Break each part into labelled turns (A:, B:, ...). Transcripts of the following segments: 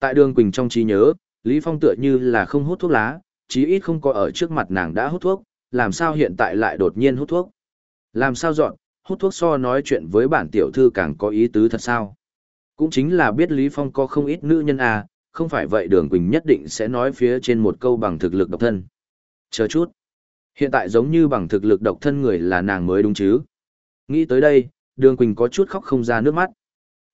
A: Tại đường Quỳnh trong trí nhớ, Lý Phong tựa như là không hút thuốc lá, chí ít không có ở trước mặt nàng đã hút thuốc, làm sao hiện tại lại đột nhiên hút thuốc. Làm sao dọn, hút thuốc so nói chuyện với bản tiểu thư càng có ý tứ thật sao. Cũng chính là biết Lý Phong có không ít nữ nhân à, không phải vậy đường Quỳnh nhất định sẽ nói phía trên một câu bằng thực lực độc thân. Chờ chút. Hiện tại giống như bằng thực lực độc thân người là nàng mới đúng chứ. Nghĩ tới đây, đường Quỳnh có chút khóc không ra nước mắt.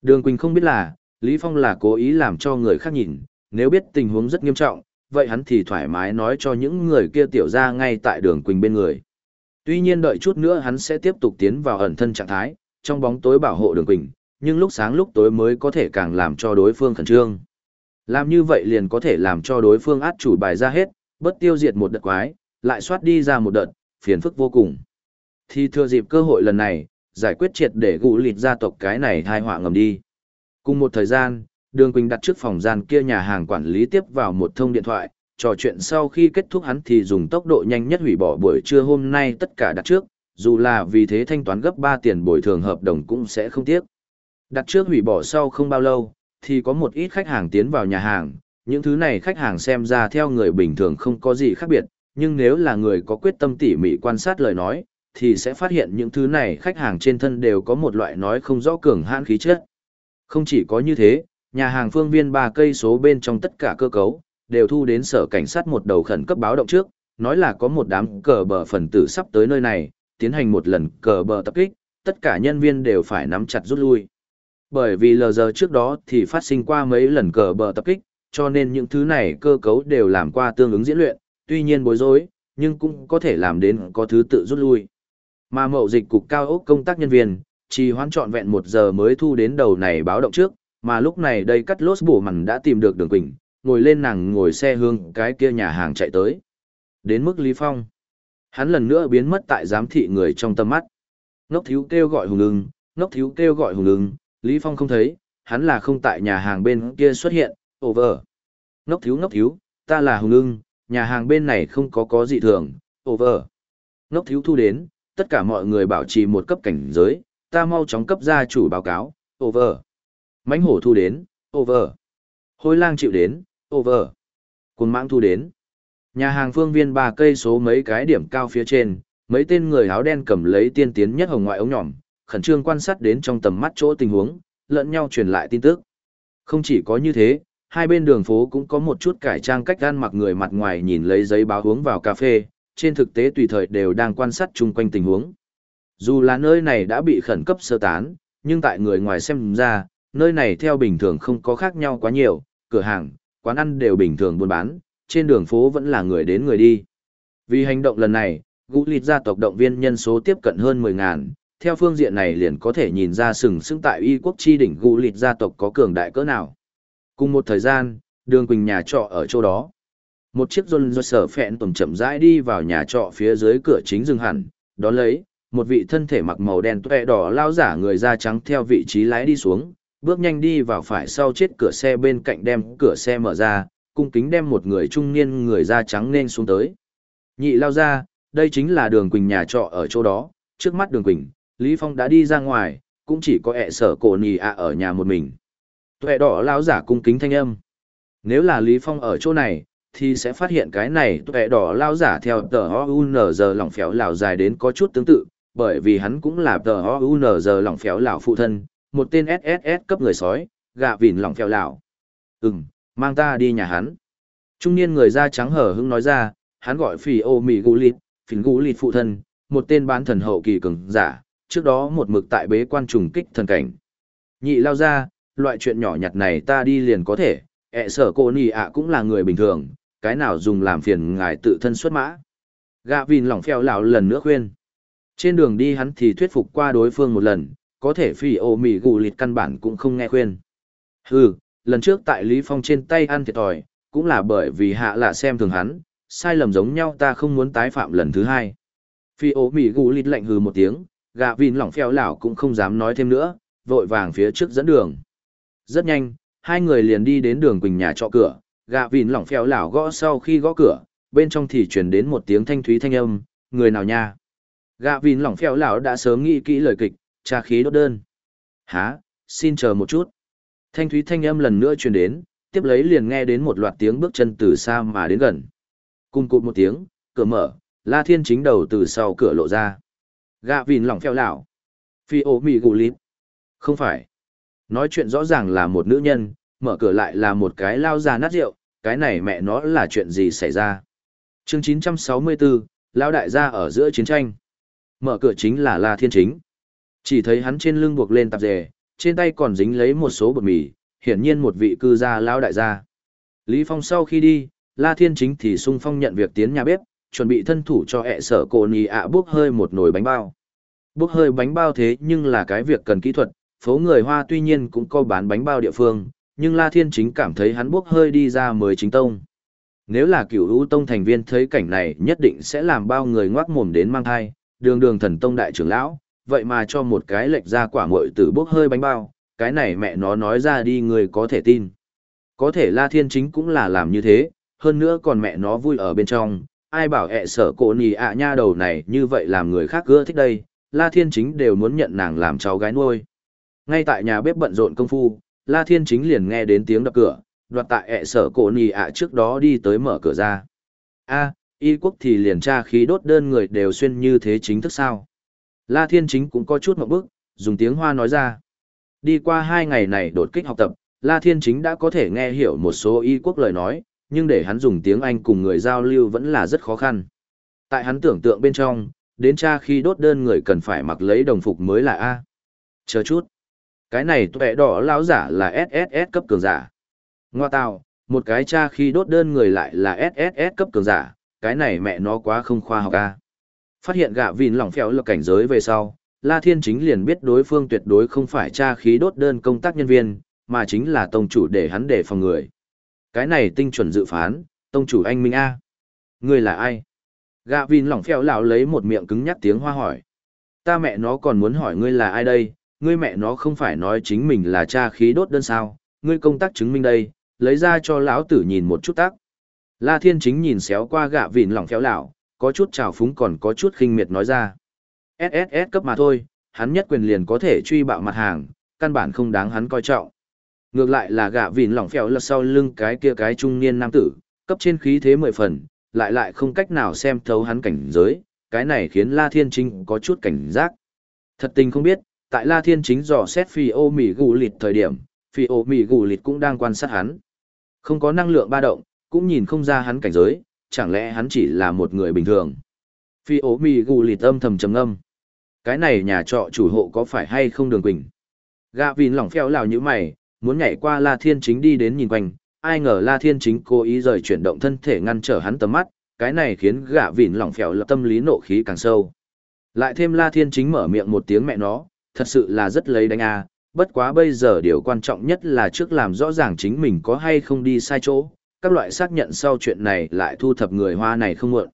A: Đường Quỳnh không biết là, Lý Phong là cố ý làm cho người khác nhìn, nếu biết tình huống rất nghiêm trọng, vậy hắn thì thoải mái nói cho những người kia tiểu ra ngay tại đường Quỳnh bên người. Tuy nhiên đợi chút nữa hắn sẽ tiếp tục tiến vào ẩn thân trạng thái, trong bóng tối bảo hộ đường Quỳnh, nhưng lúc sáng lúc tối mới có thể càng làm cho đối phương khẩn trương. Làm như vậy liền có thể làm cho đối phương át chủ bài ra hết, bất tiêu diệt một đợt quái, lại soát đi ra một đợt, phiền phức vô cùng. Thì thừa dịp cơ hội lần này, giải quyết triệt để gũ lịt gia tộc cái này thai họa ngầm đi. Cùng một thời gian, Đường Quỳnh đặt trước phòng gian kia nhà hàng quản lý tiếp vào một thông điện thoại, trò chuyện sau khi kết thúc hắn thì dùng tốc độ nhanh nhất hủy bỏ buổi trưa hôm nay tất cả đặt trước, dù là vì thế thanh toán gấp 3 tiền bồi thường hợp đồng cũng sẽ không tiếc. Đặt trước hủy bỏ sau không bao lâu, thì có một ít khách hàng tiến vào nhà hàng, những thứ này khách hàng xem ra theo người bình thường không có gì khác biệt, nhưng nếu là người có quyết tâm tỉ mỉ quan sát lời nói, thì sẽ phát hiện những thứ này khách hàng trên thân đều có một loại nói không rõ cường hãn khí chất. Không chỉ có như thế, nhà hàng phương viên ba cây số bên trong tất cả cơ cấu, đều thu đến sở cảnh sát một đầu khẩn cấp báo động trước, nói là có một đám cờ bờ phần tử sắp tới nơi này, tiến hành một lần cờ bờ tập kích, tất cả nhân viên đều phải nắm chặt rút lui. Bởi vì lờ giờ trước đó thì phát sinh qua mấy lần cờ bờ tập kích, cho nên những thứ này cơ cấu đều làm qua tương ứng diễn luyện, tuy nhiên bối rối, nhưng cũng có thể làm đến có thứ tự rút lui. Mà mậu dịch cục cao ốc công tác nhân viên, chỉ hoãn trọn vẹn một giờ mới thu đến đầu này báo động trước, mà lúc này đây cắt lốt bổ mằn đã tìm được đường quỳnh, ngồi lên nàng ngồi xe hương cái kia nhà hàng chạy tới. Đến mức Lý Phong, hắn lần nữa biến mất tại giám thị người trong tâm mắt. Ngốc thiếu kêu gọi hùng ưng, ngốc thiếu kêu gọi hùng ưng, Lý Phong không thấy, hắn là không tại nhà hàng bên kia xuất hiện, over. Ngốc thiếu ngốc thiếu, ta là hùng ưng, nhà hàng bên này không có có gì thường, over. Ngốc thiếu thu đến, tất cả mọi người bảo trì một cấp cảnh giới, ta mau chóng cấp gia chủ báo cáo, over. Mánh hổ thu đến, over. Hôi lang chịu đến, over. Cùng mãng thu đến. Nhà hàng phương viên ba cây số mấy cái điểm cao phía trên, mấy tên người áo đen cầm lấy tiên tiến nhất hồng ngoại ống nhỏm, khẩn trương quan sát đến trong tầm mắt chỗ tình huống, lẫn nhau truyền lại tin tức. Không chỉ có như thế, hai bên đường phố cũng có một chút cải trang cách gan mặc người mặt ngoài nhìn lấy giấy báo hướng vào cà phê, trên thực tế tùy thời đều đang quan sát chung quanh tình huống. Dù là nơi này đã bị khẩn cấp sơ tán, nhưng tại người ngoài xem ra, nơi này theo bình thường không có khác nhau quá nhiều, cửa hàng, quán ăn đều bình thường buôn bán, trên đường phố vẫn là người đến người đi. Vì hành động lần này, Gũ Lịt gia tộc động viên nhân số tiếp cận hơn 10.000, theo phương diện này liền có thể nhìn ra sừng sững tại y quốc chi đỉnh Gũ Lịt gia tộc có cường đại cỡ nào. Cùng một thời gian, đường Quỳnh nhà trọ ở chỗ đó. Một chiếc rôn do sở phẹn tổng chậm rãi đi vào nhà trọ phía dưới cửa chính dừng hẳn, đón lấy, một vị thân thể mặc màu đen tuệ đỏ lao giả người da trắng theo vị trí lái đi xuống, bước nhanh đi vào phải sau chết cửa xe bên cạnh đem cửa xe mở ra, cung kính đem một người trung niên người da trắng nên xuống tới. Nhị lao ra, đây chính là đường Quỳnh nhà trọ ở chỗ đó, trước mắt đường Quỳnh, Lý Phong đã đi ra ngoài, cũng chỉ có ẹ sở cổ nì ạ ở nhà một mình. Tuệ đỏ lao giả cung kính thanh âm. Nếu là Lý Phong ở chỗ này, thì sẽ phát hiện cái này tuệ đỏ lao giả theo tờ giờ lỏng phéo lào dài đến có chút tương tự, bởi vì hắn cũng là tờ OUNZ lỏng phéo Lão phụ thân, một tên SSS cấp người sói, gạ vỉn lỏng phéo Lão. Ừm, mang ta đi nhà hắn. Trung niên người da trắng hở hững nói ra, hắn gọi phì ô mì gù lịt, phìn gù lịt phụ thân, một tên bán thần hậu kỳ cường giả, trước đó một mực tại bế quan trùng kích thần cảnh. Nhị lao ra, loại chuyện nhỏ nhặt này ta đi liền có thể, ẹ sở cô nì ạ cũng là người bình thường, cái nào dùng làm phiền ngài tự thân xuất mã. Gạ vìn lỏng phèo lão lần nữa khuyên. Trên đường đi hắn thì thuyết phục qua đối phương một lần, có thể phi ô mì gù lịt căn bản cũng không nghe khuyên. Hừ, lần trước tại Lý Phong trên tay ăn thiệt thòi, cũng là bởi vì hạ lạ xem thường hắn, sai lầm giống nhau ta không muốn tái phạm lần thứ hai. Phi ô mì gù lịt lạnh hừ một tiếng, gạ vìn lỏng phèo lão cũng không dám nói thêm nữa, vội vàng phía trước dẫn đường. Rất nhanh, hai người liền đi đến đường Quỳnh nhà trọ cửa, gạ vìn lỏng phèo lão gõ sau khi gõ cửa, bên trong thì truyền đến một tiếng thanh thúy thanh âm, người nào nha. Gạ vìn lỏng phèo lão đã sớm nghĩ kỹ lời kịch, tra khí đốt đơn. Hả, xin chờ một chút. Thanh thúy thanh âm lần nữa truyền đến, tiếp lấy liền nghe đến một loạt tiếng bước chân từ xa mà đến gần. Cùng cụt một tiếng, cửa mở, La Thiên chính đầu từ sau cửa lộ ra. Gạ vìn lỏng phèo lão. Phi ố mì gù lít. Không phải. Nói chuyện rõ ràng là một nữ nhân, mở cửa lại là một cái lao già nát rượu, cái này mẹ nó là chuyện gì xảy ra. Chương 964, Lao đại gia ở giữa chiến tranh. Mở cửa chính là La Thiên Chính. Chỉ thấy hắn trên lưng buộc lên tạp dề, trên tay còn dính lấy một số bột mì, hiển nhiên một vị cư gia lão đại gia. Lý Phong sau khi đi, La Thiên Chính thì sung phong nhận việc tiến nhà bếp, chuẩn bị thân thủ cho ẹ sở cổ nì ạ à hơi một nồi bánh bao. Bốc hơi bánh bao thế nhưng là cái việc cần kỹ thuật, phố người Hoa tuy nhiên cũng có bán bánh bao địa phương, nhưng La Thiên Chính cảm thấy hắn bốc hơi đi ra mới chính tông. Nếu là cửu hữu tông thành viên thấy cảnh này nhất định sẽ làm bao người ngoác mồm đến mang thai, đường đường thần tông đại trưởng lão, vậy mà cho một cái lệch ra quả muội tử bốc hơi bánh bao, cái này mẹ nó nói ra đi người có thể tin. Có thể La Thiên Chính cũng là làm như thế, hơn nữa còn mẹ nó vui ở bên trong, ai bảo ẹ sở cổ nì ạ nha đầu này như vậy làm người khác gỡ thích đây, La Thiên Chính đều muốn nhận nàng làm cháu gái nuôi. Ngay tại nhà bếp bận rộn công phu, La Thiên Chính liền nghe đến tiếng đập cửa, đoạt tại ẹ sở cổ nì ạ trước đó đi tới mở cửa ra. a y quốc thì liền tra khí đốt đơn người đều xuyên như thế chính thức sao. La Thiên Chính cũng có chút một bước, dùng tiếng hoa nói ra. Đi qua hai ngày này đột kích học tập, La Thiên Chính đã có thể nghe hiểu một số y quốc lời nói, nhưng để hắn dùng tiếng Anh cùng người giao lưu vẫn là rất khó khăn. Tại hắn tưởng tượng bên trong, đến cha khi đốt đơn người cần phải mặc lấy đồng phục mới là A. Chờ chút. Cái này tuệ đỏ lão giả là SSS cấp cường giả. Ngoa tào, một cái cha khi đốt đơn người lại là SSS cấp cường giả, cái này mẹ nó quá không khoa học A. Phát hiện gạ vìn lỏng phèo là cảnh giới về sau, La Thiên chính liền biết đối phương tuyệt đối không phải cha khí đốt đơn công tác nhân viên, mà chính là tông chủ để hắn để phòng người. Cái này tinh chuẩn dự phán, tông chủ anh Minh A. Người là ai? Gạ vìn lỏng phèo lão lấy một miệng cứng nhắc tiếng hoa hỏi. Ta mẹ nó còn muốn hỏi ngươi là ai đây, ngươi mẹ nó không phải nói chính mình là cha khí đốt đơn sao, ngươi công tác chứng minh đây, lấy ra cho lão tử nhìn một chút tác. La Thiên Chính nhìn xéo qua gạ vịn lỏng phéo lão, có chút trào phúng còn có chút khinh miệt nói ra. SSS cấp mà thôi, hắn nhất quyền liền có thể truy bạo mặt hàng, căn bản không đáng hắn coi trọng. Ngược lại là gạ vịn lỏng phèo lật sau lưng cái kia cái trung niên nam tử, cấp trên khí thế mười phần, lại lại không cách nào xem thấu hắn cảnh giới, cái này khiến La Thiên Chính có chút cảnh giác. Thật tình không biết, tại La Thiên Chính dò xét phi ô mỉ gù lịt thời điểm, phi ô mỉ gù lịt cũng đang quan sát hắn. Không có năng lượng ba động, cũng nhìn không ra hắn cảnh giới, chẳng lẽ hắn chỉ là một người bình thường. Phi ố mì gù lịt âm thầm trầm âm. Cái này nhà trọ chủ hộ có phải hay không đường quỳnh? Gạ vìn lỏng phèo lào như mày, muốn nhảy qua La Thiên Chính đi đến nhìn quanh, ai ngờ La Thiên Chính cố ý rời chuyển động thân thể ngăn trở hắn tầm mắt, cái này khiến gạ vìn lỏng phèo lập tâm lý nộ khí càng sâu. Lại thêm La Thiên Chính mở miệng một tiếng mẹ nó, thật sự là rất lấy đánh a. bất quá bây giờ điều quan trọng nhất là trước làm rõ ràng chính mình có hay không đi sai chỗ, các loại xác nhận sau chuyện này lại thu thập người hoa này không muộn.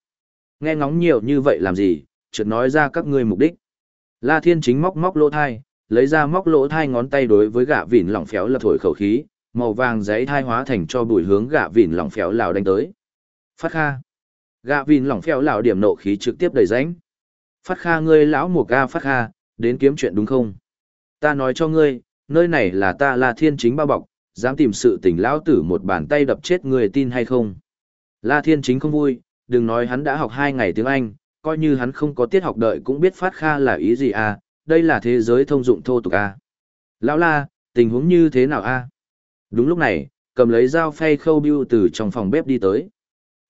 A: Nghe ngóng nhiều như vậy làm gì, chợt nói ra các ngươi mục đích. La Thiên Chính móc móc lỗ thai, lấy ra móc lỗ thai ngón tay đối với gạ vỉn lỏng phéo là thổi khẩu khí, màu vàng giấy thai hóa thành cho bùi hướng gạ vỉn lỏng phéo lào đánh tới. Phát kha. Gạ vỉn lỏng phéo lào điểm nộ khí trực tiếp đẩy ránh. Phát kha ngươi lão mùa ga phát kha, đến kiếm chuyện đúng không? Ta nói cho ngươi, nơi này là ta La thiên chính bao bọc, dám tìm sự tình lão tử một bàn tay đập chết người tin hay không? La thiên chính không vui, đừng nói hắn đã học hai ngày tiếng Anh, coi như hắn không có tiết học đợi cũng biết phát kha là ý gì à, đây là thế giới thông dụng thô tục à. Lão la, tình huống như thế nào a? À? Đúng lúc này, cầm lấy dao phay khâu biêu từ trong phòng bếp đi tới.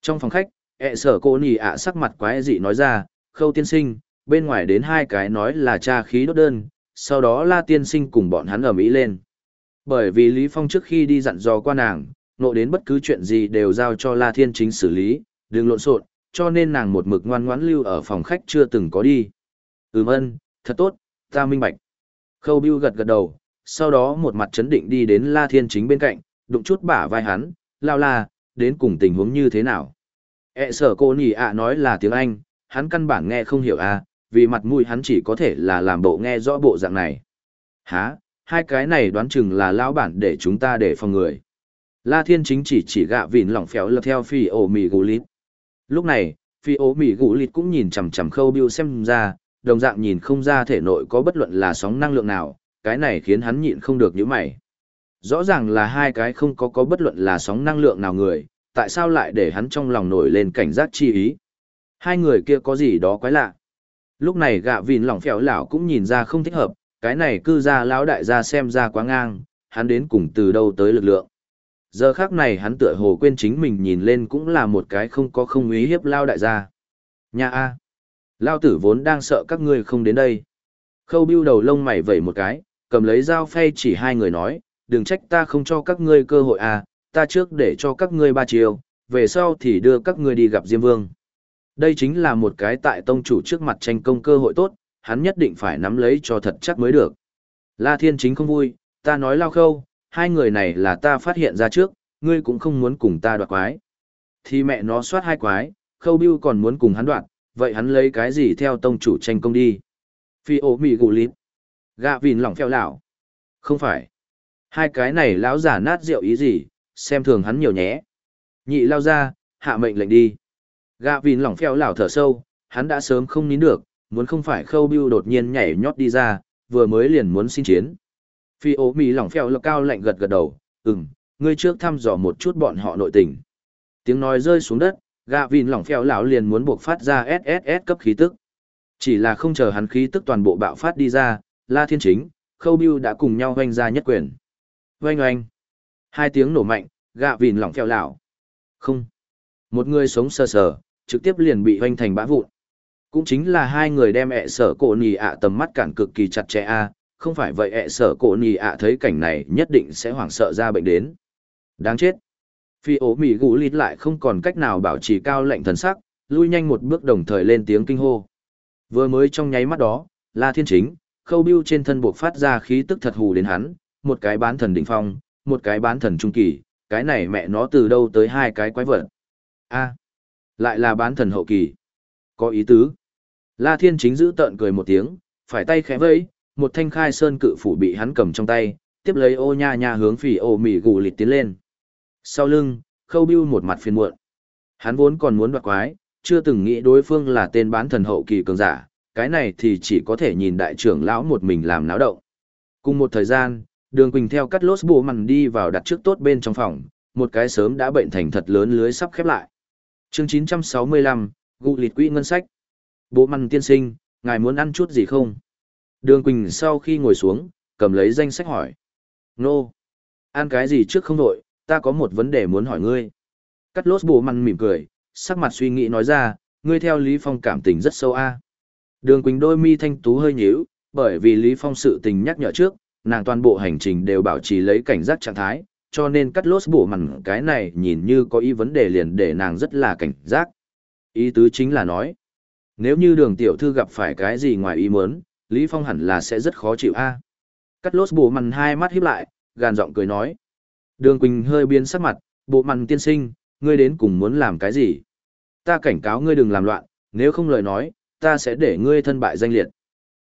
A: Trong phòng khách, ẹ sở cô nì ạ sắc mặt quái dị nói ra, khâu tiên sinh, bên ngoài đến hai cái nói là cha khí đốt đơn, sau đó la tiên sinh cùng bọn hắn ở Mỹ lên. Bởi vì Lý Phong trước khi đi dặn dò qua nàng, nộ đến bất cứ chuyện gì đều giao cho la thiên chính xử lý, đừng lộn xộn, cho nên nàng một mực ngoan ngoãn lưu ở phòng khách chưa từng có đi. Ừm ân, thật tốt, ta minh bạch. Khâu Bưu gật gật đầu, sau đó một mặt chấn định đi đến La Thiên Chính bên cạnh, đụng chút bả vai hắn, lao la, đến cùng tình huống như thế nào. E sở cô nhỉ ạ nói là tiếng Anh, hắn căn bản nghe không hiểu à, vì mặt mũi hắn chỉ có thể là làm bộ nghe rõ bộ dạng này. Hả, hai cái này đoán chừng là lão bản để chúng ta để phòng người. La Thiên Chính chỉ chỉ gạ vịn lỏng phéo lập theo phi ổ mì gù lít. Lúc này, phi ổ mì gù lít cũng nhìn chằm chằm khâu biêu xem ra, đồng dạng nhìn không ra thể nội có bất luận là sóng năng lượng nào, cái này khiến hắn nhịn không được những mày. Rõ ràng là hai cái không có có bất luận là sóng năng lượng nào người, tại sao lại để hắn trong lòng nổi lên cảnh giác chi ý. Hai người kia có gì đó quái lạ. Lúc này gạ vịn lỏng phèo lão cũng nhìn ra không thích hợp, cái này cư ra lão đại gia xem ra quá ngang, hắn đến cùng từ đâu tới lực lượng. Giờ khác này hắn tựa hồ quên chính mình nhìn lên cũng là một cái không có không ý hiếp lao đại gia. Nhà A. Lao tử vốn đang sợ các ngươi không đến đây. Khâu bưu đầu lông mày vẩy một cái, cầm lấy dao phay chỉ hai người nói, đừng trách ta không cho các ngươi cơ hội à, ta trước để cho các ngươi ba chiều, về sau thì đưa các ngươi đi gặp Diêm Vương. Đây chính là một cái tại tông chủ trước mặt tranh công cơ hội tốt, hắn nhất định phải nắm lấy cho thật chắc mới được. La Thiên chính không vui, ta nói lao khâu, hai người này là ta phát hiện ra trước, ngươi cũng không muốn cùng ta đoạt quái. Thì mẹ nó soát hai quái, khâu bưu còn muốn cùng hắn đoạt, vậy hắn lấy cái gì theo tông chủ tranh công đi. Phi ổ mì gù lít. Gạ vìn lỏng phèo lão. Không phải. Hai cái này lão giả nát rượu ý gì, xem thường hắn nhiều nhé. Nhị lao ra, hạ mệnh lệnh đi. Gạ vìn lỏng phèo lão thở sâu, hắn đã sớm không nín được, muốn không phải khâu bưu đột nhiên nhảy nhót đi ra, vừa mới liền muốn xin chiến. Phi ố mì lỏng phèo lơ cao lạnh gật gật đầu, ừm, ngươi trước thăm dò một chút bọn họ nội tình. Tiếng nói rơi xuống đất, gạ vìn lỏng phèo lão liền muốn buộc phát ra SSS cấp khí tức. Chỉ là không chờ hắn khí tức toàn bộ bạo phát đi ra, La Thiên Chính, Khâu Bưu đã cùng nhau hoanh ra nhất quyền. Oanh oanh. Hai tiếng nổ mạnh, gạ vìn lỏng phèo lão. Không. Một người sống sờ sờ, trực tiếp liền bị hoanh thành bã vụn. Cũng chính là hai người đem ẹ sở cổ nì ạ tầm mắt cản cực kỳ chặt chẽ a, không phải vậy ẹ sở cổ nì ạ thấy cảnh này nhất định sẽ hoảng sợ ra bệnh đến. Đáng chết. Phi ố mỹ gũ lít lại không còn cách nào bảo trì cao lệnh thần sắc, lui nhanh một bước đồng thời lên tiếng kinh hô. Vừa mới trong nháy mắt đó, La Thiên Chính, khâu biêu trên thân buộc phát ra khí tức thật hù đến hắn, một cái bán thần đỉnh phong, một cái bán thần trung kỳ, cái này mẹ nó từ đâu tới hai cái quái vật. a lại là bán thần hậu kỳ. Có ý tứ. La Thiên Chính giữ tợn cười một tiếng, phải tay khẽ vẫy, một thanh khai sơn cự phủ bị hắn cầm trong tay, tiếp lấy ô nha nha hướng phỉ ô mỉ gù lịt tiến lên. Sau lưng, khâu biêu một mặt phiền muộn. Hắn vốn còn muốn đoạt quái, chưa từng nghĩ đối phương là tên bán thần hậu kỳ cường giả, cái này thì chỉ có thể nhìn đại trưởng lão một mình làm náo động. Cùng một thời gian, đường quỳnh theo cắt lốt bộ mằn đi vào đặt trước tốt bên trong phòng, một cái sớm đã bệnh thành thật lớn lưới sắp khép lại. chương 965, gụ lịt quỹ ngân sách. Bộ măn tiên sinh, ngài muốn ăn chút gì không? Đường quỳnh sau khi ngồi xuống, cầm lấy danh sách hỏi. Nô! Ăn cái gì trước không đội, ta có một vấn đề muốn hỏi ngươi. Cắt lốt bộ măn mỉm cười, sắc mặt suy nghĩ nói ra, ngươi theo Lý Phong cảm tình rất sâu a. Đường Quỳnh đôi mi thanh tú hơi nhíu, bởi vì Lý Phong sự tình nhắc nhở trước, nàng toàn bộ hành trình đều bảo trì lấy cảnh giác trạng thái, cho nên cắt lốt bộ mặn cái này nhìn như có ý vấn đề liền để nàng rất là cảnh giác. Ý tứ chính là nói, nếu như đường tiểu thư gặp phải cái gì ngoài ý muốn, Lý Phong hẳn là sẽ rất khó chịu a. Cắt lốt bộ mằn hai mắt híp lại, gàn giọng cười nói. Đường Quỳnh hơi biến sắc mặt, bộ mằn tiên sinh, ngươi đến cùng muốn làm cái gì? Ta cảnh cáo ngươi đừng làm loạn, nếu không lời nói, ta sẽ để ngươi thân bại danh liệt.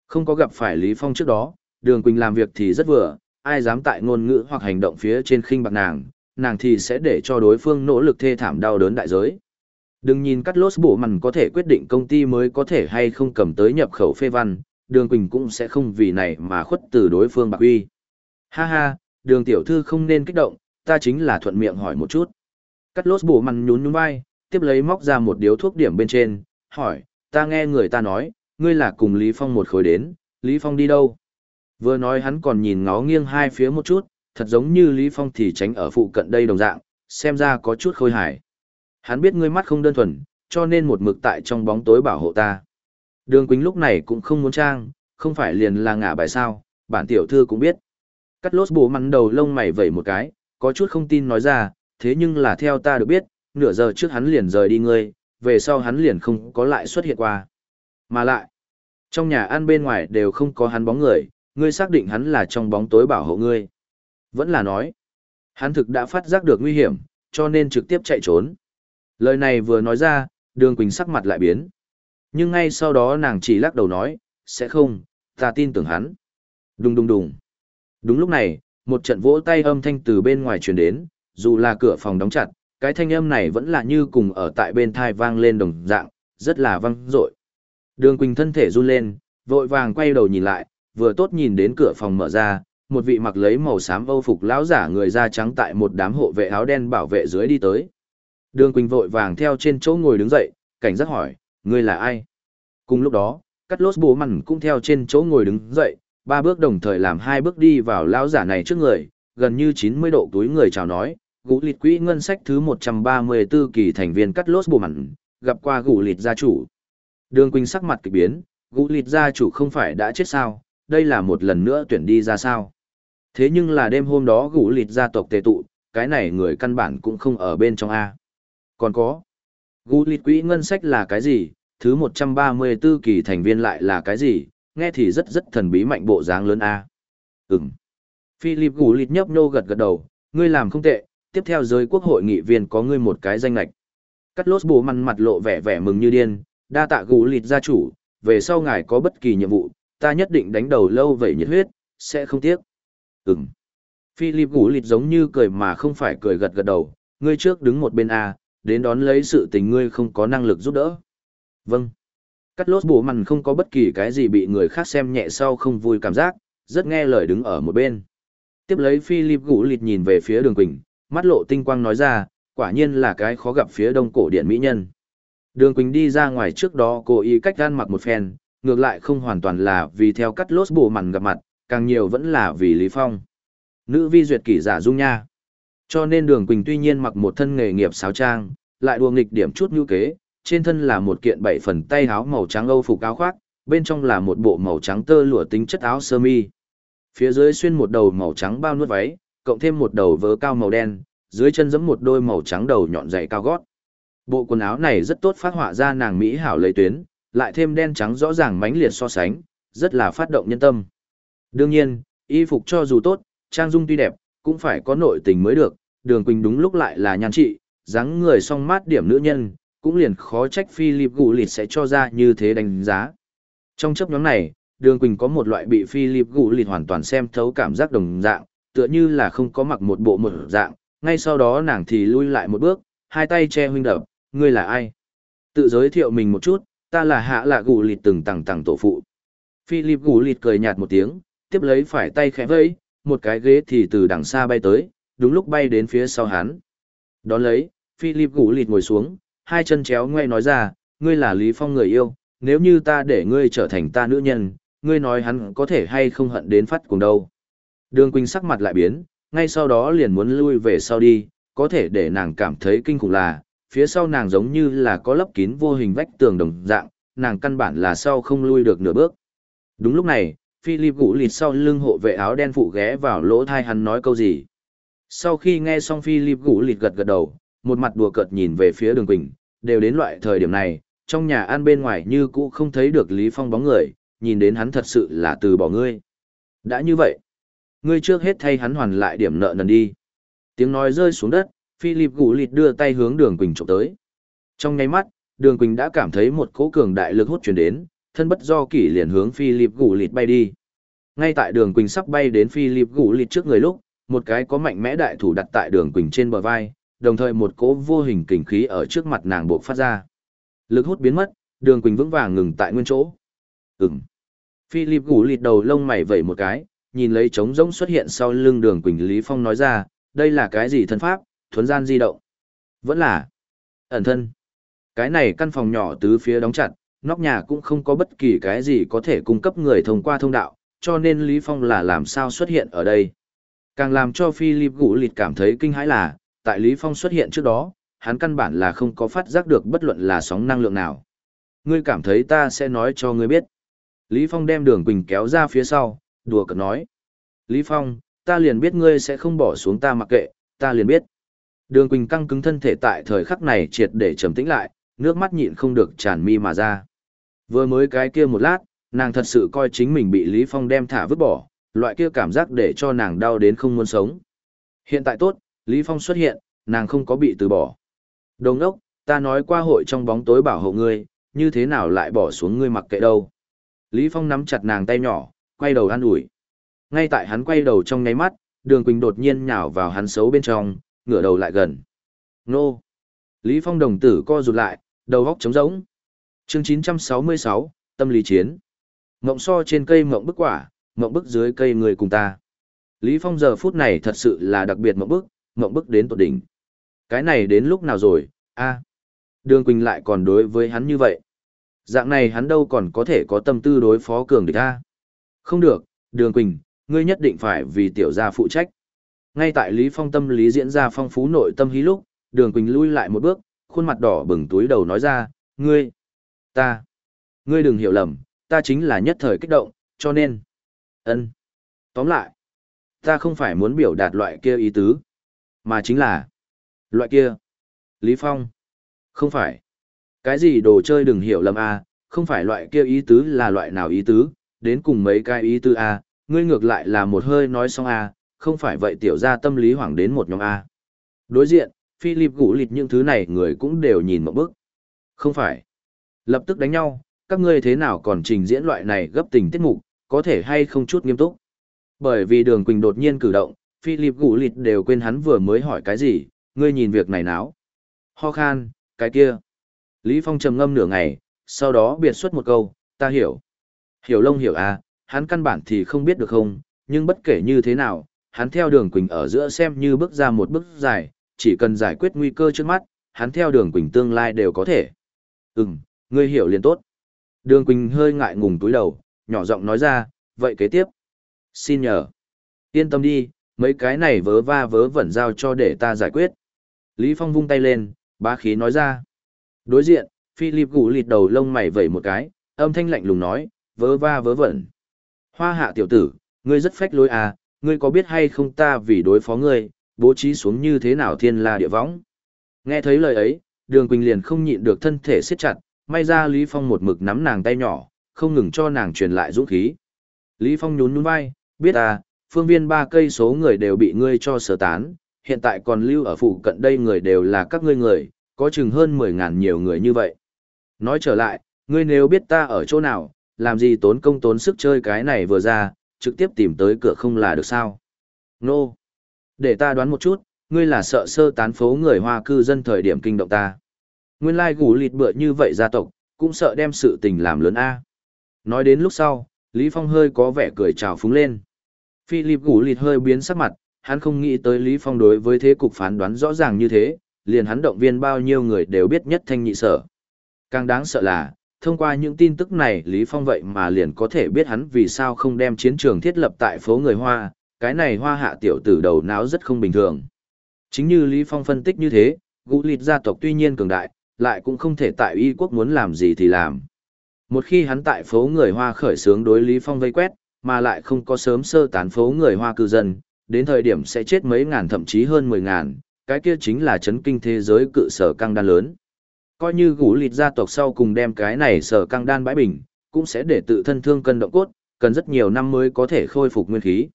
A: Không có gặp phải Lý Phong trước đó, Đường Quỳnh làm việc thì rất vừa, ai dám tại ngôn ngữ hoặc hành động phía trên khinh bạc nàng, nàng thì sẽ để cho đối phương nỗ lực thê thảm đau đớn đại giới. Đừng nhìn cắt lốt bộ mặn có thể quyết định công ty mới có thể hay không cầm tới nhập khẩu phê văn, Đường Quỳnh cũng sẽ không vì này mà khuất từ đối phương bạc uy. Ha ha, đường tiểu thư không nên kích động, ta chính là thuận miệng hỏi một chút. Cắt lốt bộ mặn nhún nhún vai, tiếp lấy móc ra một điếu thuốc điểm bên trên, hỏi, ta nghe người ta nói, ngươi là cùng Lý Phong một khối đến, Lý Phong đi đâu? Vừa nói hắn còn nhìn ngó nghiêng hai phía một chút, thật giống như Lý Phong thì tránh ở phụ cận đây đồng dạng, xem ra có chút khôi hài. Hắn biết ngươi mắt không đơn thuần, cho nên một mực tại trong bóng tối bảo hộ ta. Đường Quỳnh lúc này cũng không muốn trang, không phải liền là ngả bài sao, bản tiểu thư cũng biết. Cắt lốt bố mắn đầu lông mày vẩy một cái, có chút không tin nói ra, thế nhưng là theo ta được biết, nửa giờ trước hắn liền rời đi ngươi, về sau hắn liền không có lại xuất hiện qua. Mà lại, trong nhà ăn bên ngoài đều không có hắn bóng người, ngươi xác định hắn là trong bóng tối bảo hộ ngươi. Vẫn là nói, hắn thực đã phát giác được nguy hiểm, cho nên trực tiếp chạy trốn. Lời này vừa nói ra, đường Quỳnh sắc mặt lại biến. Nhưng ngay sau đó nàng chỉ lắc đầu nói, sẽ không, ta tin tưởng hắn. Đùng đùng đùng. Đúng lúc này, một trận vỗ tay âm thanh từ bên ngoài truyền đến, dù là cửa phòng đóng chặt, cái thanh âm này vẫn là như cùng ở tại bên thai vang lên đồng dạng, rất là vang dội. Đường Quỳnh thân thể run lên, vội vàng quay đầu nhìn lại, vừa tốt nhìn đến cửa phòng mở ra, một vị mặc lấy màu xám âu phục lão giả người da trắng tại một đám hộ vệ áo đen bảo vệ dưới đi tới. Đường Quỳnh vội vàng theo trên chỗ ngồi đứng dậy, cảnh giác hỏi, ngươi là ai? Cùng lúc đó, cắt lốt bố mặn cũng theo trên chỗ ngồi đứng dậy, ba bước đồng thời làm hai bước đi vào lão giả này trước người, gần như 90 độ túi người chào nói, gũ lịt quỹ ngân sách thứ 134 kỳ thành viên cắt lốt bố mặn, gặp qua gũ lịt gia chủ. Đường Quỳnh sắc mặt kỳ biến, gũ lịt gia chủ không phải đã chết sao, đây là một lần nữa tuyển đi ra sao. Thế nhưng là đêm hôm đó gũ lịt gia tộc tề tụ, cái này người căn bản cũng không ở bên trong A. Còn có, gũ lịt quỹ ngân sách là cái gì, thứ 134 kỳ thành viên lại là cái gì, nghe thì rất rất thần bí mạnh bộ dáng lớn A. Ừm. Philip gũ lịt nhấp nhô gật gật đầu, ngươi làm không tệ, tiếp theo giới quốc hội nghị viên có ngươi một cái danh lạch. Cắt lốt bố măn mặt lộ vẻ vẻ mừng như điên, đa tạ gũ lịt gia chủ, về sau ngài có bất kỳ nhiệm vụ, ta nhất định đánh đầu lâu vậy nhiệt huyết, sẽ không tiếc. Ừm. Philip gũ lịt giống như cười mà không phải cười gật gật đầu, ngươi trước đứng một bên A, đến đón lấy sự tình ngươi không có năng lực giúp đỡ. Vâng. Cắt lốt bổ mằn không có bất kỳ cái gì bị người khác xem nhẹ sau không vui cảm giác, rất nghe lời đứng ở một bên. Tiếp lấy Philip gũ lịt nhìn về phía đường quỳnh, mắt lộ tinh quang nói ra, quả nhiên là cái khó gặp phía đông cổ điện mỹ nhân. Đường Quỳnh đi ra ngoài trước đó cố ý cách gan mặc một phen, ngược lại không hoàn toàn là vì theo cắt lốt bổ mặn gặp mặt, càng nhiều vẫn là vì Lý Phong. Nữ vi duyệt kỷ giả dung nha. Cho nên đường Quỳnh tuy nhiên mặc một thân nghề nghiệp sáo trang, lại đùa nghịch điểm chút như kế, trên thân là một kiện bảy phần tay áo màu trắng âu phục áo khoác, bên trong là một bộ màu trắng tơ lụa tính chất áo sơ mi. Phía dưới xuyên một đầu màu trắng bao nuốt váy, cộng thêm một đầu vớ cao màu đen, dưới chân giẫm một đôi màu trắng đầu nhọn dày cao gót. Bộ quần áo này rất tốt phát họa ra nàng mỹ hảo lấy tuyến, lại thêm đen trắng rõ ràng mãnh liệt so sánh, rất là phát động nhân tâm. Đương nhiên, y phục cho dù tốt, trang dung tuy đẹp, cũng phải có nội tình mới được, đường quỳnh đúng lúc lại là nhan trị, dáng người song mát điểm nữ nhân, cũng liền khó trách Philip Gù Lịt sẽ cho ra như thế đánh giá. Trong chấp nhóm này, đường quỳnh có một loại bị Philip Gù Lịt hoàn toàn xem thấu cảm giác đồng dạng, tựa như là không có mặc một bộ một dạng, ngay sau đó nàng thì lui lại một bước, hai tay che huynh đập, ngươi là ai? Tự giới thiệu mình một chút, ta là hạ lạ gù lịt từng tầng tầng tổ phụ. Philip gù lịt cười nhạt một tiếng, tiếp lấy phải tay khẽ vẫy, một cái ghế thì từ đằng xa bay tới, đúng lúc bay đến phía sau hắn. Đón lấy, Philip gũ lịt ngồi xuống, hai chân chéo ngoe nói ra, ngươi là Lý Phong người yêu, nếu như ta để ngươi trở thành ta nữ nhân, ngươi nói hắn có thể hay không hận đến phát cùng đâu. Đường Quỳnh sắc mặt lại biến, ngay sau đó liền muốn lui về sau đi, có thể để nàng cảm thấy kinh khủng là, phía sau nàng giống như là có lấp kín vô hình vách tường đồng dạng, nàng căn bản là sau không lui được nửa bước. Đúng lúc này, Philip gũ lịt sau lưng hộ vệ áo đen phụ ghé vào lỗ thai hắn nói câu gì. Sau khi nghe xong Philip gũ lịt gật gật đầu, một mặt đùa cợt nhìn về phía đường quỳnh, đều đến loại thời điểm này, trong nhà ăn bên ngoài như cũ không thấy được Lý Phong bóng người, nhìn đến hắn thật sự là từ bỏ ngươi. Đã như vậy, ngươi trước hết thay hắn hoàn lại điểm nợ nần đi. Tiếng nói rơi xuống đất, Philip gũ lịt đưa tay hướng đường Quỳnh trộm tới. Trong ngay mắt, đường Quỳnh đã cảm thấy một cỗ cường đại lực hút chuyển đến, thân bất do kỷ liền hướng Philip gù lịt bay đi. Ngay tại đường Quỳnh sắp bay đến Philip gù lịt trước người lúc, một cái có mạnh mẽ đại thủ đặt tại đường Quỳnh trên bờ vai, đồng thời một cỗ vô hình kình khí ở trước mặt nàng buộc phát ra. Lực hút biến mất, đường Quỳnh vững vàng ngừng tại nguyên chỗ. Ừm. Philip gù lịt đầu lông mày vẩy một cái, nhìn lấy trống rỗng xuất hiện sau lưng đường Quỳnh Lý Phong nói ra, đây là cái gì thân pháp, thuấn gian di động. Vẫn là ẩn thân. Cái này căn phòng nhỏ tứ phía đóng chặt, nóc nhà cũng không có bất kỳ cái gì có thể cung cấp người thông qua thông đạo, cho nên Lý Phong là làm sao xuất hiện ở đây. Càng làm cho Philip Gũ Lịt cảm thấy kinh hãi là, tại Lý Phong xuất hiện trước đó, hắn căn bản là không có phát giác được bất luận là sóng năng lượng nào. Ngươi cảm thấy ta sẽ nói cho ngươi biết. Lý Phong đem đường Quỳnh kéo ra phía sau, đùa cợt nói. Lý Phong, ta liền biết ngươi sẽ không bỏ xuống ta mặc kệ, ta liền biết. Đường Quỳnh căng cứng thân thể tại thời khắc này triệt để trầm tĩnh lại, nước mắt nhịn không được tràn mi mà ra. Vừa mới cái kia một lát, nàng thật sự coi chính mình bị Lý Phong đem thả vứt bỏ, loại kia cảm giác để cho nàng đau đến không muốn sống. Hiện tại tốt, Lý Phong xuất hiện, nàng không có bị từ bỏ. Đồng ốc, ta nói qua hội trong bóng tối bảo hộ ngươi, như thế nào lại bỏ xuống ngươi mặc kệ đâu. Lý Phong nắm chặt nàng tay nhỏ, quay đầu an ủi. Ngay tại hắn quay đầu trong ngáy mắt, đường Quỳnh đột nhiên nhào vào hắn xấu bên trong, ngửa đầu lại gần. Nô! Lý Phong đồng tử co rụt lại, đầu góc trống rỗng. Chương 966, tâm lý chiến. Mộng so trên cây mộng bức quả, mộng bức dưới cây người cùng ta. Lý Phong giờ phút này thật sự là đặc biệt mộng bức, mộng bức đến tột đỉnh. Cái này đến lúc nào rồi, a à, Đường Quỳnh lại còn đối với hắn như vậy. Dạng này hắn đâu còn có thể có tâm tư đối phó cường địch a à? Không được, Đường Quỳnh, ngươi nhất định phải vì tiểu gia phụ trách. Ngay tại Lý Phong tâm lý diễn ra phong phú nội tâm hí lúc, Đường Quỳnh lui lại một bước, khuôn mặt đỏ bừng túi đầu nói ra, ngươi, ta, ngươi đừng hiểu lầm, ta chính là nhất thời kích động, cho nên, ân, tóm lại, ta không phải muốn biểu đạt loại kia ý tứ, mà chính là, loại kia, Lý Phong, không phải, cái gì đồ chơi đừng hiểu lầm a, à, không phải loại kia ý tứ là loại nào ý tứ, đến cùng mấy cái ý tứ a, à, ngươi ngược lại là một hơi nói xong a, à, không phải vậy tiểu ra tâm lý hoảng đến một nhóm a. Đối diện, Philip gũ lịt những thứ này người cũng đều nhìn một bức. Không phải. Lập tức đánh nhau, các ngươi thế nào còn trình diễn loại này gấp tình tiết mục, có thể hay không chút nghiêm túc. Bởi vì đường Quỳnh đột nhiên cử động, Philip gũ lịt đều quên hắn vừa mới hỏi cái gì, ngươi nhìn việc này náo. Ho khan, cái kia. Lý Phong trầm ngâm nửa ngày, sau đó biệt xuất một câu, ta hiểu. Hiểu lông hiểu à, hắn căn bản thì không biết được không, nhưng bất kể như thế nào, hắn theo đường Quỳnh ở giữa xem như bước ra một bước dài, chỉ cần giải quyết nguy cơ trước mắt, hắn theo đường Quỳnh tương lai đều có thể. Ừm, ngươi hiểu liền tốt. Đường Quỳnh hơi ngại ngùng túi đầu, nhỏ giọng nói ra, vậy kế tiếp. Xin nhờ. Yên tâm đi, mấy cái này vớ va vớ vẩn giao cho để ta giải quyết. Lý Phong vung tay lên, bá khí nói ra. Đối diện, Philip gù lịt đầu lông mày vẩy một cái, âm thanh lạnh lùng nói, vớ va vớ vẩn. Hoa hạ tiểu tử, ngươi rất phách lối à, ngươi có biết hay không ta vì đối phó ngươi, bố trí xuống như thế nào thiên la địa võng. Nghe thấy lời ấy, đường Quỳnh liền không nhịn được thân thể siết chặt, may ra Lý Phong một mực nắm nàng tay nhỏ, không ngừng cho nàng truyền lại dũng khí. Lý Phong nhún nhún vai, biết à, phương viên ba cây số người đều bị ngươi cho sơ tán, hiện tại còn lưu ở phụ cận đây người đều là các ngươi người, có chừng hơn 10 ngàn nhiều người như vậy. Nói trở lại, ngươi nếu biết ta ở chỗ nào, làm gì tốn công tốn sức chơi cái này vừa ra, trực tiếp tìm tới cửa không là được sao? Nô! No. Để ta đoán một chút, ngươi là sợ sơ tán phố người Hoa cư dân thời điểm kinh động ta. Nguyên lai gù lịt bựa như vậy gia tộc, cũng sợ đem sự tình làm lớn A. Nói đến lúc sau, Lý Phong hơi có vẻ cười trào phúng lên. Philip gù lịt hơi biến sắc mặt, hắn không nghĩ tới Lý Phong đối với thế cục phán đoán rõ ràng như thế, liền hắn động viên bao nhiêu người đều biết nhất thanh nhị sở. Càng đáng sợ là, thông qua những tin tức này Lý Phong vậy mà liền có thể biết hắn vì sao không đem chiến trường thiết lập tại phố người Hoa, cái này hoa hạ tiểu tử đầu não rất không bình thường. Chính như Lý Phong phân tích như thế, gũ lịt gia tộc tuy nhiên cường đại, lại cũng không thể tại y quốc muốn làm gì thì làm. Một khi hắn tại phố người Hoa khởi xướng đối Lý Phong vây quét, mà lại không có sớm sơ tán phố người Hoa cư dân, đến thời điểm sẽ chết mấy ngàn thậm chí hơn mười ngàn, cái kia chính là chấn kinh thế giới cự sở căng đan lớn. Coi như gũ lịt gia tộc sau cùng đem cái này sở căng đan bãi bình, cũng sẽ để tự thân thương cân động cốt, cần rất nhiều năm mới có thể khôi phục nguyên khí.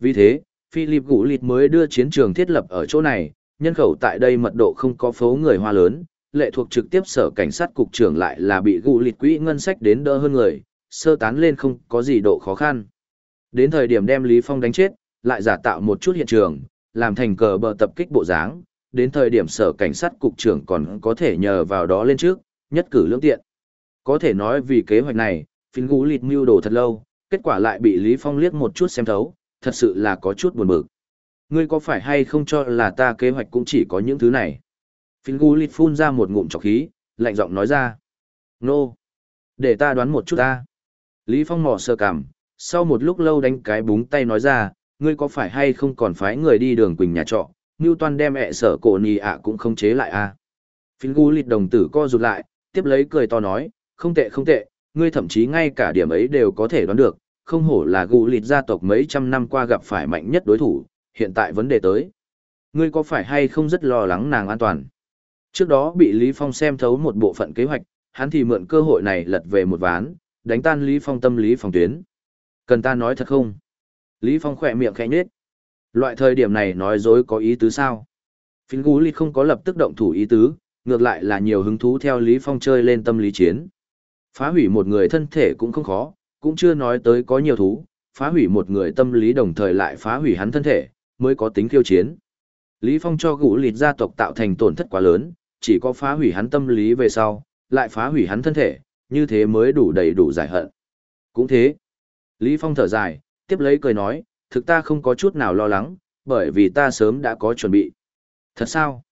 A: Vì thế, Philip Gũ Lịt mới đưa chiến trường thiết lập ở chỗ này, nhân khẩu tại đây mật độ không có phố người hoa lớn, lệ thuộc trực tiếp sở cảnh sát cục trưởng lại là bị gù Lịt quỹ ngân sách đến đỡ hơn người, sơ tán lên không có gì độ khó khăn. Đến thời điểm đem Lý Phong đánh chết, lại giả tạo một chút hiện trường, làm thành cờ bờ tập kích bộ dáng, đến thời điểm sở cảnh sát cục trưởng còn có thể nhờ vào đó lên trước, nhất cử lưỡng tiện. Có thể nói vì kế hoạch này, Philip Gũ Lịt mưu đồ thật lâu, kết quả lại bị Lý Phong liếc một chút xem thấu, thật sự là có chút buồn bực. Ngươi có phải hay không cho là ta kế hoạch cũng chỉ có những thứ này? Phil Gulit phun ra một ngụm trọc khí, lạnh giọng nói ra. Nô! No. Để ta đoán một chút ta. Lý Phong mò sơ cảm, sau một lúc lâu đánh cái búng tay nói ra, ngươi có phải hay không còn phái người đi đường quỳnh nhà trọ, Toàn đem ẹ sở cổ nì ạ cũng không chế lại a. À. Phil Gulit đồng tử co rụt lại, tiếp lấy cười to nói, không tệ không tệ, ngươi thậm chí ngay cả điểm ấy đều có thể đoán được, không hổ là gù lịt gia tộc mấy trăm năm qua gặp phải mạnh nhất đối thủ, hiện tại vấn đề tới. Ngươi có phải hay không rất lo lắng nàng an toàn? Trước đó bị Lý Phong xem thấu một bộ phận kế hoạch, hắn thì mượn cơ hội này lật về một ván, đánh tan Lý Phong tâm lý phòng tuyến. Cần ta nói thật không? Lý Phong khỏe miệng khẽ nhếch. Loại thời điểm này nói dối có ý tứ sao? Phiến Gú Lý không có lập tức động thủ ý tứ, ngược lại là nhiều hứng thú theo Lý Phong chơi lên tâm lý chiến. Phá hủy một người thân thể cũng không khó, cũng chưa nói tới có nhiều thú, phá hủy một người tâm lý đồng thời lại phá hủy hắn thân thể, mới có tính khiêu chiến. Lý Phong cho gũ lịt gia tộc tạo thành tổn thất quá lớn, chỉ có phá hủy hắn tâm lý về sau, lại phá hủy hắn thân thể, như thế mới đủ đầy đủ giải hận. Cũng thế. Lý Phong thở dài, tiếp lấy cười nói, thực ta không có chút nào lo lắng, bởi vì ta sớm đã có chuẩn bị. Thật sao?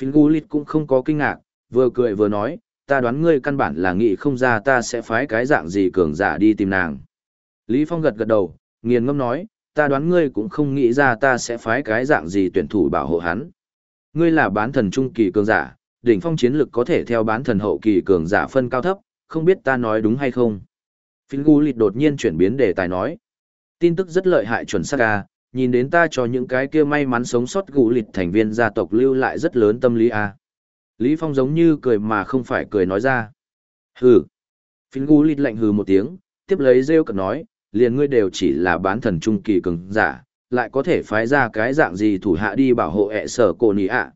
A: Fingulit cũng không có kinh ngạc, vừa cười vừa nói, ta đoán ngươi căn bản là nghĩ không ra ta sẽ phái cái dạng gì cường giả đi tìm nàng. Lý Phong gật gật đầu, nghiền ngâm nói, ta đoán ngươi cũng không nghĩ ra ta sẽ phái cái dạng gì tuyển thủ bảo hộ hắn. Ngươi là bán thần trung kỳ cường giả, đỉnh phong chiến lực có thể theo bán thần hậu kỳ cường giả phân cao thấp, không biết ta nói đúng hay không. Fingulit đột nhiên chuyển biến đề tài nói. Tin tức rất lợi hại chuẩn xác à, nhìn đến ta cho những cái kia may mắn sống sót Gu lịch thành viên gia tộc lưu lại rất lớn tâm lý à. Lý Phong giống như cười mà không phải cười nói ra. Hừ. Phiến gu lịt lạnh hừ một tiếng, tiếp lấy rêu cật nói, liền ngươi đều chỉ là bán thần trung kỳ cường giả, lại có thể phái ra cái dạng gì thủ hạ đi bảo hộ ẹ sở cổ nì ạ.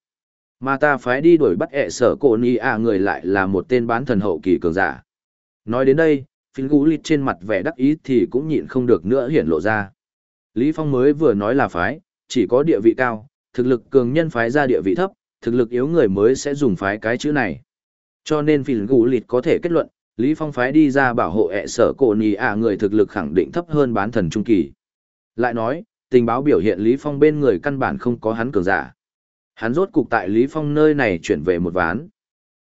A: Mà ta phái đi đuổi bắt ẹ sở cổ ni ạ người lại là một tên bán thần hậu kỳ cường giả. Nói đến đây, phiến gu lịt trên mặt vẻ đắc ý thì cũng nhịn không được nữa hiển lộ ra. Lý Phong mới vừa nói là phái, chỉ có địa vị cao, thực lực cường nhân phái ra địa vị thấp, thực lực yếu người mới sẽ dùng phái cái chữ này. Cho nên phìn gù lịt có thể kết luận, Lý Phong phái đi ra bảo hộ ẹ sở cổ ni ạ người thực lực khẳng định thấp hơn bán thần trung kỳ. Lại nói, tình báo biểu hiện Lý Phong bên người căn bản không có hắn cường giả. Hắn rốt cục tại Lý Phong nơi này chuyển về một ván.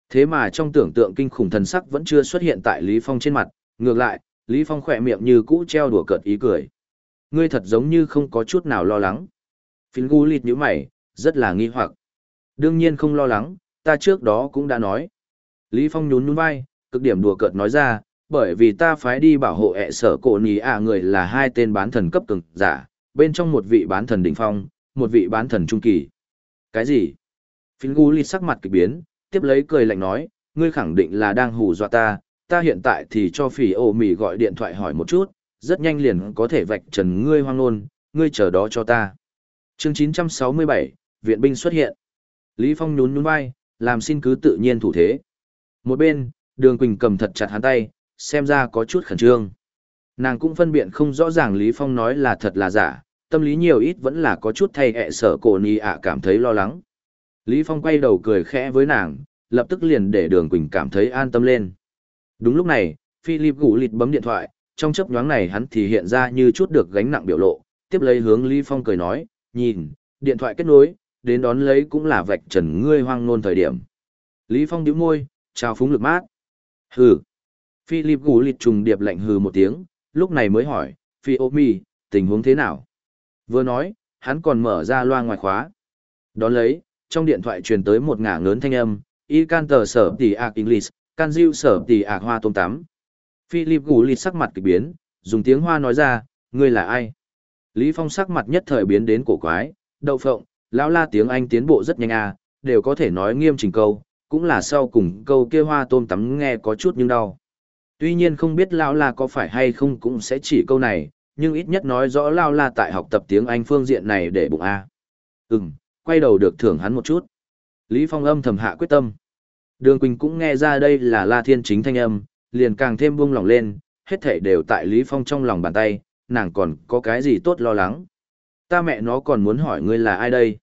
A: Thế mà trong tưởng tượng kinh khủng thần sắc vẫn chưa xuất hiện tại Lý Phong trên mặt, ngược lại, Lý Phong khỏe miệng như cũ treo đùa cợt ý cười. Ngươi thật giống như không có chút nào lo lắng. Phìn gu lịt như mày, rất là nghi hoặc. Đương nhiên không lo lắng, ta trước đó cũng đã nói. Lý Phong nhún nhún vai, cực điểm đùa cợt nói ra, bởi vì ta phái đi bảo hộ ẹ sở cổ ní à người là hai tên bán thần cấp cường giả, bên trong một vị bán thần đỉnh phong, một vị bán thần trung kỳ. Cái gì? Phiến gu li sắc mặt kỳ biến, tiếp lấy cười lạnh nói, ngươi khẳng định là đang hù dọa ta, ta hiện tại thì cho phỉ ô mì gọi điện thoại hỏi một chút, rất nhanh liền có thể vạch trần ngươi hoang nôn, ngươi chờ đó cho ta. Chương 967, Viện binh xuất hiện. Lý Phong nhún nhún vai, làm xin cứ tự nhiên thủ thế. Một bên, Đường Quỳnh cầm thật chặt hắn tay, xem ra có chút khẩn trương. Nàng cũng phân biện không rõ ràng Lý Phong nói là thật là giả, tâm lý nhiều ít vẫn là có chút thay ẹ sợ cổ ni ạ cảm thấy lo lắng. Lý Phong quay đầu cười khẽ với nàng, lập tức liền để Đường Quỳnh cảm thấy an tâm lên. Đúng lúc này, Philip gũ lịt bấm điện thoại, trong chấp nhoáng này hắn thì hiện ra như chút được gánh nặng biểu lộ, tiếp lấy hướng Lý Phong cười nói, nhìn, điện thoại kết nối, đến đón lấy cũng là vạch trần ngươi hoang nôn thời điểm. Lý Phong nhíu môi, chào phúng lực mát. Hừ. Philip gù lịt trùng điệp lạnh hừ một tiếng, lúc này mới hỏi, Phi ô mi, tình huống thế nào? Vừa nói, hắn còn mở ra loa ngoài khóa. Đón lấy, trong điện thoại truyền tới một ngả ngớn thanh âm, y can tờ sở tỷ ạc English, can diêu sở tỷ ạc hoa tôm tắm. Philip gù lịt sắc mặt kỳ biến, dùng tiếng hoa nói ra, ngươi là ai? Lý Phong sắc mặt nhất thời biến đến cổ quái, đậu phộng, lão la tiếng Anh tiến bộ rất nhanh à, đều có thể nói nghiêm chỉnh câu, cũng là sau cùng câu kia hoa tôm tắm nghe có chút nhưng đau. Tuy nhiên không biết lão la có phải hay không cũng sẽ chỉ câu này, nhưng ít nhất nói rõ lao la tại học tập tiếng Anh phương diện này để bụng a. Ừm, quay đầu được thưởng hắn một chút. Lý Phong âm thầm hạ quyết tâm. Đường Quỳnh cũng nghe ra đây là La Thiên chính thanh âm, liền càng thêm buông lòng lên, hết thảy đều tại Lý Phong trong lòng bàn tay, nàng còn có cái gì tốt lo lắng. Ta mẹ nó còn muốn hỏi ngươi là ai đây?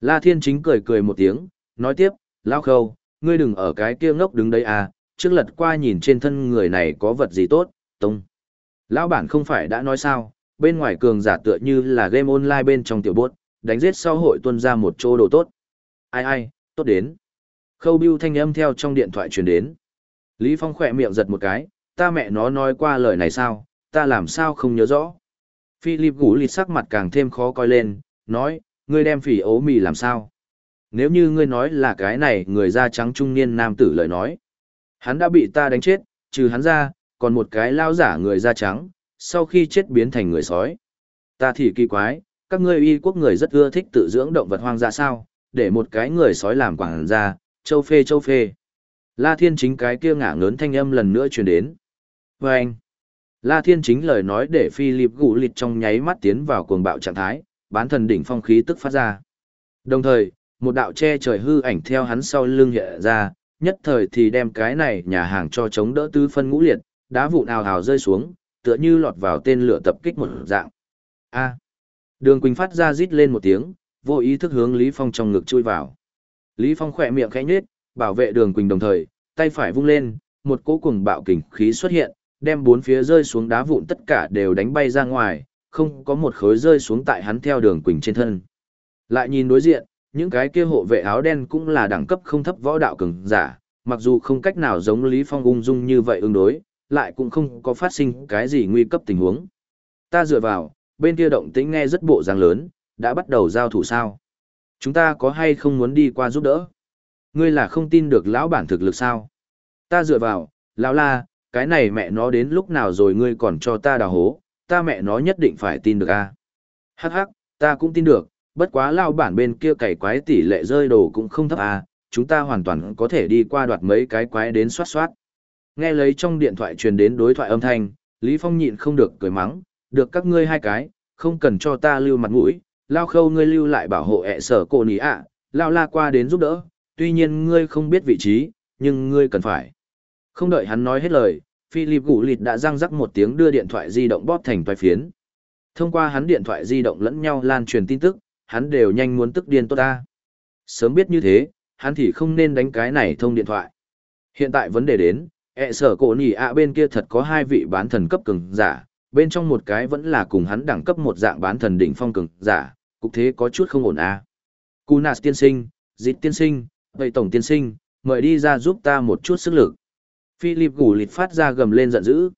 A: La Thiên Chính cười cười một tiếng, nói tiếp, Lao Khâu, ngươi đừng ở cái kia ngốc đứng đấy à, trước lật qua nhìn trên thân người này có vật gì tốt, tông. Lão bản không phải đã nói sao, bên ngoài cường giả tựa như là game online bên trong tiểu bốt, đánh giết sau hội tuân ra một chỗ đồ tốt. Ai ai, tốt đến. Khâu Bưu thanh âm theo trong điện thoại truyền đến. Lý Phong khỏe miệng giật một cái, ta mẹ nó nói qua lời này sao, ta làm sao không nhớ rõ. Philip gũ lịt sắc mặt càng thêm khó coi lên, nói, ngươi đem phỉ ố mì làm sao? Nếu như ngươi nói là cái này người da trắng trung niên nam tử lời nói. Hắn đã bị ta đánh chết, trừ hắn ra, còn một cái lao giả người da trắng, sau khi chết biến thành người sói. Ta thì kỳ quái, các ngươi y quốc người rất ưa thích tự dưỡng động vật hoang dã sao, để một cái người sói làm quảng ra, châu phê châu phê. La Thiên chính cái kia ngả ngớn thanh âm lần nữa truyền đến. Và anh, La Thiên chính lời nói để Philip gũ lịt trong nháy mắt tiến vào cuồng bạo trạng thái, bán thần đỉnh phong khí tức phát ra. Đồng thời, một đạo che trời hư ảnh theo hắn sau lưng hiện ra, nhất thời thì đem cái này nhà hàng cho chống đỡ tứ phân ngũ liệt, đá vụn ào ào rơi xuống, tựa như lọt vào tên lửa tập kích một dạng. A. Đường Quỳnh phát ra rít lên một tiếng, vô ý thức hướng Lý Phong trong ngực chui vào. Lý Phong khỏe miệng khẽ nhếch, bảo vệ Đường Quỳnh đồng thời, tay phải vung lên, một cỗ cuồng bạo kình khí xuất hiện, đem bốn phía rơi xuống đá vụn tất cả đều đánh bay ra ngoài, không có một khối rơi xuống tại hắn theo đường quỳnh trên thân. Lại nhìn đối diện, những cái kia hộ vệ áo đen cũng là đẳng cấp không thấp võ đạo cường giả, mặc dù không cách nào giống Lý Phong ung dung như vậy ứng đối, lại cũng không có phát sinh cái gì nguy cấp tình huống. Ta dựa vào, bên kia động tĩnh nghe rất bộ dáng lớn, đã bắt đầu giao thủ sao? Chúng ta có hay không muốn đi qua giúp đỡ? Ngươi là không tin được lão bản thực lực sao? Ta dựa vào, lão la, cái này mẹ nó đến lúc nào rồi ngươi còn cho ta đào hố, ta mẹ nó nhất định phải tin được a. Hắc hắc, ta cũng tin được, bất quá lão bản bên kia cày quái tỷ lệ rơi đồ cũng không thấp a, chúng ta hoàn toàn có thể đi qua đoạt mấy cái quái đến soát soát. Nghe lấy trong điện thoại truyền đến đối thoại âm thanh, Lý Phong nhịn không được cười mắng, được các ngươi hai cái, không cần cho ta lưu mặt mũi, lao khâu ngươi lưu lại bảo hộ ẹ sở cô ní ạ, lao la qua đến giúp đỡ, tuy nhiên ngươi không biết vị trí, nhưng ngươi cần phải. Không đợi hắn nói hết lời, Philip gũ lịt đã răng rắc một tiếng đưa điện thoại di động bóp thành toài phiến. Thông qua hắn điện thoại di động lẫn nhau lan truyền tin tức, hắn đều nhanh muốn tức điên tốt ta. Sớm biết như thế, hắn thì không nên đánh cái này thông điện thoại. Hiện tại vấn đề đến, ẹ sở cổ nỉ ạ bên kia thật có hai vị bán thần cấp cường giả, bên trong một cái vẫn là cùng hắn đẳng cấp một dạng bán thần đỉnh phong cường giả, cục thế có chút không ổn à. Kunas tiên sinh, dịch tiên sinh, vậy tổng tiên sinh, mời đi ra giúp ta một chút sức lực. Philip gù lịt phát ra gầm lên giận dữ.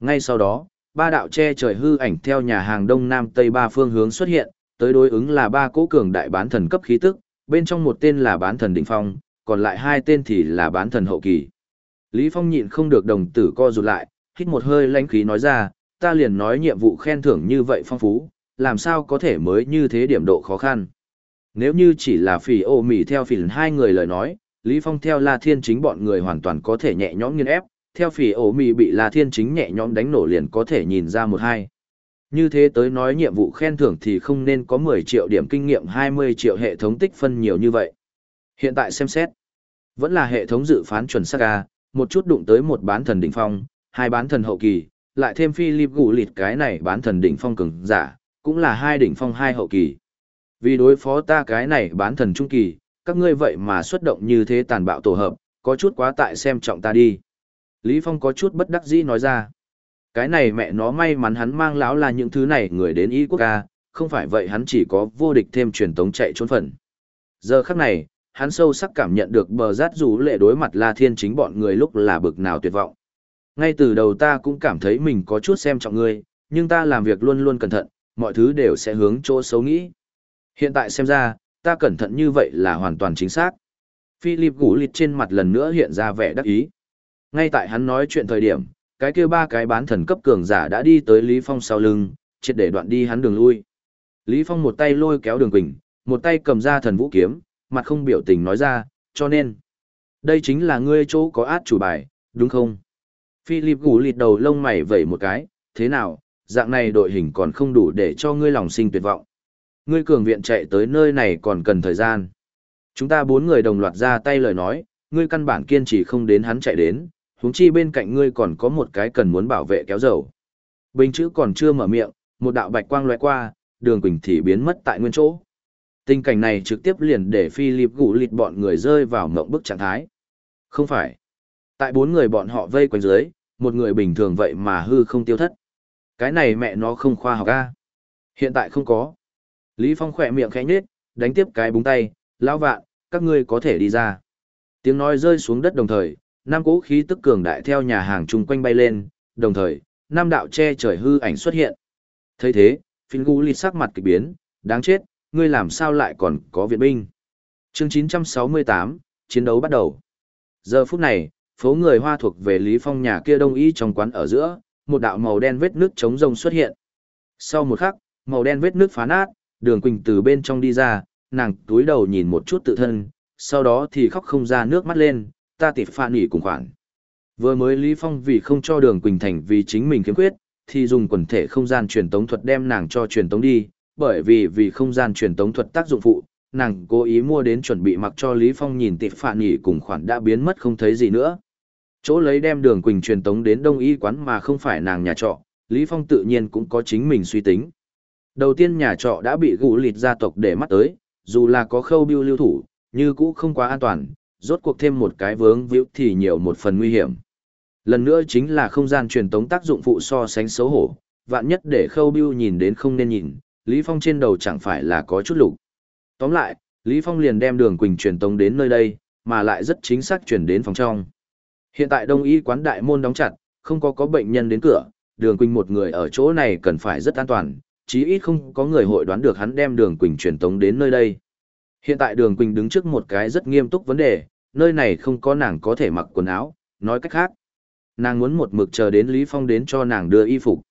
A: Ngay sau đó, ba đạo che trời hư ảnh theo nhà hàng đông nam tây ba phương hướng xuất hiện, tới đối ứng là ba cỗ cường đại bán thần cấp khí tức, bên trong một tên là bán thần đỉnh phong, còn lại hai tên thì là bán thần hậu kỳ. Lý Phong nhịn không được đồng tử co rụt lại, hít một hơi lãnh khí nói ra, ta liền nói nhiệm vụ khen thưởng như vậy phong phú, làm sao có thể mới như thế điểm độ khó khăn. Nếu như chỉ là phỉ ô mỉ theo phỉ hai người lời nói, Lý Phong theo La Thiên Chính bọn người hoàn toàn có thể nhẹ nhõm nghiên ép, theo phỉ ổ mì bị La Thiên Chính nhẹ nhõm đánh nổ liền có thể nhìn ra một hai. Như thế tới nói nhiệm vụ khen thưởng thì không nên có 10 triệu điểm kinh nghiệm 20 triệu hệ thống tích phân nhiều như vậy. Hiện tại xem xét, vẫn là hệ thống dự phán chuẩn xác a, một chút đụng tới một bán thần đỉnh phong, hai bán thần hậu kỳ, lại thêm Philip gù lịt cái này bán thần đỉnh phong cường giả, cũng là hai đỉnh phong hai hậu kỳ. Vì đối phó ta cái này bán thần trung kỳ, các ngươi vậy mà xuất động như thế tàn bạo tổ hợp, có chút quá tại xem trọng ta đi. Lý Phong có chút bất đắc dĩ nói ra. Cái này mẹ nó may mắn hắn mang lão là những thứ này người đến Y quốc ca, không phải vậy hắn chỉ có vô địch thêm truyền tống chạy trốn phần. Giờ khắc này, hắn sâu sắc cảm nhận được bờ rát rủ lệ đối mặt La Thiên chính bọn người lúc là bực nào tuyệt vọng. Ngay từ đầu ta cũng cảm thấy mình có chút xem trọng ngươi, nhưng ta làm việc luôn luôn cẩn thận, mọi thứ đều sẽ hướng chỗ xấu nghĩ. Hiện tại xem ra, ta cẩn thận như vậy là hoàn toàn chính xác. Philip gũ lịt trên mặt lần nữa hiện ra vẻ đắc ý. Ngay tại hắn nói chuyện thời điểm, cái kia ba cái bán thần cấp cường giả đã đi tới Lý Phong sau lưng, triệt để đoạn đi hắn đường lui. Lý Phong một tay lôi kéo đường quỳnh, một tay cầm ra thần vũ kiếm, mặt không biểu tình nói ra, cho nên, đây chính là ngươi chỗ có át chủ bài, đúng không? Philip gù lịt đầu lông mày vẩy một cái, thế nào, dạng này đội hình còn không đủ để cho ngươi lòng sinh tuyệt vọng. Ngươi cường viện chạy tới nơi này còn cần thời gian. Chúng ta bốn người đồng loạt ra tay lời nói, ngươi căn bản kiên trì không đến hắn chạy đến, huống chi bên cạnh ngươi còn có một cái cần muốn bảo vệ kéo dầu. Bình chữ còn chưa mở miệng, một đạo bạch quang lóe qua, đường quỳnh thì biến mất tại nguyên chỗ. Tình cảnh này trực tiếp liền để Philip gũ lịt bọn người rơi vào mộng bức trạng thái. Không phải. Tại bốn người bọn họ vây quanh dưới, một người bình thường vậy mà hư không tiêu thất. Cái này mẹ nó không khoa học a. Hiện tại không có. Lý Phong khỏe miệng khẽ nhếch, đánh tiếp cái búng tay, lão vạn, các ngươi có thể đi ra. Tiếng nói rơi xuống đất đồng thời, năm cỗ khí tức cường đại theo nhà hàng chung quanh bay lên, đồng thời, năm đạo che trời hư ảnh xuất hiện. thấy thế, Phin Gu lịt sắc mặt kỳ biến, đáng chết, ngươi làm sao lại còn có viện binh. Chương 968, chiến đấu bắt đầu. Giờ phút này, phố người Hoa thuộc về Lý Phong nhà kia đông y trong quán ở giữa, một đạo màu đen vết nước chống rông xuất hiện. Sau một khắc, màu đen vết nước phá nát, đường quỳnh từ bên trong đi ra, nàng túi đầu nhìn một chút tự thân, sau đó thì khóc không ra nước mắt lên, ta tịp phạ nỉ cùng khoảng. Vừa mới Lý Phong vì không cho đường quỳnh thành vì chính mình khiếm khuyết, thì dùng quần thể không gian truyền tống thuật đem nàng cho truyền tống đi, bởi vì vì không gian truyền tống thuật tác dụng phụ, nàng cố ý mua đến chuẩn bị mặc cho Lý Phong nhìn tịp phản nghỉ cùng khoản đã biến mất không thấy gì nữa. Chỗ lấy đem đường quỳnh truyền tống đến đông y quán mà không phải nàng nhà trọ, Lý Phong tự nhiên cũng có chính mình suy tính. Đầu tiên nhà trọ đã bị gũ lịt gia tộc để mắt tới, dù là có khâu biêu lưu thủ, như cũ không quá an toàn, rốt cuộc thêm một cái vướng víu thì nhiều một phần nguy hiểm. Lần nữa chính là không gian truyền tống tác dụng phụ so sánh xấu hổ, vạn nhất để khâu biêu nhìn đến không nên nhìn, Lý Phong trên đầu chẳng phải là có chút lục. Tóm lại, Lý Phong liền đem đường Quỳnh truyền tống đến nơi đây, mà lại rất chính xác chuyển đến phòng trong. Hiện tại đông y quán đại môn đóng chặt, không có có bệnh nhân đến cửa, đường Quỳnh một người ở chỗ này cần phải rất an toàn, chí ít không có người hội đoán được hắn đem đường Quỳnh truyền tống đến nơi đây. Hiện tại đường Quỳnh đứng trước một cái rất nghiêm túc vấn đề, nơi này không có nàng có thể mặc quần áo, nói cách khác. Nàng muốn một mực chờ đến Lý Phong đến cho nàng đưa y phục.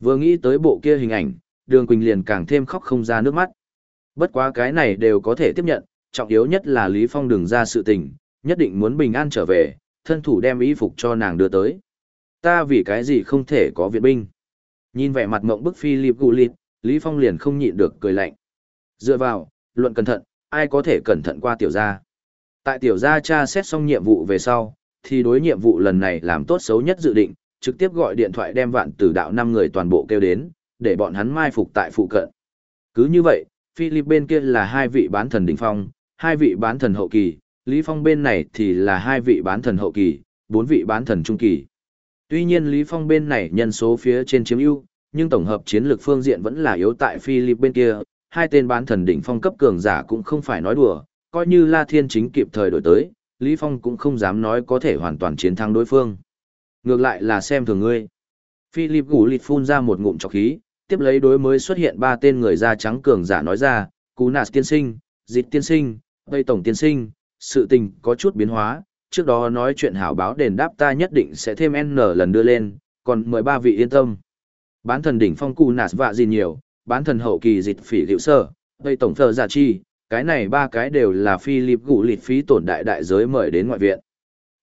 A: Vừa nghĩ tới bộ kia hình ảnh, đường Quỳnh liền càng thêm khóc không ra nước mắt. Bất quá cái này đều có thể tiếp nhận, trọng yếu nhất là Lý Phong đừng ra sự tình, nhất định muốn bình an trở về, thân thủ đem y phục cho nàng đưa tới. Ta vì cái gì không thể có viện binh. Nhìn vẻ mặt mộng bức Philip Gulit, Lý Phong liền không nhịn được cười lạnh. Dựa vào, luận cẩn thận, ai có thể cẩn thận qua tiểu gia. Tại tiểu gia tra xét xong nhiệm vụ về sau, thì đối nhiệm vụ lần này làm tốt xấu nhất dự định, trực tiếp gọi điện thoại đem vạn tử đạo năm người toàn bộ kêu đến, để bọn hắn mai phục tại phụ cận. Cứ như vậy, Philip bên kia là hai vị bán thần đỉnh phong, hai vị bán thần hậu kỳ, Lý Phong bên này thì là hai vị bán thần hậu kỳ, bốn vị bán thần trung kỳ. Tuy nhiên Lý Phong bên này nhân số phía trên chiếm ưu, nhưng tổng hợp chiến lược phương diện vẫn là yếu tại Philip bên kia, hai tên bán thần đỉnh phong cấp cường giả cũng không phải nói đùa, coi như La Thiên chính kịp thời đổi tới, Lý Phong cũng không dám nói có thể hoàn toàn chiến thắng đối phương. Ngược lại là xem thường ngươi. Philip gủ lịt phun ra một ngụm trọc khí, tiếp lấy đối mới xuất hiện ba tên người da trắng cường giả nói ra, Cú Nạt tiên sinh, Dịch tiên sinh, Tây Tổng tiên sinh, sự tình có chút biến hóa, trước đó nói chuyện hảo báo đền đáp ta nhất định sẽ thêm N lần đưa lên, còn mời ba vị yên tâm. Bán thần đỉnh phong Cú Nạt vạ gì nhiều, bán thần hậu kỳ dịch phỉ liệu sơ, Tây Tổng thờ giả chi, cái này ba cái đều là Philip gụ lịt phí tổn đại đại giới mời đến ngoại viện.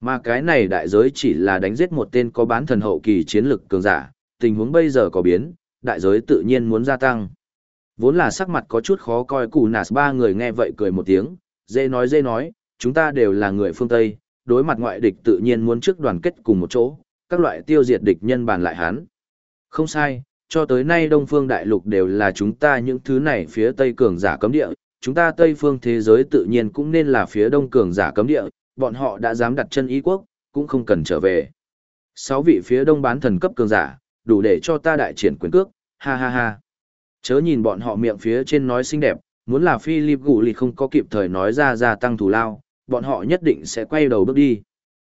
A: Mà cái này đại giới chỉ là đánh giết một tên có bán thần hậu kỳ chiến lực cường giả, tình huống bây giờ có biến, đại giới tự nhiên muốn gia tăng. Vốn là sắc mặt có chút khó coi củ nạt ba người nghe vậy cười một tiếng, dễ nói dễ nói, chúng ta đều là người phương Tây, đối mặt ngoại địch tự nhiên muốn trước đoàn kết cùng một chỗ, các loại tiêu diệt địch nhân bàn lại hắn. Không sai, cho tới nay Đông Phương Đại Lục đều là chúng ta những thứ này phía Tây cường giả cấm địa, chúng ta Tây phương thế giới tự nhiên cũng nên là phía Đông cường giả cấm địa, bọn họ đã dám đặt chân ý quốc, cũng không cần trở về. Sáu vị phía Đông bán thần cấp cường giả, đủ để cho ta đại triển quyền cước, ha ha ha. Chớ nhìn bọn họ miệng phía trên nói xinh đẹp, muốn là Philip Gù Lì không có kịp thời nói ra gia tăng thù lao, bọn họ nhất định sẽ quay đầu bước đi.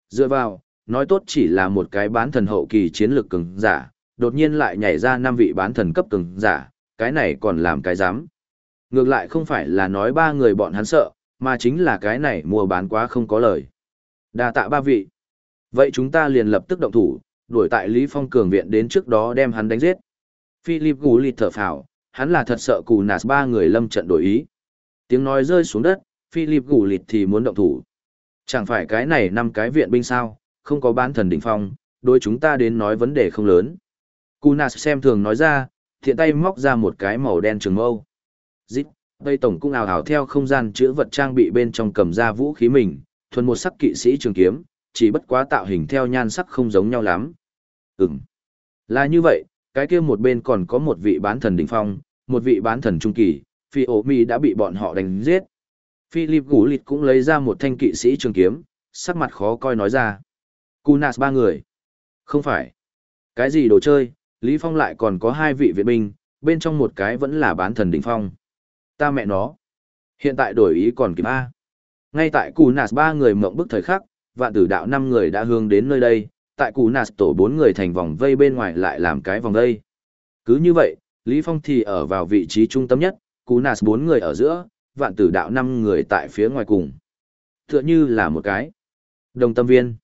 A: Dựa vào, nói tốt chỉ là một cái bán thần hậu kỳ chiến lược cường giả, đột nhiên lại nhảy ra năm vị bán thần cấp cường giả, cái này còn làm cái dám. Ngược lại không phải là nói ba người bọn hắn sợ, mà chính là cái này mua bán quá không có lời. đa tạ ba vị. Vậy chúng ta liền lập tức động thủ, đuổi tại Lý Phong cường viện đến trước đó đem hắn đánh giết. Philip gù lịt thở phào, hắn là thật sợ cù nạt ba người lâm trận đổi ý. Tiếng nói rơi xuống đất, Philip gù lịt thì muốn động thủ. Chẳng phải cái này năm cái viện binh sao, không có bán thần đỉnh phong, đối chúng ta đến nói vấn đề không lớn. Cù nạt xem thường nói ra, thiện tay móc ra một cái màu đen trường mâu. Dít, Tây Tổng cũng ảo ảo theo không gian chữa vật trang bị bên trong cầm ra vũ khí mình, thuần một sắc kỵ sĩ trường kiếm, chỉ bất quá tạo hình theo nhan sắc không giống nhau lắm. Ừm. Là như vậy, cái kia một bên còn có một vị bán thần đỉnh phong, một vị bán thần trung kỳ, phi ổ mi đã bị bọn họ đánh giết. Philip Gũ Lịt cũng lấy ra một thanh kỵ sĩ trường kiếm, sắc mặt khó coi nói ra. Cunas ba người. Không phải. Cái gì đồ chơi, Lý Phong lại còn có hai vị viện binh, bên trong một cái vẫn là bán thần đỉnh phong. Ta mẹ nó. Hiện tại đổi ý còn kịp A. Ngay tại Cunas ba người mộng bức thời khắc, vạn tử đạo năm người đã hướng đến nơi đây, tại cụ Nạt tổ bốn người thành vòng vây bên ngoài lại làm cái vòng vây. Cứ như vậy, Lý Phong thì ở vào vị trí trung tâm nhất, cụ Nạt bốn người ở giữa, vạn tử đạo năm người tại phía ngoài cùng. Tựa như là một cái đồng tâm viên.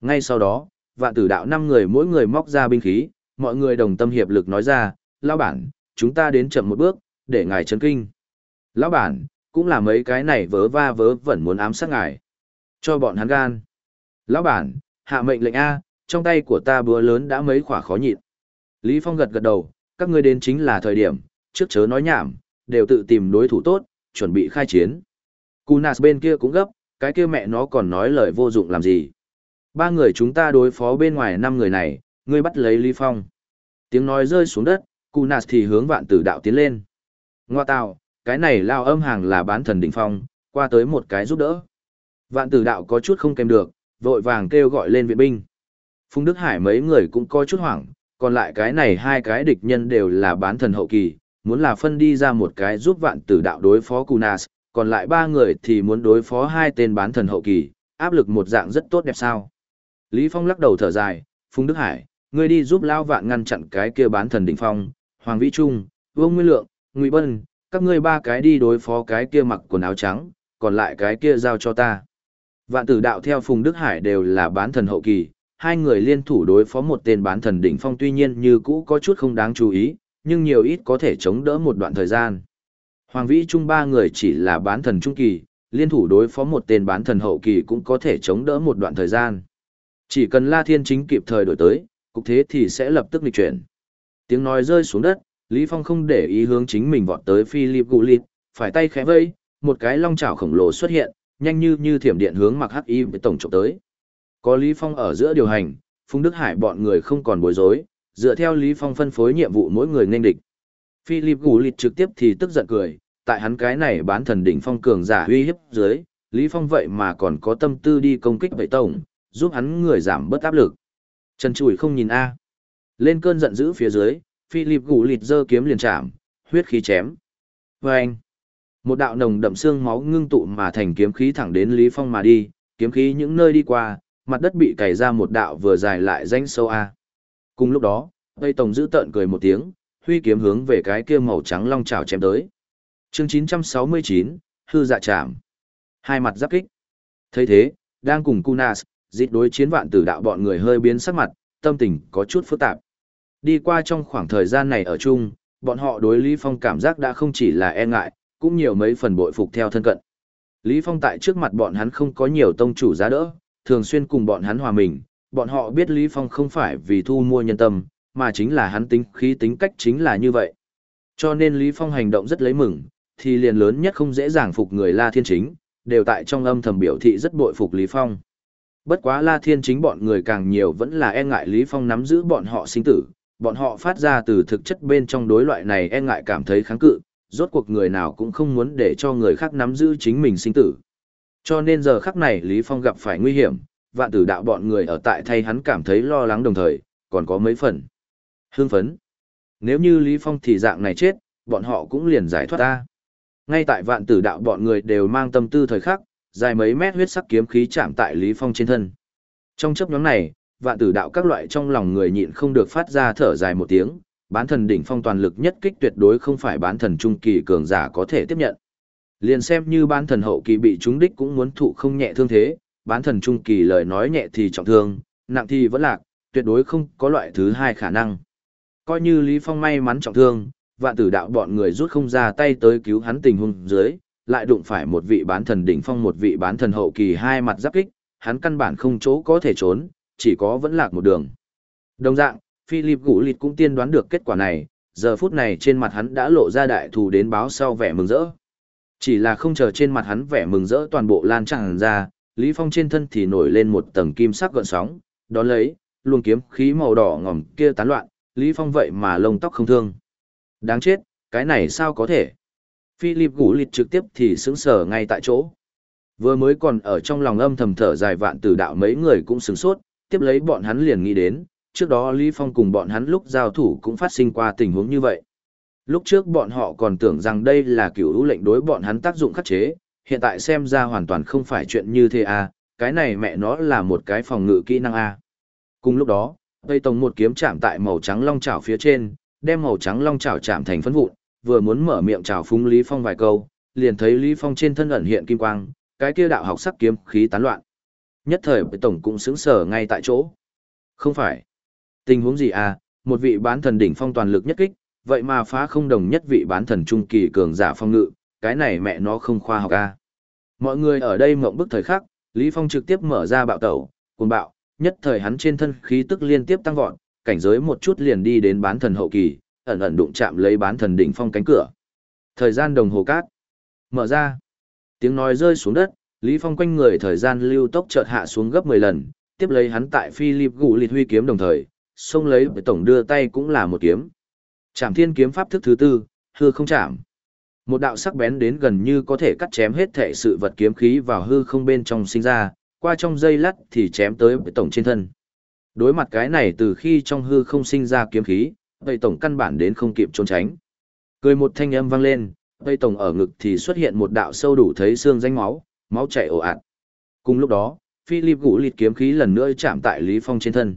A: Ngay sau đó, vạn tử đạo năm người mỗi người móc ra binh khí, mọi người đồng tâm hiệp lực nói ra, Lão bản, chúng ta đến chậm một bước, để ngài chấn kinh. Lão bản, cũng là mấy cái này vớ va vớ vẩn muốn ám sát ngài. Cho bọn hắn gan. Lão bản, hạ mệnh lệnh A, trong tay của ta búa lớn đã mấy khỏa khó nhịn. Lý Phong gật gật đầu, các ngươi đến chính là thời điểm, trước chớ nói nhảm, đều tự tìm đối thủ tốt, chuẩn bị khai chiến. Kunas bên kia cũng gấp, cái kia mẹ nó còn nói lời vô dụng làm gì. Ba người chúng ta đối phó bên ngoài năm người này, ngươi bắt lấy Lý Phong. Tiếng nói rơi xuống đất, Kunas thì hướng vạn tử đạo tiến lên. Ngoa tạo, cái này lao âm hàng là bán thần đỉnh phong, qua tới một cái giúp đỡ. Vạn tử đạo có chút không kèm được, vội vàng kêu gọi lên viện binh. Phùng Đức Hải mấy người cũng có chút hoảng, còn lại cái này hai cái địch nhân đều là bán thần hậu kỳ, muốn là phân đi ra một cái giúp vạn tử đạo đối phó Kunas, còn lại ba người thì muốn đối phó hai tên bán thần hậu kỳ, áp lực một dạng rất tốt đẹp sao. Lý Phong lắc đầu thở dài, Phùng Đức Hải, ngươi đi giúp Lao Vạn ngăn chặn cái kia bán thần đỉnh phong, Hoàng Vĩ Trung, Vương Nguyên Lượng, Ngụy Bân, các ngươi ba cái đi đối phó cái kia mặc quần áo trắng, còn lại cái kia giao cho ta. Vạn tử đạo theo Phùng Đức Hải đều là bán thần hậu kỳ, hai người liên thủ đối phó một tên bán thần đỉnh phong tuy nhiên như cũ có chút không đáng chú ý, nhưng nhiều ít có thể chống đỡ một đoạn thời gian. Hoàng Vĩ Trung ba người chỉ là bán thần trung kỳ, liên thủ đối phó một tên bán thần hậu kỳ cũng có thể chống đỡ một đoạn thời gian. Chỉ cần La Thiên Chính kịp thời đổi tới, cục thế thì sẽ lập tức lịch chuyển. Tiếng nói rơi xuống đất, Lý Phong không để ý hướng chính mình vọt tới Philip Gulit, phải tay khẽ vây, một cái long chảo khổng lồ xuất hiện, nhanh như như thiểm điện hướng mặc hắc y với tổng trộm tới. Có Lý Phong ở giữa điều hành, Phùng Đức Hải bọn người không còn bối rối, dựa theo Lý Phong phân phối nhiệm vụ mỗi người nên địch. Philip Gulit trực tiếp thì tức giận cười, tại hắn cái này bán thần đỉnh phong cường giả uy hiếp dưới, Lý Phong vậy mà còn có tâm tư đi công kích vậy tổng, giúp hắn người giảm bớt áp lực. Trần Chùi không nhìn A. Lên cơn giận dữ phía dưới, Philip gù lịt giơ kiếm liền chạm, huyết khí chém. Vâng! Một đạo nồng đậm xương máu ngưng tụ mà thành kiếm khí thẳng đến Lý Phong mà đi, kiếm khí những nơi đi qua, mặt đất bị cày ra một đạo vừa dài lại danh sâu A. Cùng lúc đó, Tây Tổng giữ tợn cười một tiếng, huy kiếm hướng về cái kia màu trắng long chảo chém tới. Chương 969, hư dạ chạm. Hai mặt giáp kích. thấy thế, đang cùng Kunas, dịch đối chiến vạn tử đạo bọn người hơi biến sắc mặt, tâm tình có chút phức tạp. Đi qua trong khoảng thời gian này ở chung, bọn họ đối Lý Phong cảm giác đã không chỉ là e ngại, cũng nhiều mấy phần bội phục theo thân cận. Lý Phong tại trước mặt bọn hắn không có nhiều tông chủ giá đỡ, thường xuyên cùng bọn hắn hòa mình, bọn họ biết Lý Phong không phải vì thu mua nhân tâm, mà chính là hắn tính khí tính cách chính là như vậy. Cho nên Lý Phong hành động rất lấy mừng, thì liền lớn nhất không dễ dàng phục người La Thiên Chính, đều tại trong âm thầm biểu thị rất bội phục Lý Phong. Bất quá La Thiên Chính bọn người càng nhiều vẫn là e ngại Lý Phong nắm giữ bọn họ sinh tử, bọn họ phát ra từ thực chất bên trong đối loại này e ngại cảm thấy kháng cự, rốt cuộc người nào cũng không muốn để cho người khác nắm giữ chính mình sinh tử. Cho nên giờ khắc này Lý Phong gặp phải nguy hiểm, vạn tử đạo bọn người ở tại thay hắn cảm thấy lo lắng đồng thời, còn có mấy phần. Hương phấn. Nếu như Lý Phong thì dạng này chết, bọn họ cũng liền giải thoát ta. Ngay tại vạn tử đạo bọn người đều mang tâm tư thời khắc, dài mấy mét huyết sắc kiếm khí chạm tại Lý Phong trên thân. Trong chấp nhóm này, vạn tử đạo các loại trong lòng người nhịn không được phát ra thở dài một tiếng, bán thần đỉnh phong toàn lực nhất kích tuyệt đối không phải bán thần trung kỳ cường giả có thể tiếp nhận. Liền xem như bán thần hậu kỳ bị trúng đích cũng muốn thụ không nhẹ thương thế, bán thần trung kỳ lời nói nhẹ thì trọng thương, nặng thì vẫn lạc, tuyệt đối không có loại thứ hai khả năng. Coi như Lý Phong may mắn trọng thương, vạn tử đạo bọn người rút không ra tay tới cứu hắn tình huống dưới, lại đụng phải một vị bán thần đỉnh phong một vị bán thần hậu kỳ hai mặt giáp kích, hắn căn bản không chỗ có thể trốn, chỉ có vẫn lạc một đường. Đồng dạng, Philip Gũ Lịt cũng tiên đoán được kết quả này, giờ phút này trên mặt hắn đã lộ ra đại thù đến báo sau vẻ mừng rỡ. Chỉ là không chờ trên mặt hắn vẻ mừng rỡ toàn bộ lan tràn ra, Lý Phong trên thân thì nổi lên một tầng kim sắc gợn sóng, đó lấy, luồng kiếm khí màu đỏ ngòm kia tán loạn, Lý Phong vậy mà lông tóc không thương. Đáng chết, cái này sao có thể? Philip Gũ Lịt trực tiếp thì sững sờ ngay tại chỗ. Vừa mới còn ở trong lòng âm thầm thở dài vạn tử đạo mấy người cũng sửng sốt, tiếp lấy bọn hắn liền nghĩ đến, trước đó Lý Phong cùng bọn hắn lúc giao thủ cũng phát sinh qua tình huống như vậy. Lúc trước bọn họ còn tưởng rằng đây là kiểu ưu lệnh đối bọn hắn tác dụng khắc chế, hiện tại xem ra hoàn toàn không phải chuyện như thế à, cái này mẹ nó là một cái phòng ngự kỹ năng à. Cùng lúc đó, Tây Tông một kiếm chạm tại màu trắng long chảo phía trên, đem màu trắng long chảo chạm thành phấn vụn, vừa muốn mở miệng chào phúng Lý Phong vài câu, liền thấy Lý Phong trên thân ẩn hiện kim quang, cái kia đạo học sắc kiếm khí tán loạn. Nhất thời Tây Tổng cũng sững sờ ngay tại chỗ. Không phải. Tình huống gì à, một vị bán thần đỉnh phong toàn lực nhất kích, vậy mà phá không đồng nhất vị bán thần trung kỳ cường giả phong ngự, cái này mẹ nó không khoa học à. Mọi người ở đây mộng bức thời khắc, Lý Phong trực tiếp mở ra bạo tẩu, cuồng bạo, nhất thời hắn trên thân khí tức liên tiếp tăng vọt, cảnh giới một chút liền đi đến bán thần hậu kỳ, ẩn ẩn đụng chạm lấy bán thần đỉnh phong cánh cửa. Thời gian đồng hồ cát. Mở ra. Tiếng nói rơi xuống đất, Lý Phong quanh người thời gian lưu tốc chợt hạ xuống gấp 10 lần, tiếp lấy hắn tại Philip gù liệt huy kiếm đồng thời, xông lấy với tổng đưa tay cũng là một kiếm. Trảm thiên kiếm pháp thức thứ tư, hư không chạm. Một đạo sắc bén đến gần như có thể cắt chém hết thể sự vật kiếm khí vào hư không bên trong sinh ra, qua trong dây lắt thì chém tới với tổng trên thân. Đối mặt cái này từ khi trong hư không sinh ra kiếm khí, vậy Tổng căn bản đến không kịp trốn tránh. Cười một thanh âm vang lên, Tây Tổng ở ngực thì xuất hiện một đạo sâu đủ thấy xương danh máu, máu chảy ồ ạt. Cùng lúc đó, Philip gũ lịt kiếm khí lần nữa chạm tại Lý Phong trên thân.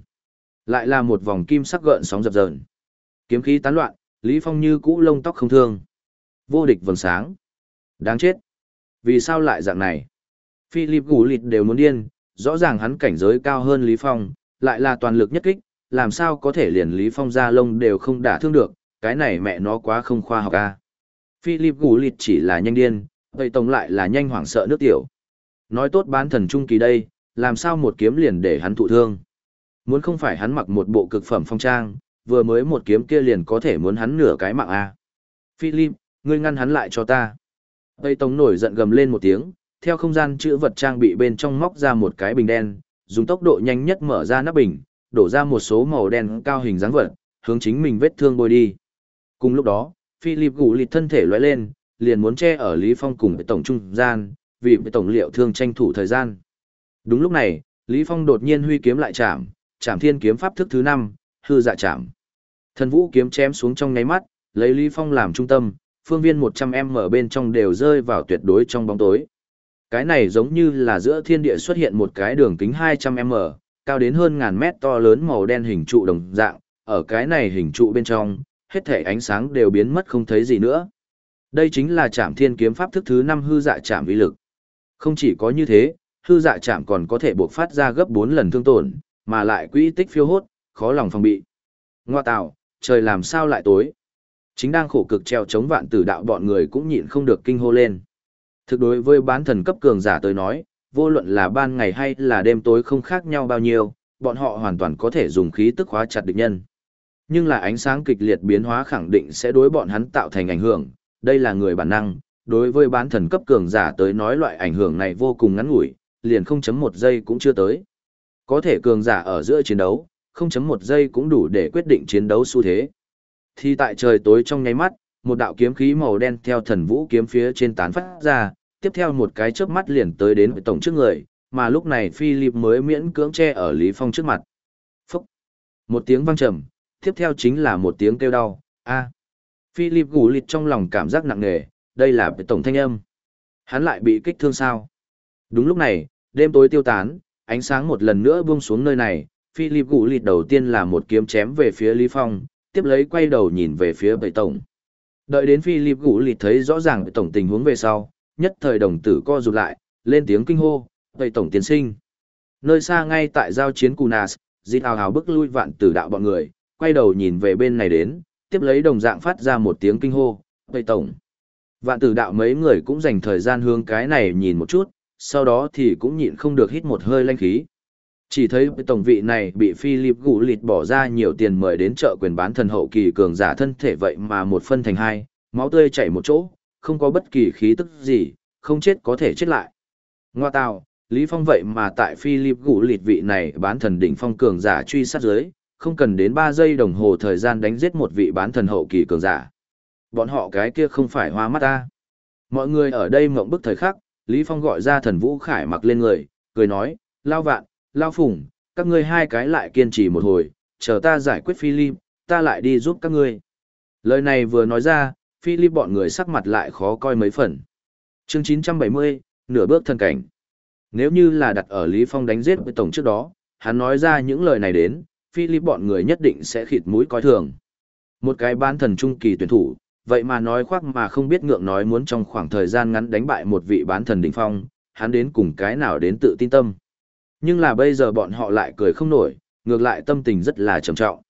A: Lại là một vòng kim sắc gợn sóng dập dờn. Kiếm khí tán loạn, Lý Phong như cũ lông tóc không thương. Vô địch vầng sáng. Đáng chết. Vì sao lại dạng này? Philip gù lịt đều muốn điên, rõ ràng hắn cảnh giới cao hơn Lý Phong, lại là toàn lực nhất kích, làm sao có thể liền Lý Phong ra lông đều không đả thương được, cái này mẹ nó quá không khoa học a. Philip gù lịt chỉ là nhanh điên, vậy tổng lại là nhanh hoảng sợ nước tiểu. Nói tốt bán thần trung kỳ đây, làm sao một kiếm liền để hắn thụ thương. Muốn không phải hắn mặc một bộ cực phẩm phong trang, vừa mới một kiếm kia liền có thể muốn hắn nửa cái mạng a. Philip, ngươi ngăn hắn lại cho ta. Tây Tống nổi giận gầm lên một tiếng, theo không gian chữ vật trang bị bên trong móc ra một cái bình đen, dùng tốc độ nhanh nhất mở ra nắp bình, đổ ra một số màu đen cao hình dáng vật, hướng chính mình vết thương bôi đi. Cùng lúc đó, Philip gù lịt thân thể lóe lên, liền muốn che ở Lý Phong cùng với tổng trung gian, vì với tổng liệu thương tranh thủ thời gian. Đúng lúc này, Lý Phong đột nhiên huy kiếm lại chạm, chạm thiên kiếm pháp thức thứ 5, hư dạ chạm. Thần vũ kiếm chém xuống trong nháy mắt, lấy Lý Phong làm trung tâm, phương viên 100m ở bên trong đều rơi vào tuyệt đối trong bóng tối. Cái này giống như là giữa thiên địa xuất hiện một cái đường kính 200m, cao đến hơn ngàn mét to lớn màu đen hình trụ đồng dạng, ở cái này hình trụ bên trong, hết thể ánh sáng đều biến mất không thấy gì nữa. Đây chính là trạm thiên kiếm pháp thức thứ 5 hư dạ trạm uy lực. Không chỉ có như thế, hư dạ trạm còn có thể buộc phát ra gấp 4 lần thương tổn, mà lại quỹ tích phiêu hốt, khó lòng phòng bị. Ngoa tạo, trời làm sao lại tối. Chính đang khổ cực treo chống vạn tử đạo bọn người cũng nhịn không được kinh hô lên. Thực đối với bán thần cấp cường giả tới nói, vô luận là ban ngày hay là đêm tối không khác nhau bao nhiêu, bọn họ hoàn toàn có thể dùng khí tức hóa chặt địch nhân. Nhưng là ánh sáng kịch liệt biến hóa khẳng định sẽ đối bọn hắn tạo thành ảnh hưởng, đây là người bản năng, đối với bán thần cấp cường giả tới nói loại ảnh hưởng này vô cùng ngắn ngủi, liền 0.1 giây cũng chưa tới. Có thể cường giả ở giữa chiến đấu, 0.1 giây cũng đủ để quyết định chiến đấu xu thế. Thì tại trời tối trong nháy mắt, một đạo kiếm khí màu đen theo thần vũ kiếm phía trên tán phát ra, tiếp theo một cái chớp mắt liền tới đến tổng trước người, mà lúc này Philip mới miễn cưỡng che ở Lý Phong trước mặt. Phúc! Một tiếng vang trầm, tiếp theo chính là một tiếng kêu đau, a. Philip gù lịt trong lòng cảm giác nặng nề, đây là tổng thanh âm. Hắn lại bị kích thương sao? Đúng lúc này, đêm tối tiêu tán, ánh sáng một lần nữa buông xuống nơi này, Philip gù lịt đầu tiên là một kiếm chém về phía Lý Phong, tiếp lấy quay đầu nhìn về phía bệ tổng. Đợi đến Philip gù lịt thấy rõ ràng bệ tổng tình huống về sau, nhất thời đồng tử co rụt lại, lên tiếng kinh hô, bệ tổng tiến sinh. Nơi xa ngay tại giao chiến Cunas, dịt hào hào bước lui vạn tử đạo bọn người, quay đầu nhìn về bên này đến, tiếp lấy đồng dạng phát ra một tiếng kinh hô, bệ tổng. Vạn tử đạo mấy người cũng dành thời gian hướng cái này nhìn một chút, sau đó thì cũng nhịn không được hít một hơi lanh khí. Chỉ thấy tổng vị này bị Philip gũ lịt bỏ ra nhiều tiền mời đến chợ quyền bán thần hậu kỳ cường giả thân thể vậy mà một phân thành hai, máu tươi chảy một chỗ, không có bất kỳ khí tức gì, không chết có thể chết lại. Ngoa tào, Lý Phong vậy mà tại Philip gũ lịt vị này bán thần đỉnh phong cường giả truy sát dưới, không cần đến 3 giây đồng hồ thời gian đánh giết một vị bán thần hậu kỳ cường giả. Bọn họ cái kia không phải hoa mắt ta. Mọi người ở đây mộng bức thời khắc, Lý Phong gọi ra thần vũ khải mặc lên người, cười nói, lao vạn, lao phùng, các ngươi hai cái lại kiên trì một hồi, chờ ta giải quyết Philip, ta lại đi giúp các ngươi. Lời này vừa nói ra, Philip bọn người sắc mặt lại khó coi mấy phần. Chương 970, nửa bước thân cảnh. Nếu như là đặt ở Lý Phong đánh giết với tổng trước đó, hắn nói ra những lời này đến, Philip bọn người nhất định sẽ khịt mũi coi thường. Một cái bán thần trung kỳ tuyển thủ, vậy mà nói khoác mà không biết ngượng nói muốn trong khoảng thời gian ngắn đánh bại một vị bán thần đỉnh phong, hắn đến cùng cái nào đến tự tin tâm. Nhưng là bây giờ bọn họ lại cười không nổi, ngược lại tâm tình rất là trầm trọng.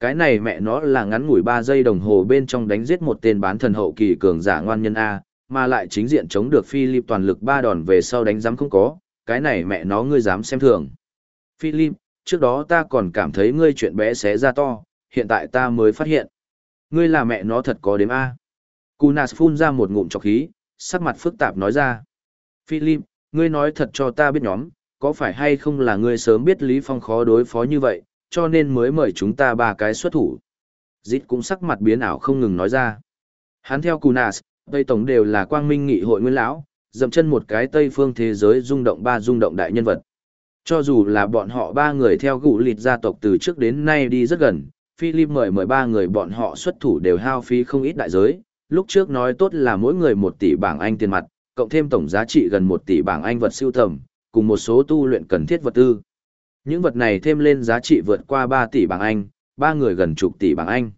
A: Cái này mẹ nó là ngắn ngủi 3 giây đồng hồ bên trong đánh giết một tên bán thần hậu kỳ cường giả ngoan nhân A, mà lại chính diện chống được Philip toàn lực ba đòn về sau đánh giám không có, cái này mẹ nó ngươi dám xem thường. Philip, trước đó ta còn cảm thấy ngươi chuyện bé xé ra to, hiện tại ta mới phát hiện. Ngươi là mẹ nó thật có đếm A. Cunas phun ra một ngụm trọc khí, sắc mặt phức tạp nói ra. Philip, ngươi nói thật cho ta biết nhóm, có phải hay không là ngươi sớm biết Lý Phong khó đối phó như vậy, cho nên mới mời chúng ta ba cái xuất thủ. Dít cũng sắc mặt biến ảo không ngừng nói ra. Hắn theo Cunas, Tây Tổng đều là quang minh nghị hội nguyên lão, dậm chân một cái Tây phương thế giới rung động ba rung động đại nhân vật. Cho dù là bọn họ ba người theo gụ lịt gia tộc từ trước đến nay đi rất gần, Philip mời mời ba người bọn họ xuất thủ đều hao phí không ít đại giới, lúc trước nói tốt là mỗi người một tỷ bảng Anh tiền mặt, cộng thêm tổng giá trị gần một tỷ bảng Anh vật siêu tầm, cùng một số tu luyện cần thiết vật tư. Những vật này thêm lên giá trị vượt qua 3 tỷ bảng Anh, ba người gần chục tỷ bảng Anh.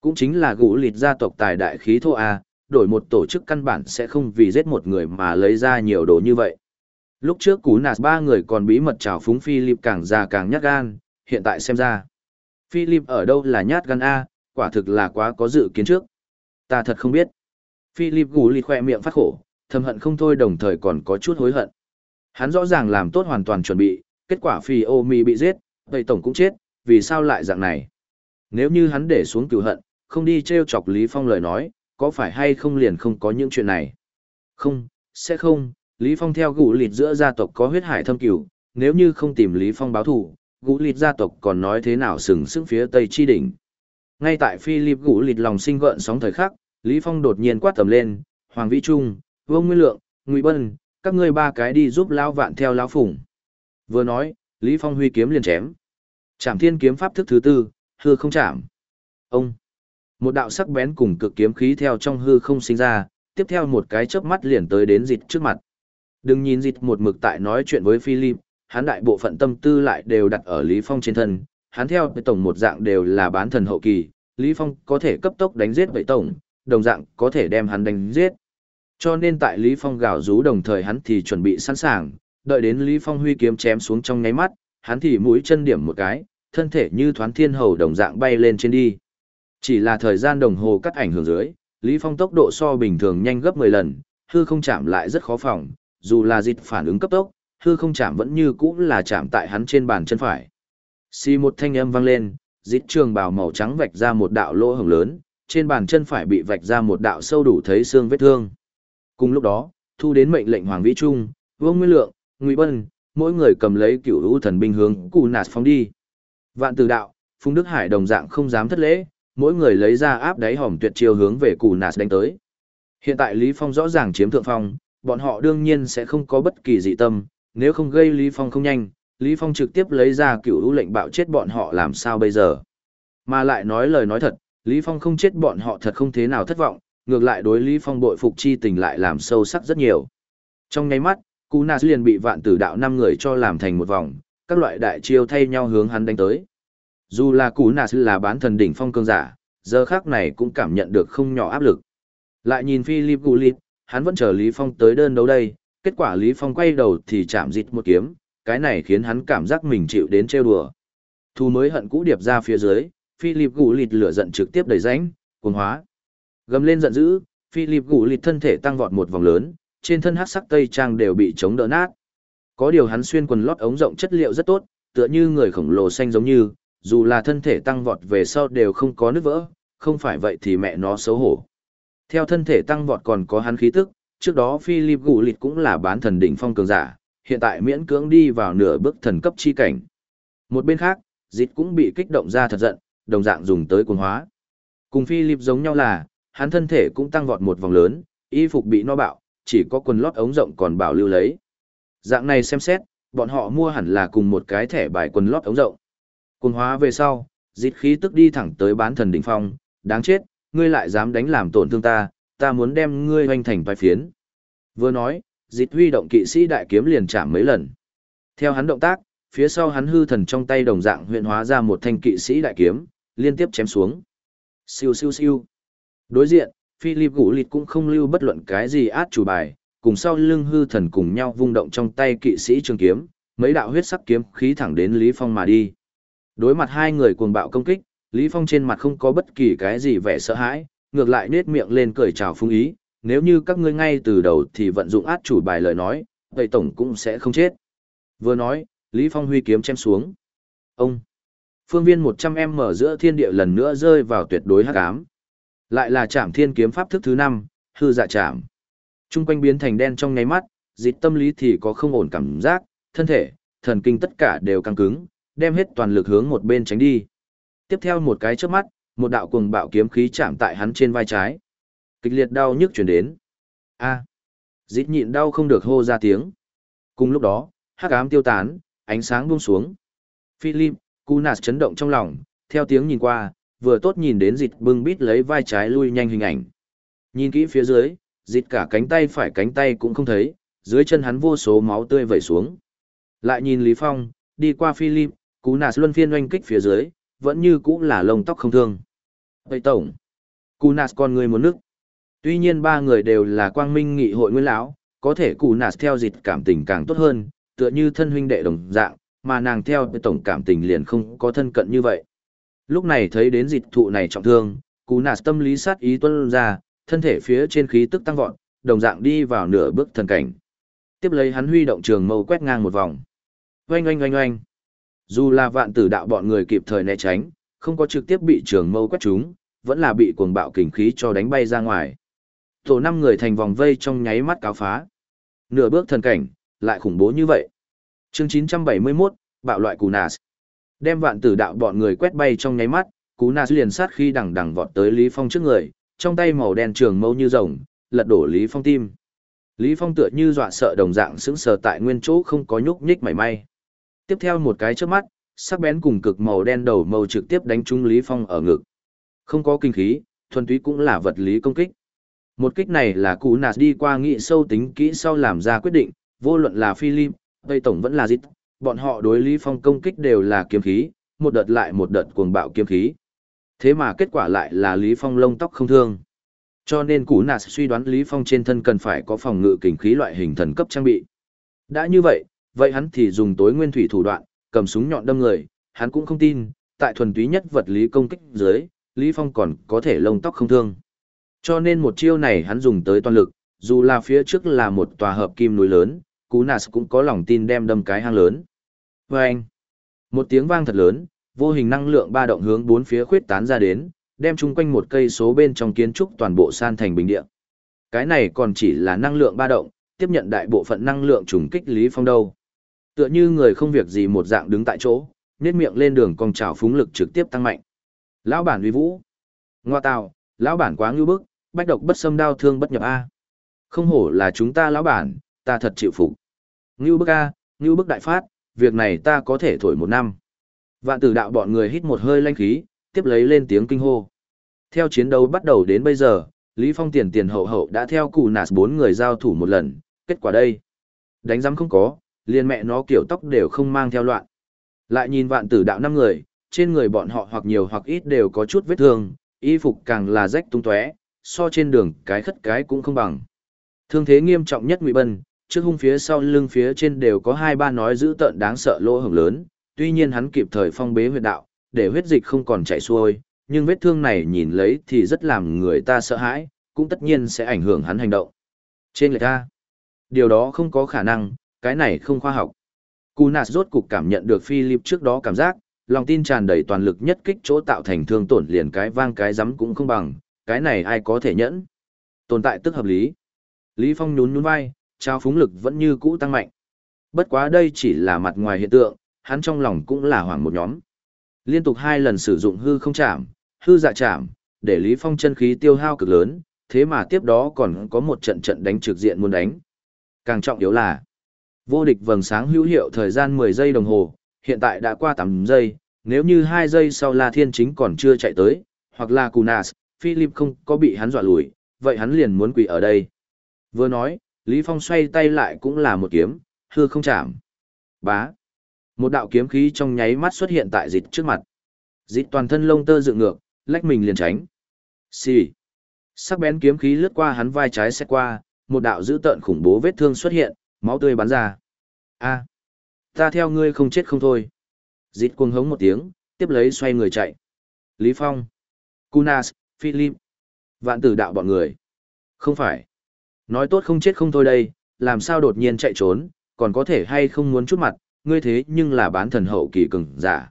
A: Cũng chính là gũ lịt gia tộc tài đại khí thô A, đổi một tổ chức căn bản sẽ không vì giết một người mà lấy ra nhiều đồ như vậy. Lúc trước cú nạt ba người còn bí mật trào phúng Philip càng già càng nhát gan, hiện tại xem ra. Philip ở đâu là nhát gan A, quả thực là quá có dự kiến trước. Ta thật không biết. Philip gù lì khoe miệng phát khổ, thầm hận không thôi đồng thời còn có chút hối hận. Hắn rõ ràng làm tốt hoàn toàn chuẩn bị, kết quả phi ô mi bị giết, vậy tổng cũng chết, vì sao lại dạng này? Nếu như hắn để xuống cửu hận, không đi treo chọc Lý Phong lời nói, có phải hay không liền không có những chuyện này? Không, sẽ không, Lý Phong theo gù lịt giữa gia tộc có huyết hải thâm cửu, nếu như không tìm Lý Phong báo thù, gũ lịt gia tộc còn nói thế nào sừng sững phía tây chi đỉnh. Ngay tại Philip gũ lịt lòng sinh gợn sóng thời khắc, Lý Phong đột nhiên quát tầm lên, Hoàng Vĩ Trung, Vương Nguyên Lượng, Ngụy Bân, các ngươi ba cái đi giúp lão vạn theo lão phùng. Vừa nói, Lý Phong huy kiếm liền chém. Trảm thiên kiếm pháp thức thứ tư, hư không chạm. Ông. Một đạo sắc bén cùng cực kiếm khí theo trong hư không sinh ra, tiếp theo một cái chớp mắt liền tới đến dịch trước mặt. Đừng nhìn dịch một mực tại nói chuyện với Philip, hắn đại bộ phận tâm tư lại đều đặt ở Lý Phong trên thân, hắn theo với tổng một dạng đều là bán thần hậu kỳ, Lý Phong có thể cấp tốc đánh giết vậy tổng, đồng dạng có thể đem hắn đánh giết. Cho nên tại Lý Phong gào rú đồng thời hắn thì chuẩn bị sẵn sàng, đợi đến Lý Phong huy kiếm chém xuống trong nháy mắt, hắn thì mũi chân điểm một cái, thân thể như thoán thiên hầu đồng dạng bay lên trên đi. Chỉ là thời gian đồng hồ cắt ảnh hưởng dưới, Lý Phong tốc độ so bình thường nhanh gấp 10 lần, hư không chạm lại rất khó phòng, dù là dịch phản ứng cấp tốc, hư không chạm vẫn như cũ là chạm tại hắn trên bàn chân phải. Xì một thanh âm vang lên, dít trường bào màu trắng vạch ra một đạo lỗ hổng lớn, trên bàn chân phải bị vạch ra một đạo sâu đủ thấy xương vết thương. Cùng lúc đó, thu đến mệnh lệnh Hoàng Vĩ Trung, Vương Nguyên Lượng, Ngụy Bân, mỗi người cầm lấy cửu u thần binh hướng cụ Nạt phóng đi. Vạn Tử Đạo, Phùng Đức Hải đồng dạng không dám thất lễ, mỗi người lấy ra áp đáy hòm tuyệt chiêu hướng về cụ Nạt đánh tới. Hiện tại Lý Phong rõ ràng chiếm thượng phong, bọn họ đương nhiên sẽ không có bất kỳ dị tâm, nếu không gây Lý Phong không nhanh, Lý Phong trực tiếp lấy ra cựu u lệnh bạo chết bọn họ làm sao bây giờ. Mà lại nói lời nói thật, Lý Phong không chết bọn họ thật không thế nào thất vọng, ngược lại đối Lý Phong bội phục chi tình lại làm sâu sắc rất nhiều. Trong nháy mắt, Cú Na liền bị vạn tử đạo năm người cho làm thành một vòng, các loại đại chiêu thay nhau hướng hắn đánh tới. Dù là Cú Na là bán thần đỉnh phong cương giả, giờ khác này cũng cảm nhận được không nhỏ áp lực. Lại nhìn Philip Gulit, hắn vẫn chờ Lý Phong tới đơn đấu đây, kết quả Lý Phong quay đầu thì chạm dịt một kiếm, cái này khiến hắn cảm giác mình chịu đến trêu đùa. Thu mới hận cũ điệp ra phía dưới, Philip Lịt lửa giận trực tiếp đẩy rãnh, cuồng hóa. Gầm lên giận dữ, Philip gù lịt thân thể tăng vọt một vòng lớn, trên thân hắc sắc tây trang đều bị chống đỡ nát. Có điều hắn xuyên quần lót ống rộng chất liệu rất tốt, tựa như người khổng lồ xanh giống như, dù là thân thể tăng vọt về sau đều không có nứt vỡ, không phải vậy thì mẹ nó xấu hổ. Theo thân thể tăng vọt còn có hắn khí tức, trước đó Philip gù lịt cũng là bán thần đỉnh phong cường giả, hiện tại miễn cưỡng đi vào nửa bước thần cấp chi cảnh. Một bên khác, dịch cũng bị kích động ra thật giận, đồng dạng dùng tới cuồng hóa. Cùng Philip giống nhau là, hắn thân thể cũng tăng vọt một vòng lớn, y phục bị no bạo, chỉ có quần lót ống rộng còn bảo lưu lấy. Dạng này xem xét, bọn họ mua hẳn là cùng một cái thẻ bài quần lót ống rộng. Cuồng hóa về sau, dịch khí tức đi thẳng tới bán thần đỉnh phong, đáng chết, ngươi lại dám đánh làm tổn thương ta, ta muốn đem ngươi hoành thành vài phiến. Vừa nói, dịch huy động kỵ sĩ đại kiếm liền chạm mấy lần. Theo hắn động tác, phía sau hắn hư thần trong tay đồng dạng huyện hóa ra một thanh kỵ sĩ đại kiếm, liên tiếp chém xuống. Siêu siêu siêu. Đối diện, Philip Gũ Lịt cũng không lưu bất luận cái gì át chủ bài, cùng sau lưng hư thần cùng nhau vung động trong tay kỵ sĩ trường kiếm, mấy đạo huyết sắc kiếm khí thẳng đến Lý Phong mà đi. Đối mặt hai người cuồng bạo công kích, Lý Phong trên mặt không có bất kỳ cái gì vẻ sợ hãi, ngược lại nết miệng lên cười chào phung ý, nếu như các ngươi ngay từ đầu thì vận dụng át chủ bài lời nói, vậy tổng cũng sẽ không chết. Vừa nói, Lý Phong huy kiếm chém xuống. Ông! Phương viên 100m mở giữa thiên địa lần nữa rơi vào tuyệt đối hắc ám. Lại là trảm thiên kiếm pháp thức thứ năm hư dạ trảm. Trung quanh biến thành đen trong ngáy mắt, dịch tâm lý thì có không ổn cảm giác, thân thể, thần kinh tất cả đều căng cứng, đem hết toàn lực hướng một bên tránh đi. Tiếp theo một cái chớp mắt, một đạo cuồng bạo kiếm khí chạm tại hắn trên vai trái. Kịch liệt đau nhức chuyển đến. A. Dít nhịn đau không được hô ra tiếng. Cùng lúc đó, hắc ám tiêu tán, ánh sáng buông xuống. Philip, Cunas chấn động trong lòng, theo tiếng nhìn qua, vừa tốt nhìn đến dịch bưng bít lấy vai trái lui nhanh hình ảnh. Nhìn kỹ phía dưới, dịch cả cánh tay phải cánh tay cũng không thấy, dưới chân hắn vô số máu tươi vẩy xuống. Lại nhìn Lý Phong, đi qua Philip, Kunas luân phiên oanh kích phía dưới, vẫn như cũng là lông tóc không thương. Vậy tổng, Kunas con người muốn nước. Tuy nhiên ba người đều là quang minh nghị hội nguyên lão, có thể Kunas theo dịch cảm tình càng tốt hơn, tựa như thân huynh đệ đồng dạng, mà nàng theo tổng cảm tình liền không có thân cận như vậy. Lúc này thấy đến dịch thụ này trọng thương, Kunas tâm lý sát ý tuân ra, thân thể phía trên khí tức tăng vọt, đồng dạng đi vào nửa bước thần cảnh. Tiếp lấy hắn huy động trường mâu quét ngang một vòng. Oanh oanh oanh oanh. Dù là vạn tử đạo bọn người kịp thời né tránh, không có trực tiếp bị trường mâu quét chúng, vẫn là bị cuồng bạo kình khí cho đánh bay ra ngoài. Tổ năm người thành vòng vây trong nháy mắt cáo phá. Nửa bước thần cảnh, lại khủng bố như vậy. Chương 971, bạo loại Cú Nà. Đem vạn tử đạo bọn người quét bay trong nháy mắt, Cú Nà liền sát khi đằng đằng vọt tới Lý Phong trước người, trong tay màu đen trường mâu như rồng, lật đổ Lý Phong tim. Lý Phong tựa như dọa sợ đồng dạng sững sờ tại nguyên chỗ không có nhúc nhích mảy may. Tiếp theo một cái chớp mắt, sắc bén cùng cực màu đen đầu màu trực tiếp đánh trúng Lý Phong ở ngực. Không có kinh khí, thuần túy cũng là vật lý công kích. Một kích này là cụ nạt đi qua nghị sâu tính kỹ sau làm ra quyết định, vô luận là Philip, Tây Tổng vẫn là Dít, bọn họ đối Lý Phong công kích đều là kiếm khí, một đợt lại một đợt cuồng bạo kiếm khí. Thế mà kết quả lại là Lý Phong lông tóc không thương. Cho nên Cú Nạt suy đoán Lý Phong trên thân cần phải có phòng ngự kình khí loại hình thần cấp trang bị. Đã như vậy, vậy hắn thì dùng tối nguyên thủy thủ đoạn, cầm súng nhọn đâm người, hắn cũng không tin, tại thuần túy nhất vật lý công kích dưới, Lý Phong còn có thể lông tóc không thương. Cho nên một chiêu này hắn dùng tới toàn lực, dù là phía trước là một tòa hợp kim núi lớn, Cú Nạt cũng có lòng tin đem đâm cái hang lớn. Và anh, một tiếng vang thật lớn, vô hình năng lượng ba động hướng bốn phía khuyết tán ra đến, đem chung quanh một cây số bên trong kiến trúc toàn bộ san thành bình địa. Cái này còn chỉ là năng lượng ba động, tiếp nhận đại bộ phận năng lượng trùng kích Lý Phong đâu. Tựa như người không việc gì một dạng đứng tại chỗ, nét miệng lên đường cong trào phúng lực trực tiếp tăng mạnh. Lão bản uy vũ. Ngoa tào, lão bản quá ngưu bức, bách độc bất xâm đau thương bất nhập A. Không hổ là chúng ta lão bản, ta thật chịu phục. Ngưu bức A, ngưu bức đại phát, việc này ta có thể thổi một năm. Vạn tử đạo bọn người hít một hơi lanh khí, tiếp lấy lên tiếng kinh hô. Theo chiến đấu bắt đầu đến bây giờ, Lý Phong tiền tiền hậu hậu đã theo cụ nạt bốn người giao thủ một lần, kết quả đây. Đánh giám không có, liền mẹ nó kiểu tóc đều không mang theo loạn. Lại nhìn vạn tử đạo năm người, trên người bọn họ hoặc nhiều hoặc ít đều có chút vết thương, y phục càng là rách tung tóe, so trên đường cái khất cái cũng không bằng. Thương thế nghiêm trọng nhất Ngụy Bân, trước hung phía sau lưng phía trên đều có hai ba nói dữ tợn đáng sợ lỗ hổng lớn, tuy nhiên hắn kịp thời phong bế huyệt đạo, để huyết dịch không còn chảy xuôi, nhưng vết thương này nhìn lấy thì rất làm người ta sợ hãi, cũng tất nhiên sẽ ảnh hưởng hắn hành động. Trên lệch ta, điều đó không có khả năng, cái này không khoa học. Kunas rốt cục cảm nhận được Philip trước đó cảm giác, lòng tin tràn đầy toàn lực nhất kích chỗ tạo thành thương tổn liền cái vang cái rắm cũng không bằng, cái này ai có thể nhẫn. Tồn tại tức hợp lý. Lý Phong nhún nhún vai, trao phúng lực vẫn như cũ tăng mạnh. Bất quá đây chỉ là mặt ngoài hiện tượng, hắn trong lòng cũng là hoảng một nhóm. Liên tục hai lần sử dụng hư không chạm, hư dạ chạm, để Lý Phong chân khí tiêu hao cực lớn, thế mà tiếp đó còn có một trận trận đánh trực diện muốn đánh. Càng trọng yếu là, vô địch vầng sáng hữu hiệu thời gian 10 giây đồng hồ, hiện tại đã qua 8 giây, nếu như 2 giây sau La Thiên Chính còn chưa chạy tới, hoặc là Kunas, Philip không có bị hắn dọa lùi, vậy hắn liền muốn quỳ ở đây. Vừa nói, Lý Phong xoay tay lại cũng là một kiếm, hư không chạm. Bá. Một đạo kiếm khí trong nháy mắt xuất hiện tại dịch trước mặt. Dịch toàn thân lông tơ dựng ngược, lách mình liền tránh. Xì. Sắc bén kiếm khí lướt qua hắn vai trái xét qua, một đạo dữ tợn khủng bố vết thương xuất hiện, máu tươi bắn ra. A, ta theo ngươi không chết không thôi. Dịch cuồng hống một tiếng, tiếp lấy xoay người chạy. Lý Phong, Kunas, Philip, vạn tử đạo bọn người. Không phải. Nói tốt không chết không thôi đây, làm sao đột nhiên chạy trốn, còn có thể hay không muốn chút mặt, ngươi thế nhưng là bán thần hậu kỳ cường giả.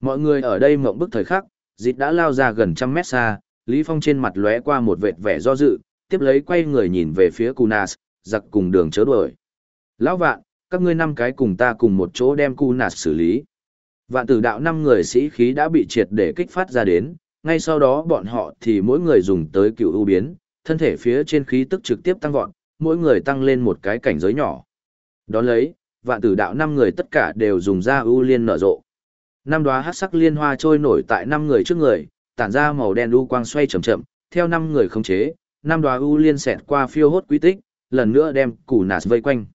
A: Mọi người ở đây mộng bức thời khắc, dịch đã lao ra gần trăm mét xa, Lý Phong trên mặt lóe qua một vệt vẻ do dự, tiếp lấy quay người nhìn về phía Kunas, giặc cùng đường chớ đuổi. Lão vạn, các ngươi năm cái cùng ta cùng một chỗ đem Kunas xử lý. Vạn tử đạo năm người sĩ khí đã bị triệt để kích phát ra đến, ngay sau đó bọn họ thì mỗi người dùng tới cựu ưu biến, thân thể phía trên khí tức trực tiếp tăng vọt, mỗi người tăng lên một cái cảnh giới nhỏ. Đón lấy, vạn tử đạo năm người tất cả đều dùng ra ưu liên nở rộ. Năm đóa hắc sắc liên hoa trôi nổi tại năm người trước người, tản ra màu đen u quang xoay chậm chậm, theo năm người khống chế, năm đóa ưu liên xẹt qua phiêu hốt quy tích, lần nữa đem Cù Nạt vây quanh.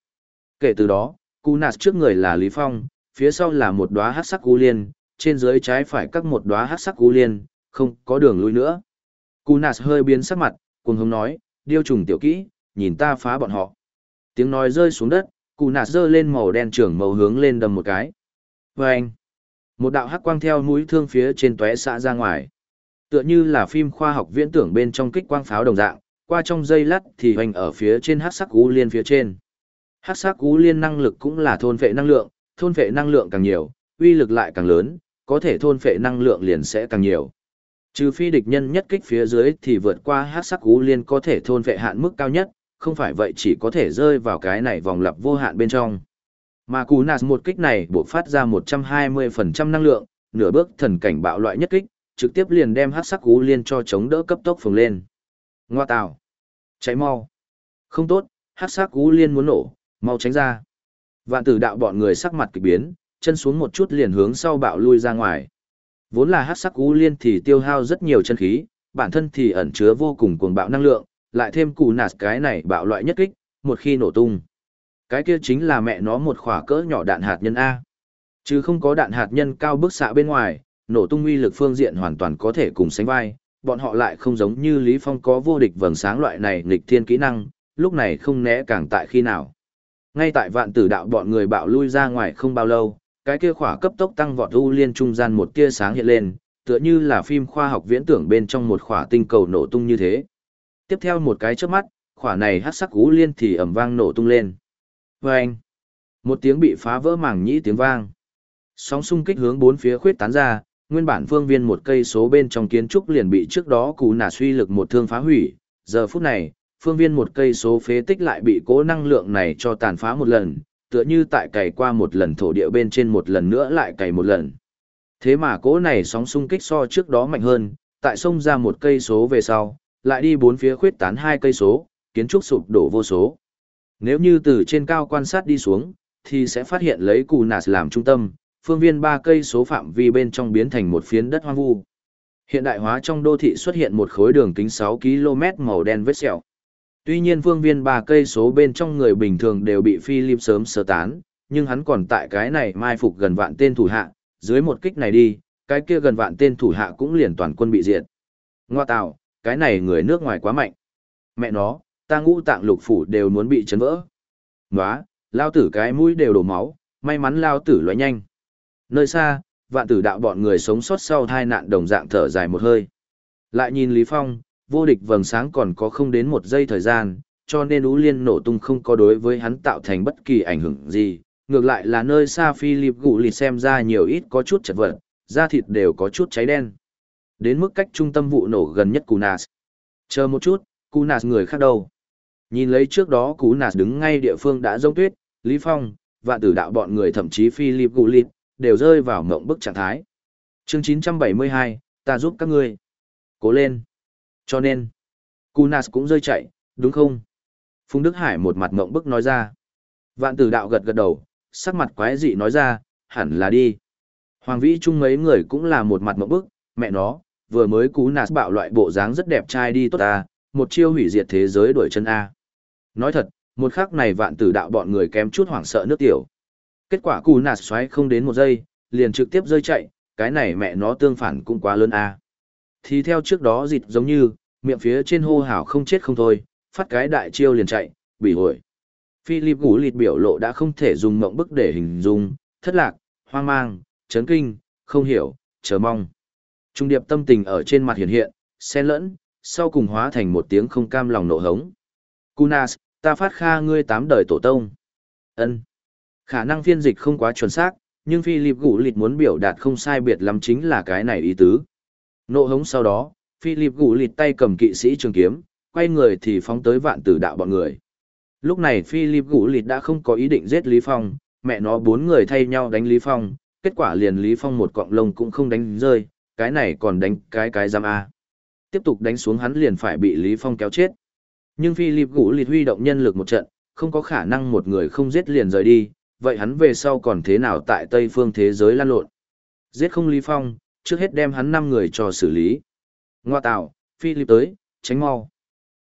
A: Kể từ đó, Cú Nạt trước người là Lý Phong, phía sau là một đóa hắc sắc cú liên, trên dưới trái phải các một đóa hắc sắc cú liên, không có đường lui nữa. Cú Nạt hơi biến sắc mặt, cuồng hống nói, điêu trùng tiểu kỹ, nhìn ta phá bọn họ. Tiếng nói rơi xuống đất, Cú Nạt giơ lên màu đen trưởng màu hướng lên đầm một cái. Vâng! Một đạo hắc quang theo mũi thương phía trên tóe xạ ra ngoài. Tựa như là phim khoa học viễn tưởng bên trong kích quang pháo đồng dạng, qua trong dây lắt thì hoành ở phía trên hắc sắc cú liên phía trên. Hắc sắc cú liên năng lực cũng là thôn phệ năng lượng, thôn phệ năng lượng càng nhiều, uy lực lại càng lớn, có thể thôn phệ năng lượng liền sẽ càng nhiều. Trừ phi địch nhân nhất kích phía dưới thì vượt qua hắc sắc cú liên có thể thôn phệ hạn mức cao nhất, không phải vậy chỉ có thể rơi vào cái này vòng lặp vô hạn bên trong. Mà cú nạt một kích này buộc phát ra 120% năng lượng, nửa bước thần cảnh bạo loại nhất kích, trực tiếp liền đem hắc sắc cú liên cho chống đỡ cấp tốc phồng lên. Ngoa tào. Cháy mau. Không tốt, hắc sắc cú liên muốn nổ, mau tránh ra. Vạn tử đạo bọn người sắc mặt kỳ biến, chân xuống một chút liền hướng sau bạo lui ra ngoài. Vốn là hắc sắc cú liên thì tiêu hao rất nhiều chân khí, bản thân thì ẩn chứa vô cùng cuồng bạo năng lượng, lại thêm củ nạt cái này bạo loại nhất kích, một khi nổ tung. Cái kia chính là mẹ nó một khỏa cỡ nhỏ đạn hạt nhân A. Chứ không có đạn hạt nhân cao bức xạ bên ngoài, nổ tung uy lực phương diện hoàn toàn có thể cùng sánh vai, bọn họ lại không giống như Lý Phong có vô địch vầng sáng loại này nghịch thiên kỹ năng, lúc này không né càng tại khi nào. Ngay tại vạn tử đạo bọn người bạo lui ra ngoài không bao lâu, cái kia khỏa cấp tốc tăng vọt u liên trung gian một tia sáng hiện lên, tựa như là phim khoa học viễn tưởng bên trong một khỏa tinh cầu nổ tung như thế. Tiếp theo một cái chớp mắt, khỏa này hắc sắc u liên thì ầm vang nổ tung lên. Vâng! Một tiếng bị phá vỡ màng nhĩ tiếng vang. Sóng xung kích hướng bốn phía khuyết tán ra, nguyên bản phương viên một cây số bên trong kiến trúc liền bị trước đó cú nà suy lực một thương phá hủy. Giờ phút này, phương viên một cây số phế tích lại bị cố năng lượng này cho tàn phá một lần, tựa như tại cày qua một lần thổ địa bên trên một lần nữa lại cày một lần. Thế mà cố này sóng xung kích so trước đó mạnh hơn, tại sông ra một cây số về sau, lại đi bốn phía khuyết tán hai cây số, kiến trúc sụp đổ vô số. Nếu như từ trên cao quan sát đi xuống, thì sẽ phát hiện lấy cù nạt làm trung tâm, phương viên ba cây số phạm vi bên trong biến thành một phiến đất hoang vu. Hiện đại hóa trong đô thị xuất hiện một khối đường kính 6 km màu đen vết sẹo. Tuy nhiên phương viên ba cây số bên trong người bình thường đều bị Philip sớm sơ tán, nhưng hắn còn tại cái này mai phục gần vạn tên thủ hạ, dưới một kích này đi, cái kia gần vạn tên thủ hạ cũng liền toàn quân bị diệt. Ngoa tạo, cái này người nước ngoài quá mạnh. Mẹ nó, ta ngũ tạng lục phủ đều muốn bị chấn vỡ. Nóa, lao tử cái mũi đều đổ máu, may mắn lao tử loại nhanh. Nơi xa, vạn tử đạo bọn người sống sót sau hai nạn đồng dạng thở dài một hơi. Lại nhìn Lý Phong, vô địch vầng sáng còn có không đến một giây thời gian, cho nên ú liên nổ tung không có đối với hắn tạo thành bất kỳ ảnh hưởng gì. Ngược lại là nơi xa Philip gụ lì xem ra nhiều ít có chút chật vật, da thịt đều có chút cháy đen. Đến mức cách trung tâm vụ nổ gần nhất Kunas. Chờ một chút, Kunas người khác đâu? Nhìn lấy trước đó Kunas đứng ngay địa phương đã rông tuyết, Lý Phong, và tử đạo bọn người thậm chí Philip gụ lì, đều rơi vào mộng bức trạng thái. Chương 972, ta giúp các ngươi. Cố lên. Cho nên, Kunas cũng rơi chạy, đúng không? Phùng Đức Hải một mặt mộng bức nói ra. Vạn tử đạo gật gật đầu, sắc mặt quái dị nói ra, hẳn là đi. Hoàng Vĩ Trung mấy người cũng là một mặt mộng bức, mẹ nó, vừa mới cú nạt bạo loại bộ dáng rất đẹp trai đi tốt ta, một chiêu hủy diệt thế giới đuổi chân A. Nói thật, một khắc này vạn tử đạo bọn người kém chút hoảng sợ nước tiểu. Kết quả cú nạt xoáy không đến một giây, liền trực tiếp rơi chạy, cái này mẹ nó tương phản cũng quá lớn a. Thì theo trước đó dịt giống như, miệng phía trên hô hào không chết không thôi, phát cái đại chiêu liền chạy, bị hồi. Philip ngủ lịt biểu lộ đã không thể dùng mộng bức để hình dung, thất lạc, hoang mang, chấn kinh, không hiểu, chờ mong. Trung điệp tâm tình ở trên mặt hiện hiện, xen lẫn, sau cùng hóa thành một tiếng không cam lòng nộ hống. Kunas, ta phát kha ngươi tám đời tổ tông. ân Khả năng phiên dịch không quá chuẩn xác, nhưng Philip Gũ Lịt muốn biểu đạt không sai biệt lắm chính là cái này ý tứ. Nộ hống sau đó, Philip Gũ Lịt tay cầm kỵ sĩ trường kiếm, quay người thì phóng tới vạn tử đạo bọn người. Lúc này Philip Gũ Lịt đã không có ý định giết Lý Phong, mẹ nó bốn người thay nhau đánh Lý Phong, kết quả liền Lý Phong một cọng lông cũng không đánh rơi, cái này còn đánh cái cái giam A. Tiếp tục đánh xuống hắn liền phải bị Lý Phong kéo chết. Nhưng Philip Gũ Lịt huy động nhân lực một trận, không có khả năng một người không giết liền rời đi, vậy hắn về sau còn thế nào tại Tây phương thế giới lan lộn? Giết không Lý Phong, trước hết đem hắn năm người cho xử lý. Ngoa tạo, Philip tới, tránh mau.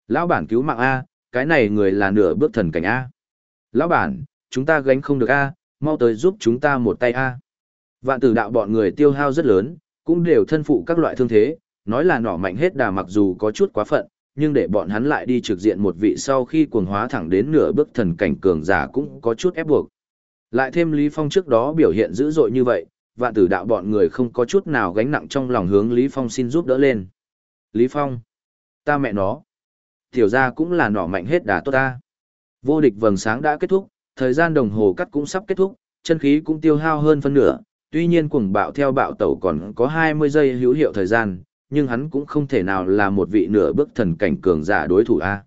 A: Lão bản cứu mạng A, cái này người là nửa bước thần cảnh A. Lão bản, chúng ta gánh không được A, mau tới giúp chúng ta một tay A. Vạn tử đạo bọn người tiêu hao rất lớn, cũng đều thân phụ các loại thương thế, nói là nỏ mạnh hết đà mặc dù có chút quá phận, nhưng để bọn hắn lại đi trực diện một vị sau khi cuồng hóa thẳng đến nửa bước thần cảnh cường giả cũng có chút ép buộc. Lại thêm Lý Phong trước đó biểu hiện dữ dội như vậy, vạn tử đạo bọn người không có chút nào gánh nặng trong lòng hướng Lý Phong xin giúp đỡ lên. Lý Phong, ta mẹ nó, tiểu gia cũng là nỏ mạnh hết đà tốt ta. Vô địch vầng sáng đã kết thúc, thời gian đồng hồ cắt cũng sắp kết thúc, chân khí cũng tiêu hao hơn phân nửa, tuy nhiên cuồng bạo theo bạo tẩu còn có 20 giây hữu hiệu thời gian, nhưng hắn cũng không thể nào là một vị nửa bước thần cảnh cường giả đối thủ a.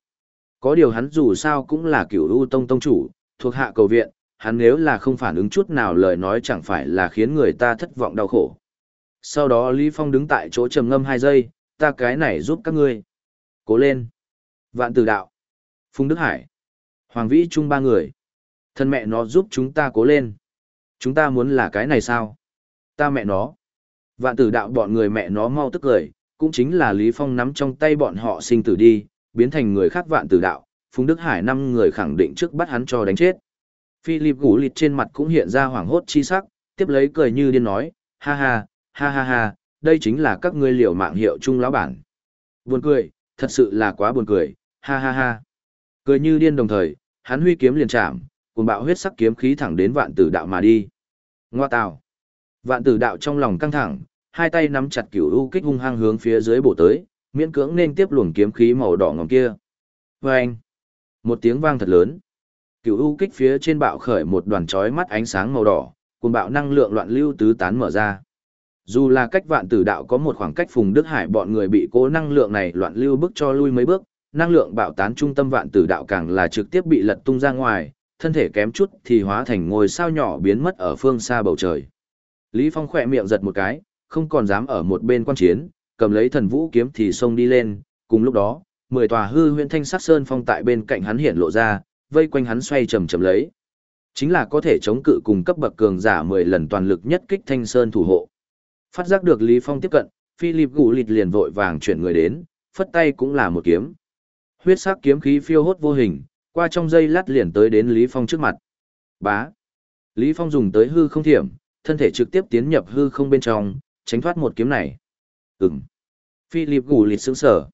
A: Có điều hắn dù sao cũng là cửu u tông tông chủ, thuộc hạ cầu viện, hắn nếu là không phản ứng chút nào lời nói chẳng phải là khiến người ta thất vọng đau khổ. Sau đó Lý Phong đứng tại chỗ trầm ngâm 2 giây, ta cái này giúp các ngươi. Cố lên. Vạn tử đạo. Phùng Đức Hải. Hoàng Vĩ Trung ba người. Thân mẹ nó giúp chúng ta cố lên. Chúng ta muốn là cái này sao? Ta mẹ nó. Vạn tử đạo bọn người mẹ nó mau tức cười, cũng chính là Lý Phong nắm trong tay bọn họ sinh tử đi, biến thành người khác vạn tử đạo, Phùng Đức Hải năm người khẳng định trước bắt hắn cho đánh chết. Philip gủ lịt trên mặt cũng hiện ra hoảng hốt chi sắc, tiếp lấy cười như điên nói, ha ha, ha ha ha, đây chính là các ngươi liều mạng hiệu chung lão bản. Buồn cười, thật sự là quá buồn cười, ha ha ha. Cười như điên đồng thời, hắn huy kiếm liền chạm, cùng bạo huyết sắc kiếm khí thẳng đến vạn tử đạo mà đi. Ngoa tào. Vạn tử đạo trong lòng căng thẳng, hai tay nắm chặt cửu u kích hung hăng hướng phía dưới bổ tới, miễn cưỡng nên tiếp luồng kiếm khí màu đỏ ngòm kia. Vâng! Một tiếng vang thật lớn. Cửu u kích phía trên bạo khởi một đoàn chói mắt ánh sáng màu đỏ, cùng bạo năng lượng loạn lưu tứ tán mở ra. Dù là cách vạn tử đạo có một khoảng cách phùng Đức Hải bọn người bị cố năng lượng này loạn lưu bức cho lui mấy bước, năng lượng bạo tán trung tâm vạn tử đạo càng là trực tiếp bị lật tung ra ngoài, thân thể kém chút thì hóa thành ngôi sao nhỏ biến mất ở phương xa bầu trời. Lý Phong khỏe miệng giật một cái, không còn dám ở một bên quan chiến, cầm lấy thần vũ kiếm thì xông đi lên, cùng lúc đó, mười tòa hư huyễn thanh sắc sơn phong tại bên cạnh hắn hiện lộ ra, vây quanh hắn xoay chầm chầm lấy. Chính là có thể chống cự cùng cấp bậc cường giả 10 lần toàn lực nhất kích thanh sơn thủ hộ. Phát giác được Lý Phong tiếp cận, Philip gù lịt liền vội vàng chuyển người đến, phất tay cũng là một kiếm. Huyết sắc kiếm khí phiêu hốt vô hình, qua trong dây lát liền tới đến Lý Phong trước mặt. Bá. Lý Phong dùng tới hư không thiểm, thân thể trực tiếp tiến nhập hư không bên trong, tránh thoát một kiếm này. Ừm. Philip gù lịt sững sở.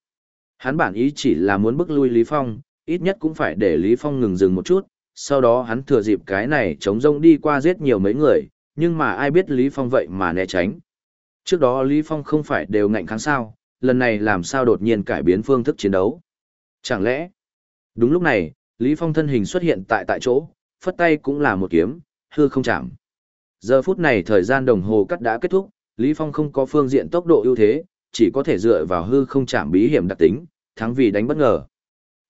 A: Hắn bản ý chỉ là muốn bức lui Lý Phong, ít nhất cũng phải để Lý Phong ngừng dừng một chút, sau đó hắn thừa dịp cái này chống rông đi qua giết nhiều mấy người, nhưng mà ai biết Lý Phong vậy mà né tránh. Trước đó Lý Phong không phải đều ngạnh kháng sao, lần này làm sao đột nhiên cải biến phương thức chiến đấu. Chẳng lẽ, đúng lúc này, Lý Phong thân hình xuất hiện tại tại chỗ, phất tay cũng là một kiếm, hư không chạm. Giờ phút này thời gian đồng hồ cắt đã kết thúc, Lý Phong không có phương diện tốc độ ưu thế, chỉ có thể dựa vào hư không chạm bí hiểm đặc tính, thắng vì đánh bất ngờ.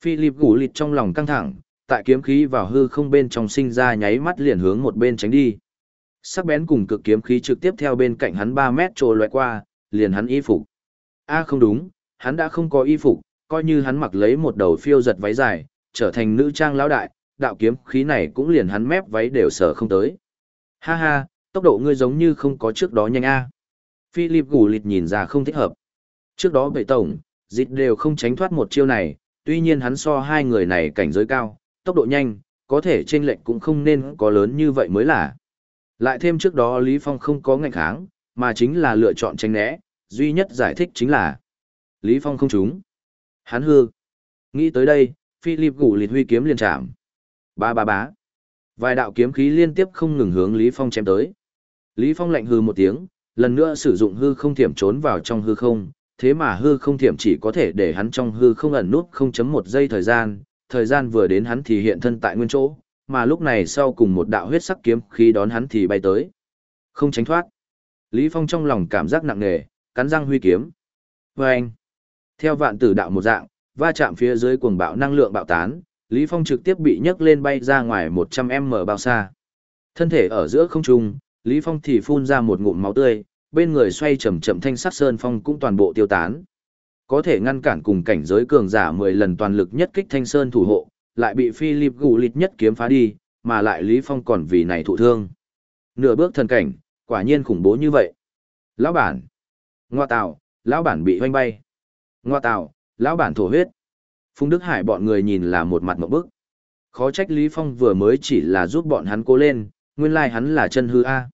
A: Philip gù lịt trong lòng căng thẳng, tại kiếm khí vào hư không bên trong sinh ra nháy mắt liền hướng một bên tránh đi. Sắc bén cùng cực kiếm khí trực tiếp theo bên cạnh hắn 3 mét trồ loại qua, liền hắn y phục. A không đúng, hắn đã không có y phục, coi như hắn mặc lấy một đầu phiêu giật váy dài, trở thành nữ trang lão đại, đạo kiếm khí này cũng liền hắn mép váy đều sở không tới. Ha ha, tốc độ ngươi giống như không có trước đó nhanh a. Philip gù lịt nhìn ra không thích hợp. Trước đó bệ tổng, dịch đều không tránh thoát một chiêu này, tuy nhiên hắn so hai người này cảnh giới cao, tốc độ nhanh, có thể trên lệnh cũng không nên có lớn như vậy mới là. Lại thêm trước đó Lý Phong không có ngạnh kháng, mà chính là lựa chọn tránh né, duy nhất giải thích chính là Lý Phong không trúng. Hắn hư. Nghĩ tới đây, Philip gủ liệt huy kiếm liền chạm. Ba ba bá. Vài đạo kiếm khí liên tiếp không ngừng hướng Lý Phong chém tới. Lý Phong lạnh hư một tiếng, lần nữa sử dụng hư không thiểm trốn vào trong hư không, thế mà hư không thiểm chỉ có thể để hắn trong hư không ẩn nút 0.1 giây thời gian, thời gian vừa đến hắn thì hiện thân tại nguyên chỗ, mà lúc này sau cùng một đạo huyết sắc kiếm khí đón hắn thì bay tới. Không tránh thoát. Lý Phong trong lòng cảm giác nặng nề, cắn răng huy kiếm. Và anh, theo vạn tử đạo một dạng, va chạm phía dưới cuồng bạo năng lượng bạo tán, Lý Phong trực tiếp bị nhấc lên bay ra ngoài 100m bao xa. Thân thể ở giữa không trung, Lý Phong thì phun ra một ngụm máu tươi, bên người xoay chậm chậm thanh sắc sơn phong cũng toàn bộ tiêu tán. Có thể ngăn cản cùng cảnh giới cường giả 10 lần toàn lực nhất kích thanh sơn thủ hộ, lại bị Philip gù lịt nhất kiếm phá đi, mà lại Lý Phong còn vì này thụ thương. Nửa bước thần cảnh, quả nhiên khủng bố như vậy. Lão bản. Ngoa tạo, lão bản bị hoanh bay. Ngoa tạo, lão bản thổ huyết. Phùng Đức Hải bọn người nhìn là một mặt một bức. Khó trách Lý Phong vừa mới chỉ là giúp bọn hắn cố lên, nguyên lai like hắn là chân hư A.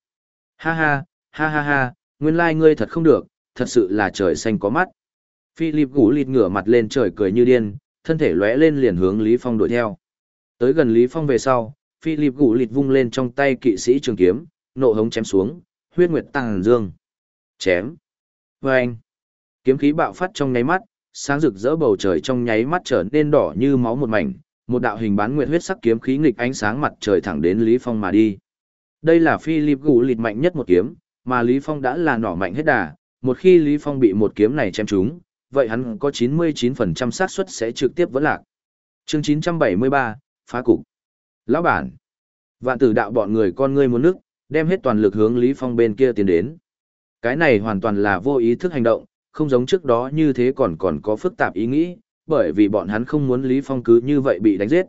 A: Ha ha, ha ha ha, nguyên lai like ngươi thật không được, thật sự là trời xanh có mắt. Philip gũ lịt ngửa mặt lên trời cười như điên, thân thể lóe lên liền hướng Lý Phong đuổi theo. Tới gần Lý Phong về sau, Philip gũ lịt vung lên trong tay kỵ sĩ trường kiếm, nộ hống chém xuống, huyết nguyệt tăng dương. Chém. Và anh. Kiếm khí bạo phát trong nháy mắt, sáng rực rỡ bầu trời trong nháy mắt trở nên đỏ như máu một mảnh, một đạo hình bán nguyệt huyết sắc kiếm khí nghịch ánh sáng mặt trời thẳng đến Lý Phong mà đi. Đây là Philip gũ lịt mạnh nhất một kiếm, mà Lý Phong đã là nỏ mạnh hết đà, một khi Lý Phong bị một kiếm này chém trúng, vậy hắn có 99% xác suất sẽ trực tiếp vỡ lạc. Chương 973, phá cục. Lão bản, vạn tử đạo bọn người con ngươi muốn nước, đem hết toàn lực hướng Lý Phong bên kia tiến đến. Cái này hoàn toàn là vô ý thức hành động, không giống trước đó như thế còn còn có phức tạp ý nghĩ, bởi vì bọn hắn không muốn Lý Phong cứ như vậy bị đánh giết.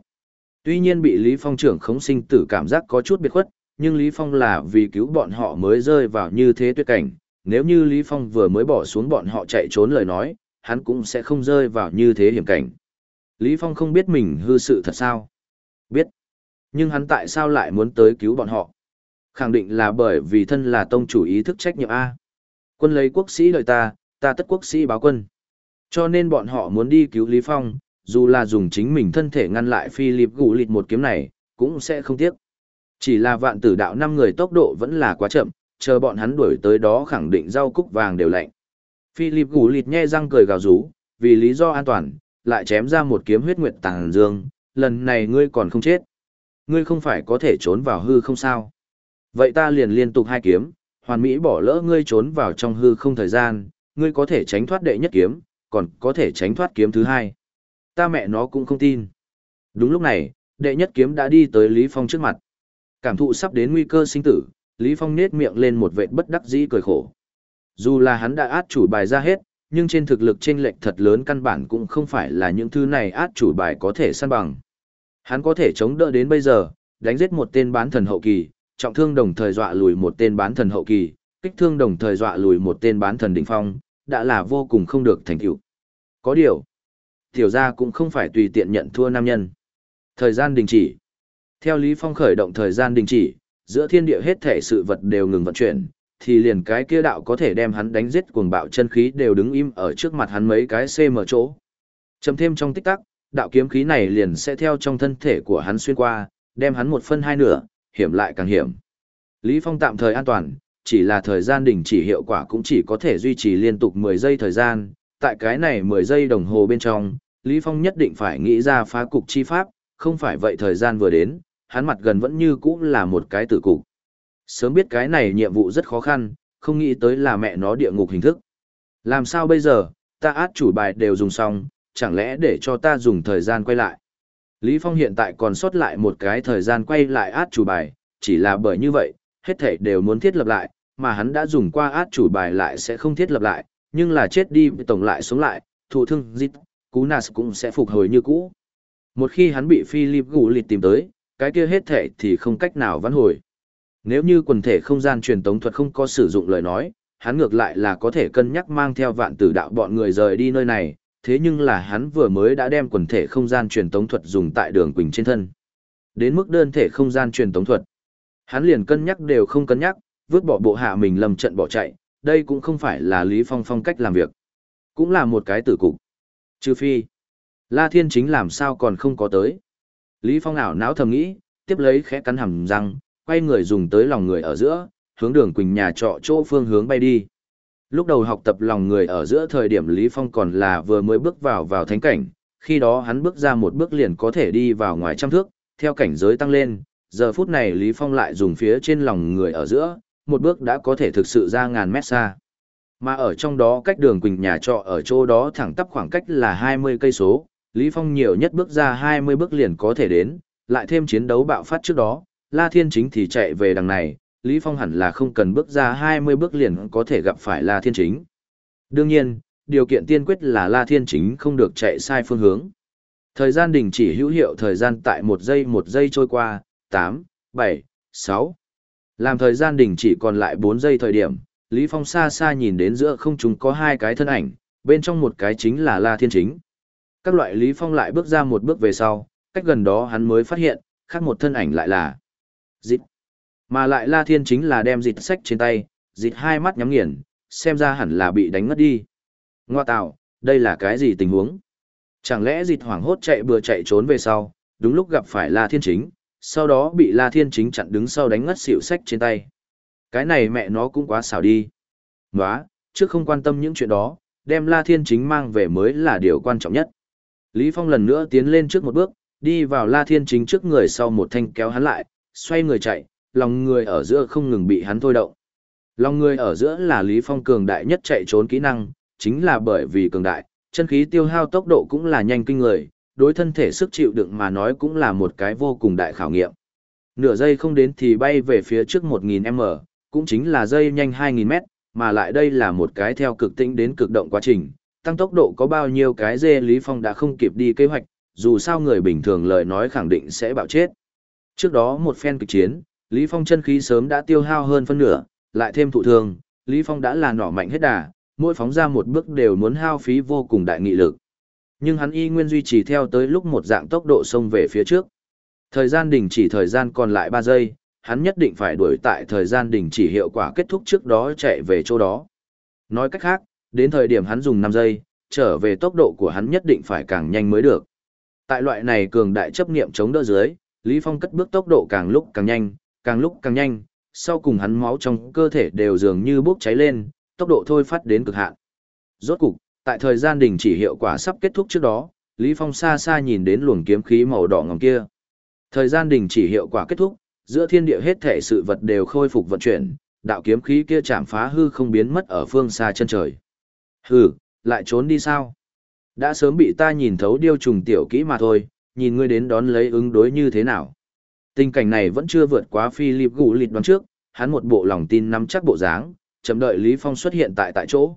A: Tuy nhiên bị Lý Phong trưởng khống sinh tử cảm giác có chút biệt khuất, nhưng Lý Phong là vì cứu bọn họ mới rơi vào như thế tuyệt cảnh, nếu như Lý Phong vừa mới bỏ xuống bọn họ chạy trốn lời nói, hắn cũng sẽ không rơi vào như thế hiểm cảnh. Lý Phong không biết mình hư sự thật sao? Biết. Nhưng hắn tại sao lại muốn tới cứu bọn họ? Khẳng định là bởi vì thân là tông chủ ý thức trách nhiệm A. Quân lấy quốc sĩ đợi ta, ta tất quốc sĩ báo quân. Cho nên bọn họ muốn đi cứu Lý Phong, dù là dùng chính mình thân thể ngăn lại Philip gù lịt một kiếm này, cũng sẽ không tiếc. Chỉ là vạn tử đạo năm người tốc độ vẫn là quá chậm, chờ bọn hắn đuổi tới đó khẳng định rau cúc vàng đều lạnh. Philip gù lịt nhe răng cười gào rú, vì lý do an toàn, lại chém ra một kiếm huyết nguyệt tàng dương, lần này ngươi còn không chết. Ngươi không phải có thể trốn vào hư không sao? Vậy ta liền liên tục hai kiếm, hoàn mỹ bỏ lỡ ngươi trốn vào trong hư không thời gian, ngươi có thể tránh thoát đệ nhất kiếm, còn có thể tránh thoát kiếm thứ hai. Ta mẹ nó cũng không tin. Đúng lúc này, đệ nhất kiếm đã đi tới Lý Phong trước mặt. Cảm thụ sắp đến nguy cơ sinh tử, Lý Phong nết miệng lên một vệt bất đắc dĩ cười khổ. Dù là hắn đã át chủ bài ra hết, nhưng trên thực lực chênh lệch thật lớn căn bản cũng không phải là những thứ này át chủ bài có thể săn bằng. Hắn có thể chống đỡ đến bây giờ, đánh giết một tên bán thần hậu kỳ, trọng thương đồng thời dọa lùi một tên bán thần hậu kỳ, kích thương đồng thời dọa lùi một tên bán thần đỉnh phong, đã là vô cùng không được thành tựu. Có điều, tiểu gia cũng không phải tùy tiện nhận thua nam nhân. Thời gian đình chỉ. Theo Lý Phong khởi động thời gian đình chỉ, giữa thiên địa hết thể sự vật đều ngừng vận chuyển, thì liền cái kia đạo có thể đem hắn đánh giết cuồng bạo chân khí đều đứng im ở trước mặt hắn mấy cái cm chỗ. Chấm thêm trong tích tắc, đạo kiếm khí này liền sẽ theo trong thân thể của hắn xuyên qua, đem hắn một phân hai nửa, hiểm lại càng hiểm. Lý Phong tạm thời an toàn, chỉ là thời gian đình chỉ hiệu quả cũng chỉ có thể duy trì liên tục 10 giây thời gian, tại cái này 10 giây đồng hồ bên trong, Lý Phong nhất định phải nghĩ ra phá cục chi pháp, không phải vậy thời gian vừa đến, hắn mặt gần vẫn như cũ là một cái tử cục. Sớm biết cái này nhiệm vụ rất khó khăn, không nghĩ tới là mẹ nó địa ngục hình thức. Làm sao bây giờ, ta át chủ bài đều dùng xong, chẳng lẽ để cho ta dùng thời gian quay lại. Lý Phong hiện tại còn sót lại một cái thời gian quay lại át chủ bài, chỉ là bởi như vậy, hết thảy đều muốn thiết lập lại, mà hắn đã dùng qua át chủ bài lại sẽ không thiết lập lại, nhưng là chết đi tổng lại sống lại, thụ thương dít, cú nas cũng sẽ phục hồi như cũ. Một khi hắn bị Philip gù lịt tìm tới, cái kia hết thể thì không cách nào vãn hồi. Nếu như quần thể không gian truyền tống thuật không có sử dụng lời nói, hắn ngược lại là có thể cân nhắc mang theo vạn tử đạo bọn người rời đi nơi này, thế nhưng là hắn vừa mới đã đem quần thể không gian truyền tống thuật dùng tại đường quỳnh trên thân. Đến mức đơn thể không gian truyền tống thuật, hắn liền cân nhắc đều không cân nhắc, vứt bỏ bộ hạ mình lầm trận bỏ chạy, đây cũng không phải là Lý Phong phong cách làm việc. Cũng là một cái tử cục. Trừ phi, La Thiên chính làm sao còn không có tới. Lý Phong ảo não thầm nghĩ, tiếp lấy khẽ cắn hàm răng, quay người dùng tới lòng người ở giữa, hướng đường Quỳnh nhà trọ chỗ phương hướng bay đi. Lúc đầu học tập lòng người ở giữa thời điểm Lý Phong còn là vừa mới bước vào vào thánh cảnh, khi đó hắn bước ra một bước liền có thể đi vào ngoài trăm thước, theo cảnh giới tăng lên, giờ phút này Lý Phong lại dùng phía trên lòng người ở giữa, một bước đã có thể thực sự ra ngàn mét xa. Mà ở trong đó cách đường Quỳnh nhà trọ ở chỗ đó thẳng tắp khoảng cách là 20 cây số, Lý Phong nhiều nhất bước ra 20 bước liền có thể đến, lại thêm chiến đấu bạo phát trước đó, La Thiên Chính thì chạy về đằng này, Lý Phong hẳn là không cần bước ra 20 bước liền có thể gặp phải La Thiên Chính. Đương nhiên, điều kiện tiên quyết là La Thiên Chính không được chạy sai phương hướng. Thời gian đình chỉ hữu hiệu thời gian tại một giây một giây trôi qua, 8, 7, 6. Làm thời gian đình chỉ còn lại 4 giây thời điểm, Lý Phong xa xa nhìn đến giữa không trung có hai cái thân ảnh, bên trong một cái chính là La Thiên Chính. Các loại Lý Phong lại bước ra một bước về sau, cách gần đó hắn mới phát hiện, khác một thân ảnh lại là Dịch. Mà lại La Thiên Chính là đem dịch sách trên tay, dịch hai mắt nhắm nghiền, xem ra hẳn là bị đánh ngất đi. Ngoa tạo, đây là cái gì tình huống? Chẳng lẽ dịch hoảng hốt chạy bừa chạy trốn về sau, đúng lúc gặp phải La Thiên Chính, sau đó bị La Thiên Chính chặn đứng sau đánh ngất xỉu sách trên tay. Cái này mẹ nó cũng quá xảo đi. Nóa, trước không quan tâm những chuyện đó, đem La Thiên Chính mang về mới là điều quan trọng nhất. Lý Phong lần nữa tiến lên trước một bước, đi vào La Thiên Chính trước người sau một thanh kéo hắn lại, xoay người chạy, lòng người ở giữa không ngừng bị hắn thôi động. Lòng người ở giữa là Lý Phong cường đại nhất chạy trốn kỹ năng, chính là bởi vì cường đại, chân khí tiêu hao tốc độ cũng là nhanh kinh người, đối thân thể sức chịu đựng mà nói cũng là một cái vô cùng đại khảo nghiệm. Nửa giây không đến thì bay về phía trước 1000m, cũng chính là giây nhanh 2000m, mà lại đây là một cái theo cực tĩnh đến cực động quá trình, tăng tốc độ có bao nhiêu cái dê Lý Phong đã không kịp đi kế hoạch, dù sao người bình thường lời nói khẳng định sẽ bạo chết. Trước đó một phen kịch chiến, Lý Phong chân khí sớm đã tiêu hao hơn phân nửa, lại thêm thụ thương, Lý Phong đã là nỏ mạnh hết đà, mỗi phóng ra một bước đều muốn hao phí vô cùng đại nghị lực. Nhưng hắn y nguyên duy trì theo tới lúc một dạng tốc độ xông về phía trước. Thời gian đình chỉ thời gian còn lại 3 giây, hắn nhất định phải đuổi tại thời gian đình chỉ hiệu quả kết thúc trước đó chạy về chỗ đó. Nói cách khác, đến thời điểm hắn dùng 5 giây, trở về tốc độ của hắn nhất định phải càng nhanh mới được. Tại loại này cường đại chấp niệm chống đỡ dưới, Lý Phong cất bước tốc độ càng lúc càng nhanh, càng lúc càng nhanh, sau cùng hắn máu trong cơ thể đều dường như bốc cháy lên, tốc độ thôi phát đến cực hạn. Rốt cục, tại thời gian đình chỉ hiệu quả sắp kết thúc trước đó, Lý Phong xa xa nhìn đến luồng kiếm khí màu đỏ ngòm kia. Thời gian đình chỉ hiệu quả kết thúc, giữa thiên địa hết thể sự vật đều khôi phục vận chuyển, đạo kiếm khí kia chạm phá hư không biến mất ở phương xa chân trời. Hừ, lại trốn đi sao? Đã sớm bị ta nhìn thấu điêu trùng tiểu kỹ mà thôi, nhìn ngươi đến đón lấy ứng đối như thế nào. Tình cảnh này vẫn chưa vượt quá Philip Gù lịt đoán trước, hắn một bộ lòng tin nắm chắc bộ dáng, chậm đợi Lý Phong xuất hiện tại tại chỗ.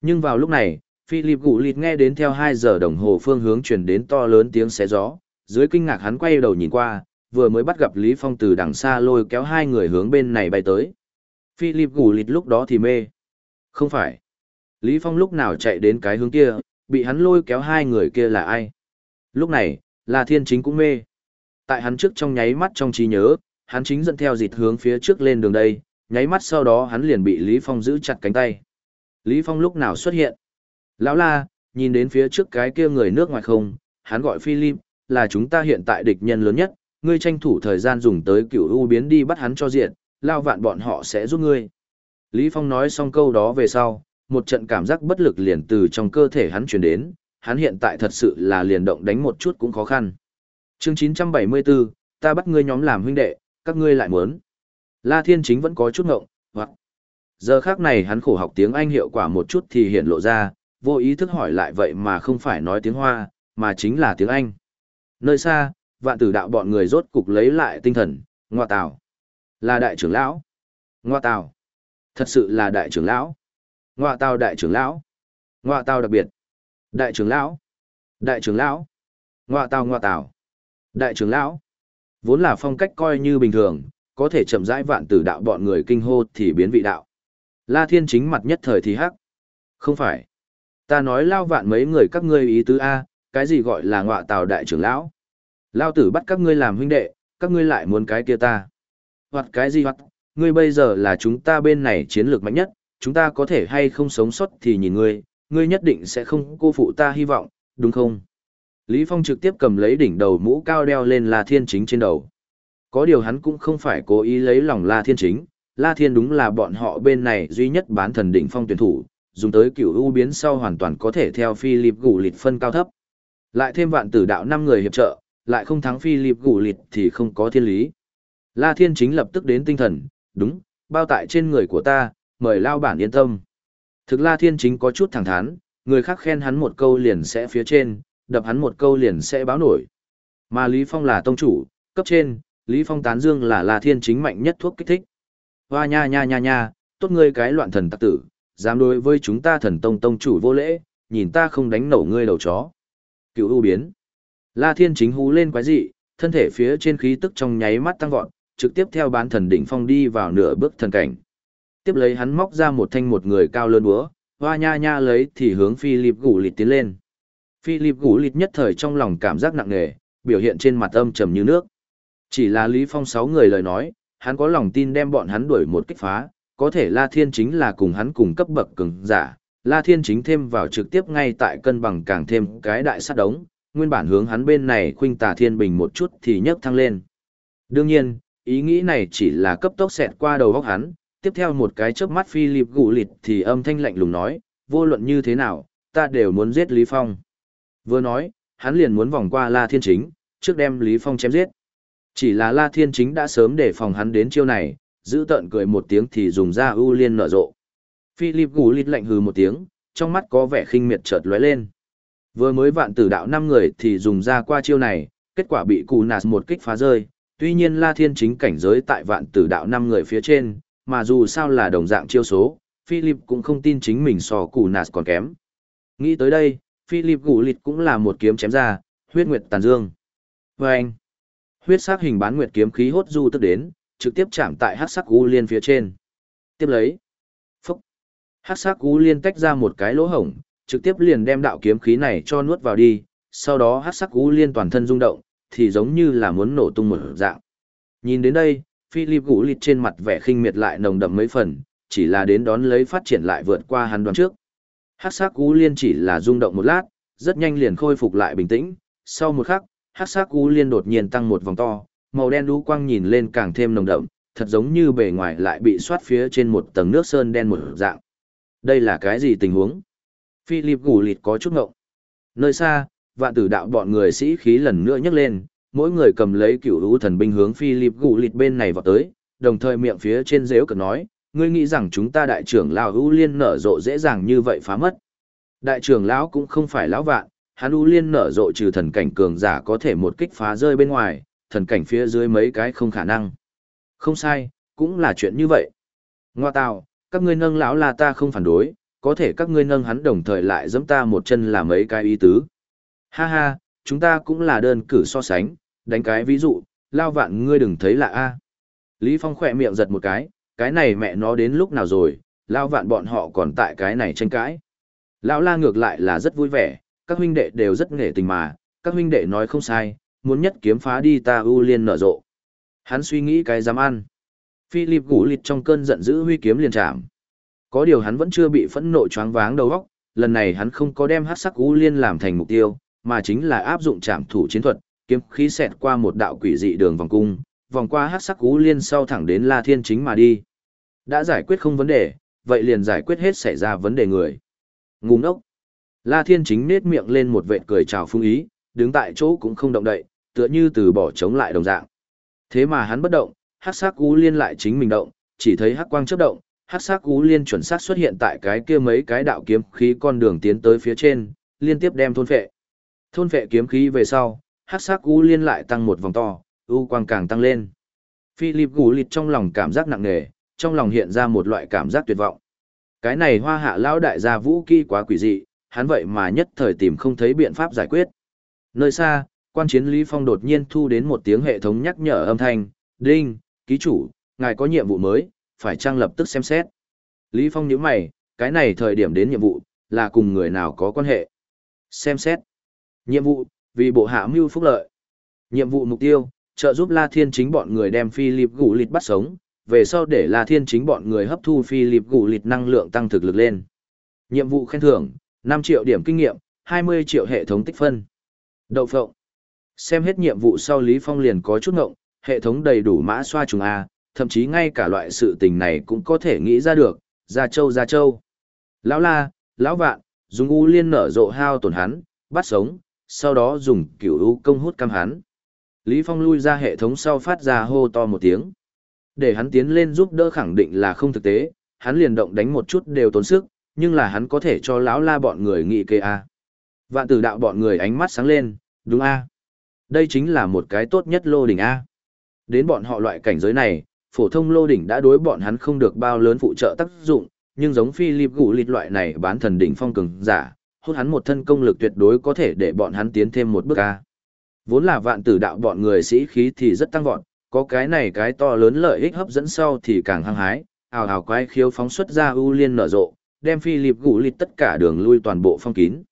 A: Nhưng vào lúc này, Philip Gù lịt nghe đến theo 2 giờ đồng hồ phương hướng truyền đến to lớn tiếng xé gió, dưới kinh ngạc hắn quay đầu nhìn qua, vừa mới bắt gặp Lý Phong từ đằng xa lôi kéo hai người hướng bên này bay tới. Philip Gù lịt lúc đó thì mê. Không phải. Lý Phong lúc nào chạy đến cái hướng kia, bị hắn lôi kéo hai người kia là ai? Lúc này, là thiên chính cũng mê. Tại hắn trước trong nháy mắt trong trí nhớ, hắn chính dẫn theo dịt hướng phía trước lên đường đây, nháy mắt sau đó hắn liền bị Lý Phong giữ chặt cánh tay. Lý Phong lúc nào xuất hiện? Lão la, nhìn đến phía trước cái kia người nước ngoài không, hắn gọi Philip, là chúng ta hiện tại địch nhân lớn nhất, ngươi tranh thủ thời gian dùng tới cựu u biến đi bắt hắn cho diện, lao vạn bọn họ sẽ giúp ngươi. Lý Phong nói xong câu đó về sau, một trận cảm giác bất lực liền từ trong cơ thể hắn truyền đến, hắn hiện tại thật sự là liền động đánh một chút cũng khó khăn. Chương 974, ta bắt ngươi nhóm làm huynh đệ, các ngươi lại muốn. La Thiên Chính vẫn có chút ngộng, hoặc. Giờ khác này hắn khổ học tiếng Anh hiệu quả một chút thì hiện lộ ra, vô ý thức hỏi lại vậy mà không phải nói tiếng Hoa, mà chính là tiếng Anh. Nơi xa, vạn tử đạo bọn người rốt cục lấy lại tinh thần, ngoa tào. Là đại trưởng lão. Ngoa tào. Thật sự là đại trưởng lão. Ngoạ tàu đại trưởng lão. Ngoạ tàu đặc biệt. Đại trưởng lão. Đại trưởng lão. Ngoạ tàu ngoạ tàu. Đại trưởng lão. Vốn là phong cách coi như bình thường, có thể chậm rãi vạn tử đạo bọn người kinh hô thì biến vị đạo. La Thiên chính mặt nhất thời thì hắc. Không phải. Ta nói lao vạn mấy người các ngươi ý tứ A, cái gì gọi là ngọa tào đại trưởng lão. Lao tử bắt các ngươi làm huynh đệ, các ngươi lại muốn cái kia ta. Hoặc cái gì hoặc, ngươi bây giờ là chúng ta bên này chiến lược mạnh nhất, chúng ta có thể hay không sống sót thì nhìn ngươi, ngươi nhất định sẽ không cô phụ ta hy vọng, đúng không? Lý Phong trực tiếp cầm lấy đỉnh đầu mũ cao đeo lên La Thiên Chính trên đầu. Có điều hắn cũng không phải cố ý lấy lòng La Thiên Chính, La Thiên đúng là bọn họ bên này duy nhất bán thần đỉnh phong tuyển thủ, dùng tới cửu u biến sau hoàn toàn có thể theo Philip gủ lịt phân cao thấp. Lại thêm vạn tử đạo năm người hiệp trợ, lại không thắng Philip gủ lịt thì không có thiên lý. La Thiên Chính lập tức đến tinh thần, đúng, bao tại trên người của ta, mời lao bản yên tâm. Thực La Thiên Chính có chút thẳng thắn, người khác khen hắn một câu liền sẽ phía trên, đập hắn một câu liền sẽ báo nổi. Mà Lý Phong là tông chủ, cấp trên, Lý Phong tán dương là La Thiên Chính mạnh nhất thuốc kích thích. Hoa nha nha nha nha, tốt ngươi cái loạn thần tặc tử, dám đối với chúng ta thần tông tông chủ vô lễ, nhìn ta không đánh nổ ngươi đầu chó. Cựu ưu biến. La Thiên Chính hú lên quái dị, thân thể phía trên khí tức trong nháy mắt tăng vọt, trực tiếp theo bán thần đỉnh phong đi vào nửa bước thần cảnh. Tiếp lấy hắn móc ra một thanh một người cao lớn búa, hoa nha nha lấy thì hướng Philip gũ lịt tiến lên. Philip gũ lịt nhất thời trong lòng cảm giác nặng nề, biểu hiện trên mặt âm trầm như nước. Chỉ là Lý Phong sáu người lời nói, hắn có lòng tin đem bọn hắn đuổi một kích phá, có thể La Thiên chính là cùng hắn cùng cấp bậc cường giả, La Thiên chính thêm vào trực tiếp ngay tại cân bằng càng thêm cái đại sát đống, nguyên bản hướng hắn bên này khuynh tà thiên bình một chút thì nhấc thăng lên. Đương nhiên, ý nghĩ này chỉ là cấp tốc xẹt qua đầu óc hắn, tiếp theo một cái chớp mắt Philip gụ lịt thì âm thanh lạnh lùng nói, vô luận như thế nào, ta đều muốn giết Lý Phong. Vừa nói, hắn liền muốn vòng qua La Thiên Chính, trước đem Lý Phong chém giết. Chỉ là La Thiên Chính đã sớm để phòng hắn đến chiêu này, giữ tận cười một tiếng thì dùng ra ưu liên nở rộ. Philip gù lịt lạnh hừ một tiếng, trong mắt có vẻ khinh miệt chợt lóe lên. Vừa mới vạn tử đạo năm người thì dùng ra qua chiêu này, kết quả bị Cù Nạt một kích phá rơi. Tuy nhiên La Thiên chính cảnh giới tại vạn tử đạo năm người phía trên, mà dù sao là đồng dạng chiêu số, Philip cũng không tin chính mình so củ Nạt còn kém. Nghĩ tới đây, Philip gù lịt cũng là một kiếm chém ra, huyết nguyệt tàn dương. Vâng! anh, huyết sắc hình bán nguyệt kiếm khí hốt du tức đến, trực tiếp chạm tại hắc sắc u liên phía trên. Tiếp lấy, phúc, hắc sắc u liên tách ra một cái lỗ hổng, trực tiếp liền đem đạo kiếm khí này cho nuốt vào đi, sau đó hắc sắc u liên toàn thân rung động, thì giống như là muốn nổ tung một dạng. Nhìn đến đây, Philip gũ lịt trên mặt vẻ khinh miệt lại nồng đậm mấy phần, chỉ là đến đón lấy phát triển lại vượt qua hắn đoán trước. Hắc sắc u liên chỉ là rung động một lát, rất nhanh liền khôi phục lại bình tĩnh, sau một khắc, hắc sắc u liên đột nhiên tăng một vòng to, màu đen đu quang nhìn lên càng thêm nồng đậm, thật giống như bề ngoài lại bị soát phía trên một tầng nước sơn đen một dạng. Đây là cái gì tình huống? Philip gù lịt có chút ngộng. Nơi xa, vạn tử đạo bọn người sĩ khí lần nữa nhấc lên, mỗi người cầm lấy cựu lũ thần binh hướng Philip gù lịt bên này vào tới, đồng thời miệng phía trên rêu cực nói, ngươi nghĩ rằng chúng ta đại trưởng lão u liên nở rộ dễ dàng như vậy phá mất. Đại trưởng lão cũng không phải lão vạn, hắn u liên nở rộ trừ thần cảnh cường giả có thể một kích phá rơi bên ngoài, thần cảnh phía dưới mấy cái không khả năng. Không sai, cũng là chuyện như vậy. Ngoa tào, các ngươi nâng lão là ta không phản đối, có thể các ngươi nâng hắn đồng thời lại giẫm ta một chân là mấy cái ý tứ. Ha ha, chúng ta cũng là đơn cử so sánh, đánh cái ví dụ, lao vạn ngươi đừng thấy lạ A. Lý Phong khỏe miệng giật một cái, cái này mẹ nó đến lúc nào rồi, lao vạn bọn họ còn tại cái này tranh cãi. Lão la ngược lại là rất vui vẻ, các huynh đệ đều rất nghệ tình mà, các huynh đệ nói không sai, muốn nhất kiếm phá đi ta ưu liên nở rộ. Hắn suy nghĩ cái dám ăn. Philip gũ lịt trong cơn giận dữ huy kiếm liền chạm. Có điều hắn vẫn chưa bị phẫn nộ choáng váng đầu óc, lần này hắn không có đem hát sắc ưu liên làm thành mục tiêu, mà chính là áp dụng trảm thủ chiến thuật, kiếm khí xẹt qua một đạo quỷ dị đường vòng cung, vòng qua hắc sắc cú liên sau thẳng đến La Thiên chính mà đi. Đã giải quyết không vấn đề, vậy liền giải quyết hết xảy ra vấn đề người. Ngu ngốc. La Thiên chính nết miệng lên một vệt cười chào phương ý, đứng tại chỗ cũng không động đậy, tựa như từ bỏ chống lại đồng dạng. Thế mà hắn bất động, hắc sắc cú liên lại chính mình động, chỉ thấy hắc quang chớp động, hắc sắc cú liên chuẩn xác xuất hiện tại cái kia mấy cái đạo kiếm khí con đường tiến tới phía trên, liên tiếp đem thôn phệ. Thôn phệ kiếm khí về sau, hắc sắc u liên lại tăng một vòng to, u quang càng tăng lên. Philip gù lịt trong lòng cảm giác nặng nề, trong lòng hiện ra một loại cảm giác tuyệt vọng. Cái này hoa hạ lão đại gia vũ kỳ quá quỷ dị, hắn vậy mà nhất thời tìm không thấy biện pháp giải quyết. Nơi xa, quan chiến Lý Phong đột nhiên thu đến một tiếng hệ thống nhắc nhở âm thanh, đinh, ký chủ, ngài có nhiệm vụ mới, phải trang lập tức xem xét. Lý Phong nhíu mày, cái này thời điểm đến nhiệm vụ, là cùng người nào có quan hệ. Xem xét. Nhiệm vụ, vì bộ hạ mưu phúc lợi. Nhiệm vụ mục tiêu, trợ giúp La Thiên chính bọn người đem Philip Gù Lịt bắt sống, về sau để La Thiên chính bọn người hấp thu Philip Gù Lịt năng lượng tăng thực lực lên. Nhiệm vụ khen thưởng, 5 triệu điểm kinh nghiệm, 20 triệu hệ thống tích phân. Đậu phộng. Xem hết nhiệm vụ sau Lý Phong liền có chút ngộng, hệ thống đầy đủ mã xoa trùng A, thậm chí ngay cả loại sự tình này cũng có thể nghĩ ra được, ra châu ra châu. Lão la, lão vạn, dùng u liên nở rộ hao tổn hắn, bắt sống, sau đó dùng cửu u công hút cam hắn. Lý Phong lui ra hệ thống sau phát ra hô to một tiếng. Để hắn tiến lên giúp đỡ khẳng định là không thực tế, hắn liền động đánh một chút đều tốn sức, nhưng là hắn có thể cho lão la bọn người nghị kê A. Vạn tử đạo bọn người ánh mắt sáng lên, đúng A. Đây chính là một cái tốt nhất lô đỉnh A. Đến bọn họ loại cảnh giới này, phổ thông lô đỉnh đã đối bọn hắn không được bao lớn phụ trợ tác dụng, nhưng giống Philip Gù Lịt loại này bán thần đỉnh phong cường giả, hút hắn một thân công lực tuyệt đối có thể để bọn hắn tiến thêm một bước A. Vốn là vạn tử đạo bọn người sĩ khí thì rất tăng vọt, có cái này cái to lớn lợi ích hấp dẫn sau thì càng hăng hái, ào ào quái khiếu phóng xuất ra ưu liên nở rộ, đem Philip gũ Lịt tất cả đường lui toàn bộ phong kín.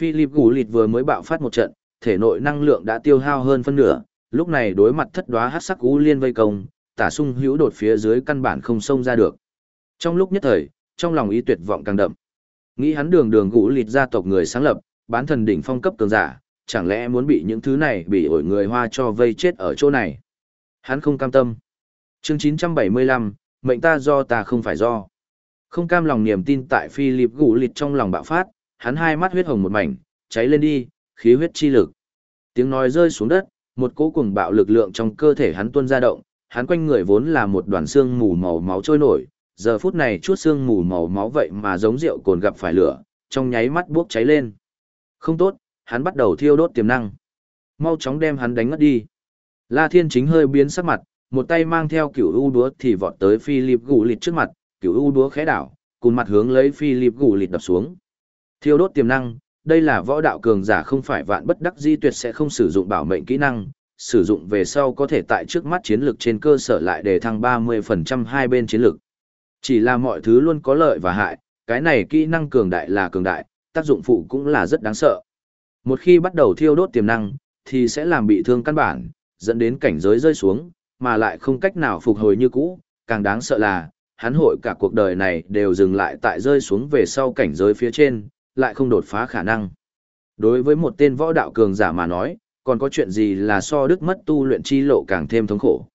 A: Philip gũ Lịt vừa mới bạo phát một trận, thể nội năng lượng đã tiêu hao hơn phân nửa, lúc này đối mặt thất đoá hắc sắc ưu liên vây công, tả sung hữu đột phía dưới căn bản không xông ra được. Trong lúc nhất thời, trong lòng ý tuyệt vọng càng đậm. Nghĩ hắn đường đường gũ Lịt gia tộc người sáng lập, bán thần đỉnh phong cấp cường giả, chẳng lẽ muốn bị những thứ này bị ổi người hoa cho vây chết ở chỗ này. Hắn không cam tâm. Chương 975, mệnh ta do ta không phải do. Không cam lòng niềm tin tại Philip gũ lịt trong lòng bạo phát, hắn hai mắt huyết hồng một mảnh, cháy lên đi, khí huyết chi lực. Tiếng nói rơi xuống đất, một cỗ cuồng bạo lực lượng trong cơ thể hắn tuôn ra động, hắn quanh người vốn là một đoàn xương mù màu máu trôi nổi, giờ phút này chút xương mù màu máu vậy mà giống rượu cồn gặp phải lửa, trong nháy mắt bốc cháy lên. Không tốt, hắn bắt đầu thiêu đốt tiềm năng. Mau chóng đem hắn đánh ngất đi. La Thiên chính hơi biến sắc mặt, một tay mang theo cửu u đúa thì vọt tới Philip gù lịt trước mặt, cửu u đúa khẽ đảo, cùng mặt hướng lấy Philip gù lịt đập xuống. Thiêu đốt tiềm năng, đây là võ đạo cường giả không phải vạn bất đắc di tuyệt sẽ không sử dụng bảo mệnh kỹ năng, sử dụng về sau có thể tại trước mắt chiến lược trên cơ sở lại để thăng 30% hai bên chiến lược. Chỉ là mọi thứ luôn có lợi và hại, cái này kỹ năng cường đại là cường đại, tác dụng phụ cũng là rất đáng sợ. Một khi bắt đầu thiêu đốt tiềm năng, thì sẽ làm bị thương căn bản, dẫn đến cảnh giới rơi xuống, mà lại không cách nào phục hồi như cũ, càng đáng sợ là, hắn hội cả cuộc đời này đều dừng lại tại rơi xuống về sau cảnh giới phía trên, lại không đột phá khả năng. Đối với một tên võ đạo cường giả mà nói, còn có chuyện gì là so đức mất tu luyện chi lộ càng thêm thống khổ.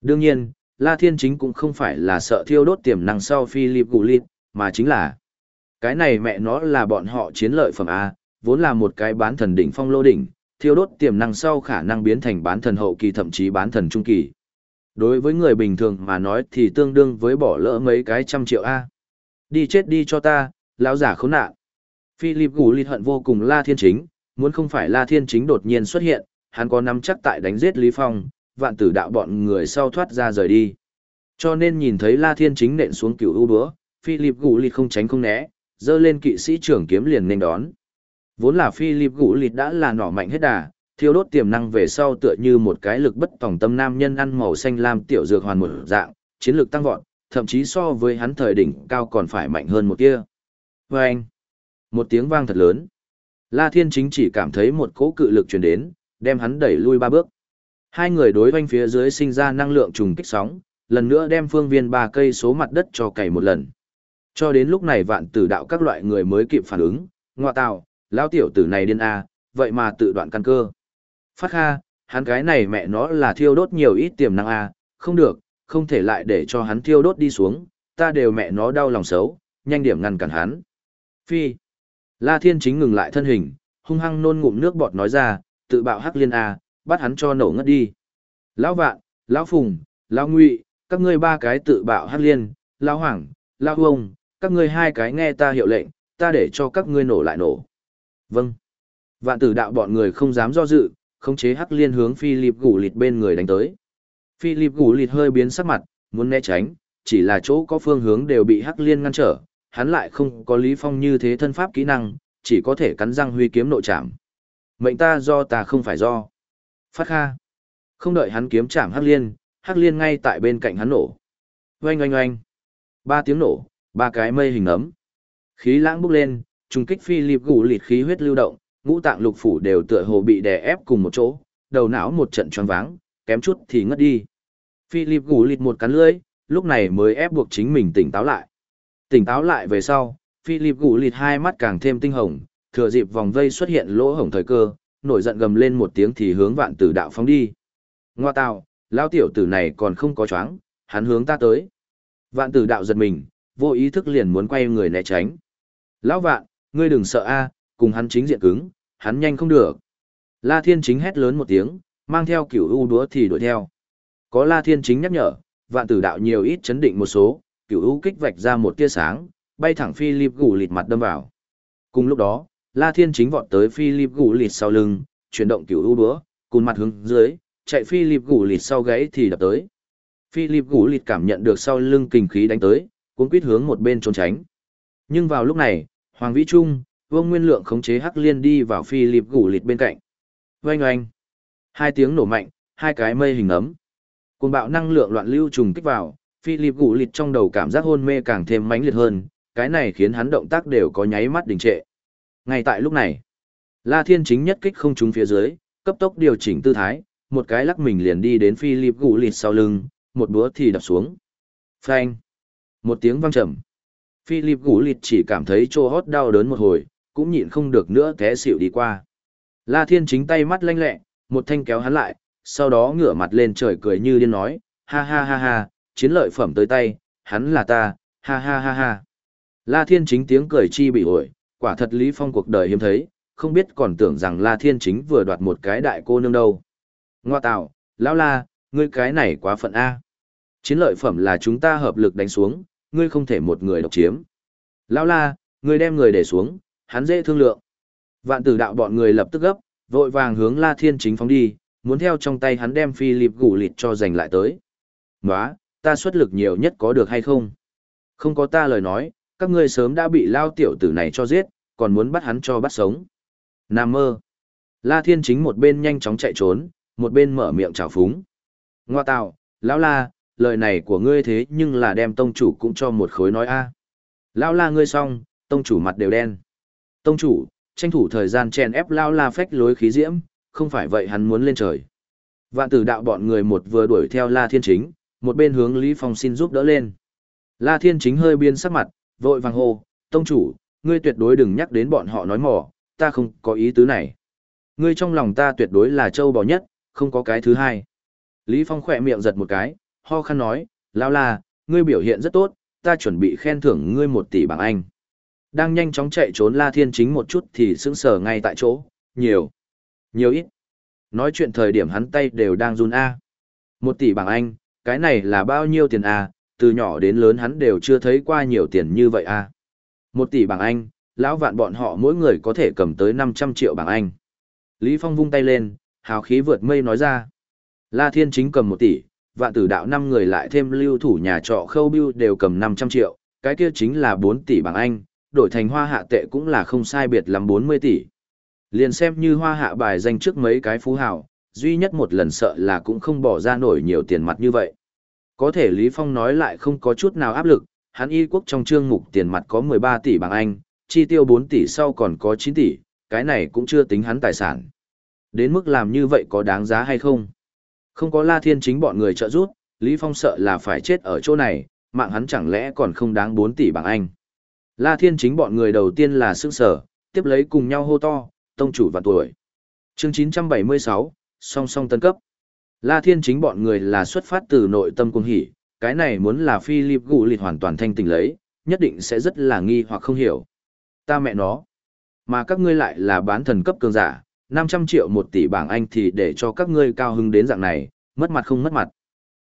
A: Đương nhiên, La Thiên Chính cũng không phải là sợ thiêu đốt tiềm năng sau Philip Gulit, mà chính là cái này mẹ nó là bọn họ chiến lợi phẩm A, vốn là một cái bán thần đỉnh phong lô đỉnh, thiêu đốt tiềm năng sau khả năng biến thành bán thần hậu kỳ thậm chí bán thần trung kỳ. Đối với người bình thường mà nói thì tương đương với bỏ lỡ mấy cái trăm triệu A. Đi chết đi cho ta, lão giả khốn nạn. Philip Gulit hận vô cùng La Thiên Chính, muốn không phải La Thiên Chính đột nhiên xuất hiện, hắn có nắm chắc tại đánh giết Lý Phong, vạn tử đạo bọn người sau thoát ra rời đi. Cho nên nhìn thấy La Thiên Chính nện xuống cửu ưu búa, Philip gù lịt không tránh không né, dơ lên kỵ sĩ trưởng kiếm liền nên đón. Vốn là Philip gũ lịt đã là nỏ mạnh hết đà, thiêu đốt tiềm năng về sau tựa như một cái lực bất tòng tâm nam nhân ăn màu xanh lam tiểu dược hoàn một dạng, chiến lược tăng vọt, thậm chí so với hắn thời đỉnh cao còn phải mạnh hơn một tia. Và anh, một tiếng vang thật lớn. La Thiên chính chỉ cảm thấy một cỗ cự lực truyền đến, đem hắn đẩy lui ba bước. Hai người đối quanh phía dưới sinh ra năng lượng trùng kích sóng, lần nữa đem phương viên ba cây số mặt đất cho cày một lần. Cho đến lúc này vạn tử đạo các loại người mới kịp phản ứng, ngoa tạo, lão tiểu tử này điên a, vậy mà tự đoạn căn cơ. Phát ha hắn cái này mẹ nó là thiêu đốt nhiều ít tiềm năng a, không được, không thể lại để cho hắn thiêu đốt đi xuống, ta đều mẹ nó đau lòng xấu, nhanh điểm ngăn cản hắn. Phi. La Thiên chính ngừng lại thân hình, hung hăng nôn ngụm nước bọt nói ra, tự bạo hắc liên a, bắt hắn cho nổ ngất đi. Lão vạn, lão phùng, lão ngụy, các ngươi ba cái tự bạo hắc liên, lão hoàng, lão Hùng, các ngươi hai cái nghe ta hiệu lệnh, ta để cho các ngươi nổ lại nổ. Vâng. Vạn tử đạo bọn người không dám do dự, khống chế hắc liên hướng Philip gù lịt bên người đánh tới. Philip gù lịt hơi biến sắc mặt, muốn né tránh, chỉ là chỗ có phương hướng đều bị hắc liên ngăn trở, hắn lại không có Lý Phong như thế thân pháp kỹ năng, chỉ có thể cắn răng huy kiếm nội chạm. Mệnh ta do ta không phải do. Phát kha. Không đợi hắn kiếm chạm hắc liên, hắc liên ngay tại bên cạnh hắn nổ. Oanh oanh oanh. Ba tiếng nổ, ba cái mây hình ấm. Khí lãng bốc lên, trùng kích phi Philip gù lịt khí huyết lưu động, ngũ tạng lục phủ đều tựa hồ bị đè ép cùng một chỗ, đầu não một trận choáng váng, kém chút thì ngất đi. Philip gù lịt một cắn lưỡi, lúc này mới ép buộc chính mình tỉnh táo lại. Tỉnh táo lại về sau, Philip gù lịt hai mắt càng thêm tinh hồng, thừa dịp vòng vây xuất hiện lỗ hổng thời cơ, nổi giận gầm lên một tiếng thì hướng vạn tử đạo phóng đi. Ngoa tào, lão tiểu tử này còn không có choáng, hắn hướng ta tới. Vạn tử đạo giật mình, vô ý thức liền muốn quay người né tránh. Lão vạn, ngươi đừng sợ a, cùng hắn chính diện cứng, hắn nhanh không được. La Thiên Chính hét lớn một tiếng, mang theo cửu u đúa thì đuổi theo. Có La Thiên Chính nhắc nhở, vạn tử đạo nhiều ít chấn định một số, cửu u kích vạch ra một tia sáng, bay thẳng phi Philip gù lịt mặt đâm vào. Cùng lúc đó, La Thiên Chính vọt tới Philip gù lịt sau lưng, chuyển động cửu u đúa, cùng mặt hướng dưới, chạy Philip gù lịt sau gáy thì đập tới. Philip gù lịt cảm nhận được sau lưng kình khí đánh tới, cuống quýt hướng một bên trốn tránh. Nhưng vào lúc này, Hoàng Vĩ Trung, Vương Nguyên Lượng khống chế Hắc Liên đi vào Philip gù lịt bên cạnh. Oanh oanh. Hai tiếng nổ mạnh, hai cái mây hình ấm. cuồng bạo năng lượng loạn lưu trùng kích vào, Philip gù lịt trong đầu cảm giác hôn mê càng thêm mãnh liệt hơn, cái này khiến hắn động tác đều có nháy mắt đình trệ. Ngay tại lúc này, La Thiên chính nhất kích không trúng phía dưới, cấp tốc điều chỉnh tư thái, một cái lắc mình liền đi đến Philip gù lịt sau lưng, một búa thì đập xuống. Phanh! Một tiếng vang trầm. Philip gù lịt chỉ cảm thấy trô hót đau đớn một hồi, cũng nhịn không được nữa té xỉu đi qua. La Thiên chính tay mắt lanh lẹ, một thanh kéo hắn lại, sau đó ngửa mặt lên trời cười như điên nói, ha ha ha ha, chiến lợi phẩm tới tay, hắn là ta, ha ha ha ha. La Thiên chính tiếng cười chi bị ổi, quả thật Lý Phong cuộc đời hiếm thấy, không biết còn tưởng rằng La Thiên chính vừa đoạt một cái đại cô nương đâu. Ngoa tạo, lão la, ngươi cái này quá phận A. Chiến lợi phẩm là chúng ta hợp lực đánh xuống, ngươi không thể một người độc chiếm. Lão la, ngươi đem người để xuống, hắn dễ thương lượng. Vạn tử đạo bọn người lập tức gấp, vội vàng hướng La Thiên chính phóng đi, muốn theo trong tay hắn đem Philip gủ lịt cho giành lại tới. Nóa, ta xuất lực nhiều nhất có được hay không? Không có ta lời nói, các ngươi sớm đã bị lao tiểu tử này cho giết, còn muốn bắt hắn cho bắt sống. Nam mơ. La Thiên chính một bên nhanh chóng chạy trốn, một bên mở miệng chào phúng. Ngoa tạo, lão la, lời này của ngươi thế nhưng là đem tông chủ cũng cho một khối nói a. Lão la ngươi xong, tông chủ mặt đều đen. Tông chủ, tranh thủ thời gian chèn ép Lão la phách lối khí diễm, không phải vậy hắn muốn lên trời. Vạn tử đạo bọn người một vừa đuổi theo La Thiên Chính, một bên hướng Lý Phong xin giúp đỡ lên. La Thiên Chính hơi biên sắc mặt, vội vàng hô, tông chủ, ngươi tuyệt đối đừng nhắc đến bọn họ nói mỏ, ta không có ý tứ này. Ngươi trong lòng ta tuyệt đối là châu bò nhất, không có cái thứ hai. Lý Phong khỏe miệng giật một cái, ho khăn nói, lao la, ngươi biểu hiện rất tốt, ta chuẩn bị khen thưởng ngươi một tỷ bảng Anh. Đang nhanh chóng chạy trốn La Thiên Chính một chút thì sững sờ ngay tại chỗ, nhiều, nhiều ít. Nói chuyện thời điểm hắn tay đều đang run A. Một tỷ bảng Anh, cái này là bao nhiêu tiền A, từ nhỏ đến lớn hắn đều chưa thấy qua nhiều tiền như vậy à? Một tỷ bảng Anh, lão vạn bọn họ mỗi người có thể cầm tới 500 triệu bảng Anh. Lý Phong vung tay lên, hào khí vượt mây nói ra. La Thiên Chính cầm một tỷ, vạn tử đạo năm người lại thêm lưu thủ nhà trọ khâu bưu đều cầm 500 triệu, cái kia chính là 4 tỷ bảng Anh, đổi thành hoa hạ tệ cũng là không sai biệt lắm 40 tỷ. Liền xem như hoa hạ bài danh trước mấy cái phú hào, duy nhất một lần sợ là cũng không bỏ ra nổi nhiều tiền mặt như vậy. Có thể Lý Phong nói lại không có chút nào áp lực, hắn y quốc trong trương mục tiền mặt có 13 tỷ bảng Anh, chi tiêu 4 tỷ sau còn có 9 tỷ, cái này cũng chưa tính hắn tài sản. Đến mức làm như vậy có đáng giá hay không? Không có La Thiên chính bọn người trợ giúp, Lý Phong sợ là phải chết ở chỗ này, mạng hắn chẳng lẽ còn không đáng 4 tỷ bảng Anh. La Thiên chính bọn người đầu tiên là sức sở, tiếp lấy cùng nhau hô to, tông chủ và tuổi. Chương 976, song song tân cấp. La Thiên chính bọn người là xuất phát từ nội tâm cung hỉ, cái này muốn là Philip gù lịt hoàn toàn thanh tỉnh lấy, nhất định sẽ rất là nghi hoặc không hiểu. Ta mẹ nó. Mà các ngươi lại là bán thần cấp cường giả, 500 triệu một tỷ bảng Anh thì để cho các ngươi cao hứng đến dạng này, mất mặt không mất mặt.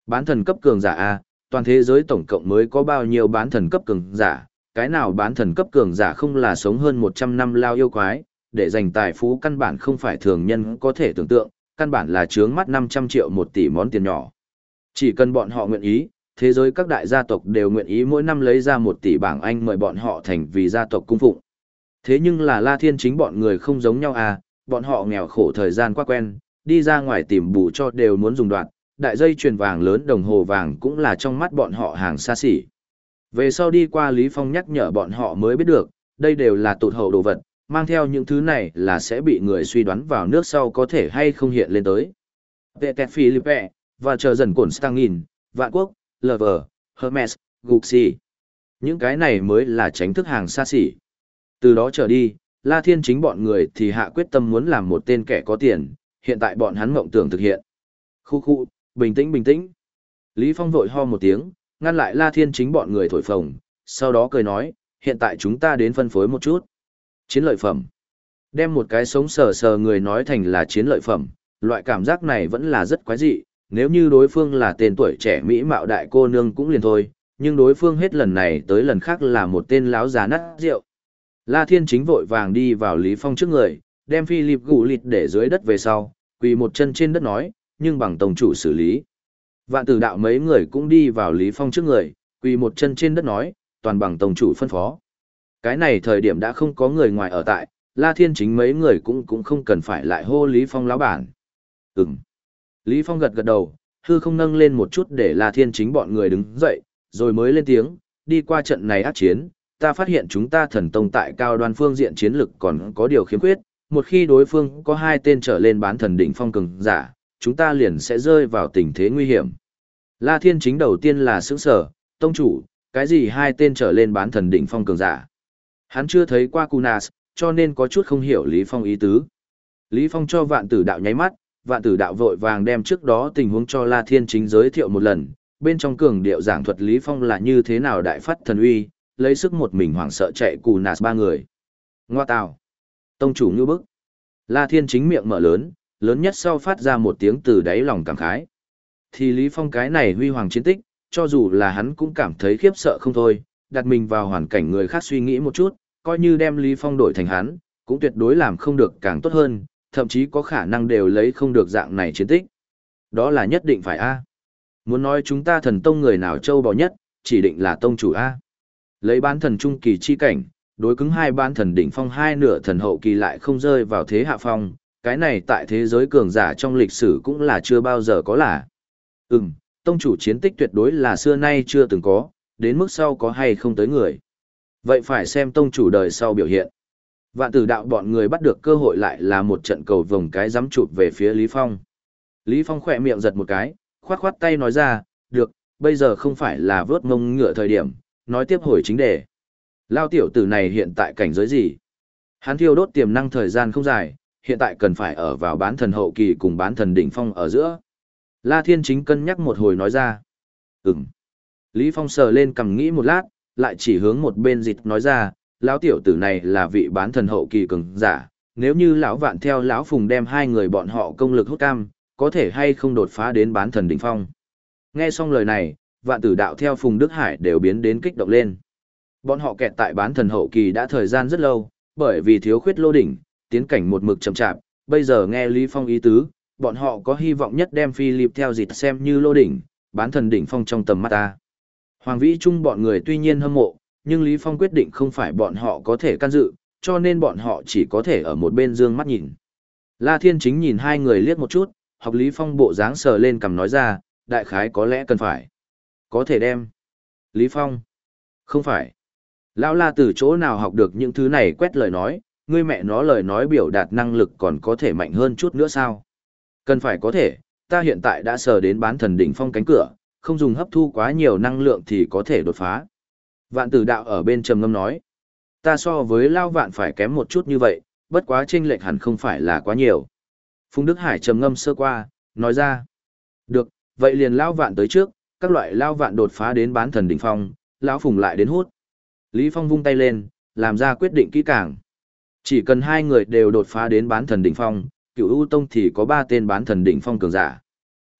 A: Bán thần cấp cường giả A, toàn thế giới tổng cộng mới có bao nhiêu bán thần cấp cường giả, cái nào bán thần cấp cường giả không là sống hơn 100 năm lao yêu quái, để giành tài phú căn bản không phải thường nhân có thể tưởng tượng, căn bản là chướng mắt 500 triệu một tỷ món tiền nhỏ. Chỉ cần bọn họ nguyện ý, thế giới các đại gia tộc đều nguyện ý mỗi năm lấy ra một tỷ bảng Anh mời bọn họ thành vì gia tộc cung phụng. Thế nhưng là La Thiên chính bọn người không giống nhau à, bọn họ nghèo khổ thời gian quá quen, đi ra ngoài tìm bù cho đều muốn dùng đoạn, đại dây chuyền vàng lớn đồng hồ vàng cũng là trong mắt bọn họ hàng xa xỉ. Về sau đi qua Lý Phong nhắc nhở bọn họ mới biết được, đây đều là tụt hậu đồ vật, mang theo những thứ này là sẽ bị người suy đoán vào nước sau có thể hay không hiện lên tới. Vệ kẹt Philippe, và chờ dần cổn Stangin, Vạn Quốc, Lover, Hermes, Gucci. Những cái này mới là tránh thức hàng xa xỉ. Từ đó trở đi, La Thiên chính bọn người thì hạ quyết tâm muốn làm một tên kẻ có tiền, hiện tại bọn hắn mộng tưởng thực hiện. Khu khu, bình tĩnh bình tĩnh. Lý Phong vội ho một tiếng, ngăn lại La Thiên chính bọn người thổi phồng, sau đó cười nói, hiện tại chúng ta đến phân phối một chút. Chiến lợi phẩm. Đem một cái sống sờ sờ người nói thành là chiến lợi phẩm, loại cảm giác này vẫn là rất quái dị, nếu như đối phương là tên tuổi trẻ mỹ mạo đại cô nương cũng liền thôi, nhưng đối phương hết lần này tới lần khác là một tên láo già nát rượu. La Thiên chính vội vàng đi vào Lý Phong trước người, đem Philip gù lịt để dưới đất về sau, quỳ một chân trên đất nói, nhưng bằng tổng chủ xử lý. Vạn tử đạo mấy người cũng đi vào Lý Phong trước người, quỳ một chân trên đất nói, toàn bằng tổng chủ phân phó. Cái này thời điểm đã không có người ngoài ở tại, La Thiên chính mấy người cũng cũng không cần phải lại hô Lý Phong lão bản. Ừm. Lý Phong gật gật đầu, hư không nâng lên một chút để La Thiên chính bọn người đứng dậy, rồi mới lên tiếng, đi qua trận này ác chiến, ta phát hiện chúng ta thần tông tại cao đoan phương diện chiến lực còn có điều khiếm khuyết, một khi đối phương có hai tên trở lên bán thần đỉnh phong cường giả, chúng ta liền sẽ rơi vào tình thế nguy hiểm. La Thiên chính đầu tiên là sững sở, tông chủ, cái gì hai tên trở lên bán thần đỉnh phong cường giả. Hắn chưa thấy qua Kunas, cho nên có chút không hiểu Lý Phong ý tứ. Lý Phong cho vạn tử đạo nháy mắt, vạn tử đạo vội vàng đem trước đó tình huống cho La Thiên chính giới thiệu một lần, bên trong cường điệu giảng thuật Lý Phong là như thế nào đại phát thần uy, lấy sức một mình hoảng sợ chạy cù nạt ba người. Ngoa tào. Tông chủ như bức. La Thiên chính miệng mở lớn, lớn nhất sau phát ra một tiếng từ đáy lòng cảm khái. Thì Lý Phong cái này huy hoàng chiến tích, cho dù là hắn cũng cảm thấy khiếp sợ không thôi, đặt mình vào hoàn cảnh người khác suy nghĩ một chút, coi như đem Lý Phong đổi thành hắn, cũng tuyệt đối làm không được càng tốt hơn, thậm chí có khả năng đều lấy không được dạng này chiến tích. Đó là nhất định phải A. Muốn nói chúng ta thần tông người nào châu bò nhất, chỉ định là tông chủ A. Lấy bán thần trung kỳ chi cảnh, đối cứng hai bán thần đỉnh phong hai nửa thần hậu kỳ lại không rơi vào thế hạ phong, cái này tại thế giới cường giả trong lịch sử cũng là chưa bao giờ có là. Ừm, tông chủ chiến tích tuyệt đối là xưa nay chưa từng có, đến mức sau có hay không tới người. Vậy phải xem tông chủ đời sau biểu hiện. Vạn tử đạo bọn người bắt được cơ hội lại là một trận cầu vồng cái dám chụp về phía Lý Phong. Lý Phong khỏe miệng giật một cái, khoát khoát tay nói ra, được, bây giờ không phải là vớt ngông ngựa thời điểm, nói tiếp hồi chính đề. Lao tiểu tử này hiện tại cảnh giới gì? Hắn thiêu đốt tiềm năng thời gian không dài, hiện tại cần phải ở vào bán thần hậu kỳ cùng bán thần đỉnh phong ở giữa. La Thiên Chính cân nhắc một hồi nói ra. Ừm. Lý Phong sờ lên cầm nghĩ một lát, lại chỉ hướng một bên dịch nói ra, lão tiểu tử này là vị bán thần hậu kỳ cường giả, nếu như lão vạn theo lão phùng đem hai người bọn họ công lực hút cam, có thể hay không đột phá đến bán thần đỉnh phong. Nghe xong lời này, vạn tử đạo theo phùng Đức Hải đều biến đến kích động lên. Bọn họ kẹt tại bán thần hậu kỳ đã thời gian rất lâu, bởi vì thiếu khuyết lô đỉnh, tiến cảnh một mực chậm chạp, bây giờ nghe Lý Phong ý tứ, bọn họ có hy vọng nhất đem Philip theo dịch xem như lô đỉnh, bán thần đỉnh phong trong tầm mắt ta. Hoàng Vĩ Trung bọn người tuy nhiên hâm mộ, nhưng Lý Phong quyết định không phải bọn họ có thể can dự, cho nên bọn họ chỉ có thể ở một bên dương mắt nhìn. La Thiên Chính nhìn hai người liếc một chút, học Lý Phong bộ dáng sờ lên cầm nói ra, đại khái có lẽ cần phải. Có thể đem. Lý Phong. Không phải. Lão La từ chỗ nào học được những thứ này quét lời nói, ngươi mẹ nó lời nói biểu đạt năng lực còn có thể mạnh hơn chút nữa sao? Cần phải có thể, ta hiện tại đã sờ đến bán thần đỉnh phong cánh cửa, không dùng hấp thu quá nhiều năng lượng thì có thể đột phá. Vạn tử đạo ở bên trầm ngâm nói, ta so với lao vạn phải kém một chút như vậy, bất quá chênh lệch hẳn không phải là quá nhiều. Phùng Đức Hải trầm ngâm sơ qua, nói ra, được, vậy liền lao vạn tới trước, các loại lao vạn đột phá đến bán thần đỉnh phong, lão phùng lại đến hút. Lý Phong vung tay lên, làm ra quyết định kỹ càng. Chỉ cần hai người đều đột phá đến bán thần đỉnh phong, cựu U Tông thì có ba tên bán thần đỉnh phong cường giả.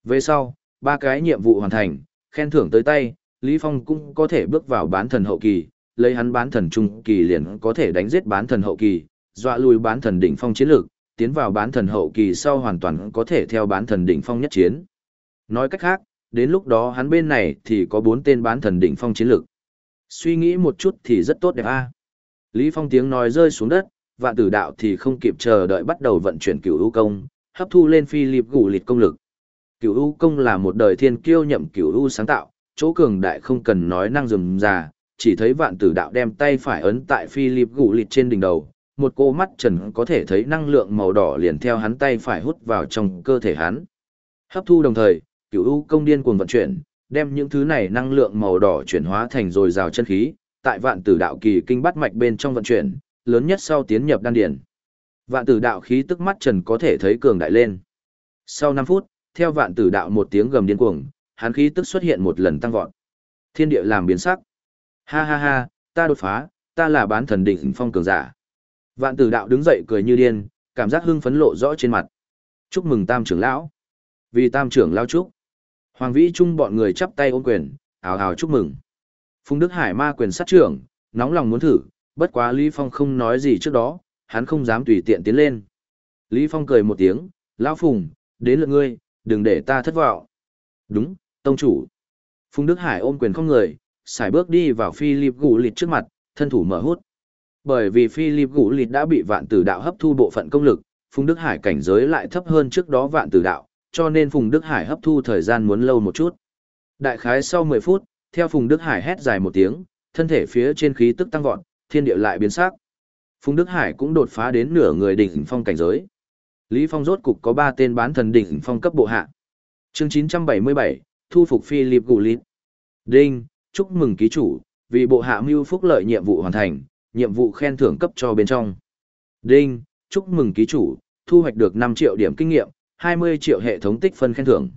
A: Về sau, ba cái nhiệm vụ hoàn thành, khen thưởng tới tay, Lý Phong cũng có thể bước vào bán thần hậu kỳ, lấy hắn bán thần trung kỳ liền có thể đánh giết bán thần hậu kỳ, dọa lùi bán thần đỉnh phong chiến lược, tiến vào bán thần hậu kỳ sau hoàn toàn có thể theo bán thần đỉnh phong nhất chiến. Nói cách khác, đến lúc đó hắn bên này thì có bốn tên bán thần đỉnh phong chiến lược. Suy nghĩ một chút thì rất tốt đẹp a. Lý Phong tiếng nói rơi xuống đất, vạn tử đạo thì không kịp chờ đợi bắt đầu vận chuyển cửu u công, hấp thu lên phi liệp gù lịt công lực. Cửu u công là một đời thiên kiêu nhậm cửu u sáng tạo, chỗ cường đại không cần nói năng rườm rà, chỉ thấy vạn tử đạo đem tay phải ấn tại phi liệp gù lịt trên đỉnh đầu, một cô mắt trần có thể thấy năng lượng màu đỏ liền theo hắn tay phải hút vào trong cơ thể hắn. Hấp thu đồng thời, cửu u công điên cuồng vận chuyển, đem những thứ này năng lượng màu đỏ chuyển hóa thành dồi dào chân khí, tại vạn tử đạo kỳ kinh bắt mạch bên trong vận chuyển, lớn nhất sau tiến nhập đan điển. Vạn tử đạo khí tức mắt trần có thể thấy cường đại lên. Sau 5 phút, theo vạn tử đạo một tiếng gầm điên cuồng, hắn khí tức xuất hiện một lần tăng vọt. Thiên địa làm biến sắc. Ha ha ha, ta đột phá, ta là bán thần đỉnh phong cường giả. Vạn tử đạo đứng dậy cười như điên, cảm giác hưng phấn lộ rõ trên mặt. Chúc mừng tam trưởng lão. Vì tam trưởng lão chúc. Hoàng vĩ trung bọn người chắp tay ôm quyền, ào ào chúc mừng. Phùng Đức Hải ma quyền sát trưởng, nóng lòng muốn thử, bất quá Lý Phong không nói gì trước đó, hắn không dám tùy tiện tiến lên. Lý Phong cười một tiếng, lão Phùng, đến lượt ngươi, đừng để ta thất vọng. Đúng, tông chủ. Phùng Đức Hải ôm quyền không người, xài bước đi vào Philip Gù Lịt trước mặt, thân thủ mở hút. Bởi vì Philip Gù Lịt đã bị vạn tử đạo hấp thu bộ phận công lực, Phùng Đức Hải cảnh giới lại thấp hơn trước đó vạn tử đạo, cho nên Phùng Đức Hải hấp thu thời gian muốn lâu một chút. Đại khái sau 10 phút, theo Phùng Đức Hải hét dài một tiếng, thân thể phía trên khí tức tăng vọt, thiên địa lại biến sắc. Phùng Đức Hải cũng đột phá đến nửa người đỉnh phong cảnh giới. Lý Phong rốt cục có 3 tên bán thần đỉnh phong cấp bộ hạ. Chương 977, thu phục Philip Gulit. Đinh, chúc mừng ký chủ, vì bộ hạ mưu phúc lợi nhiệm vụ hoàn thành, nhiệm vụ khen thưởng cấp cho bên trong. Đinh, chúc mừng ký chủ, thu hoạch được 5 triệu điểm kinh nghiệm, 20 triệu hệ thống tích phân khen thưởng.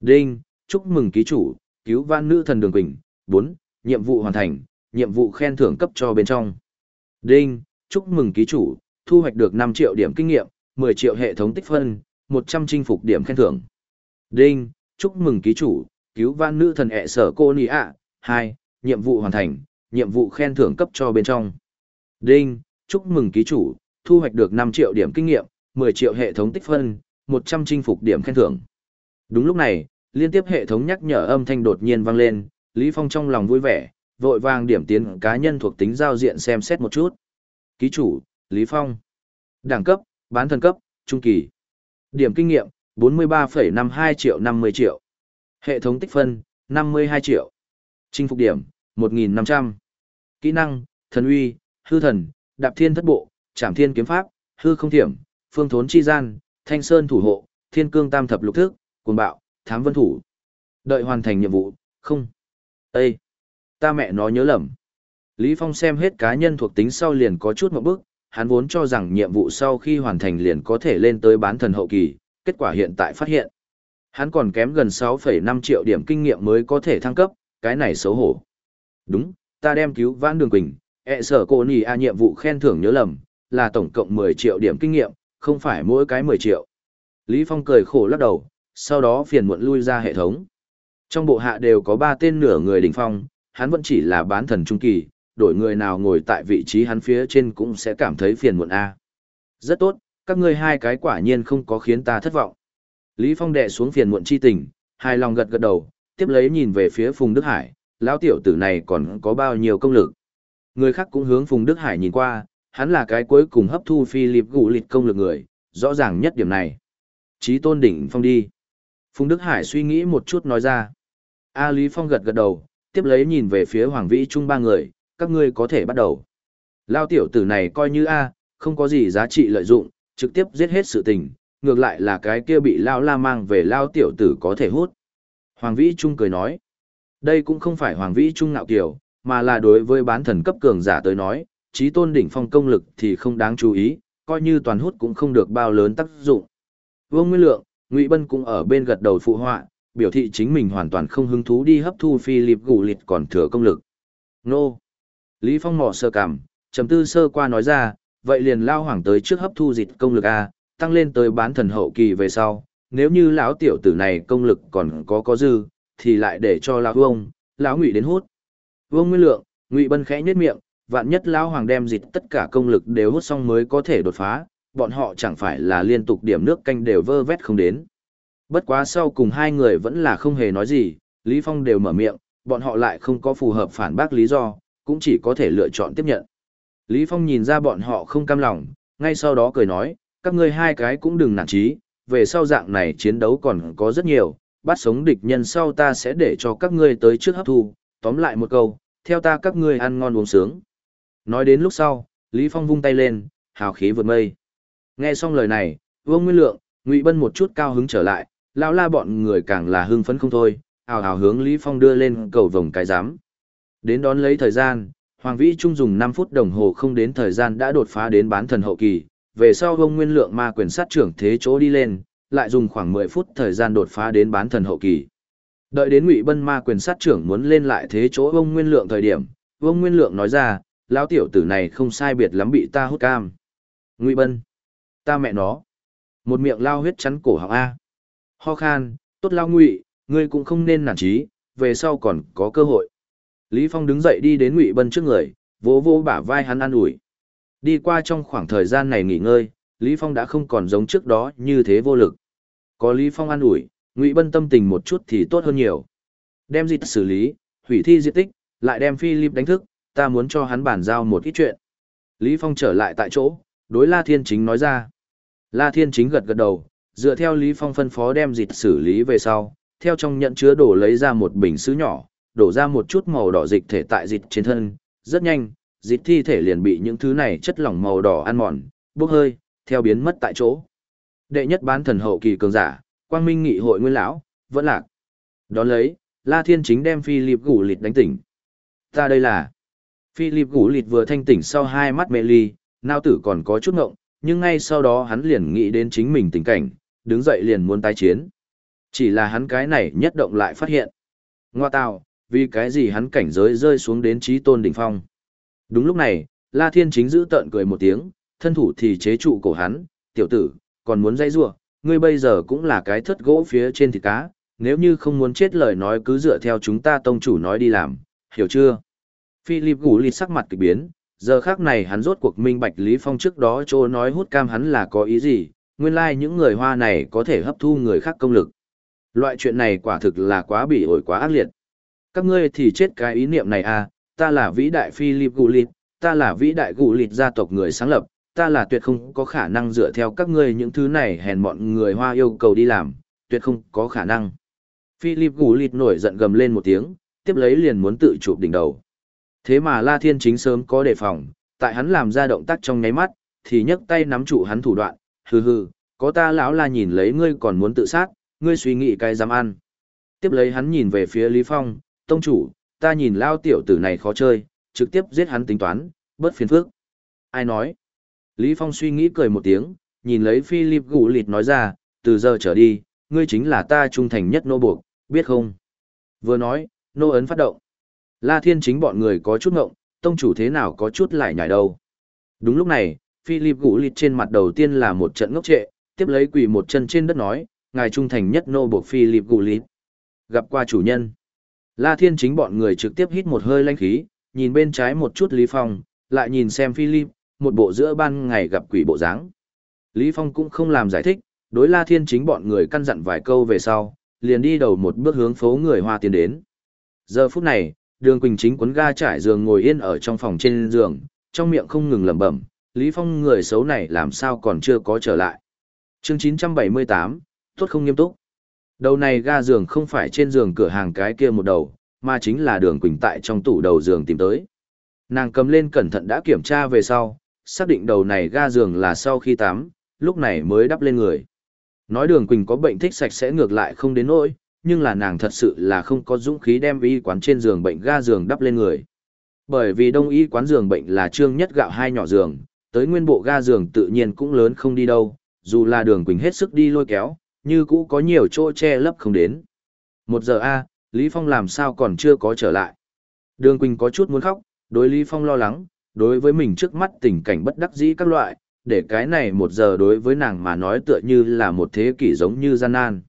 A: Đinh, chúc mừng ký chủ, cứu van nữ thần đường quỳnh. 4, nhiệm vụ hoàn thành, nhiệm vụ khen thưởng cấp cho bên trong. Đinh, chúc mừng ký chủ, thu hoạch được 5 triệu điểm kinh nghiệm, 10 triệu hệ thống tích phân, 100 chinh phục điểm khen thưởng. Đinh, chúc mừng ký chủ, cứu vãn nữ thần ẹ sở cô nì ạ. 2, nhiệm vụ hoàn thành, nhiệm vụ khen thưởng cấp cho bên trong. Đinh, chúc mừng ký chủ, thu hoạch được 5 triệu điểm kinh nghiệm, 10 triệu hệ thống tích phân, 100 chinh phục điểm khen thưởng. Đúng lúc này, liên tiếp hệ thống nhắc nhở âm thanh đột nhiên vang lên, Lý Phong trong lòng vui vẻ, vội vàng điểm tiến cá nhân thuộc tính giao diện xem xét một chút. Ký chủ, Lý Phong. Đẳng cấp, bán thần cấp, trung kỳ. Điểm kinh nghiệm, 43,52 triệu 50 triệu. Hệ thống tích phân, 52 triệu. Chinh phục điểm, 1.500. Kỹ năng, thần uy, hư thần, đạp thiên thất bộ, trảm thiên kiếm pháp, hư không thiểm, phương thốn chi gian, thanh sơn thủ hộ, thiên cương tam thập lục thức, cuồng bạo, thám vân thủ. Đợi hoàn thành nhiệm vụ, không. Ê! Ta mẹ nó nhớ lầm. Lý Phong xem hết cá nhân thuộc tính sau liền có chút một bước, hắn vốn cho rằng nhiệm vụ sau khi hoàn thành liền có thể lên tới bán thần hậu kỳ, kết quả hiện tại phát hiện. Hắn còn kém gần 6,5 triệu điểm kinh nghiệm mới có thể thăng cấp, cái này xấu hổ. Đúng, ta đem cứu vãn đường quỳnh, e ẹ sở cô nì a nhiệm vụ khen thưởng nhớ lầm, là tổng cộng 10 triệu điểm kinh nghiệm, không phải mỗi cái 10 triệu. Lý Phong cười khổ lắc đầu, sau đó phiền muộn lui ra hệ thống. Trong bộ hạ đều có 3 tên nửa người đỉnh phong, hắn vẫn chỉ là bán thần trung kỳ, đổi người nào ngồi tại vị trí hắn phía trên cũng sẽ cảm thấy phiền muộn a. À. Rất tốt, các ngươi hai cái quả nhiên không có khiến ta thất vọng. Lý Phong đệ xuống phiền muộn chi tình, hài lòng gật gật đầu, tiếp lấy nhìn về phía Phùng Đức Hải, lão tiểu tử này còn có bao nhiêu công lực. Người khác cũng hướng Phùng Đức Hải nhìn qua, hắn là cái cuối cùng hấp thu Philip gụ lịt công lực người, rõ ràng nhất điểm này. Chí tôn đỉnh phong đi. Phùng Đức Hải suy nghĩ một chút nói ra. A Lý Phong gật gật đầu, tiếp lấy nhìn về phía Hoàng Vĩ Trung ba người, các ngươi có thể bắt đầu. Lao tiểu tử này coi như A, không có gì giá trị lợi dụng, trực tiếp giết hết sự tình, ngược lại là cái kia bị Lao La mang về Lao tiểu tử có thể hút. Hoàng Vĩ Trung cười nói, đây cũng không phải Hoàng Vĩ Trung nạo kiểu, mà là đối với bán thần cấp cường giả tới nói, trí tôn đỉnh phong công lực thì không đáng chú ý, coi như toàn hút cũng không được bao lớn tác dụng. Vương Nguyên Lượng, Ngụy Bân cũng ở bên gật đầu phụ họa, biểu thị chính mình hoàn toàn không hứng thú đi hấp thu Philip gù lịt còn thừa công lực. Nô! Lý Phong mò sơ cảm, trầm tư sơ qua nói ra, vậy liền lao hoàng tới trước hấp thu dịch công lực A, tăng lên tới bán thần hậu kỳ về sau, nếu như lão tiểu tử này công lực còn có có dư, thì lại để cho lão vông, lão ngụy đến hút. Vương Nguyên Lượng, Ngụy Bân khẽ nhếch miệng, vạn nhất lão hoàng đem dịch tất cả công lực đều hút xong mới có thể đột phá, bọn họ chẳng phải là liên tục điểm nước canh đều vơ vét không đến. Bất quá sau cùng hai người vẫn là không hề nói gì, Lý Phong đều mở miệng, bọn họ lại không có phù hợp phản bác lý do, cũng chỉ có thể lựa chọn tiếp nhận. Lý Phong nhìn ra bọn họ không cam lòng, ngay sau đó cười nói, các ngươi hai cái cũng đừng nản chí, về sau dạng này chiến đấu còn có rất nhiều, bắt sống địch nhân sau ta sẽ để cho các ngươi tới trước hấp thu, tóm lại một câu, theo ta các ngươi ăn ngon uống sướng. Nói đến lúc sau, Lý Phong vung tay lên, hào khí vượt mây. Nghe xong lời này, Vương Nguyên Lượng, Ngụy Bân một chút cao hứng trở lại, lão la bọn người càng là hưng phấn không thôi, hào hào hướng Lý Phong đưa lên cầu vồng cái giám. Đến đón lấy thời gian, Hoàng Vĩ Trung dùng 5 phút đồng hồ không đến thời gian đã đột phá đến bán thần hậu kỳ, về sau ông Nguyên Lượng ma quyền sát trưởng thế chỗ đi lên, lại dùng khoảng 10 phút thời gian đột phá đến bán thần hậu kỳ. Đợi đến Ngụy Bân ma quyền sát trưởng muốn lên lại thế chỗ ông Nguyên Lượng thời điểm, ông Nguyên Lượng nói ra, lão tiểu tử này không sai biệt lắm bị ta hút cam. Ngụy Bân, ta mẹ nó. Một miệng lao huyết chắn cổ họng A. Ho khan, tốt lao ngụy, ngươi cũng không nên nản trí, về sau còn có cơ hội. Lý Phong đứng dậy đi đến Ngụy Bân trước người, vỗ vỗ bả vai hắn an ủi. Đi qua trong khoảng thời gian này nghỉ ngơi, Lý Phong đã không còn giống trước đó như thế vô lực. Có Lý Phong an ủi, Ngụy Bân tâm tình một chút thì tốt hơn nhiều. Đem dịch xử lý, hủy thi di tích, lại đem Philip đánh thức, ta muốn cho hắn bàn giao một ít chuyện. Lý Phong trở lại tại chỗ, đối La Thiên Chính nói ra. La Thiên Chính gật gật đầu, Dựa theo Lý Phong phân phó đem dịch xử lý về sau, theo trong nhận chứa đổ lấy ra một bình sứ nhỏ, đổ ra một chút màu đỏ dịch thể tại dịch trên thân, rất nhanh, dịch thi thể liền bị những thứ này chất lỏng màu đỏ ăn mòn, bốc hơi, theo biến mất tại chỗ. Đệ nhất bán thần hậu kỳ cường giả, quang minh nghị hội nguyên lão, vẫn lạc. Đón lấy, La Thiên chính đem Philip Gủ Lịt đánh tỉnh. Ta đây là... Philip Gủ Lịt vừa thanh tỉnh sau hai mắt mê ly, nao tử còn có chút ngộng, nhưng ngay sau đó hắn liền nghĩ đến chính mình tình cảnh, đứng dậy liền muốn tái chiến. Chỉ là hắn cái này nhất động lại phát hiện. Ngoa tạo, vì cái gì hắn cảnh giới rơi xuống đến trí tôn đỉnh phong. Đúng lúc này, La Thiên chính giữ tợn cười một tiếng, thân thủ thì chế trụ cổ hắn, tiểu tử, còn muốn dây rua, ngươi bây giờ cũng là cái thất gỗ phía trên thịt cá, nếu như không muốn chết lời nói cứ dựa theo chúng ta tông chủ nói đi làm, hiểu chưa? Philip gủ lịt sắc mặt kỳ biến, giờ khác này hắn rốt cuộc minh bạch Lý Phong trước đó chỗ nói hút cam hắn là có ý gì, nguyên lai like những người hoa này có thể hấp thu người khác công lực. Loại chuyện này quả thực là quá bị ổi quá ác liệt. Các ngươi thì chết cái ý niệm này à, ta là vĩ đại Philip Gulit, ta là vĩ đại Gulit gia tộc người sáng lập, ta là tuyệt không có khả năng dựa theo các ngươi những thứ này hèn mọn người hoa yêu cầu đi làm, tuyệt không có khả năng. Philip Gulit nổi giận gầm lên một tiếng, tiếp lấy liền muốn tự chụp đỉnh đầu. Thế mà La Thiên chính sớm có đề phòng, tại hắn làm ra động tác trong nháy mắt, thì nhấc tay nắm trụ hắn thủ đoạn, hừ hừ, có ta lão la nhìn lấy ngươi còn muốn tự sát, ngươi suy nghĩ cái dám ăn. Tiếp lấy hắn nhìn về phía Lý Phong, tông chủ, ta nhìn lao tiểu tử này khó chơi, trực tiếp giết hắn tính toán, bớt phiền phức. Ai nói? Lý Phong suy nghĩ cười một tiếng, nhìn lấy Philip gù lịt nói ra, từ giờ trở đi, ngươi chính là ta trung thành nhất nô buộc, biết không? Vừa nói, nô ấn phát động. La Thiên chính bọn người có chút ngộng, tông chủ thế nào có chút lại nhảy đâu. Đúng lúc này, Philip gù lịt trên mặt đầu tiên là một trận ngốc trệ, tiếp lấy quỳ một chân trên đất nói, ngài trung thành nhất nô buộc Philip gù lịt. Gặp qua chủ nhân. La Thiên chính bọn người trực tiếp hít một hơi lanh khí, nhìn bên trái một chút Lý Phong, lại nhìn xem Philip, một bộ giữa ban ngày gặp quỷ bộ dáng. Lý Phong cũng không làm giải thích, đối La Thiên chính bọn người căn dặn vài câu về sau, liền đi đầu một bước hướng phố người Hoa tiến đến. Giờ phút này, Đường Quỳnh chính quấn ga trải giường ngồi yên ở trong phòng trên giường, trong miệng không ngừng lẩm bẩm, Lý Phong người xấu này làm sao còn chưa có trở lại. Chương 978, tốt không nghiêm túc. Đầu này ga giường không phải trên giường cửa hàng cái kia một đầu, mà chính là đường quỳnh tại trong tủ đầu giường tìm tới. Nàng cầm lên cẩn thận đã kiểm tra về sau, xác định đầu này ga giường là sau khi tắm, lúc này mới đắp lên người. Nói đường quỳnh có bệnh thích sạch sẽ ngược lại không đến nỗi, nhưng là nàng thật sự là không có dũng khí đem y quán trên giường bệnh ga giường đắp lên người. Bởi vì đông y quán giường bệnh là trương nhất gạo hai nhỏ giường, tới nguyên bộ ga giường tự nhiên cũng lớn không đi đâu, dù là đường quỳnh hết sức đi lôi kéo, như cũ có nhiều chỗ che lấp không đến. Một giờ A, Lý Phong làm sao còn chưa có trở lại. Đường Quỳnh có chút muốn khóc, đối Lý Phong lo lắng, đối với mình trước mắt tình cảnh bất đắc dĩ các loại, để cái này một giờ đối với nàng mà nói tựa như là một thế kỷ giống như gian nan.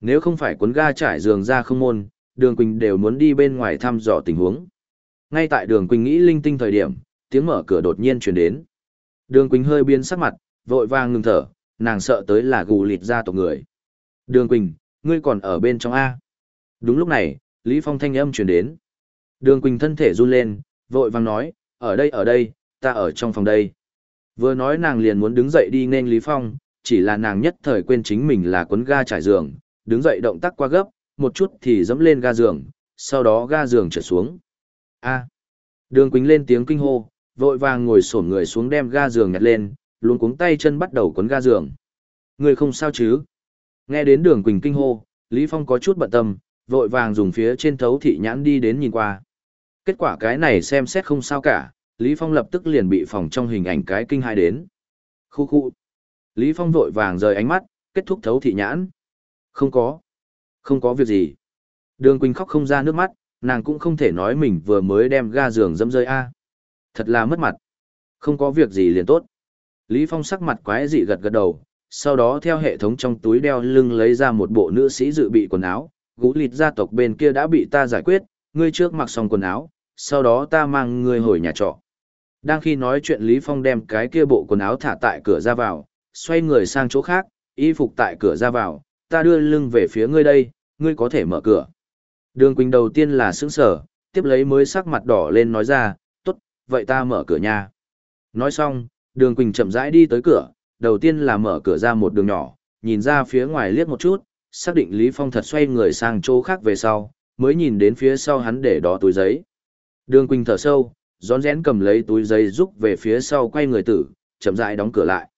A: Nếu không phải cuốn ga trải giường ra không môn, đường Quỳnh đều muốn đi bên ngoài thăm dò tình huống. Ngay tại đường Quỳnh nghĩ linh tinh thời điểm, tiếng mở cửa đột nhiên truyền đến. Đường Quỳnh hơi biến sắc mặt, vội vàng ngừng thở, nàng sợ tới là gù lịt ra tộc người. Đường Quỳnh, ngươi còn ở bên trong A. Đúng lúc này, Lý Phong thanh âm truyền đến. Đường Quỳnh thân thể run lên, vội vàng nói, ở đây ở đây, ta ở trong phòng đây. Vừa nói nàng liền muốn đứng dậy đi nên Lý Phong, chỉ là nàng nhất thời quên chính mình là quấn ga trải giường, đứng dậy động tác qua gấp, một chút thì dẫm lên ga giường, sau đó ga giường trở xuống. A. Đường Quỳnh lên tiếng kinh hô, vội vàng ngồi xổm người xuống đem ga giường nhặt lên, luôn cuống tay chân bắt đầu quấn ga giường. Người không sao chứ? Nghe đến đường Quỳnh kinh hô, Lý Phong có chút bận tâm, vội vàng dùng phía trên thấu thị nhãn đi đến nhìn qua. Kết quả cái này xem xét không sao cả, Lý Phong lập tức liền bị phòng trong hình ảnh cái kinh hai đến. Khu khu. Lý Phong vội vàng rời ánh mắt, kết thúc thấu thị nhãn. Không có. Không có việc gì. Đường Quỳnh khóc không ra nước mắt, nàng cũng không thể nói mình vừa mới đem ga giường dâm rơi a. Thật là mất mặt. Không có việc gì liền tốt. Lý Phong sắc mặt quái dị gật gật đầu, sau đó theo hệ thống trong túi đeo lưng lấy ra một bộ nữ sĩ dự bị quần áo, gũ lịt gia tộc bên kia đã bị ta giải quyết, ngươi trước mặc xong quần áo, sau đó ta mang ngươi hồi nhà trọ. Đang khi nói chuyện Lý Phong đem cái kia bộ quần áo thả tại cửa ra vào, xoay người sang chỗ khác, y phục tại cửa ra vào, ta đưa lưng về phía ngươi đây, ngươi có thể mở cửa. Đường Quỳnh đầu tiên là sững sở, tiếp lấy mới sắc mặt đỏ lên nói ra, tốt, vậy ta mở cửa nhà. Nói xong, đường Quỳnh chậm rãi đi tới cửa, đầu tiên là mở cửa ra một đường nhỏ, nhìn ra phía ngoài liếc một chút, xác định Lý Phong thật xoay người sang chỗ khác về sau, mới nhìn đến phía sau hắn để đó túi giấy. Đường Quỳnh thở sâu, rón rén cầm lấy túi giấy rúc về phía sau quay người tử, chậm rãi đóng cửa lại.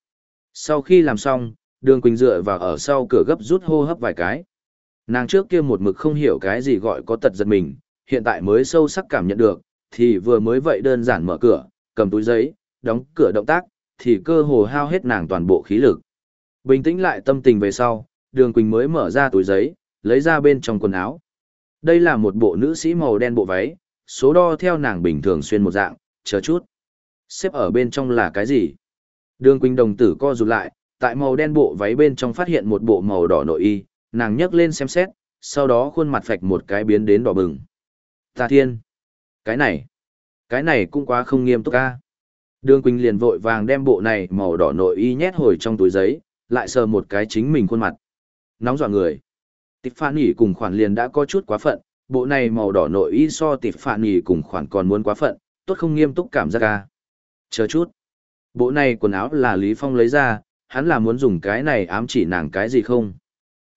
A: Sau khi làm xong, Đường Quỳnh dựa vào ở sau cửa gấp rút hô hấp vài cái. Nàng trước kia một mực không hiểu cái gì gọi có tật giật mình, hiện tại mới sâu sắc cảm nhận được, thì vừa mới vậy đơn giản mở cửa, cầm túi giấy, đóng cửa động tác, thì cơ hồ hao hết nàng toàn bộ khí lực. Bình tĩnh lại tâm tình về sau, Đường Quỳnh mới mở ra túi giấy, lấy ra bên trong quần áo. Đây là một bộ nữ sĩ màu đen bộ váy, số đo theo nàng bình thường xuyên một dạng, chờ chút. Xếp ở bên trong là cái gì? Đường Quỳnh đồng tử co rụt lại, tại màu đen bộ váy bên trong phát hiện một bộ màu đỏ nội y, nàng nhấc lên xem xét, sau đó khuôn mặt phạch một cái biến đến đỏ bừng. Ta thiên! Cái này! Cái này cũng quá không nghiêm túc ca. Đường Quỳnh liền vội vàng đem bộ này màu đỏ nội y nhét hồi trong túi giấy, lại sờ một cái chính mình khuôn mặt. Nóng dọa người. Tịp phản nhỉ cùng khoản liền đã có chút quá phận, bộ này màu đỏ nội y so tịp phản nhỉ cùng khoản còn muốn quá phận, tốt không nghiêm túc cảm giác ca. Chờ chút. Bộ này quần áo là Lý Phong lấy ra, hắn là muốn dùng cái này ám chỉ nàng cái gì không?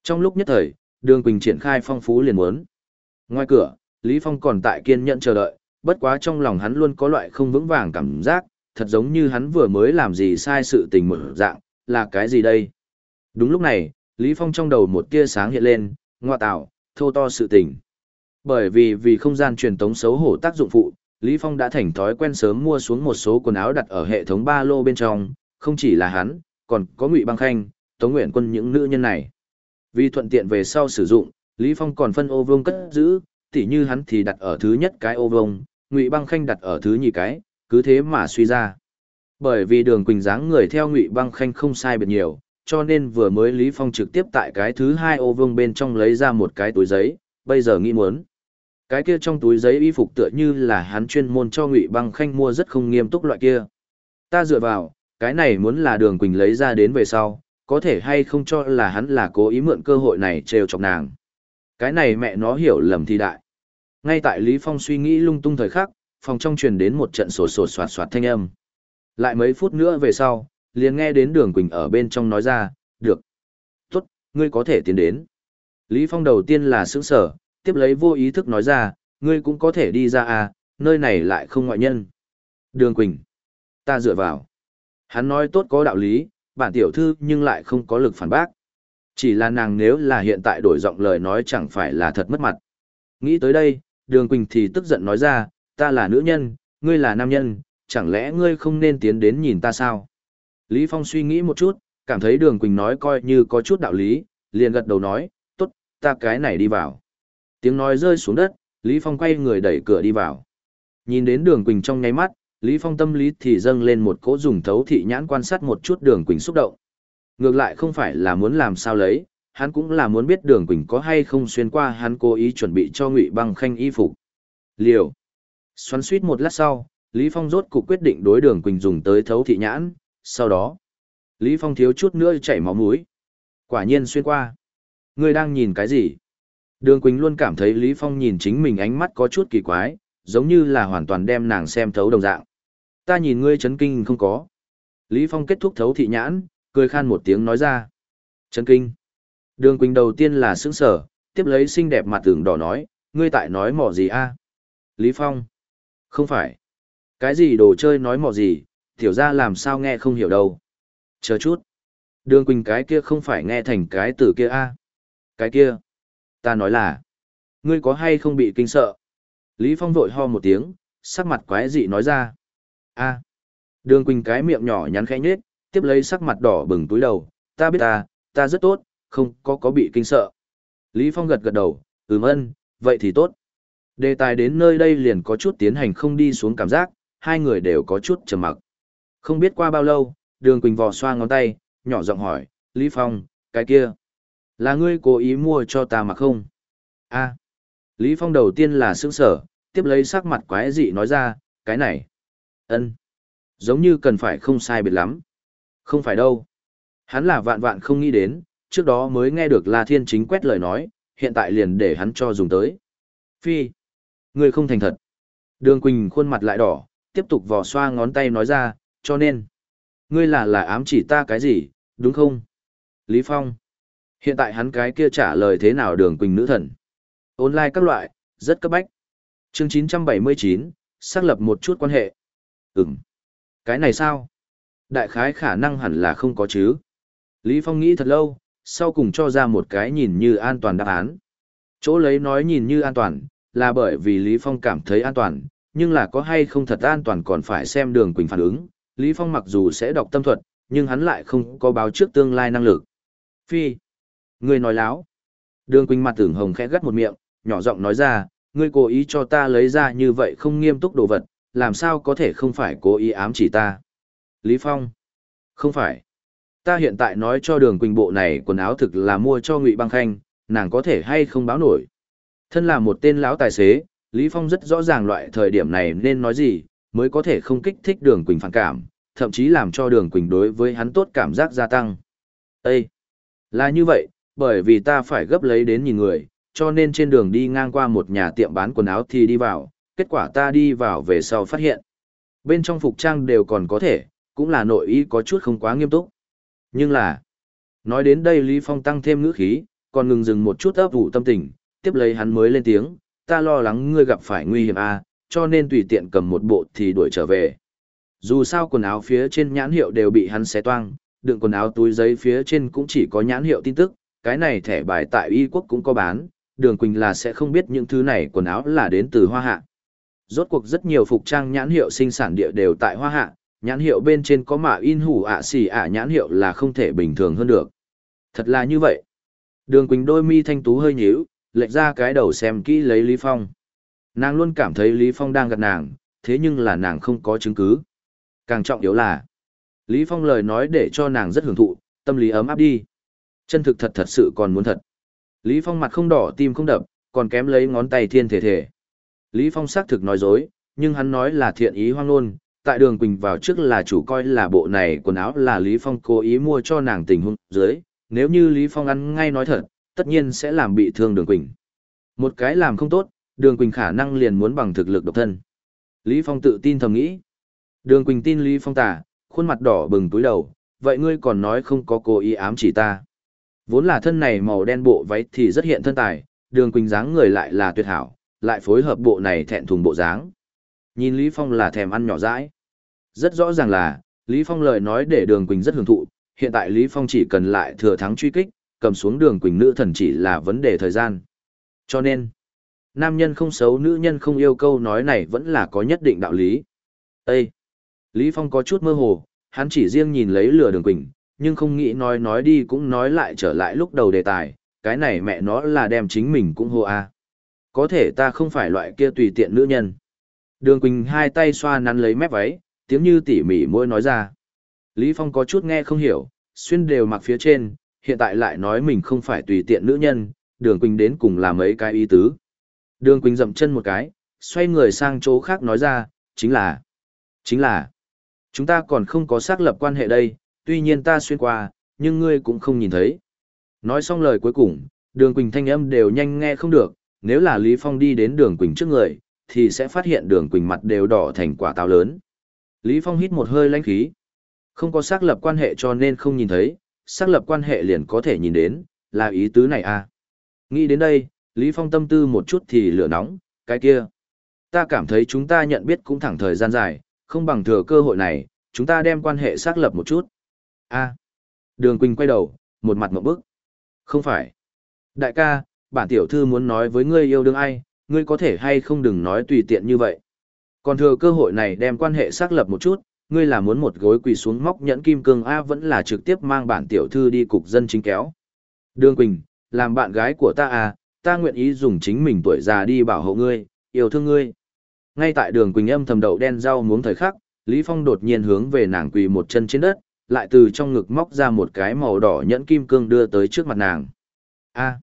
A: Trong lúc nhất thời, đường Quỳnh triển khai phong phú liền muốn. Ngoài cửa, Lý Phong còn tại kiên nhẫn chờ đợi, bất quá trong lòng hắn luôn có loại không vững vàng cảm giác, thật giống như hắn vừa mới làm gì sai sự tình mở dạng, là cái gì đây? Đúng lúc này, Lý Phong trong đầu một tia sáng hiện lên, ngoa tạo, thô to sự tình. Bởi vì vì không gian truyền tống xấu hổ tác dụng phụ, Lý Phong đã thành thói quen sớm mua xuống một số quần áo đặt ở hệ thống ba lô bên trong, không chỉ là hắn, còn có Ngụy Băng Khanh, Tống Nguyện Quân những nữ nhân này. Vì thuận tiện về sau sử dụng, Lý Phong còn phân ô vương cất giữ, tỉ như hắn thì đặt ở thứ nhất cái ô vương, Ngụy Băng Khanh đặt ở thứ nhì cái, cứ thế mà suy ra. Bởi vì đường quỳnh dáng người theo Ngụy Băng Khanh không sai biệt nhiều, cho nên vừa mới Lý Phong trực tiếp tại cái thứ hai ô vương bên trong lấy ra một cái túi giấy, bây giờ nghĩ muốn. Cái kia trong túi giấy y phục tựa như là hắn chuyên môn cho Ngụy Băng Khanh mua rất không nghiêm túc loại kia. Ta dựa vào, cái này muốn là đường quỳnh lấy ra đến về sau, có thể hay không cho là hắn là cố ý mượn cơ hội này trêu chọc nàng. Cái này mẹ nó hiểu lầm thì đại. Ngay tại Lý Phong suy nghĩ lung tung thời khắc, phòng trong truyền đến một trận sổ sổ soạt soạt thanh âm. Lại mấy phút nữa về sau, liền nghe đến đường Quỳnh ở bên trong nói ra, được. Tốt, ngươi có thể tiến đến. Lý Phong đầu tiên là sững sở, tiếp lấy vô ý thức nói ra, ngươi cũng có thể đi ra à, nơi này lại không ngoại nhân. Đường Quỳnh, ta dựa vào. Hắn nói tốt có đạo lý, bản tiểu thư nhưng lại không có lực phản bác. Chỉ là nàng nếu là hiện tại đổi giọng lời nói chẳng phải là thật mất mặt. Nghĩ tới đây, Đường Quỳnh thì tức giận nói ra, ta là nữ nhân, ngươi là nam nhân, chẳng lẽ ngươi không nên tiến đến nhìn ta sao? Lý Phong suy nghĩ một chút, cảm thấy Đường Quỳnh nói coi như có chút đạo lý, liền gật đầu nói, tốt, ta cái này đi vào. Tiếng nói rơi xuống đất, Lý Phong quay người đẩy cửa đi vào. Nhìn đến Đường Quỳnh trong nháy mắt, Lý Phong tâm lý thì dâng lên một cỗ dùng thấu thị nhãn quan sát một chút Đường Quỳnh xúc động. Ngược lại không phải là muốn làm sao lấy, hắn cũng là muốn biết Đường Quỳnh có hay không xuyên qua hắn cố ý chuẩn bị cho Ngụy Băng Khanh y phục. Liều. Xoắn suýt một lát sau, Lý Phong rốt cục quyết định đối Đường Quỳnh dùng tới thấu thị nhãn, sau đó, Lý Phong thiếu chút nữa chảy máu mũi. Quả nhiên xuyên qua. Ngươi đang nhìn cái gì? Đường Quỳnh luôn cảm thấy Lý Phong nhìn chính mình ánh mắt có chút kỳ quái, giống như là hoàn toàn đem nàng xem thấu đồng dạng. Ta nhìn ngươi chấn kinh không có. Lý Phong kết thúc thấu thị nhãn, cười khan một tiếng nói ra. Chấn kinh. Đường Quỳnh đầu tiên là sững sở, tiếp lấy xinh đẹp mặt tưởng đỏ nói, ngươi tại nói mỏ gì a? Lý Phong. Không phải. Cái gì đồ chơi nói mỏ gì, tiểu ra làm sao nghe không hiểu đâu. Chờ chút. Đường Quỳnh cái kia không phải nghe thành cái từ kia a Cái kia. Ta nói là. Ngươi có hay không bị kinh sợ? Lý Phong vội ho một tiếng, sắc mặt quái dị nói ra. a Đường Quỳnh cái miệng nhỏ nhắn khẽ nhết, tiếp lấy sắc mặt đỏ bừng túi đầu. Ta biết ta, ta rất tốt, không có có bị kinh sợ. Lý Phong gật gật đầu, ừm ân, vậy thì tốt. Đề tài đến nơi đây liền có chút tiến hành không đi xuống cảm giác, hai người đều có chút trầm mặc. Không biết qua bao lâu, đường Quỳnh vò xoa ngón tay, nhỏ giọng hỏi, Lý Phong, cái kia, là ngươi cố ý mua cho ta mà không? a Lý Phong đầu tiên là sững sở, tiếp lấy sắc mặt quái dị nói ra, cái này, ân, giống như cần phải không sai biệt lắm. Không phải đâu. Hắn là vạn vạn không nghĩ đến, trước đó mới nghe được La Thiên chính quét lời nói, hiện tại liền để hắn cho dùng tới. Phi, ngươi không thành thật. Đường Quỳnh khuôn mặt lại đỏ, tiếp tục vò xoa ngón tay nói ra, cho nên, ngươi là là ám chỉ ta cái gì, đúng không? Lý Phong. Hiện tại hắn cái kia trả lời thế nào đường quỳnh nữ thần. Online các loại, rất cấp bách. Chương 979, xác lập một chút quan hệ. Ừm. Cái này sao? Đại khái khả năng hẳn là không có chứ. Lý Phong nghĩ thật lâu, sau cùng cho ra một cái nhìn như an toàn đáp án. Chỗ lấy nói nhìn như an toàn, là bởi vì Lý Phong cảm thấy an toàn, nhưng là có hay không thật an toàn còn phải xem đường Quỳnh phản ứng. Lý Phong mặc dù sẽ đọc tâm thuật, nhưng hắn lại không có báo trước tương lai năng lực. Phi. Người nói láo. Đường Quỳnh mặt tưởng hồng khẽ gắt một miệng, nhỏ giọng nói ra, ngươi cố ý cho ta lấy ra như vậy không nghiêm túc đồ vật, làm sao có thể không phải cố ý ám chỉ ta. Lý Phong. Không phải. Ta hiện tại nói cho đường Quỳnh bộ này quần áo thực là mua cho Ngụy Băng Khanh, nàng có thể hay không báo nổi. Thân là một tên lão tài xế, Lý Phong rất rõ ràng loại thời điểm này nên nói gì, mới có thể không kích thích đường Quỳnh phản cảm, thậm chí làm cho đường Quỳnh đối với hắn tốt cảm giác gia tăng. Ê! Là như vậy, bởi vì ta phải gấp lấy đến nhìn người, cho nên trên đường đi ngang qua một nhà tiệm bán quần áo thì đi vào, kết quả ta đi vào về sau phát hiện. Bên trong phục trang đều còn có thể, cũng là nội ý có chút không quá nghiêm túc. Nhưng là, nói đến đây Lý Phong tăng thêm ngữ khí, còn ngừng dừng một chút ấp ủ tâm tình, tiếp lấy hắn mới lên tiếng, ta lo lắng ngươi gặp phải nguy hiểm à, cho nên tùy tiện cầm một bộ thì đuổi trở về. Dù sao quần áo phía trên nhãn hiệu đều bị hắn xé toang, đựng quần áo túi giấy phía trên cũng chỉ có nhãn hiệu tin tức, cái này thẻ bài tại y quốc cũng có bán, đường quỳnh là sẽ không biết những thứ này quần áo là đến từ hoa hạ. Rốt cuộc rất nhiều phục trang nhãn hiệu sinh sản địa đều tại hoa hạ, nhãn hiệu bên trên có mạ in hủ ạ xì ạ nhãn hiệu là không thể bình thường hơn được. Thật là như vậy. Đường Quỳnh đôi mi thanh tú hơi nhíu, lệch ra cái đầu xem kỹ lấy Lý Phong. Nàng luôn cảm thấy Lý Phong đang gạt nàng, thế nhưng là nàng không có chứng cứ. Càng trọng yếu là, Lý Phong lời nói để cho nàng rất hưởng thụ, tâm lý ấm áp đi. Chân thực thật thật sự còn muốn thật. Lý Phong mặt không đỏ tim không đập, còn kém lấy ngón tay thiên thể thể. Lý Phong xác thực nói dối, nhưng hắn nói là thiện ý hoang luôn. tại đường Quỳnh vào trước là chủ coi là bộ này quần áo là Lý Phong cố ý mua cho nàng tình huống dưới, nếu như Lý Phong ăn ngay nói thật, tất nhiên sẽ làm bị thương đường Quỳnh. Một cái làm không tốt, đường Quỳnh khả năng liền muốn bằng thực lực độc thân. Lý Phong tự tin thầm nghĩ. Đường Quỳnh tin Lý Phong tả, khuôn mặt đỏ bừng túi đầu, vậy ngươi còn nói không có cố ý ám chỉ ta. Vốn là thân này màu đen bộ váy thì rất hiện thân tài, đường Quỳnh dáng người lại là tuyệt hảo, lại phối hợp bộ này thẹn thùng bộ dáng. Nhìn Lý Phong là thèm ăn nhỏ dãi. Rất rõ ràng là, Lý Phong lời nói để đường Quỳnh rất hưởng thụ, hiện tại Lý Phong chỉ cần lại thừa thắng truy kích, cầm xuống đường Quỳnh nữ thần chỉ là vấn đề thời gian. Cho nên, nam nhân không xấu nữ nhân không yêu câu nói này vẫn là có nhất định đạo lý. Ê! Lý Phong có chút mơ hồ, hắn chỉ riêng nhìn lấy lừa đường Quỳnh, nhưng không nghĩ nói nói đi cũng nói lại trở lại lúc đầu đề tài, cái này mẹ nó là đem chính mình cũng hô a. Có thể ta không phải loại kia tùy tiện nữ nhân. Đường Quỳnh hai tay xoa nắn lấy mép váy, tiếng như tỉ mỉ môi nói ra. Lý Phong có chút nghe không hiểu, xuyên đều mặc phía trên, hiện tại lại nói mình không phải tùy tiện nữ nhân, đường Quỳnh đến cùng làm mấy cái ý tứ. Đường Quỳnh dậm chân một cái, xoay người sang chỗ khác nói ra, chính là, chính là, chúng ta còn không có xác lập quan hệ đây, tuy nhiên ta xuyên qua, nhưng ngươi cũng không nhìn thấy. Nói xong lời cuối cùng, đường Quỳnh thanh âm đều nhanh nghe không được, nếu là Lý Phong đi đến đường Quỳnh trước người, thì sẽ phát hiện đường Quỳnh mặt đều đỏ thành quả táo lớn. Lý Phong hít một hơi lãnh khí. Không có xác lập quan hệ cho nên không nhìn thấy, xác lập quan hệ liền có thể nhìn đến, là ý tứ này à. Nghĩ đến đây, Lý Phong tâm tư một chút thì lửa nóng, cái kia. Ta cảm thấy chúng ta nhận biết cũng thẳng thời gian dài, không bằng thừa cơ hội này, chúng ta đem quan hệ xác lập một chút. a Đường Quỳnh quay đầu, một mặt một bức. Không phải. Đại ca, bản tiểu thư muốn nói với ngươi yêu đương ai, ngươi có thể hay không đừng nói tùy tiện như vậy. Còn thừa cơ hội này đem quan hệ xác lập một chút, ngươi là muốn một gối quỳ xuống móc nhẫn kim cương A vẫn là trực tiếp mang bản tiểu thư đi cục dân chính kéo. Đường Quỳnh, làm bạn gái của ta à, ta nguyện ý dùng chính mình tuổi già đi bảo hộ ngươi, yêu thương ngươi. Ngay tại đường Quỳnh âm thầm đậu đen rau muống thời khắc, Lý Phong đột nhiên hướng về nàng quỳ một chân trên đất, lại từ trong ngực móc ra một cái màu đỏ nhẫn kim cương đưa tới trước mặt nàng. A.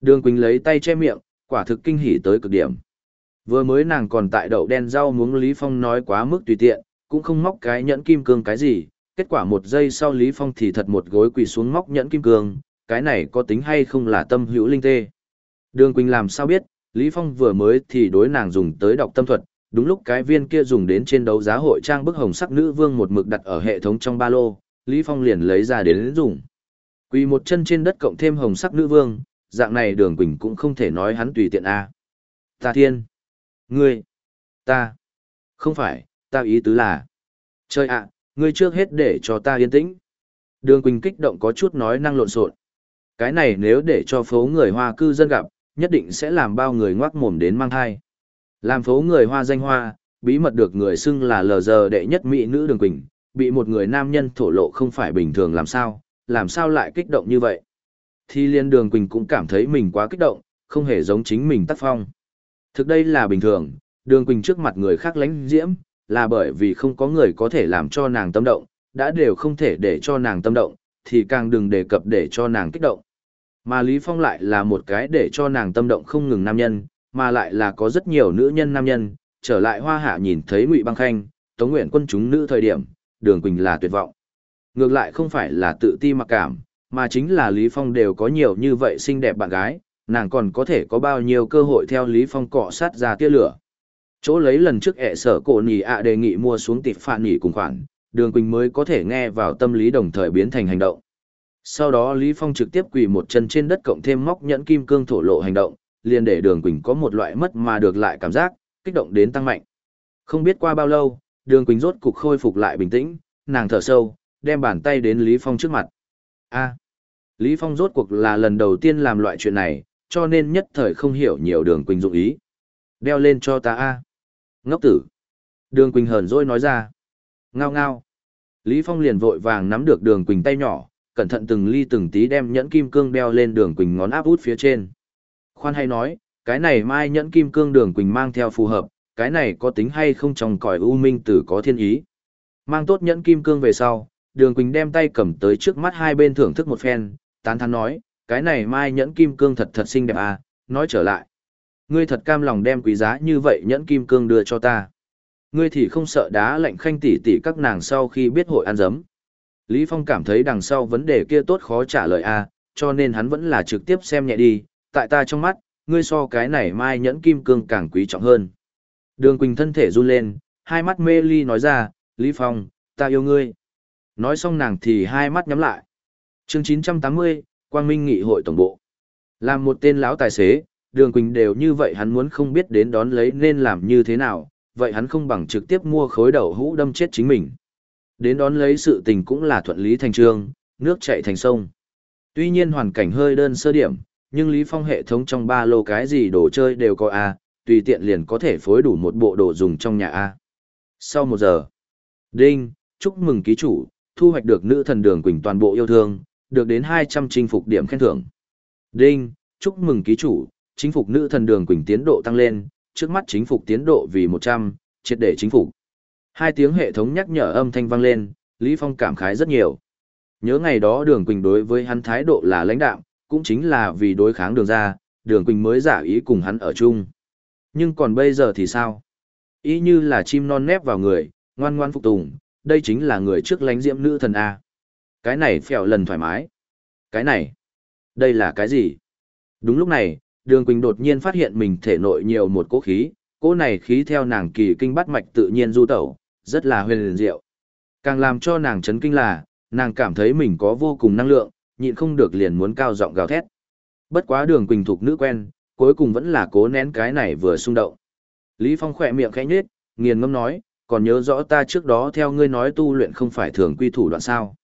A: Đường Quỳnh lấy tay che miệng, quả thực kinh hỉ tới cực điểm. Vừa mới nàng còn tại đậu đen rau muống Lý Phong nói quá mức tùy tiện, cũng không móc cái nhẫn kim cương cái gì, kết quả một giây sau Lý Phong thì thật một gối quỳ xuống móc nhẫn kim cương, cái này có tính hay không là tâm hữu linh tê. Đường Quỳnh làm sao biết, Lý Phong vừa mới thì đối nàng dùng tới đọc tâm thuật, đúng lúc cái viên kia dùng đến trên đấu giá hội trang bức hồng sắc nữ vương một mực đặt ở hệ thống trong ba lô, Lý Phong liền lấy ra đến dùng. Quỳ một chân trên đất cộng thêm hồng sắc nữ vương, dạng này đường quỳnh cũng không thể nói hắn tùy tiện a. Ta thiên. Ngươi. Ta. Không phải, ta ý tứ là. Trời ạ, ngươi trước hết để cho ta yên tĩnh. Đường quỳnh kích động có chút nói năng lộn xộn. Cái này nếu để cho phố người hoa cư dân gặp, nhất định sẽ làm bao người ngoác mồm đến mang thai. Làm phố người hoa danh hoa, bí mật được người xưng là lờ giờ đệ nhất mỹ nữ đường quỳnh, bị một người nam nhân thổ lộ không phải bình thường làm sao, làm sao lại kích động như vậy. Thì liên đường quỳnh cũng cảm thấy mình quá kích động, không hề giống chính mình tác phong. Thực đây là bình thường, đường quỳnh trước mặt người khác lánh diễm, là bởi vì không có người có thể làm cho nàng tâm động, đã đều không thể để cho nàng tâm động, thì càng đừng đề cập để cho nàng kích động. Mà Lý Phong lại là một cái để cho nàng tâm động không ngừng nam nhân, mà lại là có rất nhiều nữ nhân nam nhân, trở lại hoa hạ nhìn thấy Ngụy Băng Khanh, Tống Nguyện quân chúng nữ thời điểm, Đường Quỳnh là tuyệt vọng. Ngược lại không phải là tự ti mặc cảm, mà chính là Lý Phong đều có nhiều như vậy xinh đẹp bạn gái, nàng còn có thể có bao nhiêu cơ hội theo Lý Phong cọ sát ra tia lửa. Chỗ lấy lần trước ẹ sở cổ nhì ạ đề nghị mua xuống tịp phản nhì cùng khoản, Đường Quỳnh mới có thể nghe vào tâm lý đồng thời biến thành hành động. Sau đó Lý Phong trực tiếp quỳ một chân trên đất cộng thêm móc nhẫn kim cương thổ lộ hành động, liền để Đường Quỳnh có một loại mất mà được lại cảm giác, kích động đến tăng mạnh. Không biết qua bao lâu, Đường Quỳnh rốt cục khôi phục lại bình tĩnh, nàng thở sâu, đem bàn tay đến Lý Phong trước mặt. A, Lý Phong rốt cuộc là lần đầu tiên làm loại chuyện này, cho nên nhất thời không hiểu nhiều Đường Quỳnh dụng ý. Đeo lên cho ta a. Ngốc tử. Đường Quỳnh hờn dỗi nói ra. Ngao ngao. Lý Phong liền vội vàng nắm được Đường Quỳnh tay nhỏ, cẩn thận từng ly từng tí đem nhẫn kim cương đeo lên Đường Quỳnh ngón áp út phía trên. Khoan hay nói, cái này mai nhẫn kim cương Đường Quỳnh mang theo phù hợp, cái này có tính hay không trong cõi u minh tử có thiên ý. Mang tốt nhẫn kim cương về sau, Đường Quỳnh đem tay cầm tới trước mắt hai bên thưởng thức một phen, tán thán nói, cái này mai nhẫn kim cương thật thật xinh đẹp à, nói trở lại. Ngươi thật cam lòng đem quý giá như vậy nhẫn kim cương đưa cho ta. Ngươi thì không sợ đá lạnh khanh tỉ tỉ các nàng sau khi biết hội ăn dấm. Lý Phong cảm thấy đằng sau vấn đề kia tốt khó trả lời a, à, cho nên hắn vẫn là trực tiếp xem nhẹ đi, tại ta trong mắt, ngươi so cái này mai nhẫn kim cương càng quý trọng hơn. Đường Quỳnh thân thể run lên, hai mắt mê ly nói ra, Lý Phong, ta yêu ngươi. Nói xong nàng thì hai mắt nhắm lại. chương 980, Quang Minh Nghị hội tổng bộ. Làm một tên lão tài xế, Đường Quỳnh đều như vậy hắn muốn không biết đến đón lấy nên làm như thế nào, vậy hắn không bằng trực tiếp mua khối đầu hũ đâm chết chính mình. Đến đón lấy sự tình cũng là thuận lý thành trương, nước chảy thành sông. Tuy nhiên hoàn cảnh hơi đơn sơ điểm, nhưng Lý Phong hệ thống trong ba lô cái gì đồ chơi đều có A, tùy tiện liền có thể phối đủ một bộ đồ dùng trong nhà A. Sau một giờ, Đinh, chúc mừng ký chủ, thu hoạch được nữ thần đường quỳnh toàn bộ yêu thương, được đến 200 chinh phục điểm khen thưởng. Đinh, chúc mừng ký chủ, chính phục nữ thần đường quỳnh tiến độ tăng lên, trước mắt chính phục tiến độ vì 100, triệt để chính phục. Hai tiếng hệ thống nhắc nhở âm thanh vang lên, Lý Phong cảm khái rất nhiều. Nhớ ngày đó đường quỳnh đối với hắn thái độ là lãnh đạm, cũng chính là vì đối kháng đường ra, đường quỳnh mới giả ý cùng hắn ở chung. Nhưng còn bây giờ thì sao? Ý như là chim non nép vào người, ngoan ngoan phục tùng, đây chính là người trước lánh diễm nữ thần A. Cái này phèo lần thoải mái. Cái này, đây là cái gì? Đúng lúc này, đường quỳnh đột nhiên phát hiện mình thể nội nhiều một cỗ khí, cỗ này khí theo nàng kỳ kinh bắt mạch tự nhiên du tẩu, rất là huyền liền diệu. Càng làm cho nàng chấn kinh là, nàng cảm thấy mình có vô cùng năng lượng, nhịn không được liền muốn cao giọng gào thét. Bất quá đường quỳnh thuộc nữ quen, cuối cùng vẫn là cố nén cái này vừa xung động. Lý Phong khỏe miệng khẽ nhếch, nghiền ngâm nói, còn nhớ rõ ta trước đó theo ngươi nói tu luyện không phải thường quy thủ đoạn sao.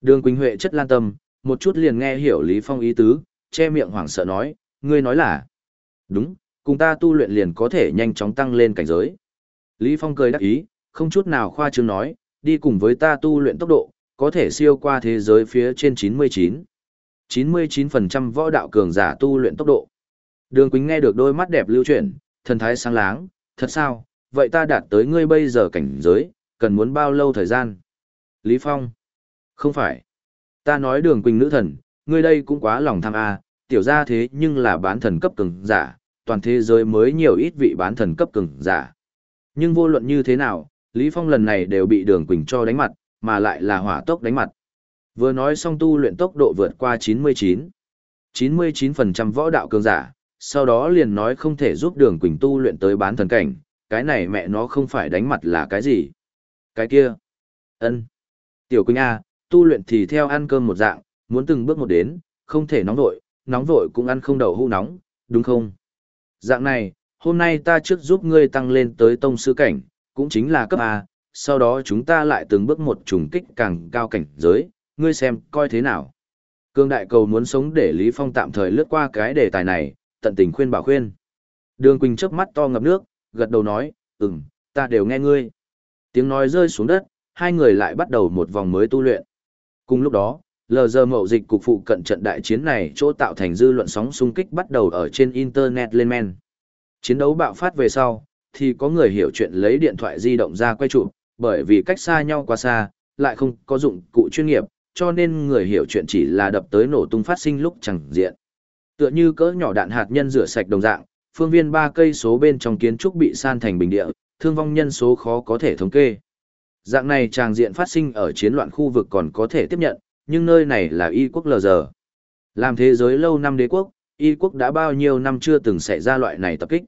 A: Đường Quỳnh Huệ chất lan tâm, một chút liền nghe hiểu Lý Phong ý tứ, che miệng hoảng sợ nói, ngươi nói là, đúng, cùng ta tu luyện liền có thể nhanh chóng tăng lên cảnh giới. Lý Phong cười đắc ý, không chút nào khoa trương nói, đi cùng với ta tu luyện tốc độ, có thể siêu qua thế giới phía trên 99. 99% võ đạo cường giả tu luyện tốc độ. Đường Quỳnh nghe được đôi mắt đẹp lưu chuyển, thần thái sáng láng, thật sao, vậy ta đạt tới ngươi bây giờ cảnh giới, cần muốn bao lâu thời gian? Lý Phong. Không phải. Ta nói đường Quỳnh nữ thần, ngươi đây cũng quá lòng tham a, tiểu ra thế nhưng là bán thần cấp cường giả, toàn thế giới mới nhiều ít vị bán thần cấp cường giả. Nhưng vô luận như thế nào, Lý Phong lần này đều bị đường Quỳnh cho đánh mặt, mà lại là hỏa tốc đánh mặt. Vừa nói xong tu luyện tốc độ vượt qua 99. 99% võ đạo cường giả, sau đó liền nói không thể giúp đường Quỳnh tu luyện tới bán thần cảnh, cái này mẹ nó không phải đánh mặt là cái gì. Cái kia. ân Tiểu Quỳnh A, tu luyện thì theo ăn cơm một dạng, muốn từng bước một đến, không thể nóng nội, nóng vội cũng ăn không đậu hũ nóng, đúng không? Dạng này, hôm nay ta trước giúp ngươi tăng lên tới tông sư cảnh, cũng chính là cấp A, sau đó chúng ta lại từng bước một trùng kích càng cao cảnh giới, ngươi xem, coi thế nào. Cương đại cầu muốn sống để Lý Phong tạm thời lướt qua cái đề tài này, tận tình khuyên bảo khuyên. Đường Quỳnh chớp mắt to ngập nước, gật đầu nói, ừm, ta đều nghe ngươi. Tiếng nói rơi xuống đất, hai người lại bắt đầu một vòng mới tu luyện. Cùng lúc đó, lờ giờ mậu dịch cục phụ cận trận đại chiến này chỗ tạo thành dư luận sóng xung kích bắt đầu ở trên Internet lên men. Chiến đấu bạo phát về sau, thì có người hiểu chuyện lấy điện thoại di động ra quay chụp, bởi vì cách xa nhau quá xa, lại không có dụng cụ chuyên nghiệp, cho nên người hiểu chuyện chỉ là đập tới nổ tung phát sinh lúc chẳng diện. Tựa như cỡ nhỏ đạn hạt nhân rửa sạch đồng dạng, phương viên ba cây số bên trong kiến trúc bị san thành bình địa, thương vong nhân số khó có thể thống kê. Dạng này tràng diện phát sinh ở chiến loạn khu vực còn có thể tiếp nhận, nhưng nơi này là y quốc lờ giờ. Làm thế giới lâu năm đế quốc, y quốc đã bao nhiêu năm chưa từng xảy ra loại này tập kích.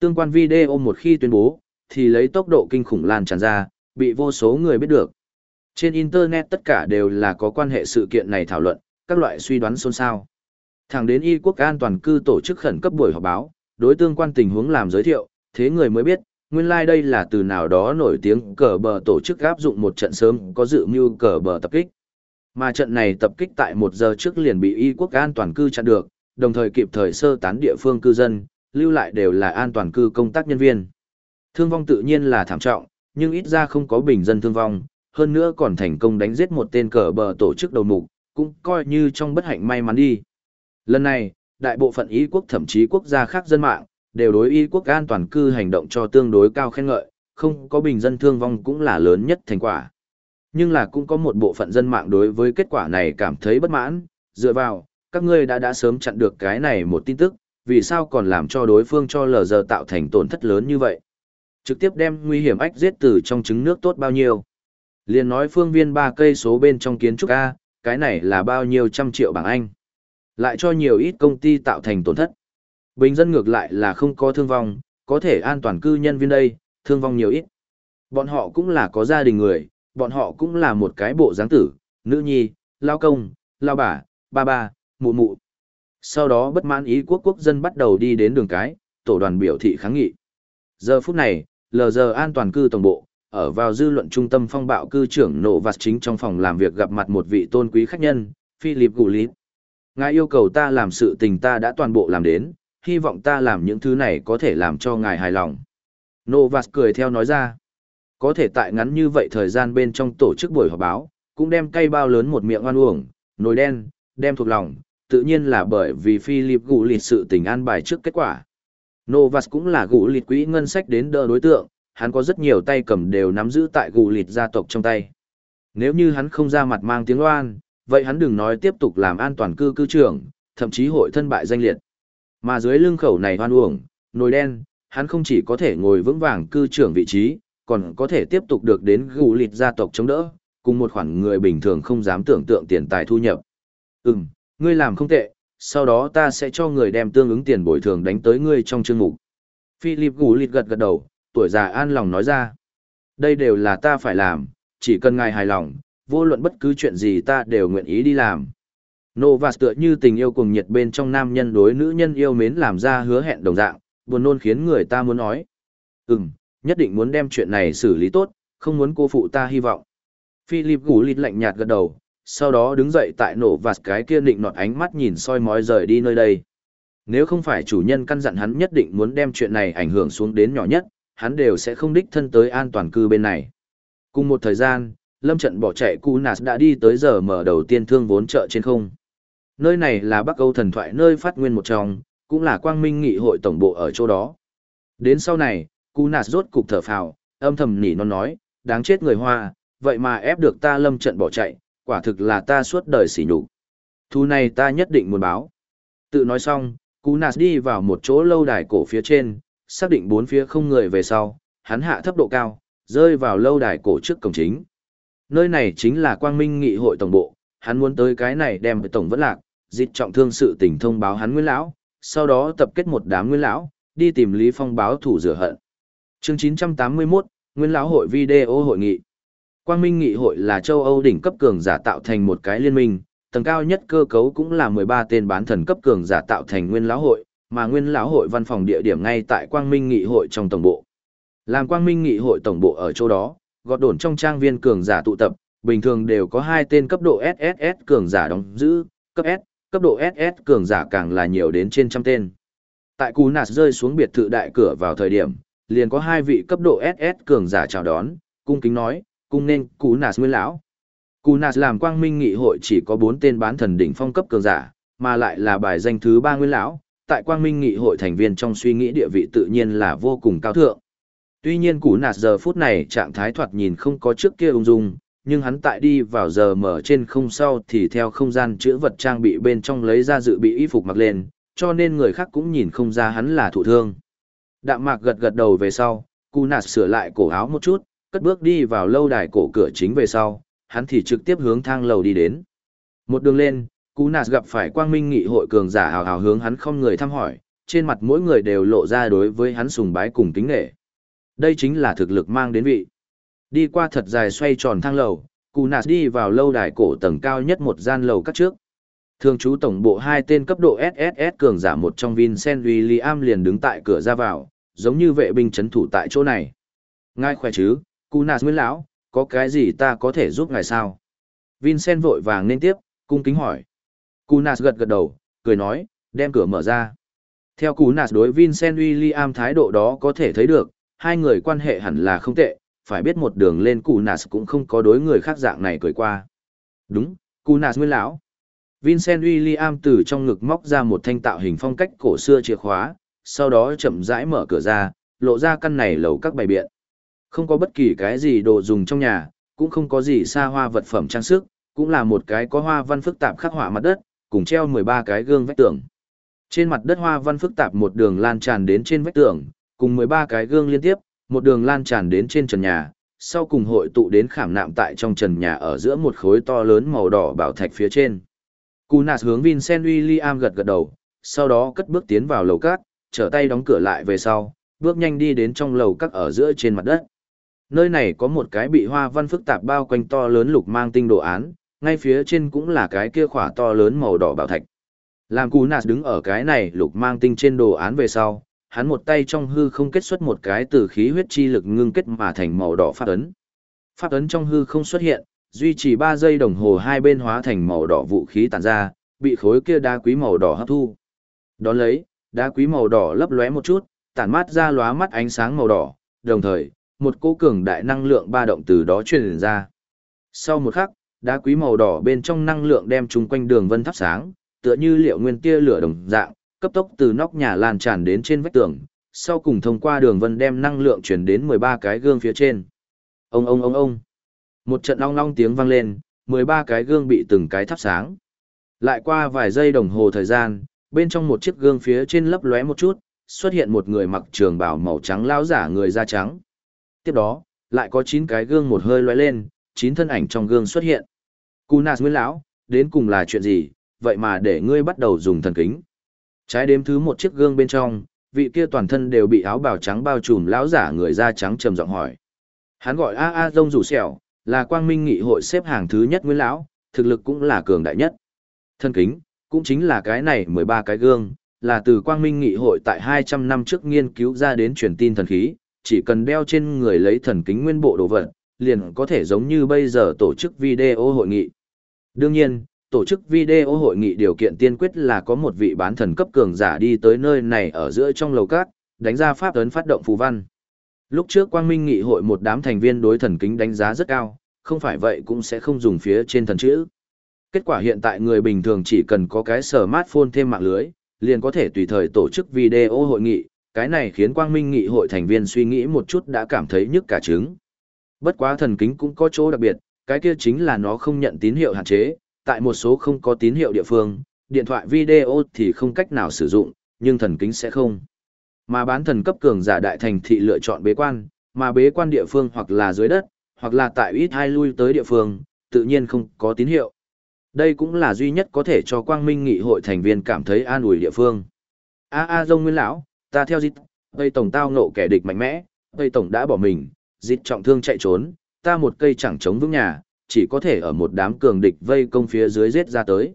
A: Tương quan video một khi tuyên bố, thì lấy tốc độ kinh khủng lan tràn ra, bị vô số người biết được. Trên Internet tất cả đều là có quan hệ sự kiện này thảo luận, các loại suy đoán xôn xao. Thẳng đến y quốc an toàn cư tổ chức khẩn cấp buổi họp báo, đối tương quan tình huống làm giới thiệu, thế người mới biết, nguyên lai like đây là từ nào đó nổi tiếng cờ bờ tổ chức áp dụng một trận sớm có dự mưu cờ bờ tập kích. Mà trận này tập kích tại một giờ trước liền bị y quốc an toàn cư chặn được, đồng thời kịp thời sơ tán địa phương cư dân, lưu lại đều là an toàn cư công tác nhân viên. Thương vong tự nhiên là thảm trọng, nhưng ít ra không có bình dân thương vong, hơn nữa còn thành công đánh giết một tên cờ bờ tổ chức đầu mục, cũng coi như trong bất hạnh may mắn đi. Lần này, đại bộ phận y quốc thậm chí quốc gia khác dân mạng, đều đối y quốc an toàn cư hành động cho tương đối cao khen ngợi, không có bình dân thương vong cũng là lớn nhất thành quả. Nhưng là cũng có một bộ phận dân mạng đối với kết quả này cảm thấy bất mãn, dựa vào, các ngươi đã đã sớm chặn được cái này một tin tức, vì sao còn làm cho đối phương cho lờ giờ tạo thành tổn thất lớn như vậy. Trực tiếp đem nguy hiểm ách giết từ trong trứng nước tốt bao nhiêu. Liên nói phương viên ba cây số bên trong kiến trúc A, cái này là bao nhiêu trăm triệu bảng Anh. Lại cho nhiều ít công ty tạo thành tổn thất. Bình dân ngược lại là không có thương vong, có thể an toàn cư nhân viên đây, thương vong nhiều ít. Bọn họ cũng là có gia đình người, bọn họ cũng là một cái bộ dáng tử, nữ nhi, lao công, lao bà, ba ba, mụ mụ. Sau đó bất mãn ý quốc quốc dân bắt đầu đi đến đường cái, tổ đoàn biểu thị kháng nghị. Giờ phút này, lờ giờ an toàn cư tổng bộ, ở vào dư luận trung tâm phong bạo cư trưởng nộ vạt chính trong phòng làm việc gặp mặt một vị tôn quý khách nhân, Philip Gullit. Ngài yêu cầu ta làm sự tình ta đã toàn bộ làm đến, hy vọng ta làm những thứ này có thể làm cho ngài hài lòng. Novas cười theo nói ra, có thể tại ngắn như vậy thời gian bên trong tổ chức buổi họp báo, cũng đem cây bao lớn một miệng oan uổng, nồi đen, đem thuộc lòng, tự nhiên là bởi vì Philip gũ lịt sự tình an bài trước kết quả. Novas cũng là gũ lịt quỹ ngân sách đến đỡ đối tượng, hắn có rất nhiều tay cầm đều nắm giữ tại gũ lịt gia tộc trong tay. Nếu như hắn không ra mặt mang tiếng loan, vậy hắn đừng nói tiếp tục làm an toàn cư cư trưởng, thậm chí hội thân bại danh liệt. Mà dưới lưng khẩu này hoan uổng, nồi đen, hắn không chỉ có thể ngồi vững vàng cư trưởng vị trí, còn có thể tiếp tục được đến gù lịt gia tộc chống đỡ, cùng một khoản người bình thường không dám tưởng tượng tiền tài thu nhập. Ừm, ngươi làm không tệ, sau đó ta sẽ cho người đem tương ứng tiền bồi thường đánh tới ngươi trong chương mục. Philip gù lịt gật gật đầu, tuổi già an lòng nói ra. Đây đều là ta phải làm, chỉ cần ngài hài lòng, vô luận bất cứ chuyện gì ta đều nguyện ý đi làm. Novas tựa như tình yêu cùng nhiệt bên trong nam nhân đối nữ nhân yêu mến làm ra hứa hẹn đồng dạng, buồn nôn khiến người ta muốn nói. Ừm, nhất định muốn đem chuyện này xử lý tốt, không muốn cô phụ ta hy vọng. Philip gù lịt lạnh nhạt gật đầu, sau đó đứng dậy tại nổ vạt cái kia định nọt ánh mắt nhìn soi mói rời đi nơi đây. Nếu không phải chủ nhân căn dặn hắn nhất định muốn đem chuyện này ảnh hưởng xuống đến nhỏ nhất, hắn đều sẽ không đích thân tới an toàn cư bên này. Cùng một thời gian, lâm trận bỏ chạy Cú Nạt đã đi tới giờ mở đầu tiên thương vốn chợ trên không. Nơi này là Bắc Âu thần thoại nơi phát nguyên một trong, cũng là quang minh nghị hội tổng bộ ở chỗ đó. Đến sau này, Cú Nạt rốt cục thở phào, âm thầm nỉ non nói, đáng chết người Hoa, vậy mà ép được ta lâm trận bỏ chạy, quả thực là ta suốt đời sỉ nhục. Thu này ta nhất định muốn báo. Tự nói xong, Cú Nạt đi vào một chỗ lâu đài cổ phía trên, xác định bốn phía không người về sau, hắn hạ thấp độ cao, rơi vào lâu đài cổ trước cổng chính. Nơi này chính là quang minh nghị hội tổng bộ, hắn muốn tới cái này đem với tổng vẫn lạc, dịch trọng thương sự tình thông báo hắn nguyên lão, sau đó tập kết một đám nguyên lão, đi tìm Lý Phong báo thủ rửa hận. Chương 981, Nguyên lão hội video hội nghị. Quang Minh nghị hội là châu Âu đỉnh cấp cường giả tạo thành một cái liên minh, tầng cao nhất cơ cấu cũng là 13 tên bán thần cấp cường giả tạo thành nguyên lão hội, mà nguyên lão hội văn phòng địa điểm ngay tại Quang Minh Nghị hội trong tổng bộ. Làm Quang Minh Nghị hội tổng bộ ở chỗ đó, gọt đồn trong trang viên cường giả tụ tập, bình thường đều có hai tên cấp độ SSS cường giả đóng giữ, cấp S, cấp độ SS cường giả càng là nhiều đến trên trăm tên. Tại Cú Nạt rơi xuống biệt thự đại cửa vào thời điểm, liền có hai vị cấp độ SS cường giả chào đón, cung kính nói, cung nên Cú Nạt nguyên lão. Cú Nạt làm quang minh nghị hội chỉ có bốn tên bán thần đỉnh phong cấp cường giả, mà lại là bài danh thứ ba nguyên lão, tại quang minh nghị hội thành viên trong suy nghĩ địa vị tự nhiên là vô cùng cao thượng. Tuy nhiên Cú Nạt giờ phút này trạng thái thoạt nhìn không có trước kia ung dung, nhưng hắn tại đi vào giờ mở trên không sau thì theo không gian chữa vật trang bị bên trong lấy ra dự bị y phục mặc lên, cho nên người khác cũng nhìn không ra hắn là thụ thương. Đạm mạc gật gật đầu về sau, Cú Nạt sửa lại cổ áo một chút, cất bước đi vào lâu đài cổ cửa chính về sau, hắn thì trực tiếp hướng thang lầu đi đến. Một đường lên, Cú Nạt gặp phải quang minh nghị hội cường giả hào hào hướng hắn không người thăm hỏi, trên mặt mỗi người đều lộ ra đối với hắn sùng bái cùng kính nghệ. Đây chính là thực lực mang đến vị. Đi qua thật dài xoay tròn thang lầu, Cú Nạt đi vào lâu đài cổ tầng cao nhất một gian lầu các trước. Thường trú tổng bộ hai tên cấp độ SSS cường giả một trong Vincent William liền đứng tại cửa ra vào, giống như vệ binh chấn thủ tại chỗ này. Ngài khỏe chứ, Cú Nạt Nguyên lão, có cái gì ta có thể giúp ngài sao? Vincent vội vàng nên tiếp, cung kính hỏi. Cú Nạt gật gật đầu, cười nói, đem cửa mở ra. Theo Cú Nạt đối Vincent William thái độ đó có thể thấy được, hai người quan hệ hẳn là không tệ, phải biết một đường lên Cú Nạt cũng không có đối người khác dạng này cười qua. Đúng, Cú Nạt Nguyên lão. Vincent William từ trong ngực móc ra một thanh tạo hình phong cách cổ xưa chìa khóa, sau đó chậm rãi mở cửa ra, lộ ra căn này lầu các bài biện. Không có bất kỳ cái gì đồ dùng trong nhà, cũng không có gì xa hoa vật phẩm trang sức, cũng là một cái có hoa văn phức tạp khắc họa mặt đất, cùng treo 13 cái gương vách tường. Trên mặt đất hoa văn phức tạp một đường lan tràn đến trên vách tường, cùng 13 cái gương liên tiếp, một đường lan tràn đến trên trần nhà, sau cùng hội tụ đến khảm nạm tại trong trần nhà ở giữa một khối to lớn màu đỏ bảo thạch phía trên. Cú nạt hướng Vincent William gật gật đầu, sau đó cất bước tiến vào lầu cát, trở tay đóng cửa lại về sau, bước nhanh đi đến trong lầu các ở giữa trên mặt đất. Nơi này có một cái bị hoa văn phức tạp bao quanh to lớn lục mang tinh đồ án, ngay phía trên cũng là cái kia khỏa to lớn màu đỏ bảo thạch. Làm cú nạt đứng ở cái này lục mang tinh trên đồ án về sau, hắn một tay trong hư không kết xuất một cái từ khí huyết chi lực ngưng kết mà thành màu đỏ pháp ấn. Pháp ấn trong hư không xuất hiện, duy trì 3 giây đồng hồ hai bên hóa thành màu đỏ vũ khí tản ra, bị khối kia đá quý màu đỏ hấp thu. Đón lấy, đá quý màu đỏ lấp lóe một chút, tản mát ra lóa mắt ánh sáng màu đỏ, đồng thời, một cỗ cường đại năng lượng ba động từ đó truyền ra. Sau một khắc, đá quý màu đỏ bên trong năng lượng đem chung quanh đường vân thắp sáng, tựa như liệu nguyên tia lửa đồng dạng, cấp tốc từ nóc nhà lan tràn đến trên vách tường, sau cùng thông qua đường vân đem năng lượng truyền đến 13 cái gương phía trên. Ông ông ông ông. Một trận long long tiếng vang lên, 13 cái gương bị từng cái thắp sáng. Lại qua vài giây đồng hồ thời gian, bên trong một chiếc gương phía trên lấp lóe một chút, xuất hiện một người mặc trường bào màu trắng lão giả người da trắng. Tiếp đó, lại có 9 cái gương một hơi lóe lên, 9 thân ảnh trong gương xuất hiện. Cunas Nguyên lão, đến cùng là chuyện gì, vậy mà để ngươi bắt đầu dùng thần kính. Trái đếm thứ một chiếc gương bên trong, vị kia toàn thân đều bị áo bào trắng bao trùm lão giả người da trắng trầm giọng hỏi. Hắn gọi A A Dông rủ sẹo, là quang minh nghị hội xếp hàng thứ nhất nguyên lão, thực lực cũng là cường đại nhất. Thân kính, cũng chính là cái này 13 cái gương, là từ quang minh nghị hội tại 200 năm trước nghiên cứu ra đến truyền tin thần khí, chỉ cần đeo trên người lấy thần kính nguyên bộ đồ vật, liền có thể giống như bây giờ tổ chức video hội nghị. Đương nhiên, tổ chức video hội nghị điều kiện tiên quyết là có một vị bán thần cấp cường giả đi tới nơi này ở giữa trong lầu cát, đánh ra pháp ấn phát động phù văn. Lúc trước Quang Minh Nghị hội một đám thành viên đối thần kính đánh giá rất cao, không phải vậy cũng sẽ không dùng phía trên thần chữ. Kết quả hiện tại người bình thường chỉ cần có cái smartphone thêm mạng lưới, liền có thể tùy thời tổ chức video hội nghị, cái này khiến Quang Minh Nghị hội thành viên suy nghĩ một chút đã cảm thấy nhức cả trứng. Bất quá thần kính cũng có chỗ đặc biệt, cái kia chính là nó không nhận tín hiệu hạn chế, tại một số không có tín hiệu địa phương, điện thoại video thì không cách nào sử dụng, nhưng thần kính sẽ không. Mà bán thần cấp cường giả đại thành thị lựa chọn bế quan, mà bế quan địa phương hoặc là dưới đất, hoặc là tại ít hai lui tới địa phương, tự nhiên không có tín hiệu. Đây cũng là duy nhất có thể cho quang minh nghị hội thành viên cảm thấy an ủi địa phương. A A Dông Nguyên Lão, ta theo dịch, Tây Tổng tao nộ kẻ địch mạnh mẽ, Tây Tổng đã bỏ mình, dịch trọng thương chạy trốn, ta một cây chẳng chống vững nhà, chỉ có thể ở một đám cường địch vây công phía dưới giết ra tới.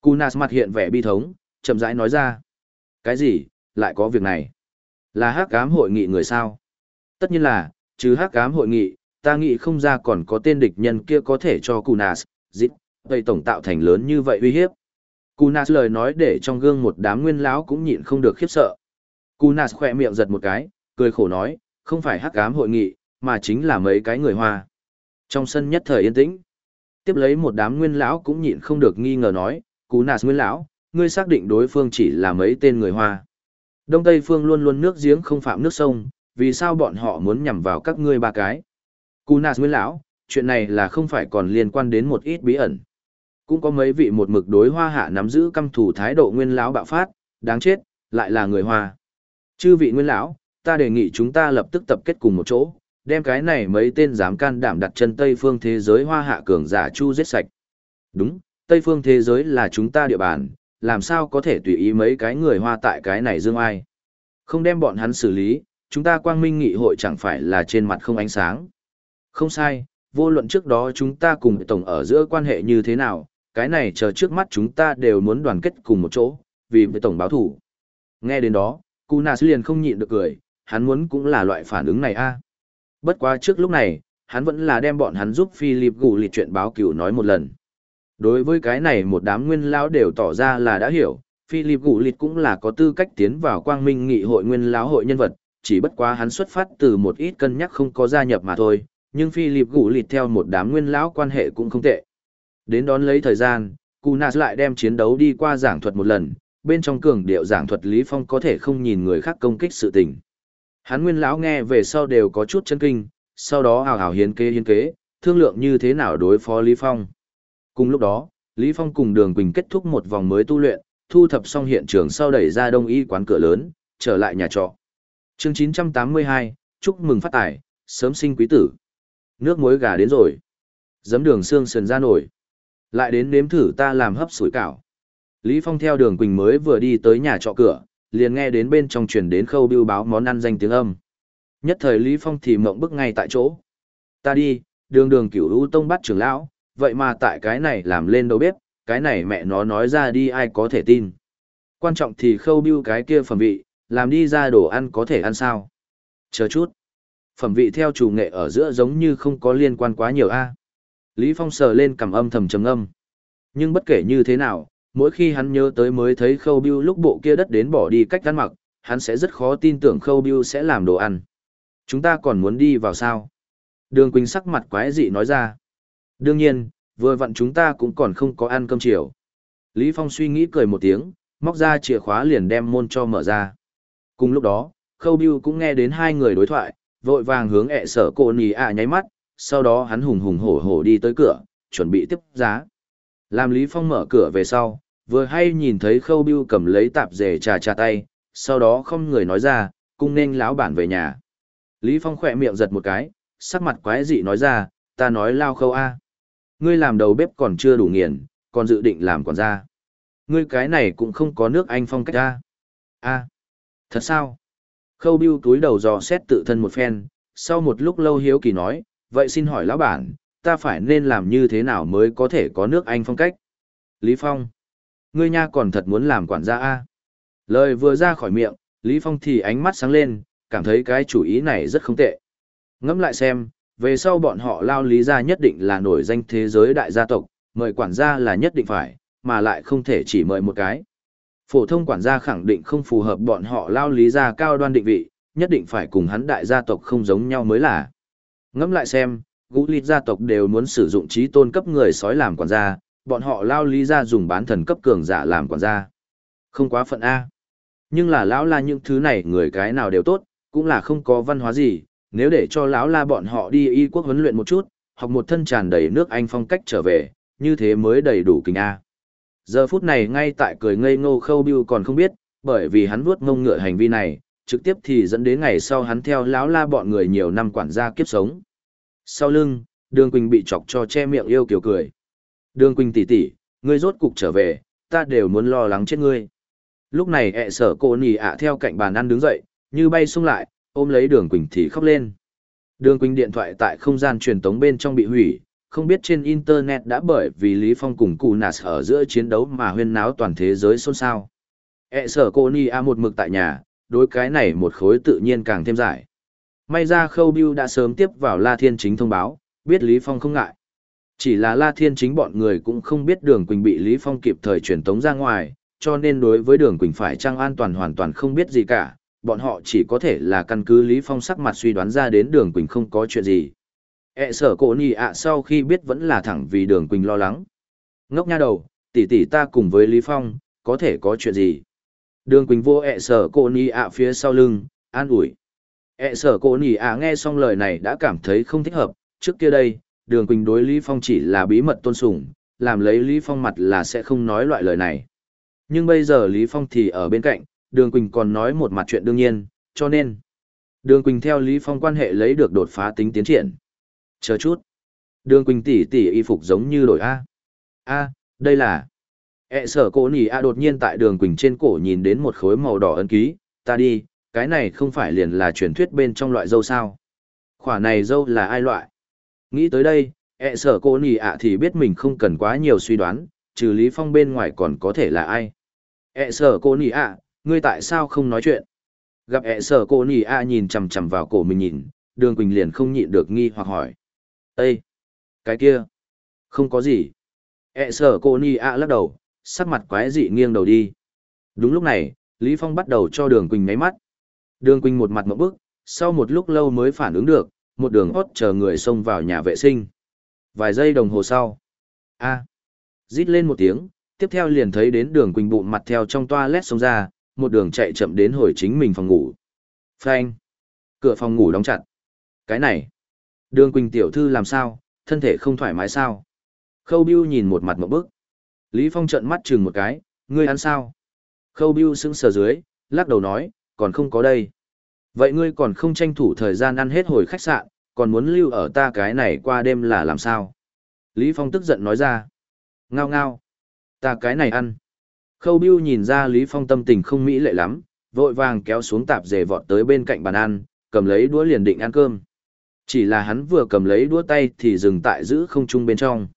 A: Kunas mặt hiện vẻ bi thống, chậm rãi nói ra. Cái gì, lại có việc này? Là hắc ám hội nghị người sao? Tất nhiên là, chứ hắc ám hội nghị, ta nghĩ không ra còn có tên địch nhân kia có thể cho Kunas, dịp, vậy tổng tạo thành lớn như vậy uy hiếp. Kunas lời nói để trong gương một đám nguyên lão cũng nhịn không được khiếp sợ. Kunas khỏe miệng giật một cái, cười khổ nói, không phải hắc ám hội nghị, mà chính là mấy cái người hoa. Trong sân nhất thời yên tĩnh, tiếp lấy một đám nguyên lão cũng nhịn không được nghi ngờ nói, Kunas nguyên lão, ngươi xác định đối phương chỉ là mấy tên người hoa. Đông Tây phương luôn luôn nước giếng không phạm nước sông, vì sao bọn họ muốn nhằm vào các ngươi ba cái? Kunas nguyên lão, chuyện này là không phải còn liên quan đến một ít bí ẩn. Cũng có mấy vị một mực đối hoa hạ nắm giữ căm thủ thái độ nguyên lão bạo phát, đáng chết, lại là người hoa. Chư vị nguyên lão, ta đề nghị chúng ta lập tức tập kết cùng một chỗ, đem cái này mấy tên dám can đảm đặt chân Tây phương thế giới hoa hạ cường giả chu giết sạch. Đúng, Tây phương thế giới là chúng ta địa bàn, làm sao có thể tùy ý mấy cái người hoa tại cái này dương ai. Không đem bọn hắn xử lý, chúng ta quang minh nghị hội chẳng phải là trên mặt không ánh sáng. Không sai, vô luận trước đó chúng ta cùng tổng ở giữa quan hệ như thế nào, cái này chờ trước mắt chúng ta đều muốn đoàn kết cùng một chỗ, vì với tổng báo thủ. Nghe đến đó, Kunas liền không nhịn được cười, hắn muốn cũng là loại phản ứng này a. Bất quá trước lúc này, hắn vẫn là đem bọn hắn giúp Philip gù lịch chuyện báo cửu nói một lần. Đối với cái này một đám nguyên lão đều tỏ ra là đã hiểu, Philip gù lịt cũng là có tư cách tiến vào quang minh nghị hội nguyên lão hội nhân vật, chỉ bất quá hắn xuất phát từ một ít cân nhắc không có gia nhập mà thôi, nhưng Philip gù lịt theo một đám nguyên lão quan hệ cũng không tệ. Đến đón lấy thời gian, Kunas lại đem chiến đấu đi qua giảng thuật một lần, bên trong cường điệu giảng thuật Lý Phong có thể không nhìn người khác công kích sự tình. Hắn nguyên lão nghe về sau đều có chút chân kinh, sau đó hào hào hiến kế hiến kế, thương lượng như thế nào đối phó Lý Phong. Cùng lúc đó, Lý Phong cùng Đường Quỳnh kết thúc một vòng mới tu luyện, thu thập xong hiện trường sau đẩy ra đông y quán cửa lớn, trở lại nhà trọ. Chương 982, chúc mừng phát tài, sớm sinh quý tử. Nước muối gà đến rồi. Giấm đường xương sườn ra nổi. Lại đến nếm thử ta làm hấp sủi cảo. Lý Phong theo đường Quỳnh mới vừa đi tới nhà trọ cửa, liền nghe đến bên trong truyền đến khâu bưu báo món ăn danh tiếng âm. Nhất thời Lý Phong thì mộng bức ngay tại chỗ. Ta đi, đường đường cửu u tông bắt trưởng lão, vậy mà tại cái này làm lên đầu bếp, cái này mẹ nó nói ra đi ai có thể tin. Quan trọng thì khâu bưu cái kia phẩm vị, làm đi ra đồ ăn có thể ăn sao. Chờ chút. Phẩm vị theo chủ nghệ ở giữa giống như không có liên quan quá nhiều a. Lý Phong sờ lên cầm âm thầm trầm âm. Nhưng bất kể như thế nào, mỗi khi hắn nhớ tới mới thấy khâu biêu lúc bộ kia đất đến bỏ đi cách ăn mặc, hắn sẽ rất khó tin tưởng khâu biêu sẽ làm đồ ăn. Chúng ta còn muốn đi vào sao? Đường Quỳnh sắc mặt quái dị nói ra. Đương nhiên, vừa vặn chúng ta cũng còn không có ăn cơm chiều. Lý Phong suy nghĩ cười một tiếng, móc ra chìa khóa liền đem môn cho mở ra. Cùng lúc đó, Khâu Biêu cũng nghe đến hai người đối thoại, vội vàng hướng ẹ sở cô nì ạ nháy mắt, sau đó hắn hùng hùng hổ hổ đi tới cửa, chuẩn bị tiếp giá. Làm Lý Phong mở cửa về sau, vừa hay nhìn thấy khâu biêu cầm lấy tạp dề trà trà tay, sau đó không người nói ra, cung nên lão bản về nhà. Lý Phong khỏe miệng giật một cái, sắc mặt quái dị nói ra, ta nói lao khâu A. Ngươi làm đầu bếp còn chưa đủ nghiền, còn dự định làm quản gia. Ngươi cái này cũng không có nước anh phong cách A. à, Thật sao? Khâu biêu túi đầu dò xét tự thân một phen, sau một lúc lâu hiếu kỳ nói, vậy xin hỏi lão bản, ta phải nên làm như thế nào mới có thể có nước anh phong cách? Lý Phong, ngươi nha còn thật muốn làm quản gia a? Lời vừa ra khỏi miệng, Lý Phong thì ánh mắt sáng lên, cảm thấy cái chủ ý này rất không tệ. Ngẫm lại xem, về sau bọn họ lao lý gia nhất định là nổi danh thế giới đại gia tộc, mời quản gia là nhất định phải, mà lại không thể chỉ mời một cái. Phổ thông quản gia khẳng định không phù hợp bọn họ lao lý gia cao đoan định vị, nhất định phải cùng hắn đại gia tộc không giống nhau mới là. Ngẫm lại xem, gũ lịt gia tộc đều muốn sử dụng trí tôn cấp người sói làm quản gia, bọn họ lao lý ra dùng bán thần cấp cường giả làm quản gia. Không quá phận A. Nhưng là lão la những thứ này người cái nào đều tốt, cũng là không có văn hóa gì, nếu để cho lão la bọn họ đi y quốc huấn luyện một chút, học một thân tràn đầy nước Anh phong cách trở về, như thế mới đầy đủ kinh A. Giờ phút này ngay tại cười ngây ngô khâu Biu còn không biết, bởi vì hắn vuốt ngông ngựa hành vi này, trực tiếp thì dẫn đến ngày sau hắn theo lão la bọn người nhiều năm quản gia kiếp sống. Sau lưng, Đường Quỳnh bị chọc cho che miệng yêu kiều cười. Đường Quỳnh tỷ tỷ, ngươi rốt cục trở về, ta đều muốn lo lắng chết ngươi. Lúc này ẹ sở cô nì ạ theo cạnh bàn ăn đứng dậy, như bay xuống lại, ôm lấy Đường Quỳnh thì khóc lên. Đường Quỳnh điện thoại tại không gian truyền tống bên trong bị hủy, không biết trên Internet đã bởi vì Lý Phong cùng Cù Nạt ở giữa chiến đấu mà huyên náo toàn thế giới xôn xao. E sở cô Ni A một mực tại nhà, đối cái này một khối tự nhiên càng thêm giải. May ra Khâu Biêu đã sớm tiếp vào La Thiên Chính thông báo, biết Lý Phong không ngại. Chỉ là La Thiên Chính bọn người cũng không biết Đường Quỳnh bị Lý Phong kịp thời truyền tống ra ngoài, cho nên đối với Đường Quỳnh phải trang an toàn hoàn toàn không biết gì cả, bọn họ chỉ có thể là căn cứ Lý Phong sắc mặt suy đoán ra đến Đường Quỳnh không có chuyện gì. E sở cổ nì ạ sau khi biết vẫn là thẳng vì Đường Quỳnh lo lắng. Ngốc nha đầu, tỷ tỷ ta cùng với Lý Phong, có thể có chuyện gì? Đường Quỳnh vô ẹ sở cô nì ạ phía sau lưng, an ủi. ẹ sở cô nì ạ nghe xong lời này đã cảm thấy không thích hợp, trước kia đây, đường Quỳnh đối Lý Phong chỉ là bí mật tôn sùng, làm lấy Lý Phong mặt là sẽ không nói loại lời này. Nhưng bây giờ Lý Phong thì ở bên cạnh, đường Quỳnh còn nói một mặt chuyện đương nhiên, cho nên, đường Quỳnh theo Lý Phong quan hệ lấy được đột phá tính tiến triển. Chờ chút. Đường Quỳnh tỷ tỷ y phục giống như đổi A. A, đây là... E sở cổ nỉ a đột nhiên tại đường quỳnh trên cổ nhìn đến một khối màu đỏ ấn ký, ta đi, cái này không phải liền là truyền thuyết bên trong loại dâu sao. Khỏa này dâu là ai loại? Nghĩ tới đây, E sở cổ nỉ a thì biết mình không cần quá nhiều suy đoán, trừ Lý Phong bên ngoài còn có thể là ai. E sở cổ nỉ a ngươi tại sao không nói chuyện? Gặp E sở cô nỉ ạ nhìn chằm chằm vào cổ mình nhìn, đường quỳnh liền không nhịn được nghi hoặc hỏi. Ê! Cái kia! Không có gì. E sở cô nỉ ạ lắc đầu sắc mặt quái dị nghiêng đầu đi. Đúng lúc này, Lý Phong bắt đầu cho Đường Quỳnh ngáy mắt. Đường Quỳnh một mặt mẫu bức, sau một lúc lâu mới phản ứng được, một đường hót chờ người xông vào nhà vệ sinh. Vài giây đồng hồ sau. a rít lên một tiếng, tiếp theo liền thấy đến đường Quỳnh bụng mặt theo trong toilet xông ra, một đường chạy chậm đến hồi chính mình phòng ngủ. Phanh. Cửa phòng ngủ đóng chặt. Cái này. Đường Quỳnh tiểu thư làm sao, thân thể không thoải mái sao? Khâu Biêu nhìn một mặt một bức. Lý Phong trợn mắt chừng một cái, ngươi ăn sao? Khâu Biêu sững sờ dưới, lắc đầu nói, còn không có đây. Vậy ngươi còn không tranh thủ thời gian ăn hết hồi khách sạn, còn muốn lưu ở ta cái này qua đêm là làm sao? Lý Phong tức giận nói ra. Ngao ngao. Ta cái này ăn. Khâu Biêu nhìn ra Lý Phong tâm tình không mỹ lệ lắm, vội vàng kéo xuống tạp dề vọt tới bên cạnh bàn ăn, cầm lấy đũa liền định ăn cơm. Chỉ là hắn vừa cầm lấy đũa tay thì dừng tại giữ không trung bên trong.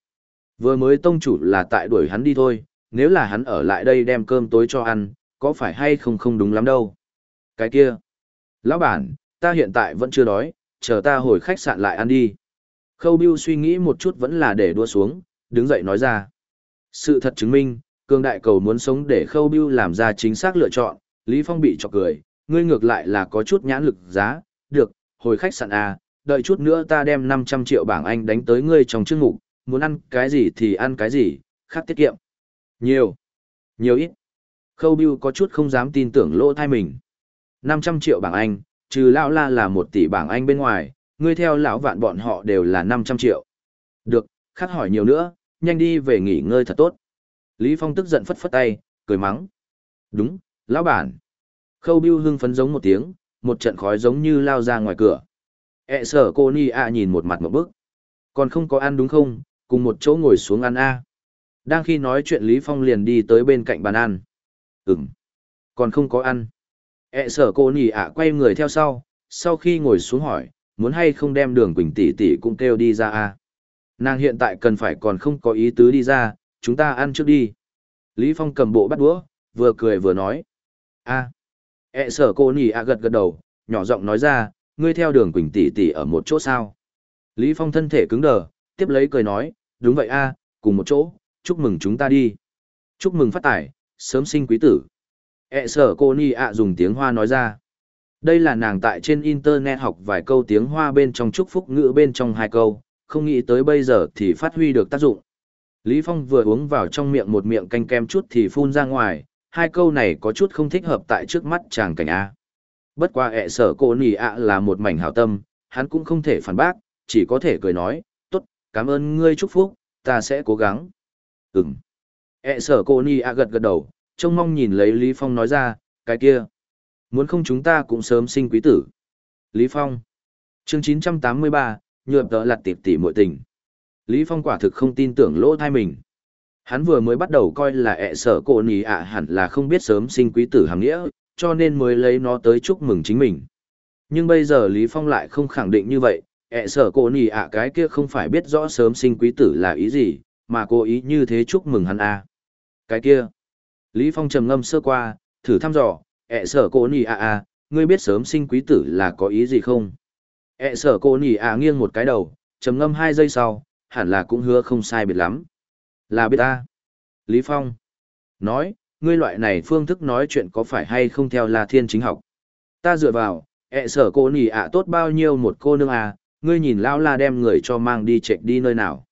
A: Vừa mới tông chủ là tại đuổi hắn đi thôi, nếu là hắn ở lại đây đem cơm tối cho ăn, có phải hay không không đúng lắm đâu. Cái kia. Lão bản, ta hiện tại vẫn chưa đói, chờ ta hồi khách sạn lại ăn đi. Khâu Biêu suy nghĩ một chút vẫn là để đua xuống, đứng dậy nói ra. Sự thật chứng minh, cương đại cầu muốn sống để Khâu bưu làm ra chính xác lựa chọn, Lý Phong bị chọc cười, ngươi ngược lại là có chút nhãn lực giá, được, hồi khách sạn A, đợi chút nữa ta đem 500 triệu bảng Anh đánh tới ngươi trong chương mục, muốn ăn cái gì thì ăn cái gì, khác tiết kiệm. Nhiều. Nhiều ít. Khâu Biêu có chút không dám tin tưởng lỗ thai mình. 500 triệu bảng Anh, trừ lão la là 1 tỷ bảng Anh bên ngoài, ngươi theo lão vạn bọn họ đều là 500 triệu. Được, khác hỏi nhiều nữa, nhanh đi về nghỉ ngơi thật tốt. Lý Phong tức giận phất phất tay, cười mắng. Đúng, lão bản. Khâu Biêu hưng phấn giống một tiếng, một trận khói giống như lao ra ngoài cửa. E sở cô Ni A nhìn một mặt một bức. Còn không có ăn đúng không, cùng một chỗ ngồi xuống ăn a. Đang khi nói chuyện Lý Phong liền đi tới bên cạnh bàn ăn. Ừm, còn không có ăn. E sở cô Ni A quay người theo sau, sau khi ngồi xuống hỏi, muốn hay không đem đường Quỳnh tỷ tỷ cũng kêu đi ra a. Nàng hiện tại cần phải còn không có ý tứ đi ra, chúng ta ăn trước đi. Lý Phong cầm bộ bắt đũa, vừa cười vừa nói. a. E sở cô nhỉ à gật gật đầu, nhỏ giọng nói ra, ngươi theo đường Quỳnh tỷ tỷ ở một chỗ sao. Lý Phong thân thể cứng đờ, tiếp lấy cười nói, đúng vậy a, cùng một chỗ, chúc mừng chúng ta đi. Chúc mừng phát tài, sớm sinh quý tử. E sở cô ni a dùng tiếng hoa nói ra. Đây là nàng tại trên internet học vài câu tiếng hoa bên trong chúc phúc ngữ bên trong hai câu, không nghĩ tới bây giờ thì phát huy được tác dụng. Lý Phong vừa uống vào trong miệng một miệng canh kem chút thì phun ra ngoài, hai câu này có chút không thích hợp tại trước mắt chàng cảnh A. Bất qua ẹ sở cô nì ạ là một mảnh hảo tâm, hắn cũng không thể phản bác, chỉ có thể cười nói, tốt, cảm ơn ngươi chúc phúc, ta sẽ cố gắng. Ừm. E sở cô nì a gật gật đầu, trông mong nhìn lấy Lý Phong nói ra, cái kia. Muốn không chúng ta cũng sớm sinh quý tử. Lý Phong. Chương 983, nhuộm tợ lặt tịp tỉ muội tình. Lý Phong quả thực không tin tưởng lỗ thai mình. Hắn vừa mới bắt đầu coi là ẹ sở cô nì ạ hẳn là không biết sớm sinh quý tử hàng nghĩa, cho nên mới lấy nó tới chúc mừng chính mình. Nhưng bây giờ Lý Phong lại không khẳng định như vậy, ẹ sở cô nì ạ cái kia không phải biết rõ sớm sinh quý tử là ý gì, mà cố ý như thế chúc mừng hắn à. Cái kia. Lý Phong trầm ngâm sơ qua, thử thăm dò, ẹ sở cô nì ạ à, ngươi biết sớm sinh quý tử là có ý gì không? ẹ sở cô nì ạ nghiêng một cái đầu, trầm ngâm hai giây sau, hẳn là cũng hứa không sai biệt lắm. Là biết ta. Lý Phong. Nói, ngươi loại này phương thức nói chuyện có phải hay không theo là thiên chính học. Ta dựa vào, ẹ sở cô nỉ ạ tốt bao nhiêu một cô nương à, ngươi nhìn lão la đem người cho mang đi chạy đi nơi nào.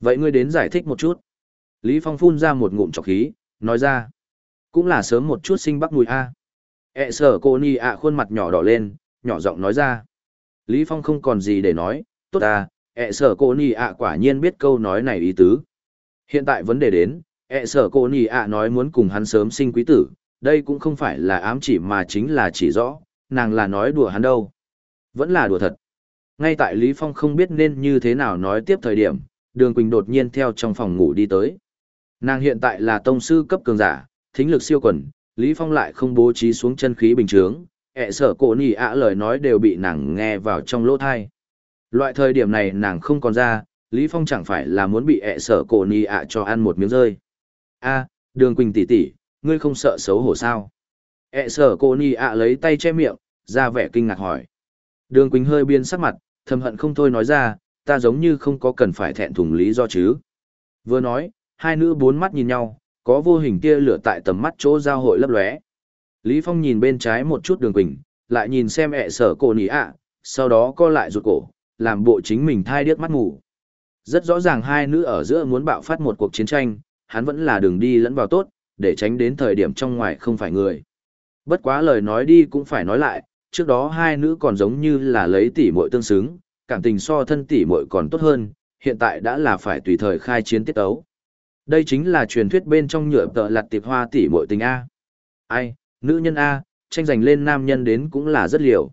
A: Vậy ngươi đến giải thích một chút. Lý Phong phun ra một ngụm trọc khí, nói ra. Cũng là sớm một chút sinh bắc mùi a. ẹ sở cô nỉ ạ khuôn mặt nhỏ đỏ lên, nhỏ giọng nói ra. Lý Phong không còn gì để nói, tốt à, ẹ sở cô nì ạ quả nhiên biết câu nói này ý tứ. Hiện tại vấn đề đến, ẹ sở cô nì ạ nói muốn cùng hắn sớm sinh quý tử, đây cũng không phải là ám chỉ mà chính là chỉ rõ, nàng là nói đùa hắn đâu. Vẫn là đùa thật. Ngay tại Lý Phong không biết nên như thế nào nói tiếp thời điểm, Đường Quỳnh đột nhiên theo trong phòng ngủ đi tới. Nàng hiện tại là tông sư cấp cường giả, thính lực siêu quần, Lý Phong lại không bố trí xuống chân khí bình thường, ẹ sở cổ nỉ ạ lời nói đều bị nàng nghe vào trong lỗ thai. Loại thời điểm này nàng không còn ra, Lý Phong chẳng phải là muốn bị ẹ sở cổ nì ạ cho ăn một miếng rơi. a đường quỳnh tỷ tỷ, ngươi không sợ xấu hổ sao? ẹ sở cổ nì ạ lấy tay che miệng, ra vẻ kinh ngạc hỏi. Đường quỳnh hơi biên sắc mặt, thầm hận không thôi nói ra, ta giống như không có cần phải thẹn thùng lý do chứ. Vừa nói, hai nữ bốn mắt nhìn nhau, có vô hình tia lửa tại tầm mắt chỗ giao hội lấp lóe. Lý Phong nhìn bên trái một chút đường quỳnh, lại nhìn xem ẹ sở cổ nỉ ạ, sau đó co lại rụt cổ, làm bộ chính mình thai điếc mắt ngủ. Rất rõ ràng hai nữ ở giữa muốn bạo phát một cuộc chiến tranh, hắn vẫn là đường đi lẫn vào tốt, để tránh đến thời điểm trong ngoài không phải người. Bất quá lời nói đi cũng phải nói lại, trước đó hai nữ còn giống như là lấy tỷ muội tương xứng, cảm tình so thân tỷ muội còn tốt hơn, hiện tại đã là phải tùy thời khai chiến tiết tấu. Đây chính là truyền thuyết bên trong nhựa tợ lặt tiệp hoa tỷ muội tình A. Ai, nữ nhân A, tranh giành lên nam nhân đến cũng là rất liều.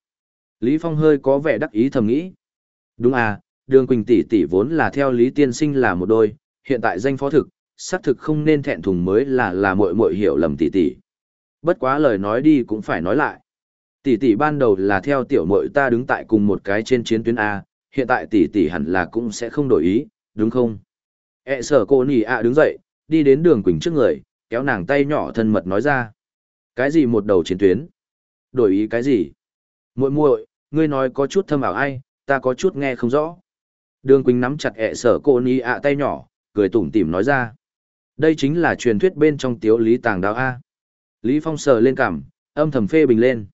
A: Lý Phong hơi có vẻ đắc ý thầm nghĩ. Đúng à, đường quỳnh tỷ tỷ vốn là theo Lý Tiên Sinh là một đôi, hiện tại danh phó thực, xác thực không nên thẹn thùng mới là là muội muội hiểu lầm tỷ tỷ. Bất quá lời nói đi cũng phải nói lại. Tỷ tỷ ban đầu là theo tiểu muội ta đứng tại cùng một cái trên chiến tuyến A, hiện tại tỷ tỷ hẳn là cũng sẽ không đổi ý, đúng không? E sở cô nỉ ạ đứng dậy, đi đến đường quỳnh trước người, kéo nàng tay nhỏ thân mật nói ra. Cái gì một đầu chiến tuyến? Đổi ý cái gì? muội muội, ngươi nói có chút thâm ảo ai, ta có chút nghe không rõ. Đường Quỳnh nắm chặt ẹ sở cô ni ạ tay nhỏ, cười tủm tỉm nói ra. Đây chính là truyền thuyết bên trong tiếu lý tàng đào A. Lý Phong sờ lên cằm, âm thầm phê bình lên.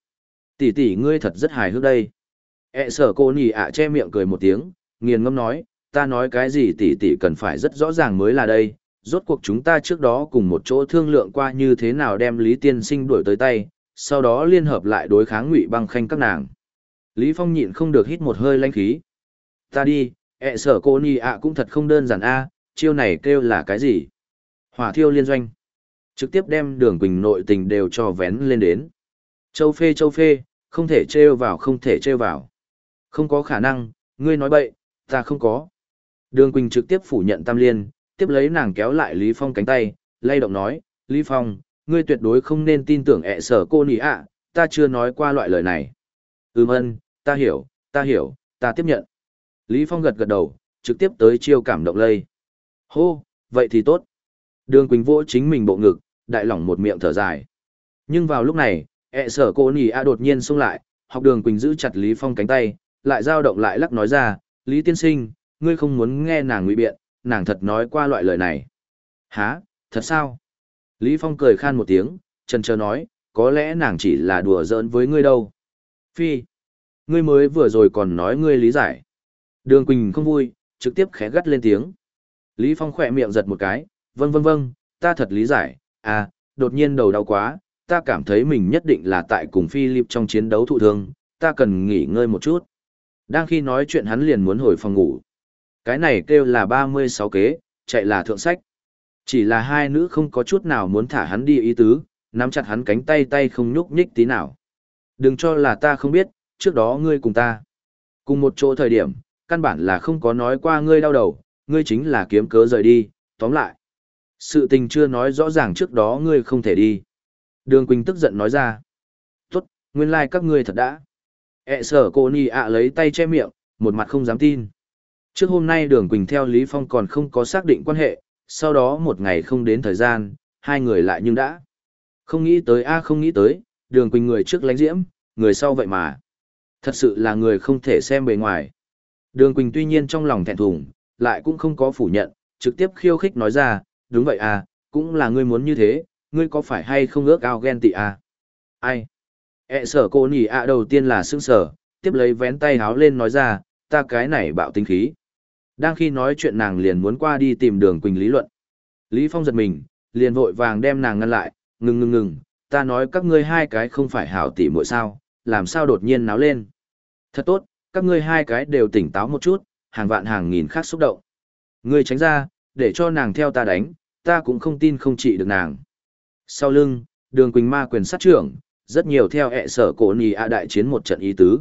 A: Tỷ tỷ ngươi thật rất hài hước đây. ẹ sở cô ni ạ che miệng cười một tiếng, nghiền ngâm nói, ta nói cái gì tỷ tỷ cần phải rất rõ ràng mới là đây. Rốt cuộc chúng ta trước đó cùng một chỗ thương lượng qua như thế nào đem Lý Tiên Sinh đuổi tới tay, sau đó liên hợp lại đối kháng ngụy băng khanh các nàng. Lý Phong nhịn không được hít một hơi lanh khí. Ta đi, ẹ sở cô nì ạ cũng thật không đơn giản a, chiêu này kêu là cái gì? Hỏa thiêu liên doanh. Trực tiếp đem đường quỳnh nội tình đều cho vén lên đến. Châu phê châu phê, không thể trêu vào không thể trêu vào. Không có khả năng, ngươi nói bậy, ta không có. Đường quỳnh trực tiếp phủ nhận tam liên, tiếp lấy nàng kéo lại Lý Phong cánh tay, lay động nói, Lý Phong, ngươi tuyệt đối không nên tin tưởng ẹ sở cô nì ạ, ta chưa nói qua loại lời này. Ừm ân, ta hiểu, ta hiểu, ta tiếp nhận. Lý Phong gật gật đầu, trực tiếp tới chiêu cảm động lây. Hô, vậy thì tốt. Đường Quỳnh vỗ chính mình bộ ngực, đại lỏng một miệng thở dài. Nhưng vào lúc này, ẹ sở cô nỉ a đột nhiên xông lại, học đường Quỳnh giữ chặt Lý Phong cánh tay, lại dao động lại lắc nói ra, Lý tiên sinh, ngươi không muốn nghe nàng ngụy biện, nàng thật nói qua loại lời này. Hả, thật sao? Lý Phong cười khan một tiếng, trần chờ nói, có lẽ nàng chỉ là đùa giỡn với ngươi đâu. Phi, ngươi mới vừa rồi còn nói ngươi lý giải. Đường Quỳnh không vui, trực tiếp khẽ gắt lên tiếng. Lý Phong khỏe miệng giật một cái, vâng vâng vâng, ta thật lý giải, à, đột nhiên đầu đau quá, ta cảm thấy mình nhất định là tại cùng Philip trong chiến đấu thụ thương, ta cần nghỉ ngơi một chút. Đang khi nói chuyện hắn liền muốn hồi phòng ngủ. Cái này kêu là 36 kế, chạy là thượng sách. Chỉ là hai nữ không có chút nào muốn thả hắn đi ý tứ, nắm chặt hắn cánh tay tay không nhúc nhích tí nào. Đừng cho là ta không biết, trước đó ngươi cùng ta. Cùng một chỗ thời điểm, căn bản là không có nói qua ngươi đau đầu, ngươi chính là kiếm cớ rời đi, tóm lại. Sự tình chưa nói rõ ràng trước đó ngươi không thể đi. Đường Quỳnh tức giận nói ra. Tốt, nguyên lai like các ngươi thật đã. E sở cô nhi ạ lấy tay che miệng, một mặt không dám tin. Trước hôm nay Đường Quỳnh theo Lý Phong còn không có xác định quan hệ, sau đó một ngày không đến thời gian, hai người lại nhưng đã. Không nghĩ tới a không nghĩ tới, Đường Quỳnh người trước lánh diễm, người sau vậy mà. Thật sự là người không thể xem bề ngoài. Đường Quỳnh tuy nhiên trong lòng thẹn thùng, lại cũng không có phủ nhận, trực tiếp khiêu khích nói ra, đúng vậy à, cũng là ngươi muốn như thế, ngươi có phải hay không ước ao ghen tị à? Ai? E sở cô nhỉ ạ đầu tiên là sững sở, tiếp lấy vén tay háo lên nói ra, ta cái này bạo tinh khí. Đang khi nói chuyện nàng liền muốn qua đi tìm đường Quỳnh lý luận. Lý Phong giật mình, liền vội vàng đem nàng ngăn lại, ngừng ngừng ngừng, ta nói các ngươi hai cái không phải hảo tỷ muội sao, làm sao đột nhiên náo lên. Thật tốt, các ngươi hai cái đều tỉnh táo một chút, hàng vạn hàng nghìn khác xúc động. Ngươi tránh ra, để cho nàng theo ta đánh, ta cũng không tin không trị được nàng. Sau lưng, đường Quỳnh ma quyền sát trưởng, rất nhiều theo ẹ sở cổ nì a đại chiến một trận ý tứ.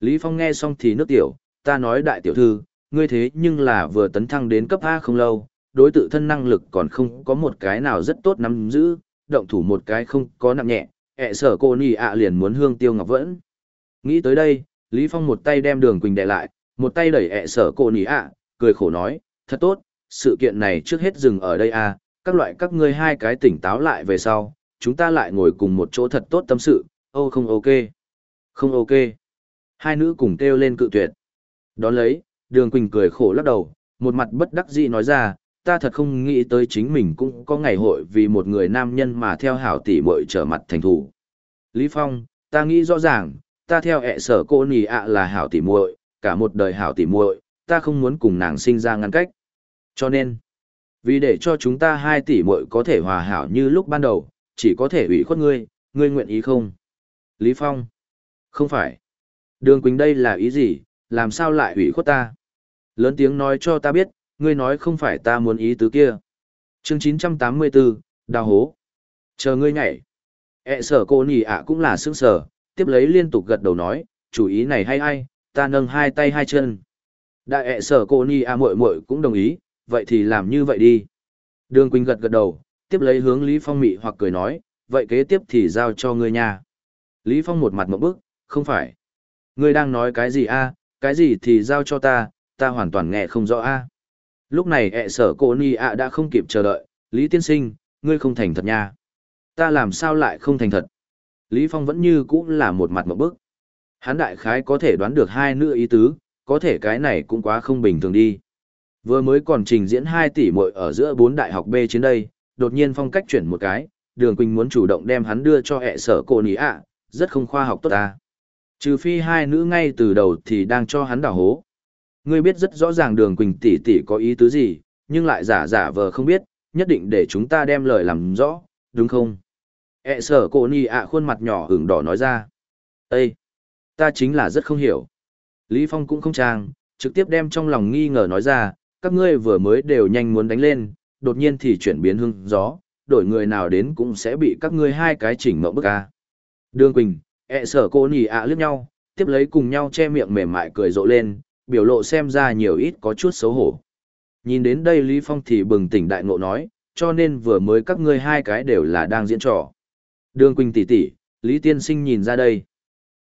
A: Lý Phong nghe xong thì nước tiểu, ta nói đại tiểu thư, ngươi thế nhưng là vừa tấn thăng đến cấp A không lâu, đối tự thân năng lực còn không có một cái nào rất tốt nắm giữ, động thủ một cái không có nặng nhẹ, ẹ sở cô nì ạ liền muốn hương tiêu ngọc vẫn. Nghĩ tới đây, Lý Phong một tay đem đường Quỳnh đè lại, một tay đẩy ẹ sở cô nì ạ, cười khổ nói, thật tốt, sự kiện này trước hết dừng ở đây à, các loại các ngươi hai cái tỉnh táo lại về sau, chúng ta lại ngồi cùng một chỗ thật tốt tâm sự, ô không ok. Không ok. Hai nữ cùng kêu lên cự tuyệt. Đón lấy, đường Quỳnh cười khổ lắc đầu, một mặt bất đắc dĩ nói ra, ta thật không nghĩ tới chính mình cũng có ngày hội vì một người nam nhân mà theo hảo tỷ muội trở mặt thành thủ. Lý Phong, ta nghĩ rõ ràng, ta theo ẹ sở cô nì ạ là hảo tỷ muội, cả một đời hảo tỷ muội, ta không muốn cùng nàng sinh ra ngăn cách. Cho nên, vì để cho chúng ta hai tỷ muội có thể hòa hảo như lúc ban đầu, chỉ có thể ủy khuất ngươi, ngươi nguyện ý không? Lý Phong, không phải. Đường Quỳnh đây là ý gì, làm sao lại ủy khuất ta? Lớn tiếng nói cho ta biết, ngươi nói không phải ta muốn ý tứ kia. Chương 984, đào hố. Chờ ngươi nhảy. E sở cô nhỉ ạ cũng là sướng sở, tiếp lấy liên tục gật đầu nói, chủ ý này hay ai, ta nâng hai tay hai chân. Đại ẹ sở cô ni a muội muội cũng đồng ý, vậy thì làm như vậy đi. Đường Quỳnh gật gật đầu, tiếp lấy hướng Lý Phong mị hoặc cười nói, vậy kế tiếp thì giao cho ngươi nhà. Lý Phong một mặt một bức, không phải. Ngươi đang nói cái gì a? cái gì thì giao cho ta, ta hoàn toàn nghe không rõ a. Lúc này ẹ sở cô ni a đã không kịp chờ đợi, Lý Tiên Sinh, ngươi không thành thật nha. Ta làm sao lại không thành thật? Lý Phong vẫn như cũ là một mặt một bức. Hắn đại khái có thể đoán được hai nữ ý tứ, có thể cái này cũng quá không bình thường đi. Vừa mới còn trình diễn 2 tỷ muội ở giữa bốn đại học B trên đây, đột nhiên phong cách chuyển một cái, Đường Quỳnh muốn chủ động đem hắn đưa cho hệ sở cô ni ạ, rất không khoa học tốt ta. Trừ phi hai nữ ngay từ đầu thì đang cho hắn đảo hố. Ngươi biết rất rõ ràng Đường Quỳnh tỷ tỷ có ý tứ gì, nhưng lại giả giả vờ không biết, nhất định để chúng ta đem lời làm rõ, đúng không? Hệ sở cô ní ạ khuôn mặt nhỏ hưởng đỏ nói ra. Ê! Ta chính là rất không hiểu. Lý Phong cũng không trang, trực tiếp đem trong lòng nghi ngờ nói ra, các ngươi vừa mới đều nhanh muốn đánh lên, đột nhiên thì chuyển biến hưng gió, đổi người nào đến cũng sẽ bị các ngươi hai cái chỉnh mộng bức ca. Đường Quỳnh, ẹ sở cô nhỉ ạ liếc nhau, tiếp lấy cùng nhau che miệng mềm mại cười rộ lên, biểu lộ xem ra nhiều ít có chút xấu hổ. Nhìn đến đây Lý Phong thì bừng tỉnh đại ngộ nói, cho nên vừa mới các ngươi hai cái đều là đang diễn trò. Đường Quỳnh tỷ tỷ, Lý Tiên Sinh nhìn ra đây.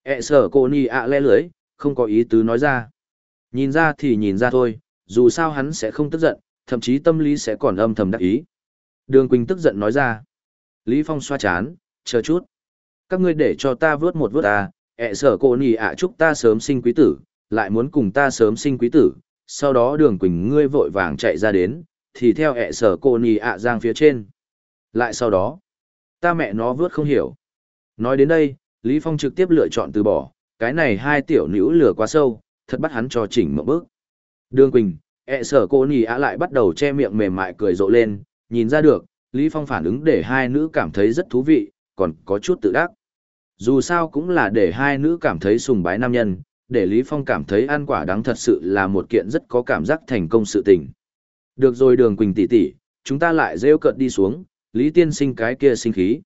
A: E sở cô ni ạ le lưới, không có ý tứ nói ra. Nhìn ra thì nhìn ra thôi, dù sao hắn sẽ không tức giận, thậm chí tâm lý sẽ còn âm thầm đắc ý. Đường Quỳnh tức giận nói ra. Lý Phong xoa chán, chờ chút. Các ngươi để cho ta vớt một vớt à, ẹ sở cô nì ạ chúc ta sớm sinh quý tử, lại muốn cùng ta sớm sinh quý tử. Sau đó đường Quỳnh ngươi vội vàng chạy ra đến, thì theo ẹ sở cô nì ạ giang phía trên. Lại sau đó, ta mẹ nó vớt không hiểu. Nói đến đây, Lý Phong trực tiếp lựa chọn từ bỏ, cái này hai tiểu nữ lửa quá sâu, thật bắt hắn cho chỉnh một bước. Đường Quỳnh, ẹ sở cô nhì ạ lại bắt đầu che miệng mềm mại cười rộ lên, nhìn ra được, Lý Phong phản ứng để hai nữ cảm thấy rất thú vị, còn có chút tự đắc. Dù sao cũng là để hai nữ cảm thấy sùng bái nam nhân, để Lý Phong cảm thấy ăn quả đắng thật sự là một kiện rất có cảm giác thành công sự tình. Được rồi đường Quỳnh tỷ tỷ, chúng ta lại rêu cợt đi xuống, Lý Tiên sinh cái kia sinh khí.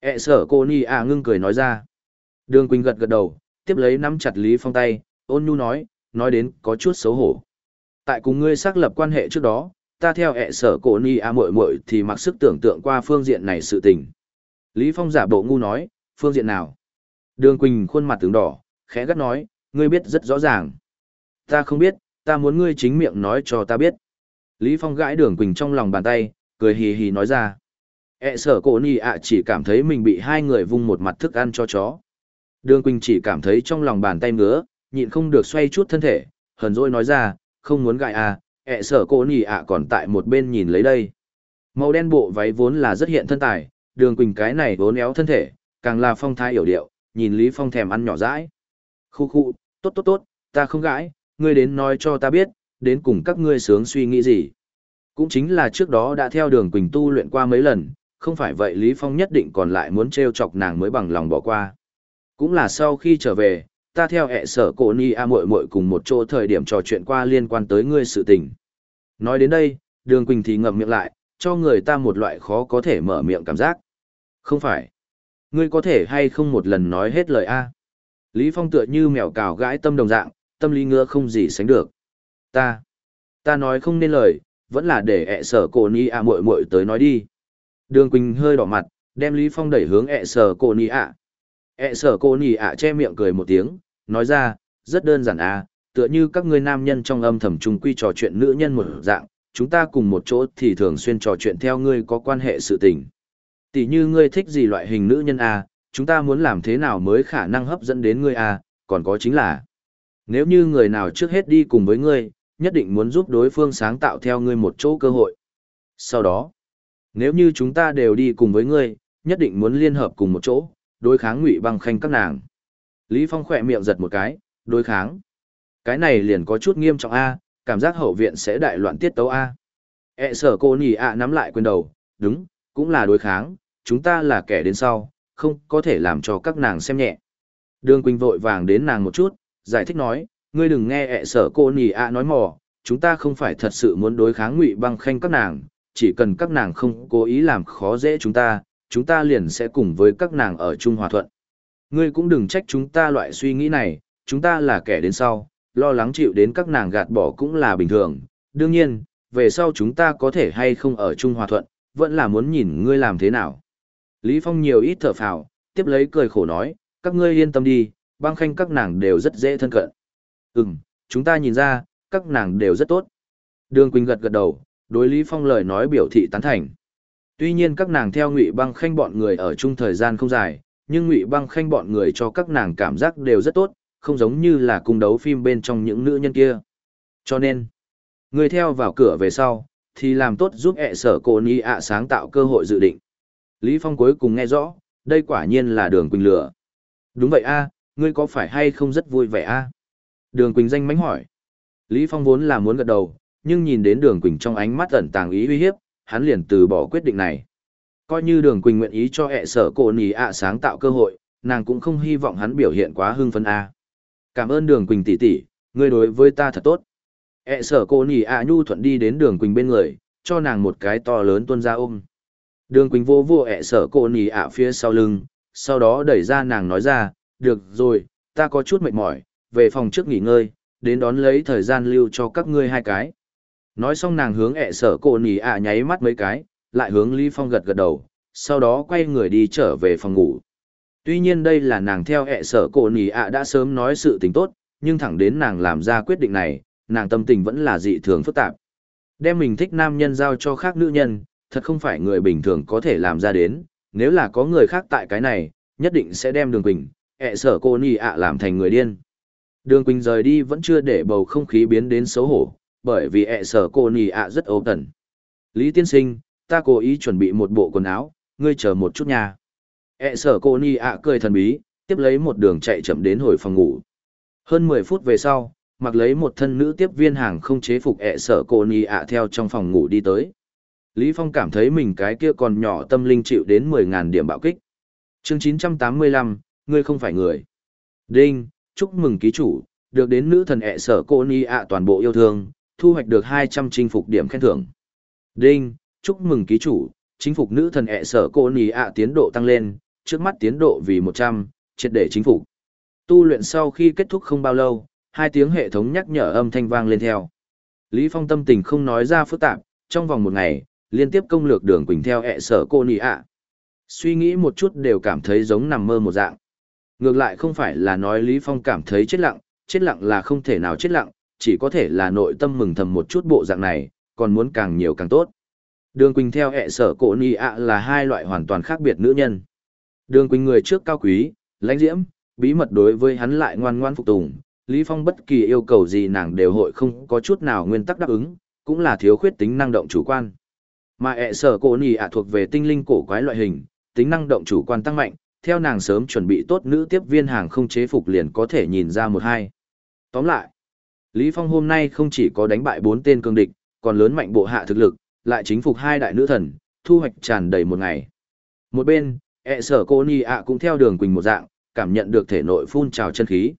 A: E sở cô Nhi à ngưng cười nói ra. Đường Quỳnh gật gật đầu, tiếp lấy nắm chặt Lý Phong tay, ôn nhu nói, nói đến có chút xấu hổ. Tại cùng ngươi xác lập quan hệ trước đó, ta theo ẹ sở cổ ni a muội muội thì mặc sức tưởng tượng qua phương diện này sự tình. Lý Phong giả bộ ngu nói, phương diện nào? Đường Quỳnh khuôn mặt tướng đỏ, khẽ gắt nói, ngươi biết rất rõ ràng. Ta không biết, ta muốn ngươi chính miệng nói cho ta biết. Lý Phong gãi đường quỳnh trong lòng bàn tay, cười hì hì nói ra. E sở cổ nì ạ chỉ cảm thấy mình bị hai người vung một mặt thức ăn cho chó. Đường quỳnh chỉ cảm thấy trong lòng bàn tay ngứa, nhịn không được xoay chút thân thể, hờn dỗi nói ra, không muốn gãi à, E sở cổ nì ạ còn tại một bên nhìn lấy đây. Màu đen bộ váy vốn là rất hiện thân tài, đường quỳnh cái này vốn éo thân thể, càng là phong thái hiểu điệu, nhìn Lý Phong thèm ăn nhỏ dãi. Khu khu, tốt tốt tốt, ta không gãi, ngươi đến nói cho ta biết, đến cùng các ngươi sướng suy nghĩ gì. Cũng chính là trước đó đã theo đường Quỳnh tu luyện qua mấy lần, không phải vậy Lý Phong nhất định còn lại muốn treo chọc nàng mới bằng lòng bỏ qua. Cũng là sau khi trở về, ta theo hệ sở cổ ni a muội muội cùng một chỗ thời điểm trò chuyện qua liên quan tới ngươi sự tình. Nói đến đây, đường Quỳnh thì ngậm miệng lại, cho người ta một loại khó có thể mở miệng cảm giác. Không phải. Ngươi có thể hay không một lần nói hết lời A. Lý Phong tựa như mèo cào gãi tâm đồng dạng, tâm lý ngứa không gì sánh được. Ta, ta nói không nên lời, vẫn là để ẹ sở cổ ni ạ muội muội tới nói đi. Đường Quỳnh hơi đỏ mặt, đem Lý Phong đẩy hướng ẹ sở cổ ni ạ. ẹ sở cổ ni ạ che miệng cười một tiếng, nói ra, rất đơn giản à, tựa như các ngươi nam nhân trong âm thầm chung quy trò chuyện nữ nhân một dạng, chúng ta cùng một chỗ thì thường xuyên trò chuyện theo ngươi có quan hệ sự tình. Tỷ như ngươi thích gì loại hình nữ nhân à, chúng ta muốn làm thế nào mới khả năng hấp dẫn đến ngươi à, còn có chính là nếu như người nào trước hết đi cùng với ngươi, nhất định muốn giúp đối phương sáng tạo theo ngươi một chỗ cơ hội. Sau đó, nếu như chúng ta đều đi cùng với ngươi, nhất định muốn liên hợp cùng một chỗ, đối kháng ngụy băng khanh các nàng. Lý Phong khỏe miệng giật một cái, đối kháng. Cái này liền có chút nghiêm trọng A, cảm giác hậu viện sẽ đại loạn tiết tấu A. E sở cô nhỉ a nắm lại quyền đầu, đúng, cũng là đối kháng, chúng ta là kẻ đến sau, không có thể làm cho các nàng xem nhẹ. Đường Quỳnh vội vàng đến nàng một chút, giải thích nói, ngươi đừng nghe ẹ sở cô nì ạ nói mò, chúng ta không phải thật sự muốn đối kháng ngụy băng khanh các nàng, chỉ cần các nàng không cố ý làm khó dễ chúng ta, chúng ta liền sẽ cùng với các nàng ở chung hòa thuận. Ngươi cũng đừng trách chúng ta loại suy nghĩ này, chúng ta là kẻ đến sau, lo lắng chịu đến các nàng gạt bỏ cũng là bình thường. Đương nhiên, về sau chúng ta có thể hay không ở chung hòa thuận, vẫn là muốn nhìn ngươi làm thế nào. Lý Phong nhiều ít thở phào, tiếp lấy cười khổ nói, các ngươi yên tâm đi, băng khanh các nàng đều rất dễ thân cận. Ừm, chúng ta nhìn ra, các nàng đều rất tốt. Đường Quỳnh gật gật đầu, đối Lý Phong lời nói biểu thị tán thành. Tuy nhiên các nàng theo Ngụy Băng Khanh bọn người ở chung thời gian không dài, nhưng Ngụy Băng Khanh bọn người cho các nàng cảm giác đều rất tốt, không giống như là cung đấu phim bên trong những nữ nhân kia. Cho nên, người theo vào cửa về sau, thì làm tốt giúp ẹ sở cô ni ạ sáng tạo cơ hội dự định. Lý Phong cuối cùng nghe rõ, đây quả nhiên là đường Quỳnh lửa. Đúng vậy a, ngươi có phải hay không rất vui vẻ a? Đường Quỳnh danh mánh hỏi. Lý Phong vốn là muốn gật đầu, nhưng nhìn đến đường Quỳnh trong ánh mắt ẩn tàng ý uy hiếp, hắn liền từ bỏ quyết định này. Coi như đường Quỳnh nguyện ý cho ẹ sở cổ nì ạ sáng tạo cơ hội, nàng cũng không hy vọng hắn biểu hiện quá hưng phấn a. Cảm ơn đường Quỳnh tỷ tỷ, ngươi đối với ta thật tốt. ẹ sở cổ nì ạ nhu thuận đi đến đường Quỳnh bên người, cho nàng một cái to lớn tuôn ra ôm. Đường Quỳnh vô vô ẹ sở cổ nì ạ phía sau lưng, sau đó đẩy ra nàng nói ra, được rồi, ta có chút mệt mỏi, về phòng trước nghỉ ngơi, đến đón lấy thời gian lưu cho các ngươi hai cái. Nói xong nàng hướng ẹ sở cổ nỉ ạ nháy mắt mấy cái, lại hướng Lý Phong gật gật đầu, sau đó quay người đi trở về phòng ngủ. Tuy nhiên đây là nàng theo ẹ sở cổ nỉ ạ đã sớm nói sự tình tốt, nhưng thẳng đến nàng làm ra quyết định này, nàng tâm tình vẫn là dị thường phức tạp. Đem mình thích nam nhân giao cho khác nữ nhân, thật không phải người bình thường có thể làm ra đến, nếu là có người khác tại cái này, nhất định sẽ đem đường quỳnh, ẹ sở cô nỉ ạ làm thành người điên. Đường Quỳnh rời đi vẫn chưa để bầu không khí biến đến xấu hổ, bởi vì ẹ sở cô nì ạ rất ấu tần. Lý tiên sinh, ta cố ý chuẩn bị một bộ quần áo, ngươi chờ một chút nha. ẹ sở cô nì ạ cười thần bí, tiếp lấy một đường chạy chậm đến hồi phòng ngủ. Hơn 10 phút về sau, mặc lấy một thân nữ tiếp viên hàng không chế phục ẹ sở cô nì ạ theo trong phòng ngủ đi tới. Lý Phong cảm thấy mình cái kia còn nhỏ tâm linh chịu đến 10.000 điểm bạo kích. Chương 985, ngươi không phải người. Đinh, chúc mừng ký chủ, được đến nữ thần ẹ sở cô ni ạ toàn bộ yêu thương, thu hoạch được 200 chinh phục điểm khen thưởng. Đinh, chúc mừng ký chủ, chính phục nữ thần ẹ sở cô ni ạ tiến độ tăng lên, trước mắt tiến độ vì 100, triệt để chính phục. Tu luyện sau khi kết thúc không bao lâu, hai tiếng hệ thống nhắc nhở âm thanh vang lên theo. Lý Phong tâm tình không nói ra phức tạp, trong vòng một ngày, liên tiếp công lược đường quỳnh theo ẹ sở cô nị ạ. Suy nghĩ một chút đều cảm thấy giống nằm mơ một dạng. Ngược lại không phải là nói Lý Phong cảm thấy chết lặng, chết lặng là không thể nào chết lặng, chỉ có thể là nội tâm mừng thầm một chút bộ dạng này, còn muốn càng nhiều càng tốt. Đường Quỳnh theo hệ sở cổ nì ạ là hai loại hoàn toàn khác biệt nữ nhân. Đường Quỳnh người trước cao quý, lãnh diễm, bí mật đối với hắn lại ngoan ngoan phục tùng, Lý Phong bất kỳ yêu cầu gì nàng đều hội không có chút nào nguyên tắc đáp ứng, cũng là thiếu khuyết tính năng động chủ quan. Mà ẹ sở cổ nì ạ thuộc về tinh linh cổ quái loại hình, tính năng động chủ quan tăng mạnh, theo nàng sớm chuẩn bị tốt nữ tiếp viên hàng không chế phục liền có thể nhìn ra một hai. Tóm lại, Lý Phong hôm nay không chỉ có đánh bại bốn tên cương địch, còn lớn mạnh bộ hạ thực lực, lại chính phục hai đại nữ thần, thu hoạch tràn đầy một ngày. Một bên, ẹ sở cô nì ạ cũng theo đường quỳnh một dạng, cảm nhận được thể nội phun trào chân khí.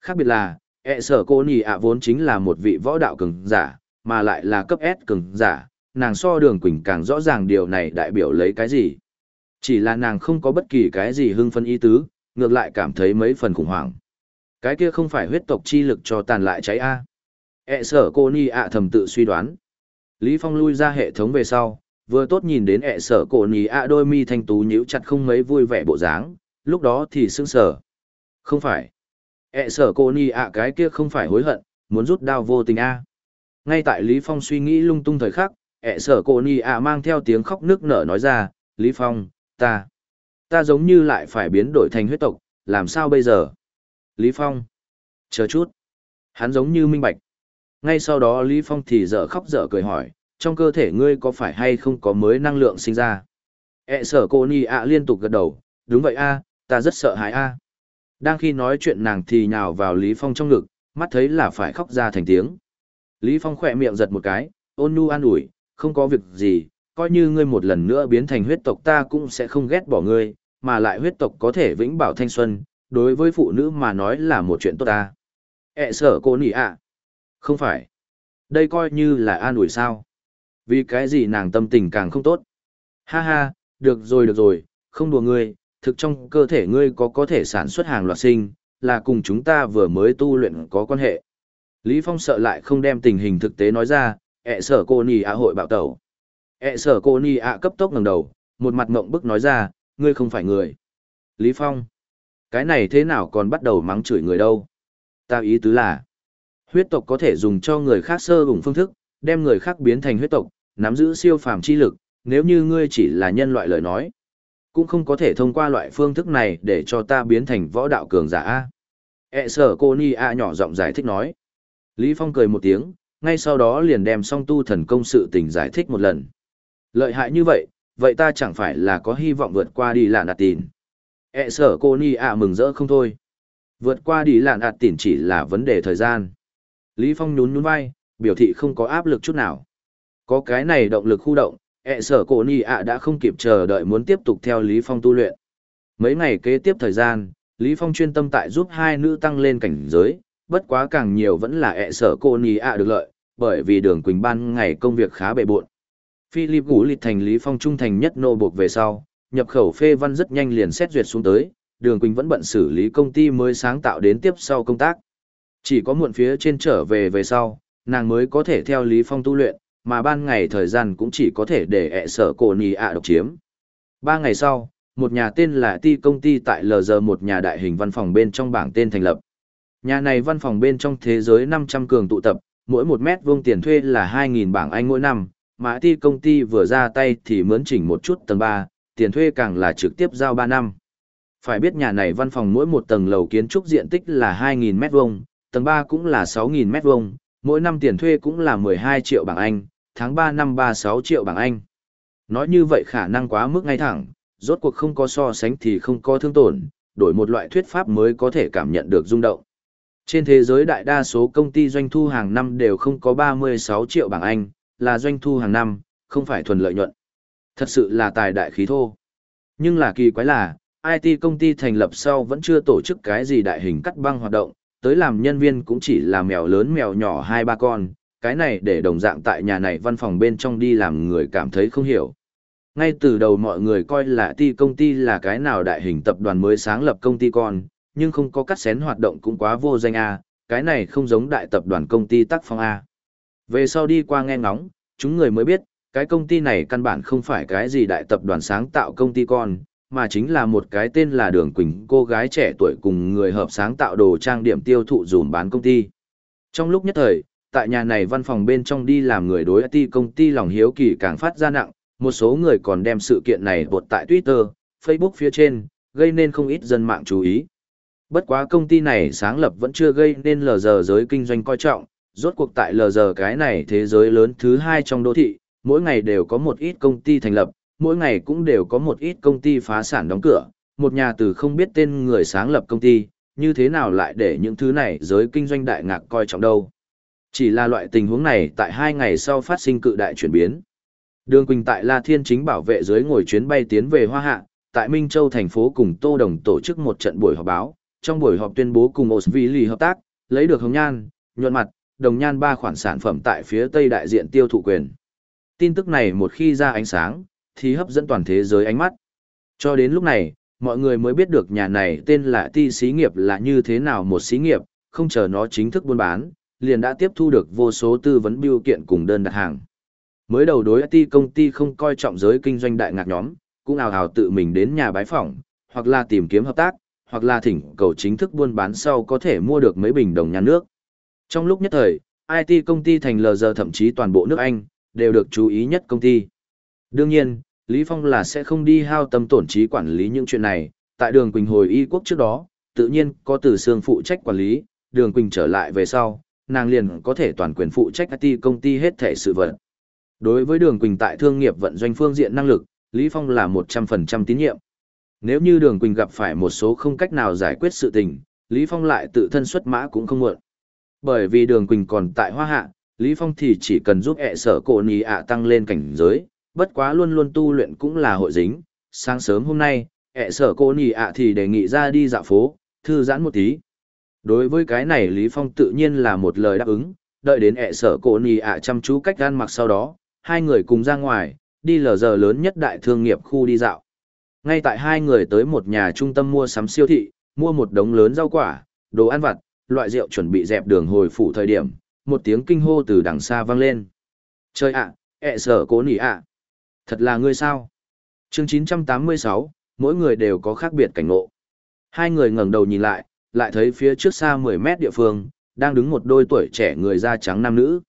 A: Khác biệt là, ẹ sở cô nì ạ vốn chính là một vị võ đạo cường giả, mà lại là cấp S cường giả, nàng so đường quỳnh càng rõ ràng điều này đại biểu lấy cái gì. Chỉ là nàng không có bất kỳ cái gì hưng phân ý tứ, ngược lại cảm thấy mấy phần khủng hoảng. Cái kia không phải huyết tộc chi lực cho tàn lại cháy A. e sở cô ni ạ thầm tự suy đoán. Lý Phong lui ra hệ thống về sau, vừa tốt nhìn đến ẹ sở cổ nì ạ đôi mi thanh tú nhíu chặt không mấy vui vẻ bộ dáng, lúc đó thì sững sờ. Không phải. ẹ sở cổ nì ạ cái kia không phải hối hận, muốn rút đao vô tình a. Ngay tại Lý Phong suy nghĩ lung tung thời khắc, ẹ sở cô ni ạ mang theo tiếng khóc nước nở nói ra, Lý Phong, ta, ta giống như lại phải biến đổi thành huyết tộc, làm sao bây giờ? Lý Phong, chờ chút. Hắn giống như minh bạch. Ngay sau đó Lý Phong thì dở khóc dở cười hỏi, trong cơ thể ngươi có phải hay không có mới năng lượng sinh ra? ẹ sở cô ni ạ liên tục gật đầu, đúng vậy a, ta rất sợ hãi a. Đang khi nói chuyện nàng thì nhào vào Lý Phong trong ngực, mắt thấy là phải khóc ra thành tiếng. Lý Phong khỏe miệng giật một cái, ôn nu an ủi, không có việc gì, coi như ngươi một lần nữa biến thành huyết tộc ta cũng sẽ không ghét bỏ ngươi, mà lại huyết tộc có thể vĩnh bảo thanh xuân, đối với phụ nữ mà nói là một chuyện tốt ta. Ế sở cô nỉ ạ. Không phải. Đây coi như là an ủi sao. Vì cái gì nàng tâm tình càng không tốt. Ha ha, được rồi được rồi, không đùa ngươi, thực trong cơ thể ngươi có có thể sản xuất hàng loạt sinh, là cùng chúng ta vừa mới tu luyện có quan hệ. Lý Phong sợ lại không đem tình hình thực tế nói ra, ẹ sở cô nì ạ hội bạo tẩu. ẹ sở cô nì ạ cấp tốc ngẩng đầu, một mặt mộng bức nói ra, ngươi không phải người. Lý Phong, cái này thế nào còn bắt đầu mắng chửi người đâu? Ta ý tứ là, Huyết tộc có thể dùng cho người khác sơ hùng phương thức, đem người khác biến thành huyết tộc, nắm giữ siêu phàm chi lực, nếu như ngươi chỉ là nhân loại lời nói. Cũng không có thể thông qua loại phương thức này để cho ta biến thành võ đạo cường giả. E sở cô Ni A nhỏ giọng giải thích nói. Lý Phong cười một tiếng, ngay sau đó liền đem song tu thần công sự tình giải thích một lần. Lợi hại như vậy, vậy ta chẳng phải là có hy vọng vượt qua đi lạn đạt tìn. E sở cô Ni ạ mừng rỡ không thôi. Vượt qua đi lạn đạt tìn chỉ là vấn đề thời gian. Lý Phong nhún nhún vai, biểu thị không có áp lực chút nào. Có cái này động lực khu động, E sở cô ni ạ đã không kịp chờ đợi muốn tiếp tục theo Lý Phong tu luyện. Mấy ngày kế tiếp thời gian, Lý Phong chuyên tâm tại giúp hai nữ tăng lên cảnh giới, bất quá càng nhiều vẫn là ẹ sở cô nì ạ được lợi, bởi vì đường Quỳnh ban ngày công việc khá bề bộn. Philip Gũ lịch thành Lý Phong trung thành nhất nô buộc về sau, nhập khẩu phê văn rất nhanh liền xét duyệt xuống tới, đường Quỳnh vẫn bận xử lý công ty mới sáng tạo đến tiếp sau công tác. Chỉ có muộn phía trên trở về về sau, nàng mới có thể theo Lý Phong tu luyện, mà ban ngày thời gian cũng chỉ có thể để ẹ sở cổ nì ạ độc chiếm. Ba ngày sau, một nhà tên là Ti công ty tại LG một nhà đại hình văn phòng bên trong bảng tên thành lập. Nhà này văn phòng bên trong thế giới 500 cường tụ tập, mỗi một mét vuông tiền thuê là 2.000 bảng Anh mỗi năm, mà Ti công ty vừa ra tay thì mướn chỉnh một chút tầng 3, tiền thuê càng là trực tiếp giao 3 năm. Phải biết nhà này văn phòng mỗi một tầng lầu kiến trúc diện tích là 2.000 mét vuông, tầng 3 cũng là 6.000 mét vuông, mỗi năm tiền thuê cũng là 12 triệu bảng Anh, tháng 3 năm 36 triệu bảng Anh. Nói như vậy khả năng quá mức ngay thẳng, rốt cuộc không có so sánh thì không có thương tổn, đổi một loại thuyết pháp mới có thể cảm nhận được rung động. Trên thế giới đại đa số công ty doanh thu hàng năm đều không có 36 triệu bảng Anh, là doanh thu hàng năm, không phải thuần lợi nhuận. Thật sự là tài đại khí thô. Nhưng là kỳ quái là, IT công ty thành lập sau vẫn chưa tổ chức cái gì đại hình cắt băng hoạt động, tới làm nhân viên cũng chỉ là mèo lớn mèo nhỏ hai ba con, cái này để đồng dạng tại nhà này văn phòng bên trong đi làm người cảm thấy không hiểu. Ngay từ đầu mọi người coi là ti công ty là cái nào đại hình tập đoàn mới sáng lập công ty con, nhưng không có cắt xén hoạt động cũng quá vô danh A, cái này không giống đại tập đoàn công ty tác phong A. Về sau đi qua nghe ngóng, chúng người mới biết, cái công ty này căn bản không phải cái gì đại tập đoàn sáng tạo công ty con, mà chính là một cái tên là Đường Quỳnh cô gái trẻ tuổi cùng người hợp sáng tạo đồ trang điểm tiêu thụ dùm bán công ty. Trong lúc nhất thời, tại nhà này văn phòng bên trong đi làm người đối IT công ty lòng hiếu kỳ càng phát ra nặng, một số người còn đem sự kiện này bột tại Twitter, Facebook phía trên, gây nên không ít dân mạng chú ý. Bất quá công ty này sáng lập vẫn chưa gây nên lờ giờ giới kinh doanh coi trọng, rốt cuộc tại lờ giờ cái này thế giới lớn thứ hai trong đô thị, mỗi ngày đều có một ít công ty thành lập, mỗi ngày cũng đều có một ít công ty phá sản đóng cửa, một nhà từ không biết tên người sáng lập công ty, như thế nào lại để những thứ này giới kinh doanh đại ngạc coi trọng đâu. Chỉ là loại tình huống này tại hai ngày sau phát sinh cự đại chuyển biến. Đường Quỳnh tại La Thiên chính bảo vệ dưới ngồi chuyến bay tiến về Hoa Hạ, tại Minh Châu thành phố cùng Tô Đồng tổ chức một trận buổi họp báo, trong buổi họp tuyên bố cùng Osvili hợp tác, lấy được hồng nhan, nhuận mặt, đồng nhan ba khoản sản phẩm tại phía Tây đại diện tiêu thụ quyền. Tin tức này một khi ra ánh sáng, thì hấp dẫn toàn thế giới ánh mắt. Cho đến lúc này, mọi người mới biết được nhà này tên là ti xí nghiệp là như thế nào một xí nghiệp, không chờ nó chính thức buôn bán, liền đã tiếp thu được vô số tư vấn biêu kiện cùng đơn đặt hàng. Mới đầu đối ti công ty không coi trọng giới kinh doanh đại ngạc nhóm, cũng ào ào tự mình đến nhà bái phỏng, hoặc là tìm kiếm hợp tác, hoặc là thỉnh cầu chính thức buôn bán sau có thể mua được mấy bình đồng nhà nước. Trong lúc nhất thời, IT công ty thành lờ giờ thậm chí toàn bộ nước Anh, đều được chú ý nhất công ty. Đương nhiên, Lý Phong là sẽ không đi hao tâm tổn trí quản lý những chuyện này, tại đường Quỳnh hồi y quốc trước đó, tự nhiên có từ xương phụ trách quản lý, đường Quỳnh trở lại về sau, nàng liền có thể toàn quyền phụ trách IT công ty hết thể sự vật. Đối với đường Quỳnh tại thương nghiệp vận doanh phương diện năng lực, Lý Phong là 100% tín nhiệm. Nếu như đường Quỳnh gặp phải một số không cách nào giải quyết sự tình, Lý Phong lại tự thân xuất mã cũng không muộn. Bởi vì đường Quỳnh còn tại hoa hạ, Lý Phong thì chỉ cần giúp ẹ sở cổ nì ạ tăng lên cảnh giới, bất quá luôn luôn tu luyện cũng là hội dính. Sáng sớm hôm nay, ẹ sở cổ nì ạ thì đề nghị ra đi dạo phố, thư giãn một tí. Đối với cái này Lý Phong tự nhiên là một lời đáp ứng, đợi đến ẹ sở cổ nì ạ chăm chú cách gan mặc sau đó, hai người cùng ra ngoài, đi lờ giờ lớn nhất đại thương nghiệp khu đi dạo. Ngay tại hai người tới một nhà trung tâm mua sắm siêu thị, mua một đống lớn rau quả, đồ ăn vặt, loại rượu chuẩn bị dẹp đường hồi phủ thời điểm, một tiếng kinh hô từ đằng xa vang lên. Trời ạ, ẹ sở cố nỉ ạ. Thật là ngươi sao? chương 986, mỗi người đều có khác biệt cảnh ngộ. Hai người ngẩng đầu nhìn lại, lại thấy phía trước xa 10 mét địa phương, đang đứng một đôi tuổi trẻ người da trắng nam nữ.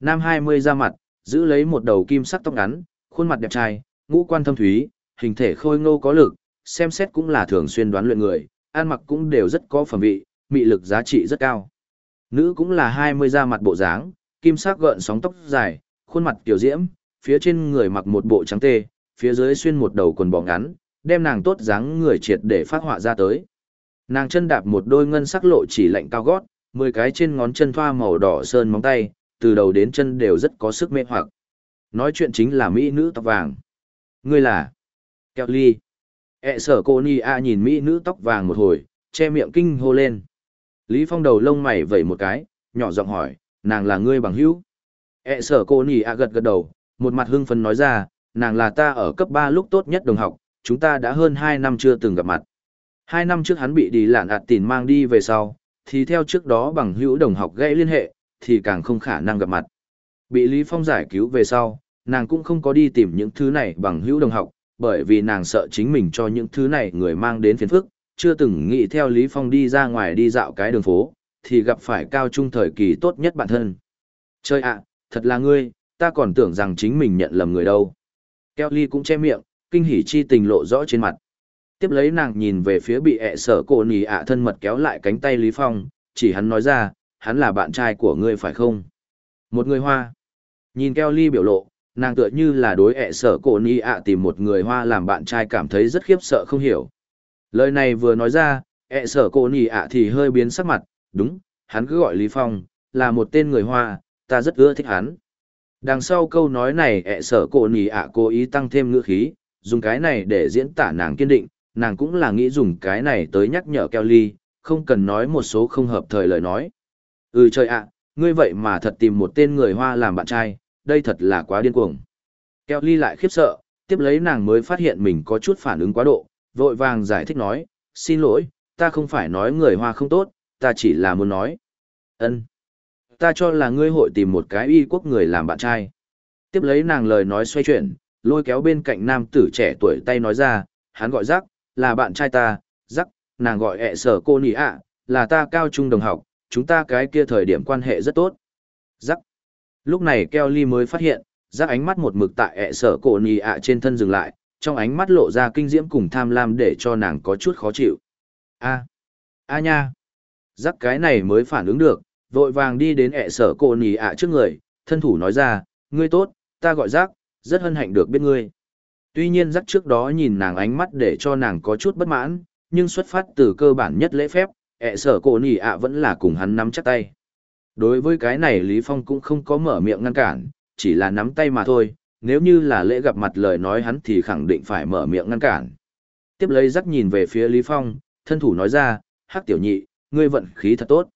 A: Nam 20 ra mặt, giữ lấy một đầu kim sắc tóc ngắn, khuôn mặt đẹp trai, ngũ quan thâm thúy, hình thể khôi ngô có lực, xem xét cũng là thường xuyên đoán luyện người, ăn mặc cũng đều rất có phẩm vị, mị lực giá trị rất cao. Nữ cũng là 20 da mặt bộ dáng, kim sắc gợn sóng tóc dài, khuôn mặt tiểu diễm, phía trên người mặc một bộ trắng tê, phía dưới xuyên một đầu quần bò ngắn, đem nàng tốt dáng người triệt để phát họa ra tới. Nàng chân đạp một đôi ngân sắc lộ chỉ lạnh cao gót, 10 cái trên ngón chân thoa màu đỏ sơn móng tay, từ đầu đến chân đều rất có sức mê hoặc. Nói chuyện chính là mỹ nữ tóc vàng. Ngươi là Kelly. E sở cô Ni A nhìn mỹ nữ tóc vàng một hồi, che miệng kinh hô lên. Lý Phong đầu lông mày vẩy một cái, nhỏ giọng hỏi, nàng là ngươi bằng hữu. E sở cô Ni A gật gật đầu, một mặt hưng phấn nói ra, nàng là ta ở cấp 3 lúc tốt nhất đồng học, chúng ta đã hơn 2 năm chưa từng gặp mặt. Hai năm trước hắn bị đi lạn ạt tìn mang đi về sau, thì theo trước đó bằng hữu đồng học gãy liên hệ, thì càng không khả năng gặp mặt. Bị Lý Phong giải cứu về sau, nàng cũng không có đi tìm những thứ này bằng hữu đồng học, bởi vì nàng sợ chính mình cho những thứ này người mang đến phiền phức, chưa từng nghĩ theo Lý Phong đi ra ngoài đi dạo cái đường phố, thì gặp phải cao trung thời kỳ tốt nhất bản thân. Chơi ạ, thật là ngươi, ta còn tưởng rằng chính mình nhận lầm người đâu. Kelly cũng che miệng, kinh hỉ chi tình lộ rõ trên mặt. Tiếp lấy nàng nhìn về phía bị ẹ sở cổ nì ạ thân mật kéo lại cánh tay Lý Phong, chỉ hắn nói ra, hắn là bạn trai của ngươi phải không? Một người hoa. Nhìn Kelly biểu lộ, nàng tựa như là đối ẹ sở cổ ni ạ tìm một người hoa làm bạn trai cảm thấy rất khiếp sợ không hiểu. Lời này vừa nói ra, ẹ sở cổ ni ạ thì hơi biến sắc mặt, đúng, hắn cứ gọi lý phong, là một tên người hoa, ta rất ưa thích hắn. Đằng sau câu nói này, ẹ sở cổ ni ạ cố ý tăng thêm ngữ khí, dùng cái này để diễn tả nàng kiên định, nàng cũng là nghĩ dùng cái này tới nhắc nhở kelly không cần nói một số không hợp thời lời nói. Ừ trời ạ, ngươi vậy mà thật tìm một tên người hoa làm bạn trai đây thật là quá điên cuồng. Kelly lại khiếp sợ, tiếp lấy nàng mới phát hiện mình có chút phản ứng quá độ, vội vàng giải thích nói, xin lỗi, ta không phải nói người hoa không tốt, ta chỉ là muốn nói. ân, Ta cho là ngươi hội tìm một cái y quốc người làm bạn trai. Tiếp lấy nàng lời nói xoay chuyển, lôi kéo bên cạnh nam tử trẻ tuổi tay nói ra, hắn gọi rắc, là bạn trai ta, rắc, nàng gọi ẹ sở cô nỉ ạ, là ta cao trung đồng học, chúng ta cái kia thời điểm quan hệ rất tốt. Rắc. Lúc này Kelly mới phát hiện, giác ánh mắt một mực tại ẹ sở cổ nì ạ trên thân dừng lại, trong ánh mắt lộ ra kinh diễm cùng tham lam để cho nàng có chút khó chịu. A. A nha. Rắc cái này mới phản ứng được, vội vàng đi đến ẹ sở cổ nì ạ trước người, thân thủ nói ra, ngươi tốt, ta gọi rắc, rất hân hạnh được biết ngươi. Tuy nhiên rắc trước đó nhìn nàng ánh mắt để cho nàng có chút bất mãn, nhưng xuất phát từ cơ bản nhất lễ phép, ẹ sở cổ nì ạ vẫn là cùng hắn nắm chắc tay. Đối với cái này Lý Phong cũng không có mở miệng ngăn cản, chỉ là nắm tay mà thôi, nếu như là lễ gặp mặt lời nói hắn thì khẳng định phải mở miệng ngăn cản. Tiếp lấy rắc nhìn về phía Lý Phong, thân thủ nói ra, hắc tiểu nhị, ngươi vận khí thật tốt.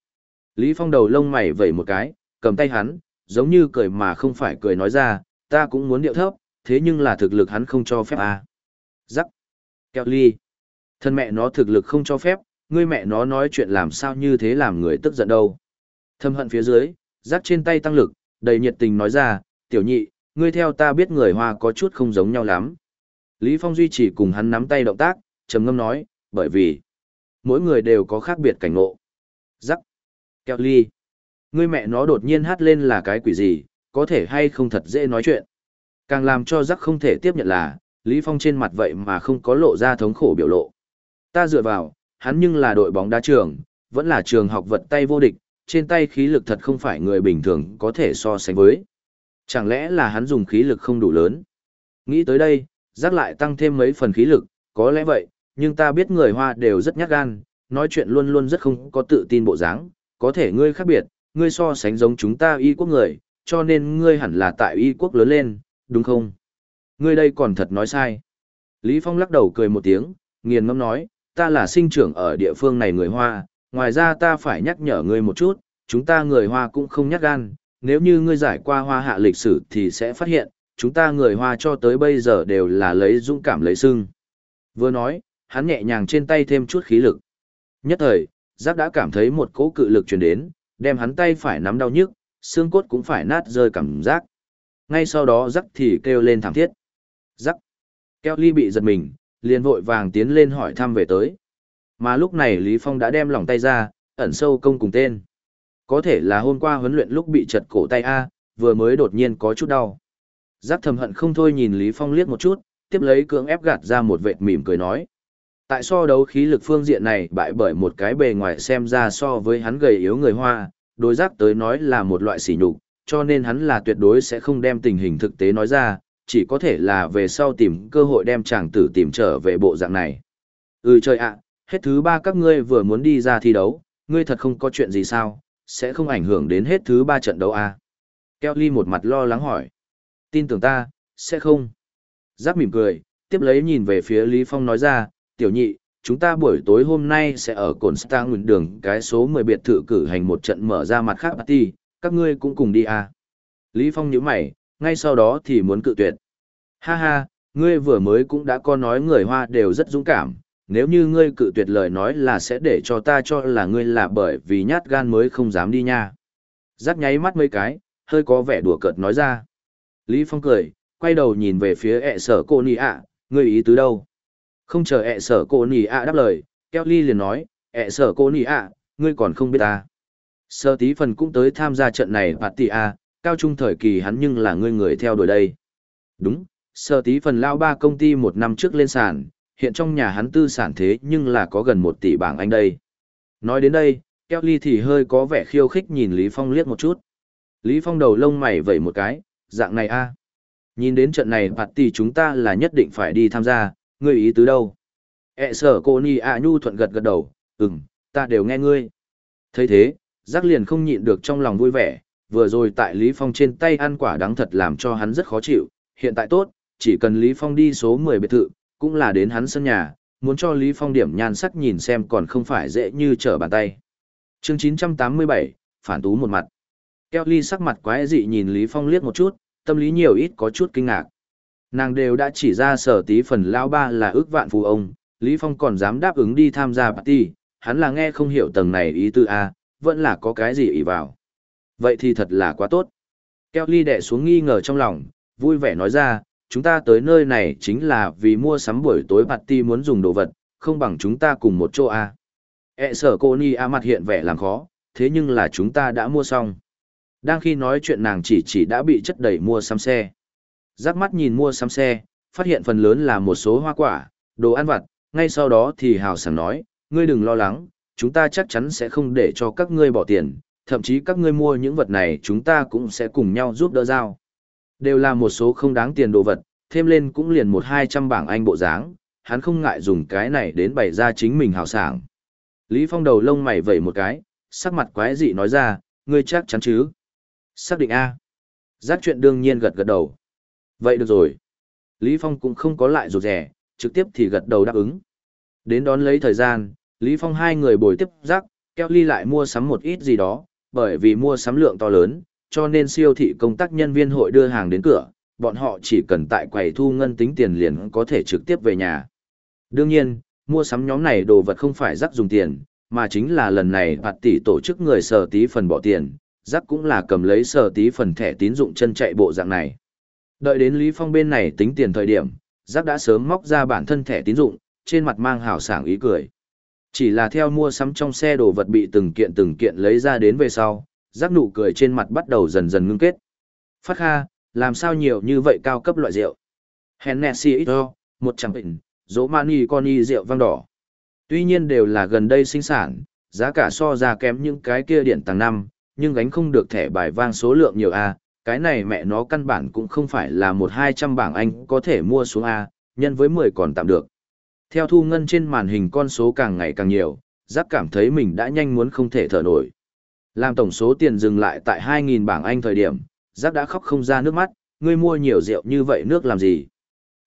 A: Lý Phong đầu lông mày vẩy một cái, cầm tay hắn, giống như cười mà không phải cười nói ra, ta cũng muốn điệu thấp, thế nhưng là thực lực hắn không cho phép à. Rắc. Kẹo ly. Thân mẹ nó thực lực không cho phép, ngươi mẹ nó nói chuyện làm sao như thế làm người tức giận đâu. Thâm hận phía dưới, rắc trên tay tăng lực, đầy nhiệt tình nói ra, tiểu nhị, ngươi theo ta biết người Hoa có chút không giống nhau lắm. Lý Phong duy trì cùng hắn nắm tay động tác, trầm ngâm nói, bởi vì mỗi người đều có khác biệt cảnh ngộ. Rắc. Kẹo ly. Ngươi mẹ nó đột nhiên hát lên là cái quỷ gì, có thể hay không thật dễ nói chuyện. Càng làm cho rắc không thể tiếp nhận là, Lý Phong trên mặt vậy mà không có lộ ra thống khổ biểu lộ. Ta dựa vào, hắn nhưng là đội bóng đá trường, vẫn là trường học vật tay vô địch, trên tay khí lực thật không phải người bình thường có thể so sánh với. Chẳng lẽ là hắn dùng khí lực không đủ lớn? Nghĩ tới đây, rắc lại tăng thêm mấy phần khí lực, có lẽ vậy, nhưng ta biết người Hoa đều rất nhát gan, nói chuyện luôn luôn rất không có tự tin bộ dáng, có thể ngươi khác biệt, ngươi so sánh giống chúng ta y quốc người, cho nên ngươi hẳn là tại y quốc lớn lên, đúng không? Ngươi đây còn thật nói sai. Lý Phong lắc đầu cười một tiếng, nghiền ngẫm nói, ta là sinh trưởng ở địa phương này người Hoa, ngoài ra ta phải nhắc nhở ngươi một chút, chúng ta người Hoa cũng không nhát gan, nếu như ngươi giải qua Hoa hạ lịch sử thì sẽ phát hiện, chúng ta người Hoa cho tới bây giờ đều là lấy dũng cảm lấy sưng. Vừa nói, hắn nhẹ nhàng trên tay thêm chút khí lực. Nhất thời, Giác đã cảm thấy một cỗ cự lực truyền đến, đem hắn tay phải nắm đau nhức, xương cốt cũng phải nát rơi cảm giác. Ngay sau đó Giác thì kêu lên thảm thiết. Giác. Kelly bị giật mình, liền vội vàng tiến lên hỏi thăm về tới. Mà lúc này Lý Phong đã đem lòng tay ra, ẩn sâu công cùng tên. Có thể là hôm qua huấn luyện lúc bị chật cổ tay A, vừa mới đột nhiên có chút đau. Giáp thầm hận không thôi nhìn Lý Phong liếc một chút, tiếp lấy cưỡng ép gạt ra một vệt mỉm cười nói. Tại so đấu khí lực phương diện này bại bởi một cái bề ngoài xem ra so với hắn gầy yếu người Hoa, đối giác tới nói là một loại sỉ nhục, cho nên hắn là tuyệt đối sẽ không đem tình hình thực tế nói ra, chỉ có thể là về sau tìm cơ hội đem chàng tử tìm trở về bộ dạng này. Ừ trời ạ, hết thứ ba các ngươi vừa muốn đi ra thi đấu, ngươi thật không có chuyện gì sao, sẽ không ảnh hưởng đến hết thứ ba trận đấu à? Kelly một mặt lo lắng hỏi. Tin tưởng ta, sẽ không. Giáp mỉm cười, tiếp lấy nhìn về phía Lý Phong nói ra, tiểu nhị, chúng ta buổi tối hôm nay sẽ ở cồn Stang đường cái số 10 biệt thự cử hành một trận mở ra mặt khác party, các ngươi cũng cùng đi à. Lý Phong nhíu mày, ngay sau đó thì muốn cự tuyệt. Ha ha, ngươi vừa mới cũng đã có nói người Hoa đều rất dũng cảm, nếu như ngươi cự tuyệt lời nói là sẽ để cho ta cho là ngươi là bởi vì nhát gan mới không dám đi nha. Giác nháy mắt mấy cái, hơi có vẻ đùa cợt nói ra. Lý Phong cười, quay đầu nhìn về phía ẹ sở cô nì ạ, ngươi ý tứ đâu? Không chờ ẹ sở cô nì ạ đáp lời, Kelly liền nói, ẹ sở cô nì ạ, ngươi còn không biết ta. Sơ tí phần cũng tới tham gia trận này bạt tỷ a, cao trung thời kỳ hắn nhưng là ngươi người theo đuổi đây. Đúng, sơ tí phần lao ba công ty một năm trước lên sàn, hiện trong nhà hắn tư sản thế nhưng là có gần một tỷ bảng anh đây. Nói đến đây, Kelly thì hơi có vẻ khiêu khích nhìn Lý Phong liếc một chút. Lý Phong đầu lông mày vẩy một cái, dạng này a. Nhìn đến trận này bạt tỷ chúng ta là nhất định phải đi tham gia, ngươi ý tứ đâu? E sở cô ni a nhu thuận gật gật đầu, ừm, ta đều nghe ngươi. thấy thế, giác liền không nhịn được trong lòng vui vẻ, vừa rồi tại Lý Phong trên tay ăn quả đắng thật làm cho hắn rất khó chịu, hiện tại tốt, chỉ cần Lý Phong đi số 10 biệt thự, cũng là đến hắn sân nhà, muốn cho Lý Phong điểm nhan sắc nhìn xem còn không phải dễ như trở bàn tay. Chương 987, phản tú một mặt. Kelly sắc mặt quái dị nhìn Lý Phong liếc một chút, tâm lý nhiều ít có chút kinh ngạc. Nàng đều đã chỉ ra sở tí phần lao ba là ước vạn phù ông, Lý Phong còn dám đáp ứng đi tham gia party, hắn là nghe không hiểu tầng này ý tư A, vẫn là có cái gì ý vào. Vậy thì thật là quá tốt. Kelly đẻ xuống nghi ngờ trong lòng, vui vẻ nói ra, chúng ta tới nơi này chính là vì mua sắm buổi tối party muốn dùng đồ vật, không bằng chúng ta cùng một chỗ à. A. E sở cô ni A mặt hiện vẻ làm khó, thế nhưng là chúng ta đã mua xong. Đang khi nói chuyện nàng chỉ chỉ đã bị chất đầy mua sắm xe. Giác mắt nhìn mua sắm xe, phát hiện phần lớn là một số hoa quả, đồ ăn vặt, ngay sau đó thì hào sảng nói, ngươi đừng lo lắng, chúng ta chắc chắn sẽ không để cho các ngươi bỏ tiền, thậm chí các ngươi mua những vật này chúng ta cũng sẽ cùng nhau giúp đỡ giao. Đều là một số không đáng tiền đồ vật, thêm lên cũng liền một hai trăm bảng Anh bộ dáng, hắn không ngại dùng cái này đến bày ra chính mình hào sảng. Lý Phong đầu lông mày vẩy một cái, sắc mặt quái dị nói ra, ngươi chắc chắn chứ? Xác định A. Giác chuyện đương nhiên gật gật đầu. Vậy được rồi. Lý Phong cũng không có lại rụt rẻ, trực tiếp thì gật đầu đáp ứng. Đến đón lấy thời gian, Lý Phong hai người bồi tiếp giác, Kelly lại mua sắm một ít gì đó, bởi vì mua sắm lượng to lớn, cho nên siêu thị công tác nhân viên hội đưa hàng đến cửa, bọn họ chỉ cần tại quầy thu ngân tính tiền liền có thể trực tiếp về nhà. Đương nhiên, mua sắm nhóm này đồ vật không phải rắc dùng tiền, mà chính là lần này bạt tỷ tổ chức người sở tí phần bỏ tiền, rắc cũng là cầm lấy sở tí phần thẻ tín dụng chân chạy bộ dạng này. Đợi đến Lý Phong bên này tính tiền thời điểm, rắc đã sớm móc ra bản thân thẻ tín dụng, trên mặt mang hào sảng ý cười. Chỉ là theo mua sắm trong xe đồ vật bị từng kiện từng kiện lấy ra đến về sau, giác nụ cười trên mặt bắt đầu dần dần ngưng kết. Phát kha, làm sao nhiều như vậy cao cấp loại rượu? Hennessy Ito, một chẳng bình, dỗ mani con y rượu vang đỏ. Tuy nhiên đều là gần đây sinh sản, giá cả so ra kém những cái kia điện tầng năm, nhưng gánh không được thẻ bài vang số lượng nhiều A, cái này mẹ nó căn bản cũng không phải là một hai trăm bảng Anh có thể mua xuống A, nhân với mười còn tạm được. Theo thu ngân trên màn hình con số càng ngày càng nhiều, giác cảm thấy mình đã nhanh muốn không thể thở nổi. Làm tổng số tiền dừng lại tại 2.000 bảng Anh thời điểm, Giác đã khóc không ra nước mắt, ngươi mua nhiều rượu như vậy nước làm gì?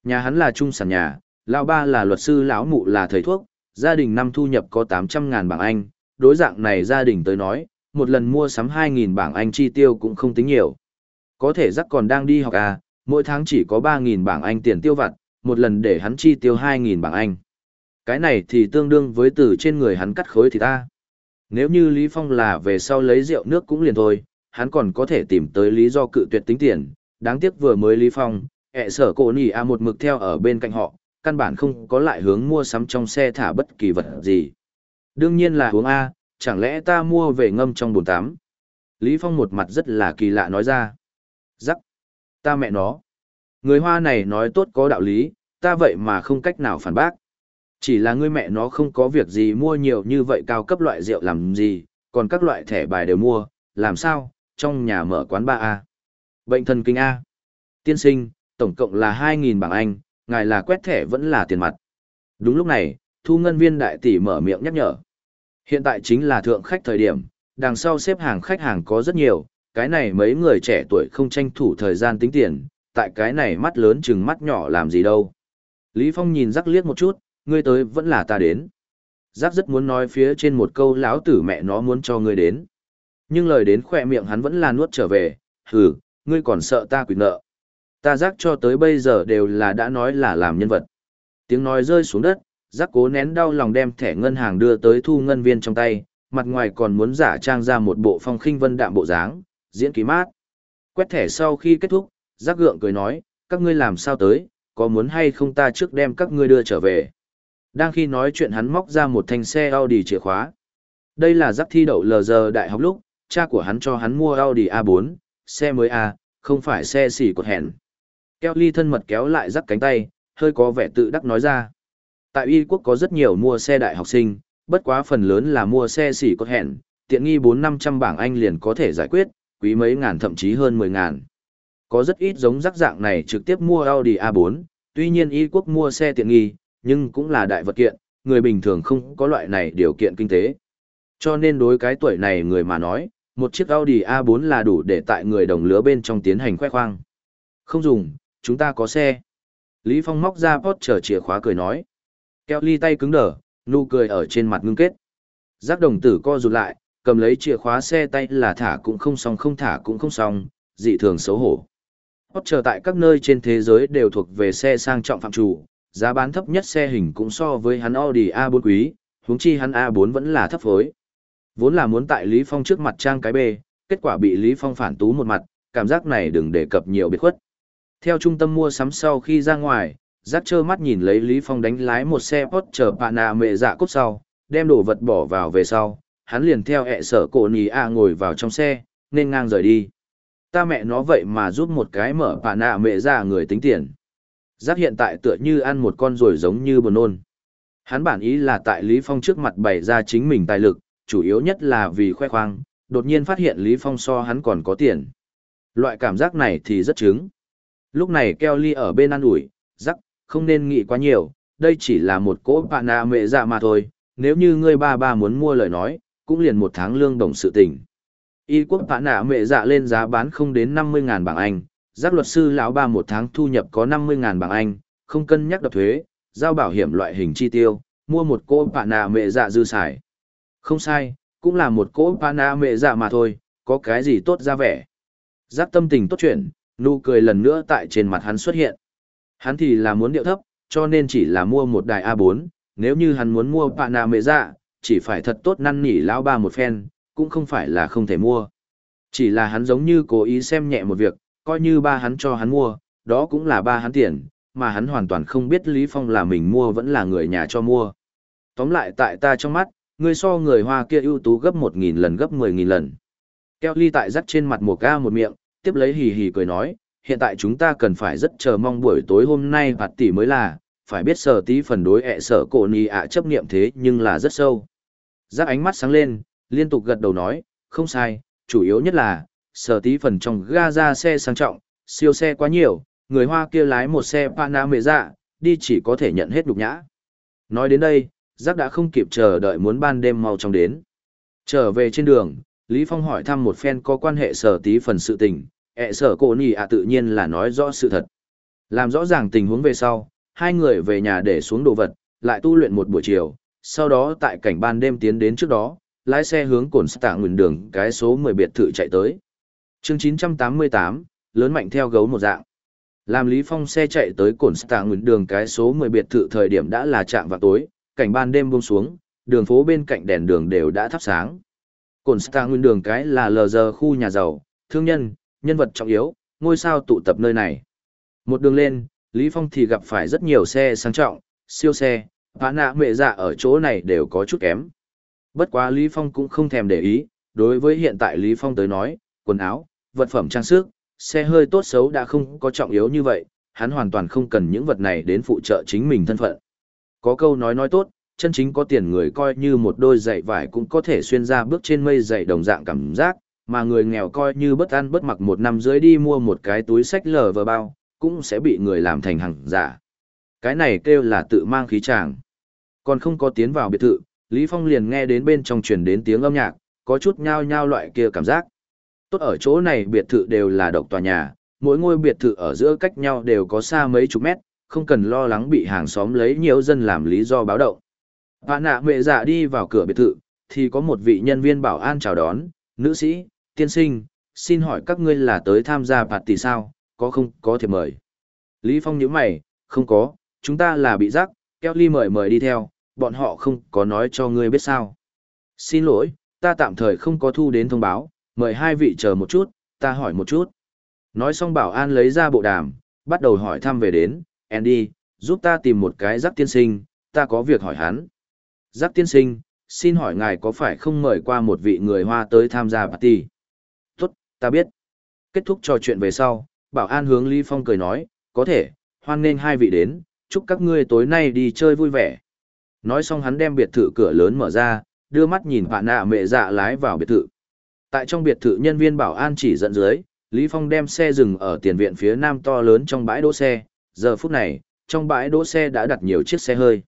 A: Nhà hắn là trung sản nhà, lão ba là luật sư lão mụ là thầy thuốc, gia đình năm thu nhập có 800.000 bảng Anh, đối dạng này gia đình tới nói, một lần mua sắm 2.000 bảng Anh chi tiêu cũng không tính nhiều. Có thể Giác còn đang đi học à, mỗi tháng chỉ có 3.000 bảng Anh tiền tiêu vặt, một lần để hắn chi tiêu 2.000 bảng Anh. Cái này thì tương đương với từ trên người hắn cắt khối thì ta. Nếu như Lý Phong là về sau lấy rượu nước cũng liền thôi, hắn còn có thể tìm tới lý do cự tuyệt tính tiền. Đáng tiếc vừa mới Lý Phong, ẹ sở cổ nỉ a một mực theo ở bên cạnh họ, căn bản không có lại hướng mua sắm trong xe thả bất kỳ vật gì. Đương nhiên là hướng A, chẳng lẽ ta mua về ngâm trong bồn tắm. Lý Phong một mặt rất là kỳ lạ nói ra. Giắc! ta mẹ nó. Người Hoa này nói tốt có đạo lý, ta vậy mà không cách nào phản bác. Chỉ là ngươi mẹ nó không có việc gì mua nhiều như vậy cao cấp loại rượu làm gì, còn các loại thẻ bài đều mua, làm sao, trong nhà mở quán ba a Bệnh thần kinh A. Tiên sinh, tổng cộng là 2.000 bảng Anh, ngài là quét thẻ vẫn là tiền mặt. Đúng lúc này, thu ngân viên đại tỷ mở miệng nhắc nhở. Hiện tại chính là thượng khách thời điểm, đằng sau xếp hàng khách hàng có rất nhiều, cái này mấy người trẻ tuổi không tranh thủ thời gian tính tiền, tại cái này mắt lớn chừng mắt nhỏ làm gì đâu. Lý Phong nhìn rắc liếc một chút, ngươi tới vẫn là ta đến. Giáp rất muốn nói phía trên một câu lão tử mẹ nó muốn cho ngươi đến. Nhưng lời đến khỏe miệng hắn vẫn là nuốt trở về, hừ, ngươi còn sợ ta quỷ nợ. Ta giác cho tới bây giờ đều là đã nói là làm nhân vật. Tiếng nói rơi xuống đất, giác cố nén đau lòng đem thẻ ngân hàng đưa tới thu ngân viên trong tay, mặt ngoài còn muốn giả trang ra một bộ phong khinh vân đạm bộ dáng, diễn ký mát. Quét thẻ sau khi kết thúc, giác gượng cười nói, các ngươi làm sao tới, có muốn hay không ta trước đem các ngươi đưa trở về. Đang khi nói chuyện hắn móc ra một thanh xe Audi chìa khóa. Đây là giáp thi đậu lờ giờ đại học lúc, cha của hắn cho hắn mua Audi A4, xe mới A, không phải xe xỉ cột hẹn. Kelly thân mật kéo lại giáp cánh tay, hơi có vẻ tự đắc nói ra. Tại Y quốc có rất nhiều mua xe đại học sinh, bất quá phần lớn là mua xe xỉ cột hẹn, tiện nghi 4-500 bảng Anh liền có thể giải quyết, quý mấy ngàn thậm chí hơn 10 ngàn. Có rất ít giống rắc dạng này trực tiếp mua Audi A4, tuy nhiên Y quốc mua xe tiện nghi, nhưng cũng là đại vật kiện, người bình thường không có loại này điều kiện kinh tế. Cho nên đối cái tuổi này người mà nói, một chiếc Audi A4 là đủ để tại người đồng lứa bên trong tiến hành khoe khoang. Không dùng, chúng ta có xe. Lý Phong móc ra Porsche chìa khóa cười nói. Kelly tay cứng đờ, nụ cười ở trên mặt ngưng kết. Giác đồng tử co rụt lại, cầm lấy chìa khóa xe tay là thả cũng không xong không thả cũng không xong, dị thường xấu hổ. Porsche tại các nơi trên thế giới đều thuộc về xe sang trọng phạm chủ, giá bán thấp nhất xe hình cũng so với hắn Audi A4 quý, huống chi hắn A4 vẫn là thấp phối. Vốn là muốn tại Lý Phong trước mặt trang cái B, kết quả bị Lý Phong phản tú một mặt, cảm giác này đừng đề cập nhiều biệt khuất. Theo trung tâm mua sắm sau khi ra ngoài, giác trơ mắt nhìn lấy Lý Phong đánh lái một xe Porsche Panamera dạ cốt sau, đem đồ vật bỏ vào về sau, hắn liền theo ẹ sở cổ nì a ngồi vào trong xe, nên ngang rời đi. Ta mẹ nó vậy mà giúp một cái mở Panamera nạ ra người tính tiền. Giác hiện tại tựa như ăn một con rồi giống như buồn nôn. Hắn bản ý là tại Lý Phong trước mặt bày ra chính mình tài lực, chủ yếu nhất là vì khoe khoang, đột nhiên phát hiện Lý Phong so hắn còn có tiền. Loại cảm giác này thì rất chứng. Lúc này Kelly ở bên ăn ủi, rắc, không nên nghĩ quá nhiều, đây chỉ là một cỗ bạn nạ mẹ dạ mà thôi, nếu như ngươi ba ba muốn mua lời nói, cũng liền một tháng lương đồng sự tình. Y quốc bạn nạ mẹ dạ lên giá bán không đến 50.000 bảng Anh, giác luật sư lão ba một tháng thu nhập có 50.000 bảng Anh, không cân nhắc đập thuế, giao bảo hiểm loại hình chi tiêu, mua một cỗ bạn mẹ dạ dư xài. Không sai, cũng là một cỗ bạn mẹ dạ mà thôi, có cái gì tốt ra vẻ. Giác tâm tình tốt chuyện, nụ cười lần nữa tại trên mặt hắn xuất hiện. Hắn thì là muốn điệu thấp, cho nên chỉ là mua một đài A4, nếu như hắn muốn mua bạn mẹ dạ, chỉ phải thật tốt năn nỉ lão ba một phen, cũng không phải là không thể mua. Chỉ là hắn giống như cố ý xem nhẹ một việc, coi như ba hắn cho hắn mua, đó cũng là ba hắn tiền, mà hắn hoàn toàn không biết Lý Phong là mình mua vẫn là người nhà cho mua. Tóm lại tại ta trong mắt, người so người Hoa kia ưu tú gấp 1.000 lần gấp 10.000 lần. Kelly tại dắt trên mặt một ca một miệng, tiếp lấy hì hì cười nói, hiện tại chúng ta cần phải rất chờ mong buổi tối hôm nay hoạt tỷ mới là, phải biết sở tí phần đối ẹ sở cổ nì ạ chấp niệm thế nhưng là rất sâu. Giác ánh mắt sáng lên, liên tục gật đầu nói, không sai, chủ yếu nhất là, sở tí phần trong ga ra xe sang trọng, siêu xe quá nhiều, người Hoa kia lái một xe Panamera, đi chỉ có thể nhận hết nhục nhã. Nói đến đây, Giác đã không kịp chờ đợi muốn ban đêm mau trong đến. Trở về trên đường, Lý Phong hỏi thăm một phen có quan hệ sở tí phần sự tình, ẹ sở cổ nì ạ tự nhiên là nói rõ sự thật. Làm rõ ràng tình huống về sau, hai người về nhà để xuống đồ vật, lại tu luyện một buổi chiều, sau đó tại cảnh ban đêm tiến đến trước đó, lái xe hướng cồn stạng Nguyên đường cái số 10 biệt thự chạy tới chương 988, lớn mạnh theo gấu một dạng. Làm Lý Phong xe chạy tới Cổn stạng Nguyên đường cái số 10 biệt thự thời điểm đã là trạng vào tối, cảnh ban đêm buông xuống, đường phố bên cạnh đèn đường đều đã thắp sáng. Cổn stạng Nguyên đường cái là lờ giờ khu nhà giàu, thương nhân, nhân vật trọng yếu, ngôi sao tụ tập nơi này. Một đường lên, Lý Phong thì gặp phải rất nhiều xe sang trọng, siêu xe, phá nạ mệ dạ ở chỗ này đều có chút kém. Bất quá Lý Phong cũng không thèm để ý, đối với hiện tại Lý Phong tới nói, quần áo, vật phẩm trang sức, xe hơi tốt xấu đã không có trọng yếu như vậy, hắn hoàn toàn không cần những vật này đến phụ trợ chính mình thân phận. Có câu nói nói tốt, chân chính có tiền người coi như một đôi giày vải cũng có thể xuyên ra bước trên mây giày đồng dạng cảm giác, mà người nghèo coi như bất ăn bất mặc một năm dưới đi mua một cái túi sách lờ vờ bao, cũng sẽ bị người làm thành hàng giả. Cái này kêu là tự mang khí tràng. Còn không có tiến vào biệt thự, Lý Phong liền nghe đến bên trong truyền đến tiếng âm nhạc, có chút nhao nhao loại kia cảm giác. Tốt ở chỗ này biệt thự đều là độc tòa nhà, mỗi ngôi biệt thự ở giữa cách nhau đều có xa mấy chục mét, không cần lo lắng bị hàng xóm lấy nhiều dân làm lý do báo động. Bà nạ mẹ dạ đi vào cửa biệt thự, thì có một vị nhân viên bảo an chào đón, nữ sĩ, tiên sinh, xin hỏi các ngươi là tới tham gia party sao, có không có thể mời. Lý Phong nhíu mày, không có, chúng ta là bị rắc, Kelly mời mời đi theo, bọn họ không có nói cho ngươi biết sao. Xin lỗi, ta tạm thời không có thu đến thông báo, mời hai vị chờ một chút, ta hỏi một chút. Nói xong bảo an lấy ra bộ đàm, bắt đầu hỏi thăm về đến, Andy, giúp ta tìm một cái giác tiên sinh, ta có việc hỏi hắn. Giác tiên sinh, xin hỏi ngài có phải không mời qua một vị người Hoa tới tham gia party? Tốt, ta biết. Kết thúc trò chuyện về sau, bảo an hướng Lý Phong cười nói, có thể, hoan nghênh hai vị đến, chúc các ngươi tối nay đi chơi vui vẻ. Nói xong hắn đem biệt thự cửa lớn mở ra, đưa mắt nhìn bạn nạ mẹ dạ lái vào biệt thự. Tại trong biệt thự nhân viên bảo an chỉ dẫn dưới, Lý Phong đem xe dừng ở tiền viện phía nam to lớn trong bãi đỗ xe, giờ phút này, trong bãi đỗ xe đã đặt nhiều chiếc xe hơi.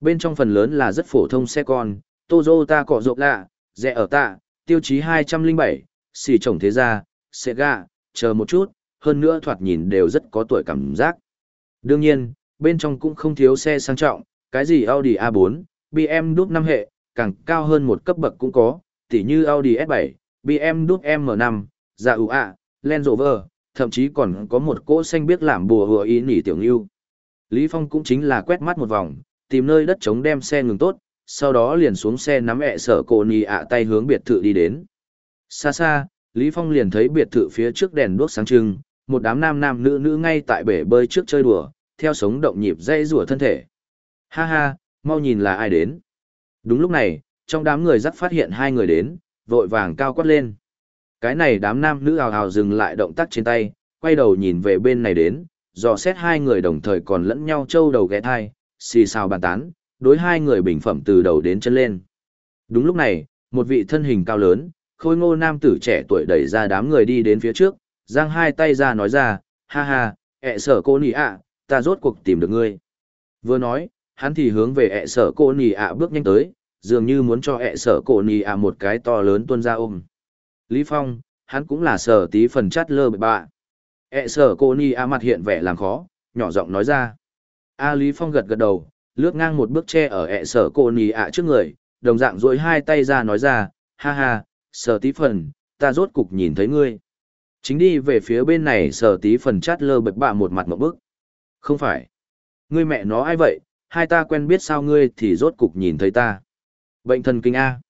A: Bên trong phần lớn là rất phổ thông xe con, Toyota cỏ rộp lạ, rẻ ở tạ, tiêu chí 207, xì trồng thế gia, xe ga, chờ một chút, hơn nữa thoạt nhìn đều rất có tuổi cảm giác. Đương nhiên, bên trong cũng không thiếu xe sang trọng, cái gì Audi A4, BMW đúc 5 hệ, càng cao hơn một cấp bậc cũng có, tỉ như Audi S7, BMW M5, dạ ủ ạ, Land Rover, thậm chí còn có một cỗ xanh biết làm bùa hùa ý nỉ tiểu ngưu. Lý Phong cũng chính là quét mắt một vòng, tìm nơi đất trống đem xe ngừng tốt, sau đó liền xuống xe nắm ẹ sở cổ nì ạ tay hướng biệt thự đi đến. Xa xa, Lý Phong liền thấy biệt thự phía trước đèn đuốc sáng trưng, một đám nam nam nữ nữ ngay tại bể bơi trước chơi đùa, theo sống động nhịp dây rùa thân thể. Ha ha, mau nhìn là ai đến. Đúng lúc này, trong đám người dắt phát hiện hai người đến, vội vàng cao quát lên. Cái này đám nam nữ hào hào dừng lại động tác trên tay, quay đầu nhìn về bên này đến, dò xét hai người đồng thời còn lẫn nhau trâu đầu ghé thai, xì xào bàn tán, đối hai người bình phẩm từ đầu đến chân lên. Đúng lúc này, một vị thân hình cao lớn, khôi ngô nam tử trẻ tuổi đẩy ra đám người đi đến phía trước, giang hai tay ra nói ra, ha ha, ẹ sở cô nì ạ, ta rốt cuộc tìm được ngươi. Vừa nói, hắn thì hướng về ẹ sở cô nì ạ bước nhanh tới, dường như muốn cho ẹ sở cô nì à một cái to lớn tuôn ra ôm. Lý Phong, hắn cũng là sở tí phần chát lơ bệ bạ. ẹ sở cô nì à mặt hiện vẻ làm khó, nhỏ giọng nói ra. A Lý Phong gật gật đầu, lướt ngang một bước che ở ẹ sở cô nì à trước người, đồng dạng duỗi hai tay ra nói ra, ha ha, sở tí phần, ta rốt cục nhìn thấy ngươi. Chính đi về phía bên này sở tí phần chát lơ bệ bạ một mặt một bước. Không phải. Ngươi mẹ nó ai vậy, hai ta quen biết sao ngươi thì rốt cục nhìn thấy ta. Bệnh thần kinh A.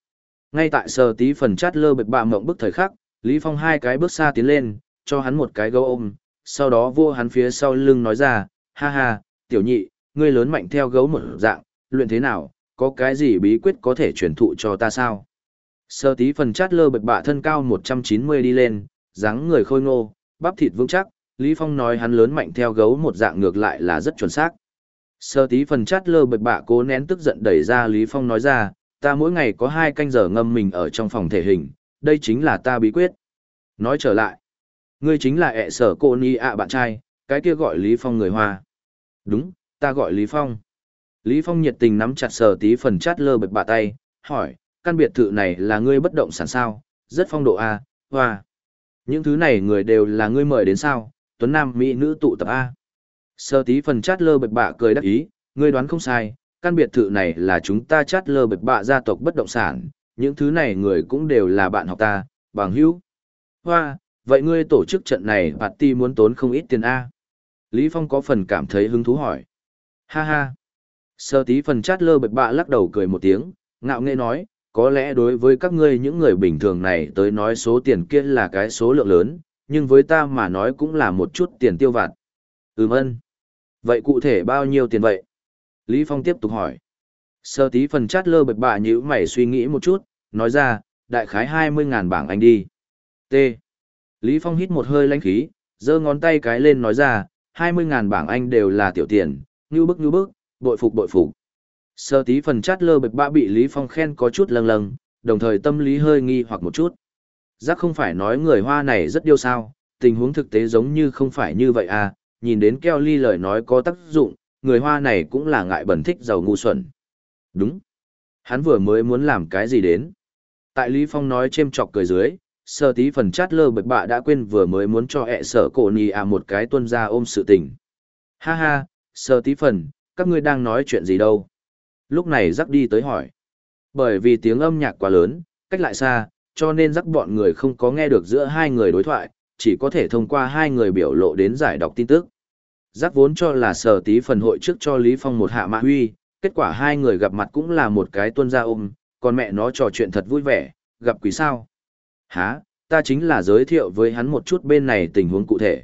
A: Ngay tại sở tí phần chát lơ bật bạ mộng bức thời khắc, Lý Phong hai cái bước xa tiến lên, cho hắn một cái gấu ôm, sau đó vua hắn phía sau lưng nói ra, ha ha, tiểu nhị, ngươi lớn mạnh theo gấu một dạng, luyện thế nào, có cái gì bí quyết có thể truyền thụ cho ta sao? Sơ tí phần chát lơ bật bạ thân cao 190 đi lên, dáng người khôi ngô, bắp thịt vững chắc, Lý Phong nói hắn lớn mạnh theo gấu một dạng ngược lại là rất chuẩn xác. Sơ tí phần chát lơ bật bạ cố nén tức giận đẩy ra Lý Phong nói ra, ta mỗi ngày có hai canh giờ ngâm mình ở trong phòng thể hình, đây chính là ta bí quyết. Nói trở lại, ngươi chính là ẹ sở cô ni ạ bạn trai, cái kia gọi Lý Phong người Hoa. Đúng, ta gọi Lý Phong. Lý Phong nhiệt tình nắm chặt sờ tí phần chát lơ bật bà tay, hỏi, căn biệt thự này là ngươi bất động sản sao, rất phong độ A, hoa. Những thứ này người đều là ngươi mời đến sao, tuấn nam mỹ nữ tụ tập A. Sơ tí phần chát lơ bật bạ cười đắc ý, ngươi đoán không sai, căn biệt thự này là chúng ta chát lơ bật bạ gia tộc bất động sản, những thứ này người cũng đều là bạn học ta, bằng hữu. Hoa, vậy ngươi tổ chức trận này bạt ti muốn tốn không ít tiền A. Lý Phong có phần cảm thấy hứng thú hỏi. Ha ha. Sơ tí phần chát lơ bật bạ lắc đầu cười một tiếng, ngạo nghễ nói, có lẽ đối với các ngươi những người bình thường này tới nói số tiền kia là cái số lượng lớn, nhưng với ta mà nói cũng là một chút tiền tiêu vặt. Ừm ân. Vậy cụ thể bao nhiêu tiền vậy? Lý Phong tiếp tục hỏi. Sơ tí phần chát lơ bật bạ nhữ mày suy nghĩ một chút, nói ra, đại khái 20.000 bảng anh đi. T. Lý Phong hít một hơi lãnh khí, giơ ngón tay cái lên nói ra, 20.000 bảng anh đều là tiểu tiền, như bức như bức, bội phục bội phục. Sơ tí phần chát lơ bật bạ bị Lý Phong khen có chút lâng lâng, đồng thời tâm lý hơi nghi hoặc một chút. Giác không phải nói người hoa này rất điêu sao, tình huống thực tế giống như không phải như vậy à, nhìn đến keo ly lời nói có tác dụng, người hoa này cũng là ngại bẩn thích giàu ngu xuẩn. Đúng. Hắn vừa mới muốn làm cái gì đến. Tại Lý Phong nói chêm chọc cười dưới, sơ tí phần chát lơ bực bạ đã quên vừa mới muốn cho ẹ sở cổ nì à một cái tuân ra ôm sự tình. Ha ha, sơ tí phần, các ngươi đang nói chuyện gì đâu. Lúc này rắc đi tới hỏi. Bởi vì tiếng âm nhạc quá lớn, cách lại xa, cho nên rắc bọn người không có nghe được giữa hai người đối thoại, chỉ có thể thông qua hai người biểu lộ đến giải đọc tin tức giác vốn cho là sở tí phần hội trước cho Lý Phong một hạ mạ huy, kết quả hai người gặp mặt cũng là một cái tuân ra ôm, còn mẹ nó trò chuyện thật vui vẻ, gặp quý sao. Hả, ta chính là giới thiệu với hắn một chút bên này tình huống cụ thể.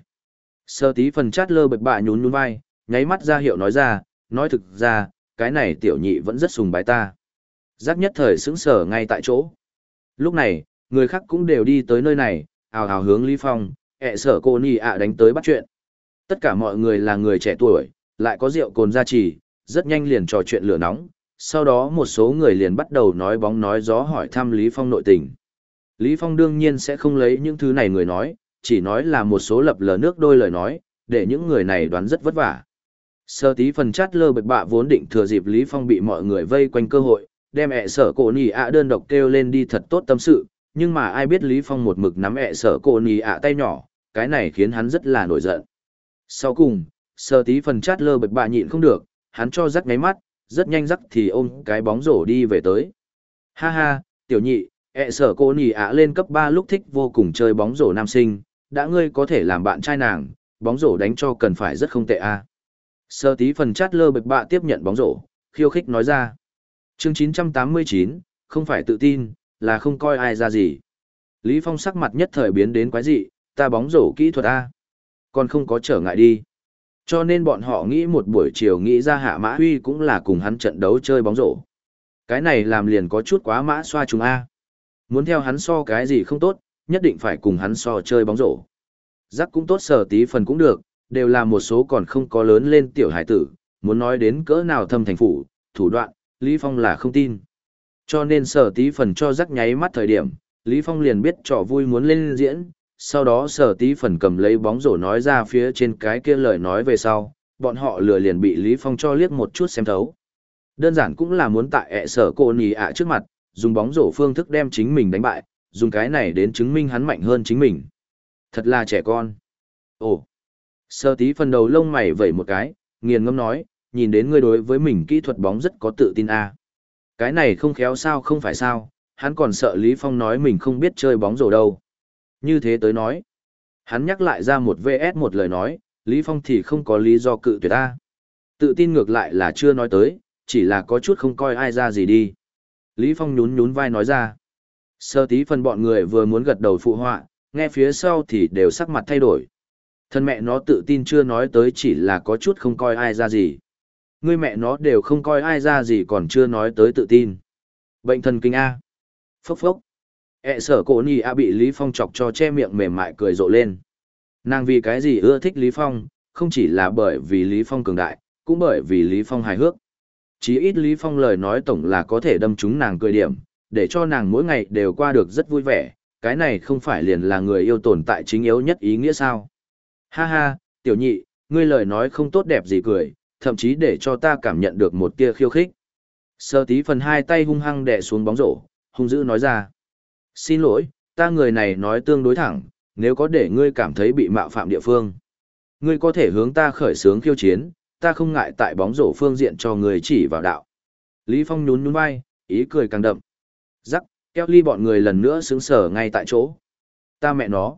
A: Sơ tí phần chát lơ bật bạ nhún nhún vai, nháy mắt ra hiệu nói ra, nói thực ra, cái này tiểu nhị vẫn rất sùng bái ta. Giác nhất thời sững sờ ngay tại chỗ. Lúc này, người khác cũng đều đi tới nơi này, ào ào hướng Lý Phong, ẹ sở cô nì ạ đánh tới bắt chuyện. Tất cả mọi người là người trẻ tuổi, lại có rượu cồn gia trì, rất nhanh liền trò chuyện lửa nóng. Sau đó một số người liền bắt đầu nói bóng nói gió hỏi thăm Lý Phong nội tình. Lý Phong đương nhiên sẽ không lấy những thứ này người nói, chỉ nói là một số lập lờ nước đôi lời nói, để những người này đoán rất vất vả. Sơ tí phần chát lơ bạch bạ vốn định thừa dịp Lý Phong bị mọi người vây quanh cơ hội, đem ẹ sở cổ nì ạ đơn độc kêu lên đi thật tốt tâm sự, nhưng mà ai biết Lý Phong một mực nắm ẹ sở cổ nì ạ tay nhỏ, cái này khiến hắn rất là nổi giận. Sau cùng, sơ tí phần chát lơ bạch bạ nhịn không được, hắn cho rắc ngáy mắt, rất nhanh rắc thì ôm cái bóng rổ đi về tới. Ha ha, tiểu nhị, ẹ sở cô nì ạ lên cấp 3 lúc thích vô cùng chơi bóng rổ nam sinh, đã ngươi có thể làm bạn trai nàng, bóng rổ đánh cho cần phải rất không tệ a. Sơ tí phần chát lơ bạch bạ tiếp nhận bóng rổ, khiêu khích nói ra. chương 989, không phải tự tin, là không coi ai ra gì. Lý Phong sắc mặt nhất thời biến đến quái dị, ta bóng rổ kỹ thuật A. Còn không có trở ngại đi. Cho nên bọn họ nghĩ một buổi chiều nghĩ ra hạ mã huy cũng là cùng hắn trận đấu chơi bóng rổ. Cái này làm liền có chút quá mã xoa chúng A. Muốn theo hắn so cái gì không tốt, nhất định phải cùng hắn so chơi bóng rổ. Giác cũng tốt sở tí phần cũng được, đều là một số còn không có lớn lên tiểu hải tử, muốn nói đến cỡ nào thâm thành phủ, thủ đoạn, Lý Phong là không tin. Cho nên sở tí phần cho giác nháy mắt thời điểm, Lý Phong liền biết trò vui muốn lên diễn, sau đó sở tí phần cầm lấy bóng rổ nói ra phía trên cái kia lời nói về sau, bọn họ lừa liền bị Lý Phong cho liếc một chút xem thấu. Đơn giản cũng là muốn tại ẹ sở cô nì ạ trước mặt, dùng bóng rổ phương thức đem chính mình đánh bại, dùng cái này đến chứng minh hắn mạnh hơn chính mình. Thật là trẻ con. Ồ, sơ tí phần đầu lông mày vẩy một cái, nghiền ngâm nói, nhìn đến ngươi đối với mình kỹ thuật bóng rất có tự tin a. À. Cái này không khéo sao không phải sao, hắn còn sợ Lý Phong nói mình không biết chơi bóng rổ đâu. Như thế tới nói, hắn nhắc lại ra một VS một lời nói, Lý Phong thì không có lý do cự tuyệt ta. Tự tin ngược lại là chưa nói tới, chỉ là có chút không coi ai ra gì đi. Lý Phong nhún nhún vai nói ra. Sơ tí phần bọn người vừa muốn gật đầu phụ họa, nghe phía sau thì đều sắc mặt thay đổi. Thân mẹ nó tự tin chưa nói tới chỉ là có chút không coi ai ra gì. người mẹ nó đều không coi ai ra gì còn chưa nói tới tự tin. Bệnh thần kinh A. Phốc phốc. E sở cổ nì A bị Lý Phong chọc cho che miệng mềm mại cười rộ lên. Nàng vì cái gì ưa thích Lý Phong, không chỉ là bởi vì Lý Phong cường đại, cũng bởi vì Lý Phong hài hước. Chí ít Lý Phong lời nói tổng là có thể đâm trúng nàng cười điểm, để cho nàng mỗi ngày đều qua được rất vui vẻ, cái này không phải liền là người yêu tồn tại chính yếu nhất ý nghĩa sao. Ha ha, tiểu nhị, ngươi lời nói không tốt đẹp gì cười, thậm chí để cho ta cảm nhận được một tia khiêu khích. Sơ tí phần hai tay hung hăng đè xuống bóng rổ, hung dữ nói ra. Xin lỗi, ta người này nói tương đối thẳng, nếu có để ngươi cảm thấy bị mạo phạm địa phương. Ngươi có thể hướng ta khởi sướng khiêu chiến, ta không ngại tại bóng rổ phương diện cho ngươi chỉ vào đạo. Lý Phong nhún nhún vai, ý cười càng đậm. Rắc, kéo ly bọn người lần nữa sướng sở ngay tại chỗ. Ta mẹ nó.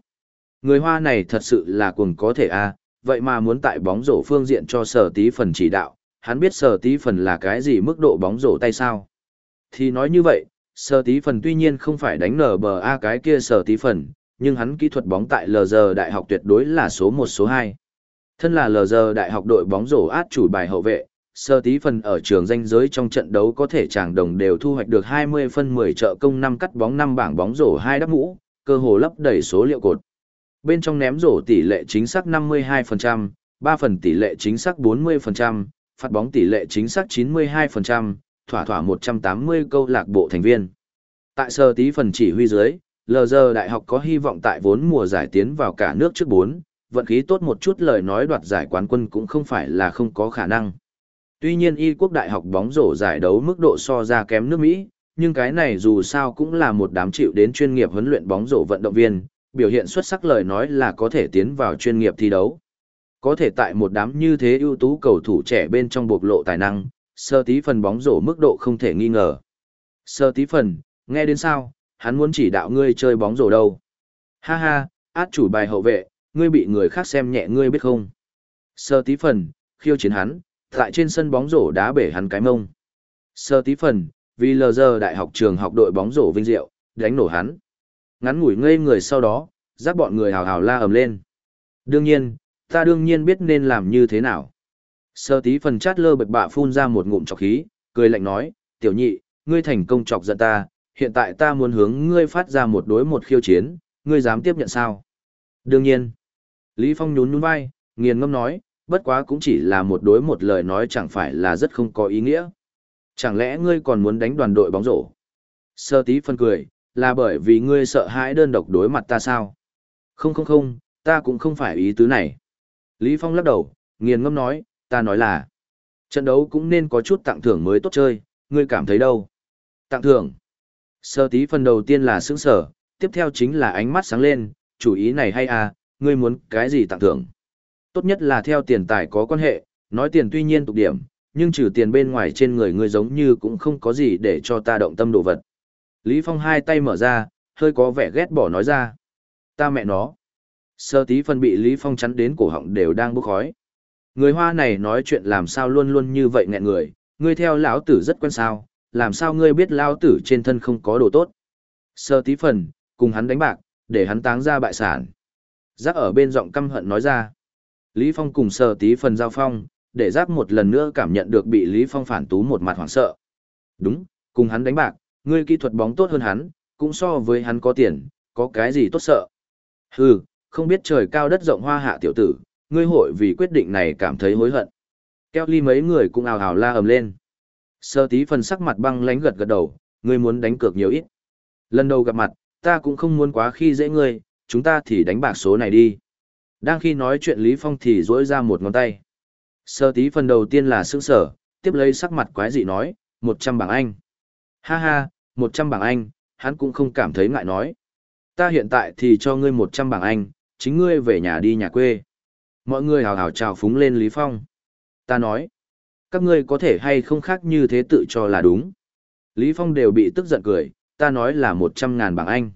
A: Người hoa này thật sự là cuồng có thể a à, vậy mà muốn tại bóng rổ phương diện cho sở tí phần chỉ đạo, hắn biết sở tí phần là cái gì mức độ bóng rổ tay sao. Thì nói như vậy, sở tí phần tuy nhiên không phải đánh nở bờ A cái kia sở tí phần, nhưng hắn kỹ thuật bóng tại LG đại học tuyệt đối là số 1 số 2. Thân là LG đại học đội bóng rổ át chủ bài hậu vệ, sơ tí phần ở trường danh giới trong trận đấu có thể chàng đồng đều thu hoạch được 20 phân 10 trợ công 5 cắt bóng 5 bảng bóng rổ 2 đắp mũ, cơ hồ lấp đầy số liệu cột. Bên trong ném rổ tỷ lệ chính xác 52%, 3 phần tỷ lệ chính xác 40%, phát bóng tỷ lệ chính xác 92%, thỏa thỏa 180 câu lạc bộ thành viên. Tại sơ tí phần chỉ huy dưới, LG đại học có hy vọng tại vốn mùa giải tiến vào cả nước trước 4, vận khí tốt một chút lời nói đoạt giải quán quân cũng không phải là không có khả năng. Tuy nhiên y quốc đại học bóng rổ giải đấu mức độ so ra kém nước Mỹ, nhưng cái này dù sao cũng là một đám chịu đến chuyên nghiệp huấn luyện bóng rổ vận động viên, biểu hiện xuất sắc lời nói là có thể tiến vào chuyên nghiệp thi đấu. Có thể tại một đám như thế ưu tú cầu thủ trẻ bên trong bộc lộ tài năng, sơ tí phần bóng rổ mức độ không thể nghi ngờ. Sơ tí phần, nghe đến sao, hắn muốn chỉ đạo ngươi chơi bóng rổ đâu. Ha ha, át chủ bài hậu vệ, ngươi bị người khác xem nhẹ ngươi biết không. Sơ tí phần, khiêu chiến hắn, tại trên sân bóng rổ đá bể hắn cái mông. Sơ tí phần, vì lờ giờ đại học trường học đội bóng rổ vinh diệu, đánh nổ hắn. Ngắn ngủi ngây người sau đó, giáp bọn người hào hào la ầm lên. Đương nhiên, ta đương nhiên biết nên làm như thế nào. Sơ tí phần chát lơ bật bạ phun ra một ngụm chọc khí, cười lạnh nói, tiểu nhị, ngươi thành công chọc giận ta, hiện tại ta muốn hướng ngươi phát ra một đối một khiêu chiến, ngươi dám tiếp nhận sao? Đương nhiên. Lý Phong nhún nhún vai, nghiền ngâm nói, bất quá cũng chỉ là một đối một lời nói chẳng phải là rất không có ý nghĩa. Chẳng lẽ ngươi còn muốn đánh đoàn đội bóng rổ? Sơ tí phân cười, là bởi vì ngươi sợ hãi đơn độc đối mặt ta sao? Không không không, ta cũng không phải ý tứ này. Lý Phong lắc đầu, nghiền ngâm nói, ta nói là, trận đấu cũng nên có chút tặng thưởng mới tốt chơi, ngươi cảm thấy đâu? Tặng thưởng. Sơ tí phần đầu tiên là sững sở, tiếp theo chính là ánh mắt sáng lên, chủ ý này hay à, ngươi muốn cái gì tặng thưởng? Tốt nhất là theo tiền tài có quan hệ, nói tiền tuy nhiên tục điểm, nhưng trừ tiền bên ngoài trên người ngươi giống như cũng không có gì để cho ta động tâm đồ vật. Lý Phong hai tay mở ra, hơi có vẻ ghét bỏ nói ra. Ta mẹ nó. Sơ tí phân bị Lý Phong chắn đến cổ họng đều đang bốc khói. Người hoa này nói chuyện làm sao luôn luôn như vậy nghẹn người, ngươi theo lão tử rất quen sao, làm sao ngươi biết lão tử trên thân không có đồ tốt. Sơ tí phần, cùng hắn đánh bạc, để hắn táng ra bại sản. Giác ở bên giọng căm hận nói ra. Lý Phong cùng Sơ tí phần giao phong, để giác một lần nữa cảm nhận được bị Lý Phong phản tú một mặt hoảng sợ. Đúng, Cùng hắn đánh bạc, ngươi kỹ thuật bóng tốt hơn hắn, cũng so với hắn có tiền, có cái gì tốt sợ. Hừ, không biết trời cao đất rộng hoa hạ tiểu tử, ngươi hội vì quyết định này cảm thấy hối hận. Kelly mấy người cũng ào ào la ầm lên. Sơ tí phần sắc mặt băng lánh gật gật đầu, ngươi muốn đánh cược nhiều ít. Lần đầu gặp mặt, ta cũng không muốn quá khi dễ ngươi, chúng ta thì đánh bạc số này đi. Đang khi nói chuyện Lý Phong thì duỗi ra một ngón tay. Sơ tí phần đầu tiên là sững sở, tiếp lấy sắc mặt quái dị nói, 100 bảng Anh. Ha ha, 100 bảng Anh, hắn cũng không cảm thấy ngại nói. Ta hiện tại thì cho ngươi 100 bảng Anh, chính ngươi về nhà đi nhà quê. Mọi người hào hào chào phúng lên Lý Phong. Ta nói, các ngươi có thể hay không khác như thế tự cho là đúng. Lý Phong đều bị tức giận cười, ta nói là 100 ngàn bảng Anh.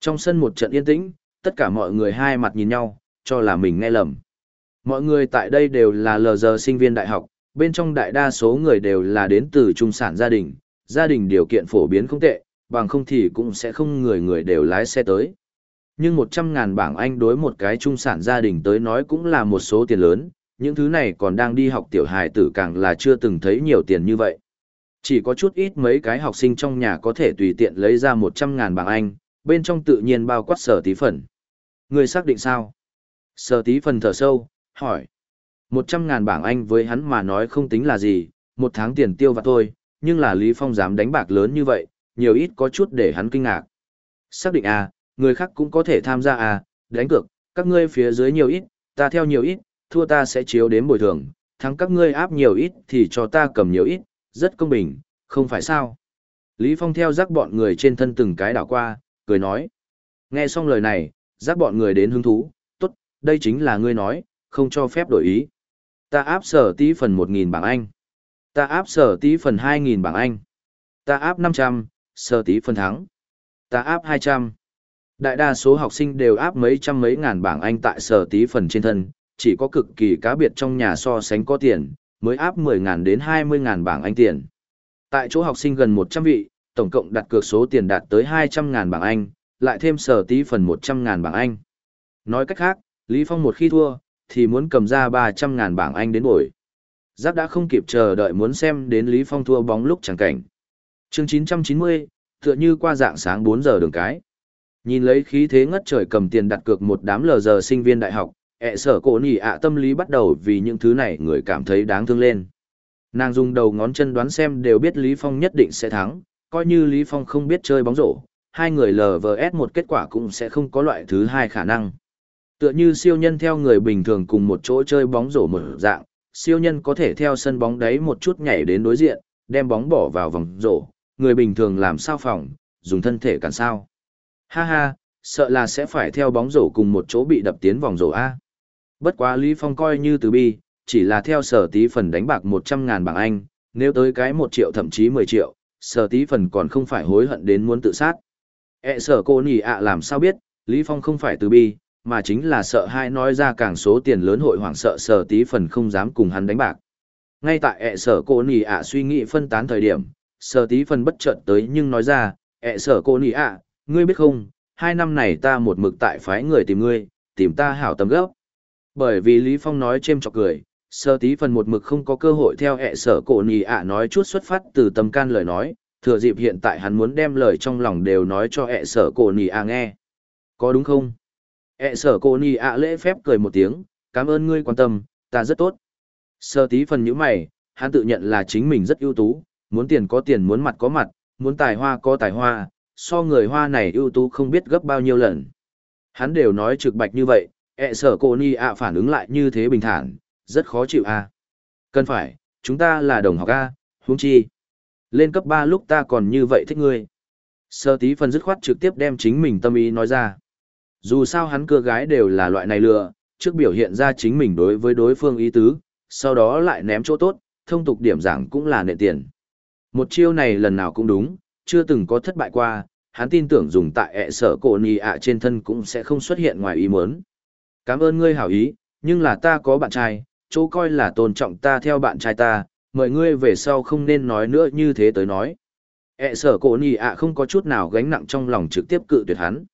A: Trong sân một trận yên tĩnh, tất cả mọi người hai mặt nhìn nhau, cho là mình nghe lầm. Mọi người tại đây đều là lờ giờ sinh viên đại học, bên trong đại đa số người đều là đến từ trung sản gia đình, gia đình điều kiện phổ biến không tệ, bằng không thì cũng sẽ không người người đều lái xe tới. Nhưng 100 ngàn bảng Anh đối một cái trung sản gia đình tới nói cũng là một số tiền lớn, những thứ này còn đang đi học tiểu hài tử càng là chưa từng thấy nhiều tiền như vậy. Chỉ có chút ít mấy cái học sinh trong nhà có thể tùy tiện lấy ra 100 ngàn bảng Anh, bên trong tự nhiên bao quát sở tí phần. Người xác định sao? Sở tí phần thở sâu, hỏi. 100 ngàn bảng Anh với hắn mà nói không tính là gì, một tháng tiền tiêu và thôi, nhưng là Lý Phong dám đánh bạc lớn như vậy, nhiều ít có chút để hắn kinh ngạc. Xác định à, người khác cũng có thể tham gia à, đánh cược, các ngươi phía dưới nhiều ít, ta theo nhiều ít, thua ta sẽ chiếu đến bồi thường, thắng các ngươi áp nhiều ít thì cho ta cầm nhiều ít, rất công bình, không phải sao. Lý Phong theo rắc bọn người trên thân từng cái đảo qua, cười nói. Nghe xong lời này, rắc bọn người đến hứng thú, tốt, đây chính là ngươi nói, không cho phép đổi ý. Ta áp sở tí phần 1.000 bảng Anh. Ta áp sở tí phần 2.000 bảng Anh. Ta áp 500, sở tí phần thắng. Ta áp 200. Đại đa số học sinh đều áp mấy trăm mấy ngàn bảng Anh tại sở tí phần trên thân, chỉ có cực kỳ cá biệt trong nhà so sánh có tiền, mới áp 10.000 đến 20.000 bảng Anh tiền. Tại chỗ học sinh gần 100 vị, tổng cộng đặt cược số tiền đạt tới 200.000 bảng Anh, lại thêm sở tí phần 100.000 bảng Anh. Nói cách khác, Lý Phong một khi thua, thì muốn cầm ra 300.000 bảng Anh đến bồi. Giáp đã không kịp chờ đợi muốn xem đến Lý Phong thua bóng lúc chẳng cảnh. chương 990, tựa như qua dạng sáng 4 giờ đường cái. Nhìn lấy khí thế ngất trời cầm tiền đặt cược một đám lờ giờ sinh viên đại học, ẹ sở cổ nỉ ạ tâm lý bắt đầu vì những thứ này người cảm thấy đáng thương lên. Nàng dùng đầu ngón chân đoán xem đều biết Lý Phong nhất định sẽ thắng, coi như Lý Phong không biết chơi bóng rổ, hai người LVS một kết quả cũng sẽ không có loại thứ hai khả năng. Tựa như siêu nhân theo người bình thường cùng một chỗ chơi bóng rổ một dạng, siêu nhân có thể theo sân bóng đấy một chút nhảy đến đối diện, đem bóng bỏ vào vòng rổ, người bình thường làm sao phòng, dùng thân thể cản sao. Ha ha, sợ là sẽ phải theo bóng rổ cùng một chỗ bị đập tiến vòng rổ A. Bất quá Lý Phong coi như từ bi, chỉ là theo sở tí phần đánh bạc 100 ngàn bảng Anh, nếu tới cái 1 triệu thậm chí 10 triệu, sở tí phần còn không phải hối hận đến muốn tự sát. E sở cô nhỉ ạ làm sao biết, Lý Phong không phải từ bi, mà chính là sợ hai nói ra càng số tiền lớn hội hoảng sợ sở tí phần không dám cùng hắn đánh bạc. Ngay tại ẹ sở cô nì ạ suy nghĩ phân tán thời điểm, sở tí phần bất chợt tới nhưng nói ra, ẹ sở cô nì ạ, ngươi biết không, hai năm này ta một mực tại phái người tìm ngươi, tìm ta hảo tâm gốc. Bởi vì Lý Phong nói chêm chọc cười, sơ tí phần một mực không có cơ hội theo ẹ sở cổ nì ạ nói chút xuất phát từ tâm can lời nói, thừa dịp hiện tại hắn muốn đem lời trong lòng đều nói cho ẹ sở cổ nì ạ nghe. Có đúng không? ẹ sở cô nì ạ lễ phép cười một tiếng cảm ơn ngươi quan tâm ta rất tốt sơ tí phần nhữ mày hắn tự nhận là chính mình rất ưu tú muốn tiền có tiền muốn mặt có mặt muốn tài hoa có tài hoa so người hoa này ưu tú không biết gấp bao nhiêu lần hắn đều nói trực bạch như vậy e ẹ sở cô ni ạ phản ứng lại như thế bình thản rất khó chịu à. cần phải chúng ta là đồng học a huống chi lên cấp ba lúc ta còn như vậy thích ngươi sơ tí phần dứt khoát trực tiếp đem chính mình tâm ý nói ra dù sao hắn cưa gái đều là loại này lừa, trước biểu hiện ra chính mình đối với đối phương ý tứ, sau đó lại ném chỗ tốt, thông tục điểm giảng cũng là nệ tiền. Một chiêu này lần nào cũng đúng, chưa từng có thất bại qua, hắn tin tưởng dùng tại ẹ sở cổ nì ạ trên thân cũng sẽ không xuất hiện ngoài ý muốn. Cảm ơn ngươi hảo ý, nhưng là ta có bạn trai, chỗ coi là tôn trọng ta theo bạn trai ta, mời ngươi về sau không nên nói nữa như thế tới nói. ẹ sở cổ nì ạ không có chút nào gánh nặng trong lòng trực tiếp cự tuyệt hắn.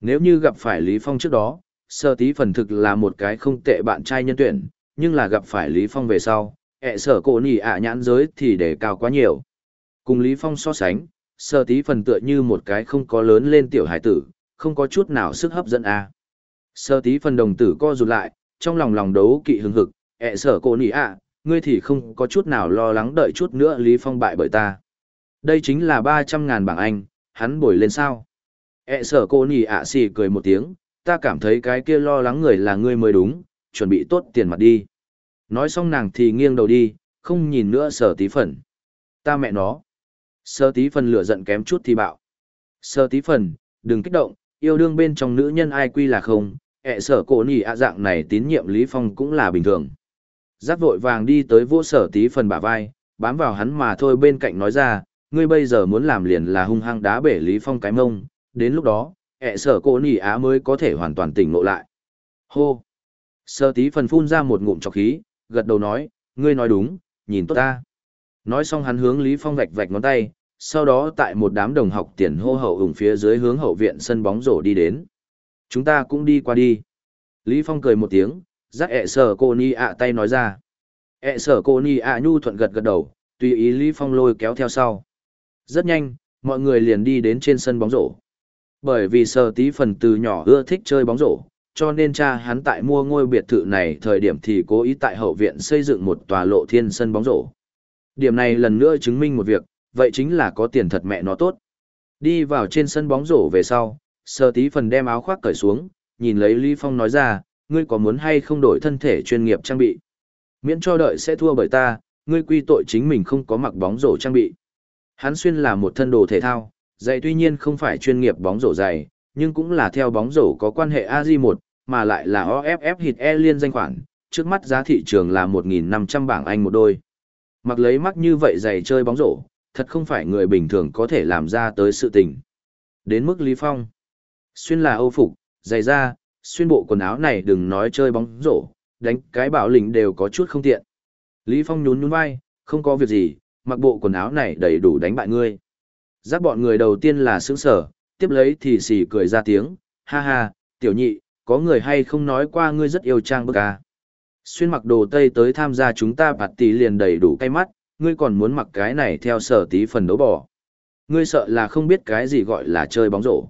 A: Nếu như gặp phải Lý Phong trước đó, sơ tí phần thực là một cái không tệ bạn trai nhân tuyển, nhưng là gặp phải Lý Phong về sau, ẹ sở cổ nì ạ nhãn giới thì để cao quá nhiều. Cùng Lý Phong so sánh, sơ tí phần tựa như một cái không có lớn lên tiểu hải tử, không có chút nào sức hấp dẫn a. À. Sơ tí phần đồng tử co rụt lại, trong lòng lòng đấu kỵ hừng hực, ẹ sở cô nỉ ạ, ngươi thì không có chút nào lo lắng đợi chút nữa Lý Phong bại bởi ta. Đây chính là 300 ngàn bảng Anh, hắn bồi lên sao. ẹ sở cô nỉ ạ xì cười một tiếng, ta cảm thấy cái kia lo lắng người là ngươi mới đúng, chuẩn bị tốt tiền mặt đi. Nói xong nàng thì nghiêng đầu đi, không nhìn nữa sở tí phần. Ta mẹ nó. Sơ tí phần lửa giận kém chút thì bạo. Sơ tí phần, đừng kích động, yêu đương bên trong nữ nhân ai quy là không, ẹ sở cổ nỉ ạ dạng này tín nhiệm Lý Phong cũng là bình thường. Giác vội vàng đi tới vô sở tí phần bả vai, bám vào hắn mà thôi bên cạnh nói ra, ngươi bây giờ muốn làm liền là hung hăng đá bể Lý Phong cái mông, đến lúc đó, ẹ sở cổ nỉ á mới có thể hoàn toàn tỉnh ngộ lại. Hô! Sơ tí phần phun ra một ngụm trọc khí, gật đầu nói, ngươi nói đúng, nhìn tốt ta. Nói xong hắn hướng Lý Phong vạch vạch ngón tay, sau đó tại một đám đồng học tiền hô hậu ủng phía dưới hướng hậu viện sân bóng rổ đi đến. Chúng ta cũng đi qua đi. Lý Phong cười một tiếng, dắt ẹ sở cô ni ạ tay nói ra. ẹ sở cô ni ạ nhu thuận gật gật đầu, tùy ý Lý Phong lôi kéo theo sau. Rất nhanh, mọi người liền đi đến trên sân bóng rổ. Bởi vì sở tí phần từ nhỏ ưa thích chơi bóng rổ, cho nên cha hắn tại mua ngôi biệt thự này thời điểm thì cố ý tại hậu viện xây dựng một tòa lộ thiên sân bóng rổ. Điểm này lần nữa chứng minh một việc, vậy chính là có tiền thật mẹ nó tốt. Đi vào trên sân bóng rổ về sau, sơ tí phần đem áo khoác cởi xuống, nhìn lấy Lý Phong nói ra, ngươi có muốn hay không đổi thân thể chuyên nghiệp trang bị. Miễn cho đợi sẽ thua bởi ta, ngươi quy tội chính mình không có mặc bóng rổ trang bị. Hắn xuyên là một thân đồ thể thao, giày tuy nhiên không phải chuyên nghiệp bóng rổ giày, nhưng cũng là theo bóng rổ có quan hệ AG1, mà lại là OFF hit E liên danh khoản, trước mắt giá thị trường là 1.500 bảng Anh một đôi. Mặc lấy mắc như vậy giày chơi bóng rổ, thật không phải người bình thường có thể làm ra tới sự tình. Đến mức Lý Phong, xuyên là âu phục, giày da, xuyên bộ quần áo này đừng nói chơi bóng rổ, đánh cái bảo lĩnh đều có chút không tiện. Lý Phong nhún nhún vai, không có việc gì, mặc bộ quần áo này đầy đủ đánh bại ngươi. Giác bọn người đầu tiên là sướng sở, tiếp lấy thì xỉ cười ra tiếng, ha ha, tiểu nhị, có người hay không nói qua ngươi rất yêu trang bức à. Xuyên mặc đồ tây tới tham gia chúng ta bạt tỷ liền đầy đủ cay mắt, ngươi còn muốn mặc cái này theo sở tí phần đấu bỏ. Ngươi sợ là không biết cái gì gọi là chơi bóng rổ.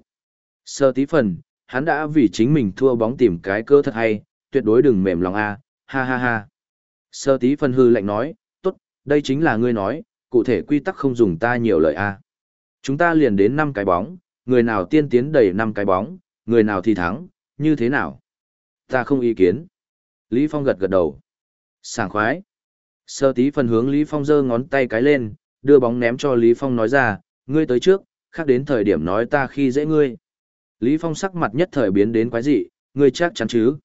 A: Sở tí phần, hắn đã vì chính mình thua bóng tìm cái cơ thật hay, tuyệt đối đừng mềm lòng a, ha ha ha. Sở tí phần hư lạnh nói, tốt, đây chính là ngươi nói, cụ thể quy tắc không dùng ta nhiều lời a. Chúng ta liền đến 5 cái bóng, người nào tiên tiến đầy 5 cái bóng, người nào thì thắng, như thế nào? Ta không ý kiến. Lý Phong gật gật đầu. Sảng khoái. Sơ tí phần hướng Lý Phong giơ ngón tay cái lên, đưa bóng ném cho Lý Phong nói ra, ngươi tới trước, khác đến thời điểm nói ta khi dễ ngươi. Lý Phong sắc mặt nhất thời biến đến quái dị, ngươi chắc chắn chứ.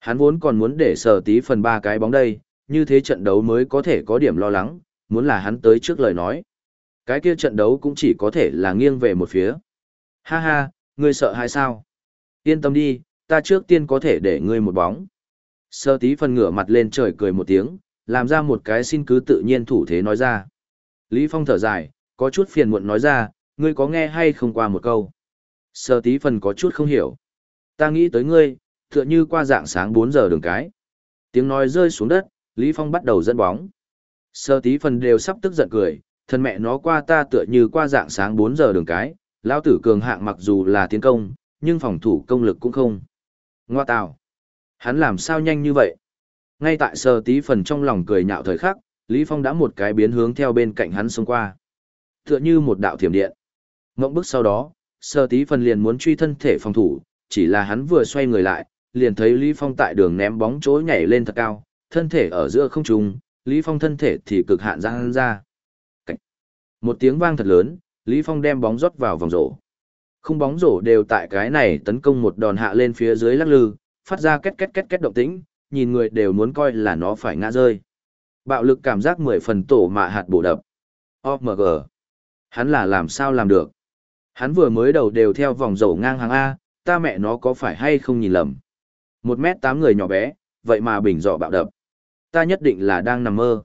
A: Hắn vốn còn muốn để sở tí phần ba cái bóng đây, như thế trận đấu mới có thể có điểm lo lắng, muốn là hắn tới trước lời nói. Cái kia trận đấu cũng chỉ có thể là nghiêng về một phía. Ha ha, ngươi sợ hay sao? Yên tâm đi, ta trước tiên có thể để ngươi một bóng. Sơ tí phần ngửa mặt lên trời cười một tiếng, làm ra một cái xin cứ tự nhiên thủ thế nói ra. Lý Phong thở dài, có chút phiền muộn nói ra, ngươi có nghe hay không qua một câu. Sơ tí phần có chút không hiểu. Ta nghĩ tới ngươi, tựa như qua dạng sáng 4 giờ đường cái. Tiếng nói rơi xuống đất, Lý Phong bắt đầu dẫn bóng. Sơ tí phần đều sắp tức giận cười, thân mẹ nó qua ta tựa như qua dạng sáng 4 giờ đường cái, Lão tử cường hạng mặc dù là tiến công, nhưng phòng thủ công lực cũng không. Ngoa tào. Hắn làm sao nhanh như vậy? Ngay tại sờ tí phần trong lòng cười nhạo thời khắc, Lý Phong đã một cái biến hướng theo bên cạnh hắn xông qua. Tựa như một đạo thiểm điện. Ngộng bức sau đó, sờ tí phần liền muốn truy thân thể phòng thủ, chỉ là hắn vừa xoay người lại, liền thấy Lý Phong tại đường ném bóng chối nhảy lên thật cao, thân thể ở giữa không trung, Lý Phong thân thể thì cực hạn ra ra. Cảnh. Một tiếng vang thật lớn, Lý Phong đem bóng rót vào vòng rổ. Không bóng rổ đều tại cái này tấn công một đòn hạ lên phía dưới lắc lư, phát ra két két két két động tĩnh, nhìn người đều muốn coi là nó phải ngã rơi. Bạo lực cảm giác mười phần tổ mạ hạt bổ đập. OMG. Hắn là làm sao làm được? Hắn vừa mới đầu đều theo vòng dầu ngang hàng A, ta mẹ nó có phải hay không nhìn lầm. Một mét tám người nhỏ bé, vậy mà bình dọ bạo đập. Ta nhất định là đang nằm mơ.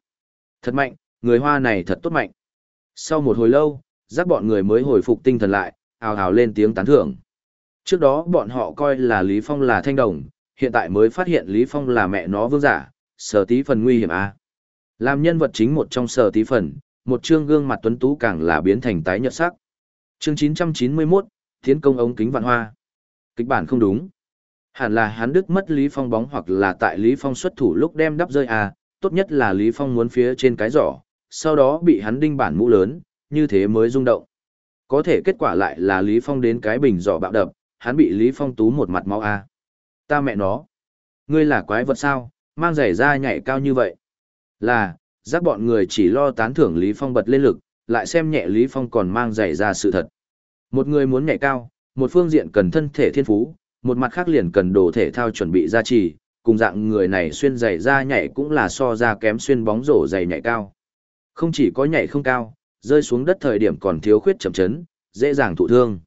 A: Thật mạnh, người hoa này thật tốt mạnh. Sau một hồi lâu, giác bọn người mới hồi phục tinh thần lại, ào ào lên tiếng tán thưởng. Trước đó bọn họ coi là Lý Phong là thanh đồng, hiện tại mới phát hiện Lý Phong là mẹ nó vương giả, sở tí phần nguy hiểm à. Làm nhân vật chính một trong sở tí phần, một chương gương mặt tuấn tú càng là biến thành tái nhợt sắc. Chương 991, Tiến công ống kính vạn hoa. Kịch bản không đúng. Hẳn là hắn đức mất Lý Phong bóng hoặc là tại Lý Phong xuất thủ lúc đem đắp rơi à, tốt nhất là Lý Phong muốn phía trên cái giỏ, sau đó bị hắn đinh bản mũ lớn, như thế mới rung động. Có thể kết quả lại là Lý Phong đến cái bình giỏ bạo đập, hắn bị Lý Phong tú một mặt máu à. Ta mẹ nó. Ngươi là quái vật sao, mang giày da nhảy cao như vậy. Là, giác bọn người chỉ lo tán thưởng Lý Phong bật lên lực, lại xem nhẹ Lý Phong còn mang giày ra sự thật. Một người muốn nhảy cao, một phương diện cần thân thể thiên phú, một mặt khác liền cần đồ thể thao chuẩn bị gia trì, cùng dạng người này xuyên giày ra nhảy cũng là so ra kém xuyên bóng rổ giày nhảy cao. Không chỉ có nhảy không cao, rơi xuống đất thời điểm còn thiếu khuyết chậm chấn, dễ dàng thụ thương.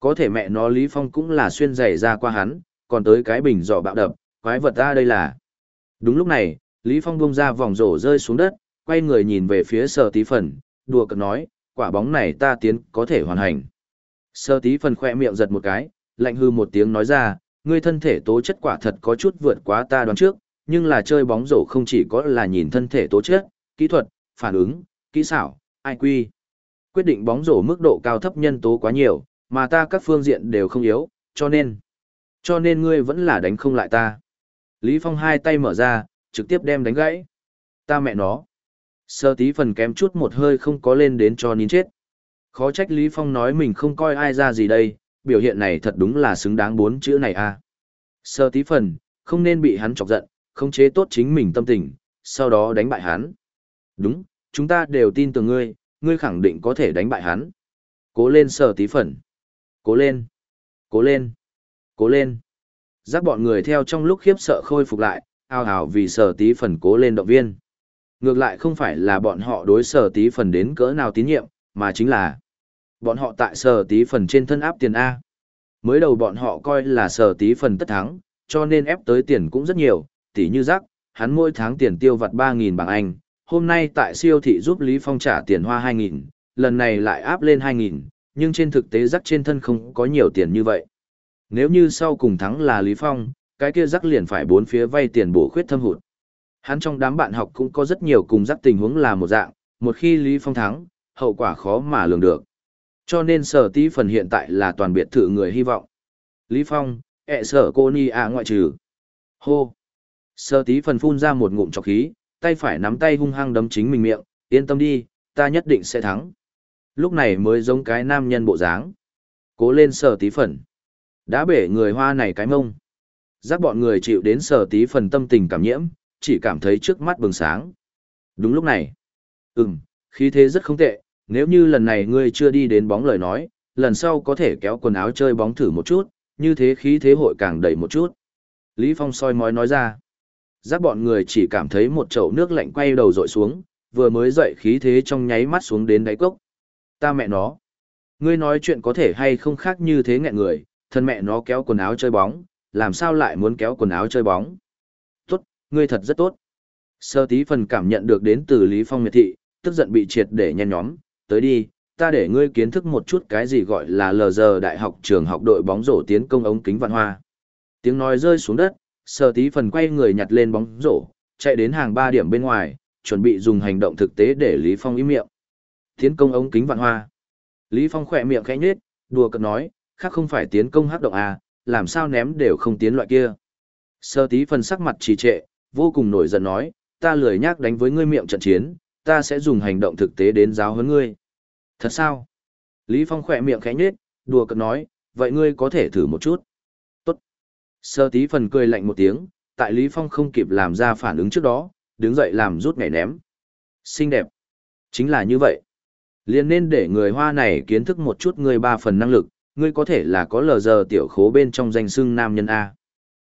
A: Có thể mẹ nó Lý Phong cũng là xuyên giày ra qua hắn, còn tới cái bình giỏ bạo đập, quái vật ta đây là. Đúng lúc này, Lý Phong bung ra vòng rổ rơi xuống đất, quay người nhìn về phía sở tí phần, đùa cợt nói, quả bóng này ta tiến có thể hoàn thành. Sở tí phần khỏe miệng giật một cái, lạnh hư một tiếng nói ra, ngươi thân thể tố chất quả thật có chút vượt quá ta đoán trước, nhưng là chơi bóng rổ không chỉ có là nhìn thân thể tố chất, kỹ thuật, phản ứng, kỹ xảo, IQ. Quyết định bóng rổ mức độ cao thấp nhân tố quá nhiều, mà ta các phương diện đều không yếu, cho nên, cho nên ngươi vẫn là đánh không lại ta. Lý Phong hai tay mở ra, trực tiếp đem đánh gãy. Ta mẹ nó. Sơ tí phần kém chút một hơi không có lên đến cho nín chết. Khó trách Lý Phong nói mình không coi ai ra gì đây, biểu hiện này thật đúng là xứng đáng bốn chữ này a. À. Sơ tí phần, không nên bị hắn chọc giận, không chế tốt chính mình tâm tình, sau đó đánh bại hắn. Đúng, chúng ta đều tin tưởng ngươi, ngươi khẳng định có thể đánh bại hắn. Cố lên sơ tí phần. Cố lên. Cố lên. Cố lên. Giác bọn người theo trong lúc khiếp sợ khôi phục lại, ao ào vì sở tí phần cố lên động viên. Ngược lại không phải là bọn họ đối sở tí phần đến cỡ nào tín nhiệm, mà chính là bọn họ tại sở tí phần trên thân áp tiền A. Mới đầu bọn họ coi là sở tí phần tất thắng, cho nên ép tới tiền cũng rất nhiều, tỷ như giác, hắn mỗi tháng tiền tiêu vặt 3.000 bảng Anh, hôm nay tại siêu thị giúp Lý Phong trả tiền hoa 2.000, lần này lại áp lên 2.000, nhưng trên thực tế giác trên thân không có nhiều tiền như vậy. Nếu như sau cùng thắng là Lý Phong, cái kia rắc liền phải bốn phía vay tiền bổ khuyết thâm hụt. Hắn trong đám bạn học cũng có rất nhiều cùng rắc tình huống là một dạng, một khi Lý Phong thắng, hậu quả khó mà lường được. Cho nên sở tí phần hiện tại là toàn biệt thự người hy vọng. Lý Phong, ẹ sở cô ni à ngoại trừ. Hô. Sở tí phần phun ra một ngụm chọc khí, tay phải nắm tay hung hăng đấm chính mình miệng, yên tâm đi, ta nhất định sẽ thắng. Lúc này mới giống cái nam nhân bộ dáng. Cố lên sở tí phần. Đã bể người hoa này cái mông. Giác bọn người chịu đến sở tí phần tâm tình cảm nhiễm, chỉ cảm thấy trước mắt bừng sáng. Đúng lúc này. Ừm, khí thế rất không tệ, nếu như lần này ngươi chưa đi đến bóng lời nói, lần sau có thể kéo quần áo chơi bóng thử một chút, như thế khí thế hội càng đầy một chút. Lý Phong soi mói nói ra. Giác bọn người chỉ cảm thấy một chậu nước lạnh quay đầu dội xuống, vừa mới dậy khí thế trong nháy mắt xuống đến đáy cốc. Ta mẹ nó. Ngươi nói chuyện có thể hay không khác như thế nghẹn người, thân mẹ nó kéo quần áo chơi bóng, làm sao lại muốn kéo quần áo chơi bóng. Tốt, ngươi thật rất tốt. Sơ tí phần cảm nhận được đến từ Lý Phong miệt thị, tức giận bị triệt để nhen nhóm, tới đi, ta để ngươi kiến thức một chút cái gì gọi là lờ giờ đại học trường học đội bóng rổ tiến công ống kính vạn hoa. Tiếng nói rơi xuống đất, sơ tí phần quay người nhặt lên bóng rổ, chạy đến hàng ba điểm bên ngoài, chuẩn bị dùng hành động thực tế để Lý Phong im miệng. Tiến công ống kính vạn hoa. Lý Phong khỏe miệng khẽ nhếch, đùa cợt nói, khác không phải tiến công hắc động à, làm sao ném đều không tiến loại kia. Sơ tí phần sắc mặt trì trệ, vô cùng nổi giận nói, ta lười nhác đánh với ngươi miệng trận chiến, ta sẽ dùng hành động thực tế đến giáo huấn ngươi. Thật sao? Lý Phong khỏe miệng khẽ nhếch, đùa cợt nói, vậy ngươi có thể thử một chút. Tốt. Sơ tí phần cười lạnh một tiếng, tại Lý Phong không kịp làm ra phản ứng trước đó, đứng dậy làm rút nhảy ném. Xinh đẹp. Chính là như vậy. Liên nên để người hoa này kiến thức một chút ngươi ba phần năng lực, ngươi có thể là có lờ giờ tiểu khố bên trong danh xưng nam nhân A.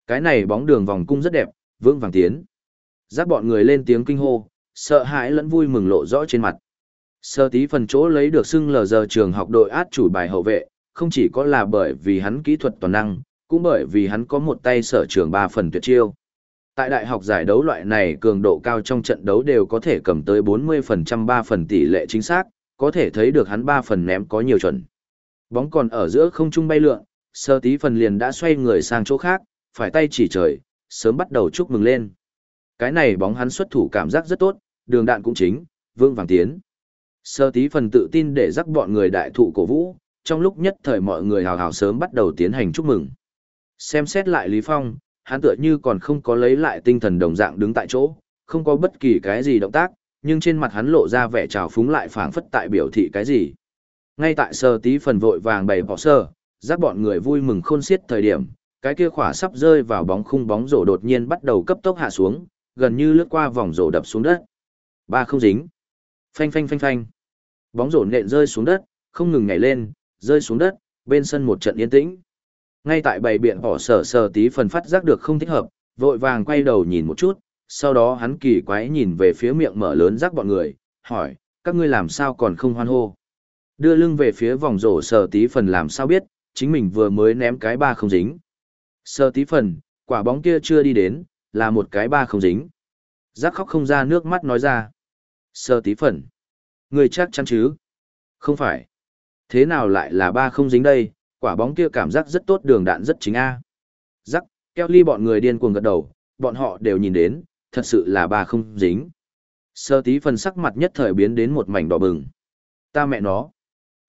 A: Cái này bóng đường vòng cung rất đẹp, vững vàng tiến. Giác bọn người lên tiếng kinh hô, sợ hãi lẫn vui mừng lộ rõ trên mặt. Sơ tí phần chỗ lấy được xưng lờ giờ trường học đội át chủ bài hậu vệ, không chỉ có là bởi vì hắn kỹ thuật toàn năng, cũng bởi vì hắn có một tay sở trường ba phần tuyệt chiêu. Tại đại học giải đấu loại này cường độ cao trong trận đấu đều có thể cầm tới 40% 3 phần tỷ lệ chính xác, có thể thấy được hắn 3 phần ném có nhiều chuẩn. Bóng còn ở giữa không trung bay lượn, sơ tí phần liền đã xoay người sang chỗ khác, phải tay chỉ trời, sớm bắt đầu chúc mừng lên. Cái này bóng hắn xuất thủ cảm giác rất tốt, đường đạn cũng chính, vương vàng tiến. Sơ tí phần tự tin để dắt bọn người đại thụ cổ vũ, trong lúc nhất thời mọi người hào hào sớm bắt đầu tiến hành chúc mừng. Xem xét lại Lý Phong, hắn tựa như còn không có lấy lại tinh thần đồng dạng đứng tại chỗ, không có bất kỳ cái gì động tác, nhưng trên mặt hắn lộ ra vẻ trào phúng lại phảng phất tại biểu thị cái gì. Ngay tại sờ tí phần vội vàng bày bỏ sờ, giác bọn người vui mừng khôn xiết thời điểm, cái kia khỏa sắp rơi vào bóng khung bóng rổ đột nhiên bắt đầu cấp tốc hạ xuống, gần như lướt qua vòng rổ đập xuống đất. Ba không dính. Phanh phanh phanh phanh. Bóng rổ nện rơi xuống đất, không ngừng nhảy lên, rơi xuống đất, bên sân một trận yên tĩnh. Ngay tại bầy biện bỏ sở sở tí phần phát giác được không thích hợp, vội vàng quay đầu nhìn một chút, sau đó hắn kỳ quái nhìn về phía miệng mở lớn rác bọn người, hỏi, các ngươi làm sao còn không hoan hô. Đưa lưng về phía vòng rổ sở tí phần làm sao biết, chính mình vừa mới ném cái ba không dính. Sở tí phần, quả bóng kia chưa đi đến, là một cái ba không dính. Giác khóc không ra nước mắt nói ra. Sở tí phần. Người chắc chắn chứ? Không phải. Thế nào lại là ba không dính đây, quả bóng kia cảm giác rất tốt đường đạn rất chính a. Rắc, keo ly bọn người điên cuồng gật đầu, bọn họ đều nhìn đến, thật sự là ba không dính. Sơ tí phần sắc mặt nhất thời biến đến một mảnh đỏ bừng. Ta mẹ nó.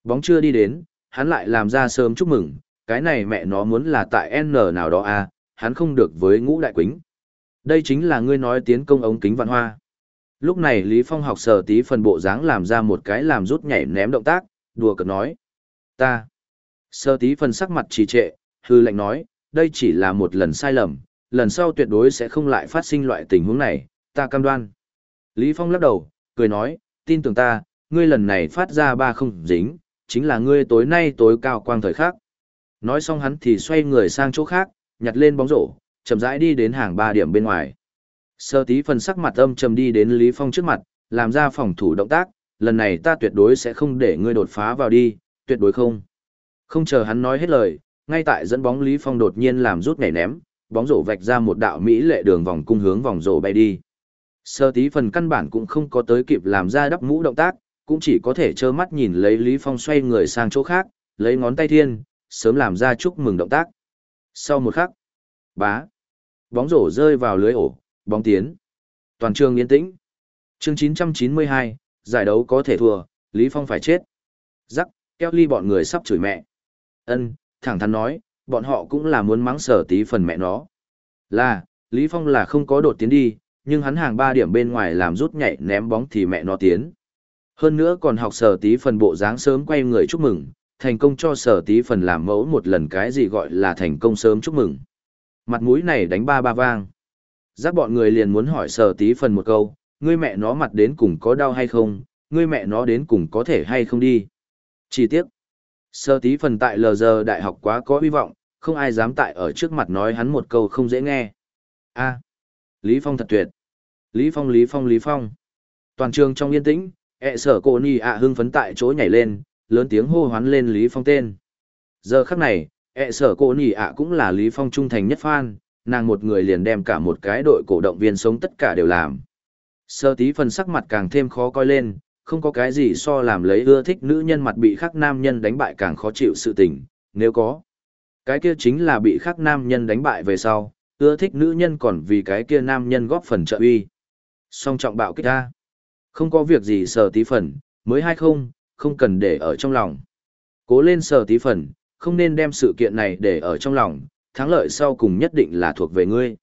A: Bóng chưa đi đến, hắn lại làm ra sớm chúc mừng, cái này mẹ nó muốn là tại N nào đó a, hắn không được với ngũ đại quính. Đây chính là ngươi nói tiến công ống kính văn hoa. Lúc này Lý Phong học sở tí phần bộ dáng làm ra một cái làm rút nhảy ném động tác, đùa cợt nói. Ta. Sơ tí phần sắc mặt trì trệ, hư lệnh nói, đây chỉ là một lần sai lầm, lần sau tuyệt đối sẽ không lại phát sinh loại tình huống này, ta cam đoan. Lý Phong lắc đầu, cười nói, tin tưởng ta, ngươi lần này phát ra ba không dính, chính là ngươi tối nay tối cao quang thời khắc. Nói xong hắn thì xoay người sang chỗ khác, nhặt lên bóng rổ, chậm rãi đi đến hàng ba điểm bên ngoài. Sơ tí phần sắc mặt âm trầm đi đến Lý Phong trước mặt, làm ra phòng thủ động tác, lần này ta tuyệt đối sẽ không để ngươi đột phá vào đi, tuyệt đối không. Không chờ hắn nói hết lời, ngay tại dẫn bóng Lý Phong đột nhiên làm rút nhảy ném, bóng rổ vạch ra một đạo mỹ lệ đường vòng cung hướng vòng rổ bay đi. Sơ tí phần căn bản cũng không có tới kịp làm ra đắp mũ động tác, cũng chỉ có thể trơ mắt nhìn lấy Lý Phong xoay người sang chỗ khác, lấy ngón tay thiên, sớm làm ra chúc mừng động tác. Sau một khắc, bá, bóng rổ rơi vào lưới ổ, bóng tiến. Toàn trường yên tĩnh. Chương 992, giải đấu có thể thua, Lý Phong phải chết. Rắc, keo ly bọn người sắp chửi mẹ. Ân, thẳng thắn nói, bọn họ cũng là muốn mắng sở tí phần mẹ nó. Là, Lý Phong là không có đột tiến đi, nhưng hắn hàng 3 điểm bên ngoài làm rút nhảy ném bóng thì mẹ nó tiến. Hơn nữa còn học sở tí phần bộ dáng sớm quay người chúc mừng, thành công cho sở tí phần làm mẫu một lần cái gì gọi là thành công sớm chúc mừng. Mặt mũi này đánh ba ba vang. Giác bọn người liền muốn hỏi sở tí phần một câu, ngươi mẹ nó mặt đến cùng có đau hay không, ngươi mẹ nó đến cùng có thể hay không đi. Chi tiết. sở tí phần tại lờ giờ đại học quá có hy vọng, không ai dám tại ở trước mặt nói hắn một câu không dễ nghe. a Lý Phong thật tuyệt. Lý Phong Lý Phong Lý Phong. Toàn trường trong yên tĩnh, ẹ sở cô ni ạ hưng phấn tại chỗ nhảy lên, lớn tiếng hô hoán lên Lý Phong tên. Giờ khắc này, ẹ sở cô ni ạ cũng là Lý Phong trung thành nhất fan, nàng một người liền đem cả một cái đội cổ động viên sống tất cả đều làm. Sơ tí phần sắc mặt càng thêm khó coi lên, không có cái gì so làm lấy ưa thích nữ nhân mặt bị khắc nam nhân đánh bại càng khó chịu sự tình, nếu có. Cái kia chính là bị khắc nam nhân đánh bại về sau, ưa thích nữ nhân còn vì cái kia nam nhân góp phần trợ uy. Song trọng bạo kích ra. Không có việc gì sờ tí phần, mới hay không, không cần để ở trong lòng. Cố lên sờ tí phần, không nên đem sự kiện này để ở trong lòng, thắng lợi sau cùng nhất định là thuộc về ngươi.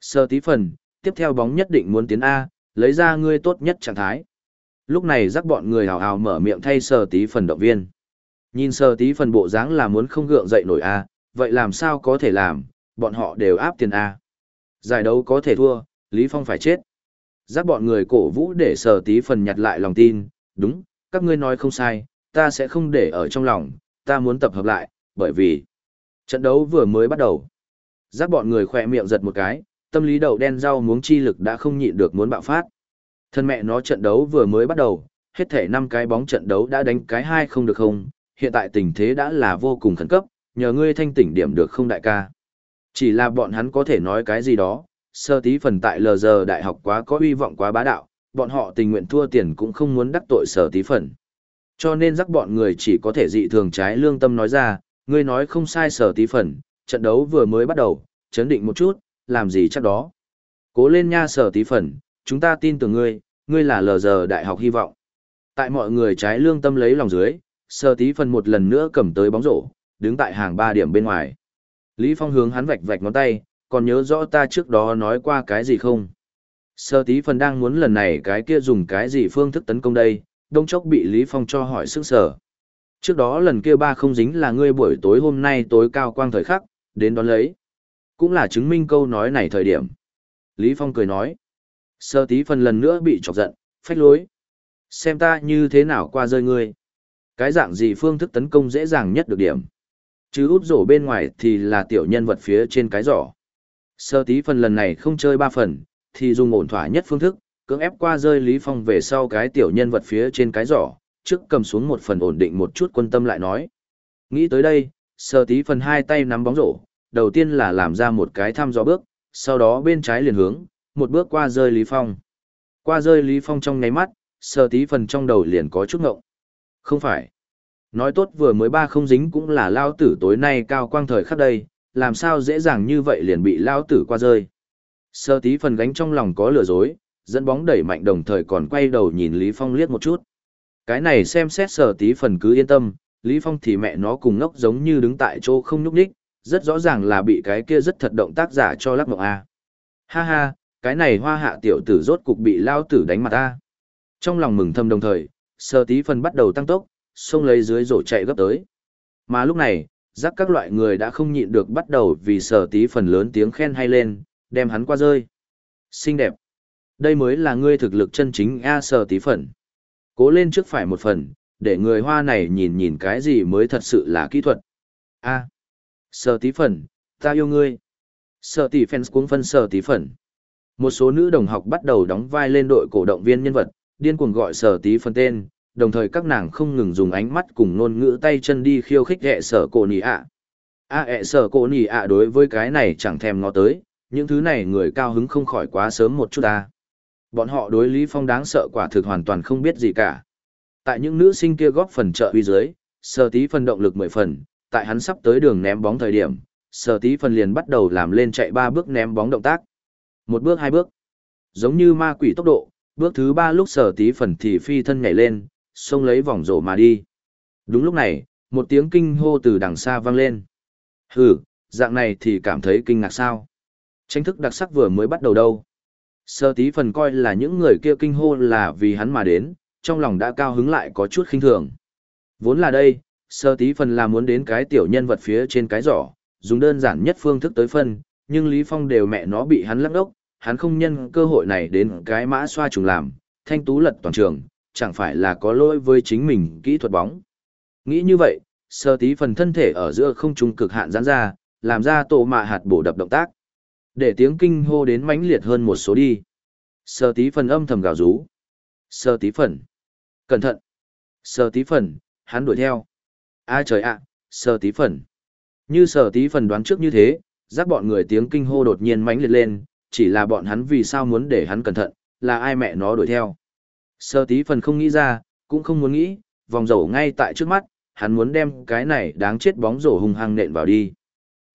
A: Sờ tí phần, tiếp theo bóng nhất định muốn tiến A, lấy ra ngươi tốt nhất trạng thái. Lúc này rắc bọn người hào hào mở miệng thay sờ tí phần động viên. Nhìn sờ tí phần bộ dáng là muốn không gượng dậy nổi A, vậy làm sao có thể làm, bọn họ đều áp tiền A. Giải đấu có thể thua, Lý Phong phải chết. Giác bọn người cổ vũ để sờ tí phần nhặt lại lòng tin, đúng, các ngươi nói không sai, ta sẽ không để ở trong lòng, ta muốn tập hợp lại, bởi vì trận đấu vừa mới bắt đầu. Giác bọn người khỏe miệng giật một cái, tâm lý đầu đen rau muống chi lực đã không nhịn được muốn bạo phát. Thân mẹ nó trận đấu vừa mới bắt đầu, hết thể năm cái bóng trận đấu đã đánh cái hai không được không, hiện tại tình thế đã là vô cùng khẩn cấp, nhờ ngươi thanh tỉnh điểm được không đại ca. Chỉ là bọn hắn có thể nói cái gì đó, sơ tí phần tại lờ giờ đại học quá có uy vọng quá bá đạo, bọn họ tình nguyện thua tiền cũng không muốn đắc tội sở tí phần. Cho nên rắc bọn người chỉ có thể dị thường trái lương tâm nói ra, ngươi nói không sai sở tí phần, trận đấu vừa mới bắt đầu, chấn định một chút, làm gì chắc đó. Cố lên nha sở tí phần, chúng ta tin tưởng ngươi, ngươi là lờ giờ đại học hy vọng. Tại mọi người trái lương tâm lấy lòng dưới, Sở tí phần một lần nữa cầm tới bóng rổ, đứng tại hàng ba điểm bên ngoài. Lý Phong hướng hắn vạch vạch ngón tay, còn nhớ rõ ta trước đó nói qua cái gì không? Sơ tí phần đang muốn lần này cái kia dùng cái gì phương thức tấn công đây, đông chốc bị Lý Phong cho hỏi sức sở. Trước đó lần kia ba không dính là ngươi buổi tối hôm nay tối cao quang thời khắc, đến đón lấy. Cũng là chứng minh câu nói này thời điểm. Lý Phong cười nói. Sơ tí phần lần nữa bị chọc giận, phách lối. Xem ta như thế nào qua rơi ngươi. Cái dạng gì phương thức tấn công dễ dàng nhất được điểm. Chứ út rổ bên ngoài thì là tiểu nhân vật phía trên cái giỏ. Sơ tí phần lần này không chơi ba phần, thì dùng ổn thỏa nhất phương thức, cưỡng ép qua rơi Lý Phong về sau cái tiểu nhân vật phía trên cái giỏ, trước cầm xuống một phần ổn định một chút quân tâm lại nói. Nghĩ tới đây, sơ tí phần hai tay nắm bóng rổ, đầu tiên là làm ra một cái thăm dò bước, sau đó bên trái liền hướng, một bước qua rơi Lý Phong. Qua rơi Lý Phong trong nháy mắt, sơ tí phần trong đầu liền có chút ngộng. Không phải. Nói tốt vừa mới ba không dính cũng là lao tử tối nay cao quang thời khắc đây, làm sao dễ dàng như vậy liền bị lao tử qua rơi. Sơ tí phần gánh trong lòng có lừa dối, dẫn bóng đẩy mạnh đồng thời còn quay đầu nhìn Lý Phong liếc một chút. Cái này xem xét sơ tí phần cứ yên tâm, Lý Phong thì mẹ nó cùng ngốc giống như đứng tại chỗ không nhúc nhích, rất rõ ràng là bị cái kia rất thật động tác giả cho lắc mộng A. Ha ha, cái này hoa hạ tiểu tử rốt cục bị lao tử đánh mặt A. Trong lòng mừng thầm đồng thời, sơ tí phần bắt đầu tăng tốc, xông lấy dưới rổ chạy gấp tới. Mà lúc này, giác các loại người đã không nhịn được bắt đầu vì sở tí phần lớn tiếng khen hay lên, đem hắn qua rơi. Xinh đẹp. Đây mới là ngươi thực lực chân chính A sở tí phần. Cố lên trước phải một phần, để người hoa này nhìn nhìn cái gì mới thật sự là kỹ thuật. A. sở tí phần, ta yêu ngươi. Sở tí fans cuống phân sở tí phần. Một số nữ đồng học bắt đầu đóng vai lên đội cổ động viên nhân vật, điên cuồng gọi sở tí phần tên, đồng thời các nàng không ngừng dùng ánh mắt cùng ngôn ngữ tay chân đi khiêu khích ẹ sở cổ nỉ ạ. A ẹ sở cổ nỉ ạ đối với cái này chẳng thèm ngó tới, những thứ này người cao hứng không khỏi quá sớm một chút ta. Bọn họ đối Lý Phong đáng sợ quả thực hoàn toàn không biết gì cả. Tại những nữ sinh kia góp phần trợ uy dưới, sở tí phần động lực mười phần, tại hắn sắp tới đường ném bóng thời điểm, sở tí phần liền bắt đầu làm lên chạy ba bước ném bóng động tác. Một bước hai bước. Giống như ma quỷ tốc độ, bước thứ ba lúc sở tí phần thì phi thân nhảy lên, xông lấy vòng rổ mà đi. Đúng lúc này, một tiếng kinh hô từ đằng xa vang lên. Hừ, dạng này thì cảm thấy kinh ngạc sao. Tranh thức đặc sắc vừa mới bắt đầu đâu. sơ tí phần coi là những người kia kinh hô là vì hắn mà đến, trong lòng đã cao hứng lại có chút khinh thường. Vốn là đây, sơ tí phần là muốn đến cái tiểu nhân vật phía trên cái giỏ, dùng đơn giản nhất phương thức tới phân, nhưng Lý Phong đều mẹ nó bị hắn lắc đốc, hắn không nhân cơ hội này đến cái mã xoa trùng làm, thanh tú lật toàn trường, chẳng phải là có lỗi với chính mình kỹ thuật bóng. Nghĩ như vậy, sơ tí phần thân thể ở giữa không trung cực hạn giãn ra, làm ra tổ mạ hạt bổ đập động tác. Để tiếng kinh hô đến mãnh liệt hơn một số đi. Sơ tí phần âm thầm gào rú. Sơ tí phần. Cẩn thận. Sơ tí phần, hắn đuổi theo. A trời ạ, sơ tí phần. Như sơ tí phần đoán trước như thế, giác bọn người tiếng kinh hô đột nhiên mãnh liệt lên, chỉ là bọn hắn vì sao muốn để hắn cẩn thận, là ai mẹ nó đuổi theo. Sơ tí phần không nghĩ ra, cũng không muốn nghĩ, vòng rổ ngay tại trước mắt, hắn muốn đem cái này đáng chết bóng rổ hung hăng nện vào đi.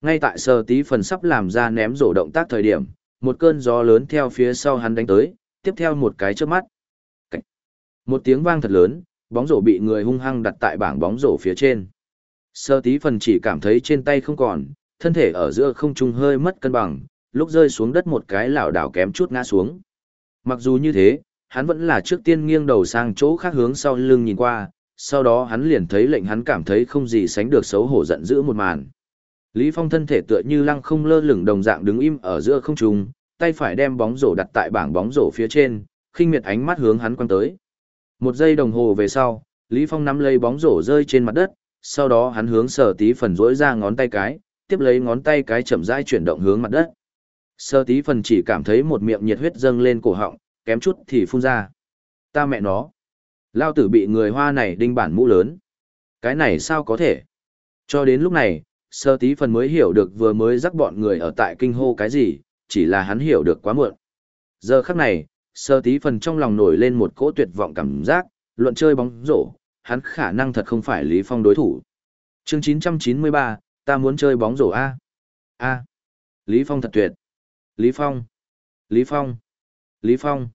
A: Ngay tại sơ tí phần sắp làm ra ném rổ động tác thời điểm, một cơn gió lớn theo phía sau hắn đánh tới, tiếp theo một cái trước mắt. Cách. Một tiếng vang thật lớn, bóng rổ bị người hung hăng đặt tại bảng bóng rổ phía trên. Sơ tí phần chỉ cảm thấy trên tay không còn, thân thể ở giữa không trung hơi mất cân bằng, lúc rơi xuống đất một cái lảo đảo kém chút ngã xuống. Mặc dù như thế, hắn vẫn là trước tiên nghiêng đầu sang chỗ khác hướng sau lưng nhìn qua, sau đó hắn liền thấy lệnh hắn cảm thấy không gì sánh được xấu hổ giận dữ một màn. Lý Phong thân thể tựa như lăng không lơ lửng đồng dạng đứng im ở giữa không trung, tay phải đem bóng rổ đặt tại bảng bóng rổ phía trên, khinh miệt ánh mắt hướng hắn quan tới. Một giây đồng hồ về sau, Lý Phong nắm lấy bóng rổ rơi trên mặt đất, sau đó hắn hướng sở tí phần rỗi ra ngón tay cái, tiếp lấy ngón tay cái chậm rãi chuyển động hướng mặt đất. Sơ tí phần chỉ cảm thấy một miệng nhiệt huyết dâng lên cổ họng, kém chút thì phun ra. Ta mẹ nó. Lao tử bị người hoa này đinh bản mũ lớn. Cái này sao có thể? Cho đến lúc này, sơ tí phần mới hiểu được vừa mới rắc bọn người ở tại kinh hô cái gì, chỉ là hắn hiểu được quá muộn. Giờ khắc này, sơ tí phần trong lòng nổi lên một cỗ tuyệt vọng cảm giác, luận chơi bóng rổ, hắn khả năng thật không phải Lý Phong đối thủ. Chương 993, ta muốn chơi bóng rổ A. A. Lý Phong thật tuyệt. Lý Phong. Lý Phong. Lý Phong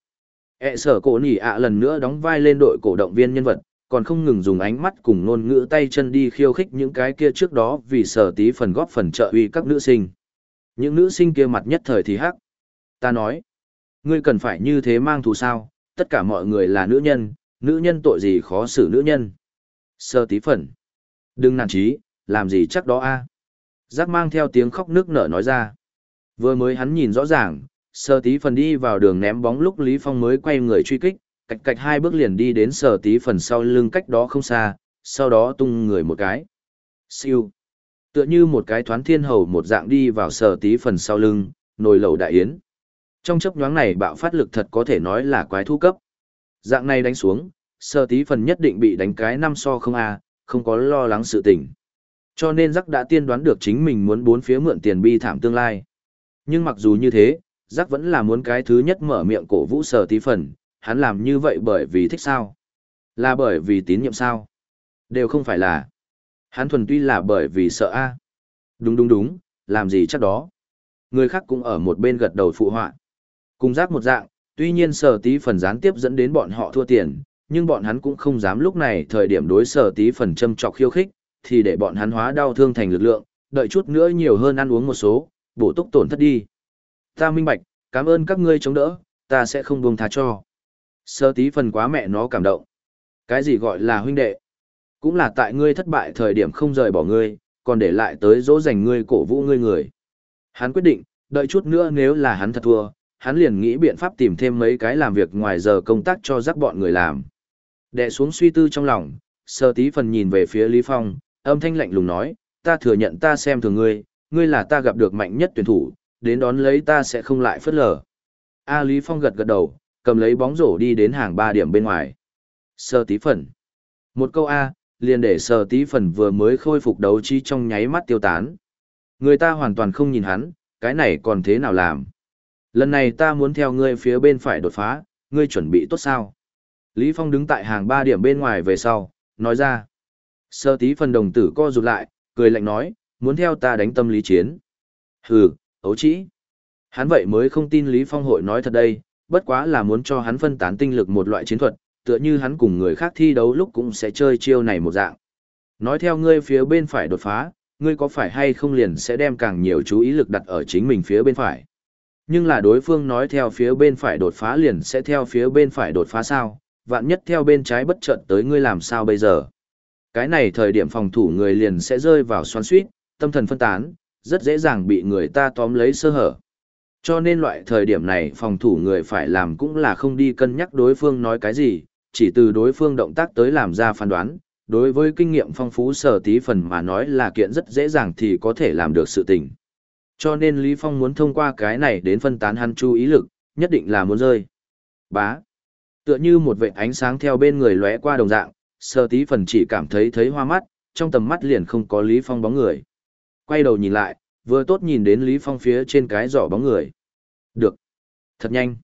A: ẹ sở cổ nỉ ạ lần nữa đóng vai lên đội cổ động viên nhân vật, còn không ngừng dùng ánh mắt cùng ngôn ngữ tay chân đi khiêu khích những cái kia trước đó vì sở tí phần góp phần trợ uy các nữ sinh. Những nữ sinh kia mặt nhất thời thì hắc. Ta nói, ngươi cần phải như thế mang thù sao, tất cả mọi người là nữ nhân, nữ nhân tội gì khó xử nữ nhân. Sơ tí phần. Đừng nản trí, làm gì chắc đó a Giác mang theo tiếng khóc nước nở nói ra. Vừa mới hắn nhìn rõ ràng, sơ tí phần đi vào đường ném bóng lúc Lý Phong mới quay người truy kích, cạch cạch hai bước liền đi đến sơ tí phần sau lưng cách đó không xa, sau đó tung người một cái. Siêu. Tựa như một cái thoán thiên hầu một dạng đi vào sơ tí phần sau lưng, nồi lẩu đại yến. Trong chấp nhoáng này bạo phát lực thật có thể nói là quái thu cấp. Dạng này đánh xuống, sơ tí phần nhất định bị đánh cái năm so không a không có lo lắng sự tình. Cho nên Giác đã tiên đoán được chính mình muốn bốn phía mượn tiền bi thảm tương lai. Nhưng mặc dù như thế, Giác vẫn là muốn cái thứ nhất mở miệng cổ vũ sở tí phần, hắn làm như vậy bởi vì thích sao? Là bởi vì tín nhiệm sao? Đều không phải là. Hắn thuần tuy là bởi vì sợ a. Đúng đúng đúng, làm gì chắc đó. Người khác cũng ở một bên gật đầu phụ họa. Cùng giác một dạng, tuy nhiên sở tí phần gián tiếp dẫn đến bọn họ thua tiền, nhưng bọn hắn cũng không dám lúc này thời điểm đối sở tí phần châm trọc khiêu khích, thì để bọn hắn hóa đau thương thành lực lượng, đợi chút nữa nhiều hơn ăn uống một số, bổ túc tổn thất đi. Ta minh bạch, cảm ơn các ngươi chống đỡ, ta sẽ không buông tha cho. Sơ tí phần quá mẹ nó cảm động. Cái gì gọi là huynh đệ? Cũng là tại ngươi thất bại thời điểm không rời bỏ ngươi, còn để lại tới dỗ dành ngươi cổ vũ ngươi người. Hắn quyết định, đợi chút nữa nếu là hắn thật thua, hắn liền nghĩ biện pháp tìm thêm mấy cái làm việc ngoài giờ công tác cho rắc bọn người làm. Đệ xuống suy tư trong lòng, sơ tí phần nhìn về phía Lý Phong, âm thanh lạnh lùng nói, ta thừa nhận ta xem thường ngươi, ngươi là ta gặp được mạnh nhất tuyển thủ, đến đón lấy ta sẽ không lại phất lờ. A Lý Phong gật gật đầu, cầm lấy bóng rổ đi đến hàng ba điểm bên ngoài. Sơ tí phần. Một câu A, liền để sơ tí phần vừa mới khôi phục đấu trí trong nháy mắt tiêu tán. Người ta hoàn toàn không nhìn hắn, cái này còn thế nào làm. Lần này ta muốn theo ngươi phía bên phải đột phá, ngươi chuẩn bị tốt sao? Lý Phong đứng tại hàng ba điểm bên ngoài về sau, nói ra. Sơ tí phần đồng tử co rụt lại, cười lạnh nói, muốn theo ta đánh tâm lý chiến. Hừ, ấu trĩ. Hắn vậy mới không tin Lý Phong hội nói thật đây, bất quá là muốn cho hắn phân tán tinh lực một loại chiến thuật, tựa như hắn cùng người khác thi đấu lúc cũng sẽ chơi chiêu này một dạng. Nói theo ngươi phía bên phải đột phá, ngươi có phải hay không liền sẽ đem càng nhiều chú ý lực đặt ở chính mình phía bên phải. Nhưng là đối phương nói theo phía bên phải đột phá liền sẽ theo phía bên phải đột phá sao, vạn nhất theo bên trái bất chợt tới ngươi làm sao bây giờ. Cái này thời điểm phòng thủ người liền sẽ rơi vào xoắn suýt, tâm thần phân tán, rất dễ dàng bị người ta tóm lấy sơ hở. Cho nên loại thời điểm này phòng thủ người phải làm cũng là không đi cân nhắc đối phương nói cái gì, chỉ từ đối phương động tác tới làm ra phán đoán. Đối với kinh nghiệm phong phú sở tí phần mà nói là kiện rất dễ dàng thì có thể làm được sự tình. Cho nên Lý Phong muốn thông qua cái này đến phân tán hắn chú ý lực, nhất định là muốn rơi. Bá. Tựa như một vệ ánh sáng theo bên người lóe qua đồng dạng, sơ tí phần chỉ cảm thấy thấy hoa mắt, trong tầm mắt liền không có Lý Phong bóng người. Quay đầu nhìn lại, vừa tốt nhìn đến Lý Phong phía trên cái giỏ bóng người. Được. Thật nhanh.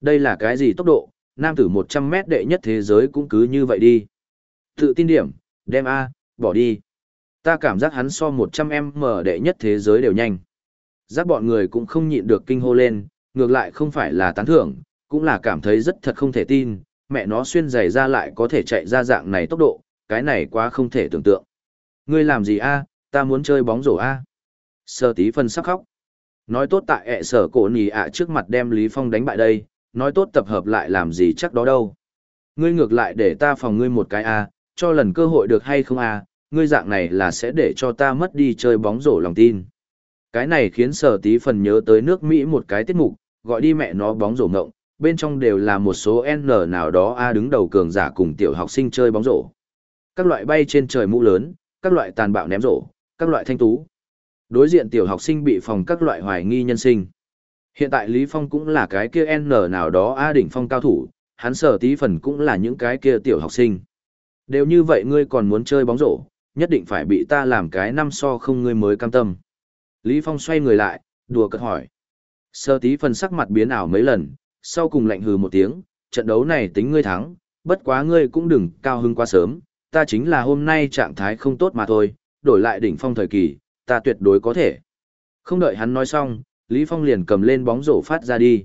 A: Đây là cái gì tốc độ, nam tử 100 mét đệ nhất thế giới cũng cứ như vậy đi. Tự tin điểm, đem A, bỏ đi. Ta cảm giác hắn so 100m đệ nhất thế giới đều nhanh. Giác bọn người cũng không nhịn được kinh hô lên, ngược lại không phải là tán thưởng, cũng là cảm thấy rất thật không thể tin, mẹ nó xuyên giày ra lại có thể chạy ra dạng này tốc độ, cái này quá không thể tưởng tượng. Ngươi làm gì a? Ta muốn chơi bóng rổ a. Sơ tí phân sắc khóc. Nói tốt tại ẹ sở cổ nì ạ trước mặt đem Lý Phong đánh bại đây, nói tốt tập hợp lại làm gì chắc đó đâu. Ngươi ngược lại để ta phòng ngươi một cái a, cho lần cơ hội được hay không a, ngươi dạng này là sẽ để cho ta mất đi chơi bóng rổ lòng tin. Cái này khiến sở tí phần nhớ tới nước Mỹ một cái tiết mục, gọi đi mẹ nó bóng rổ ngộng, bên trong đều là một số N nào đó A đứng đầu cường giả cùng tiểu học sinh chơi bóng rổ. Các loại bay trên trời mũ lớn, các loại tàn bạo ném rổ, các loại thanh tú. Đối diện tiểu học sinh bị phòng các loại hoài nghi nhân sinh. Hiện tại Lý Phong cũng là cái kia N nào đó A đỉnh phong cao thủ, hắn sở tí phần cũng là những cái kia tiểu học sinh. Đều như vậy ngươi còn muốn chơi bóng rổ, nhất định phải bị ta làm cái năm so không ngươi mới cam tâm. Lý Phong xoay người lại, đùa cợt hỏi. Sơ tí phần sắc mặt biến ảo mấy lần, sau cùng lạnh hừ một tiếng, trận đấu này tính ngươi thắng, bất quá ngươi cũng đừng cao hưng quá sớm, ta chính là hôm nay trạng thái không tốt mà thôi, đổi lại đỉnh phong thời kỳ, ta tuyệt đối có thể. Không đợi hắn nói xong, Lý Phong liền cầm lên bóng rổ phát ra đi.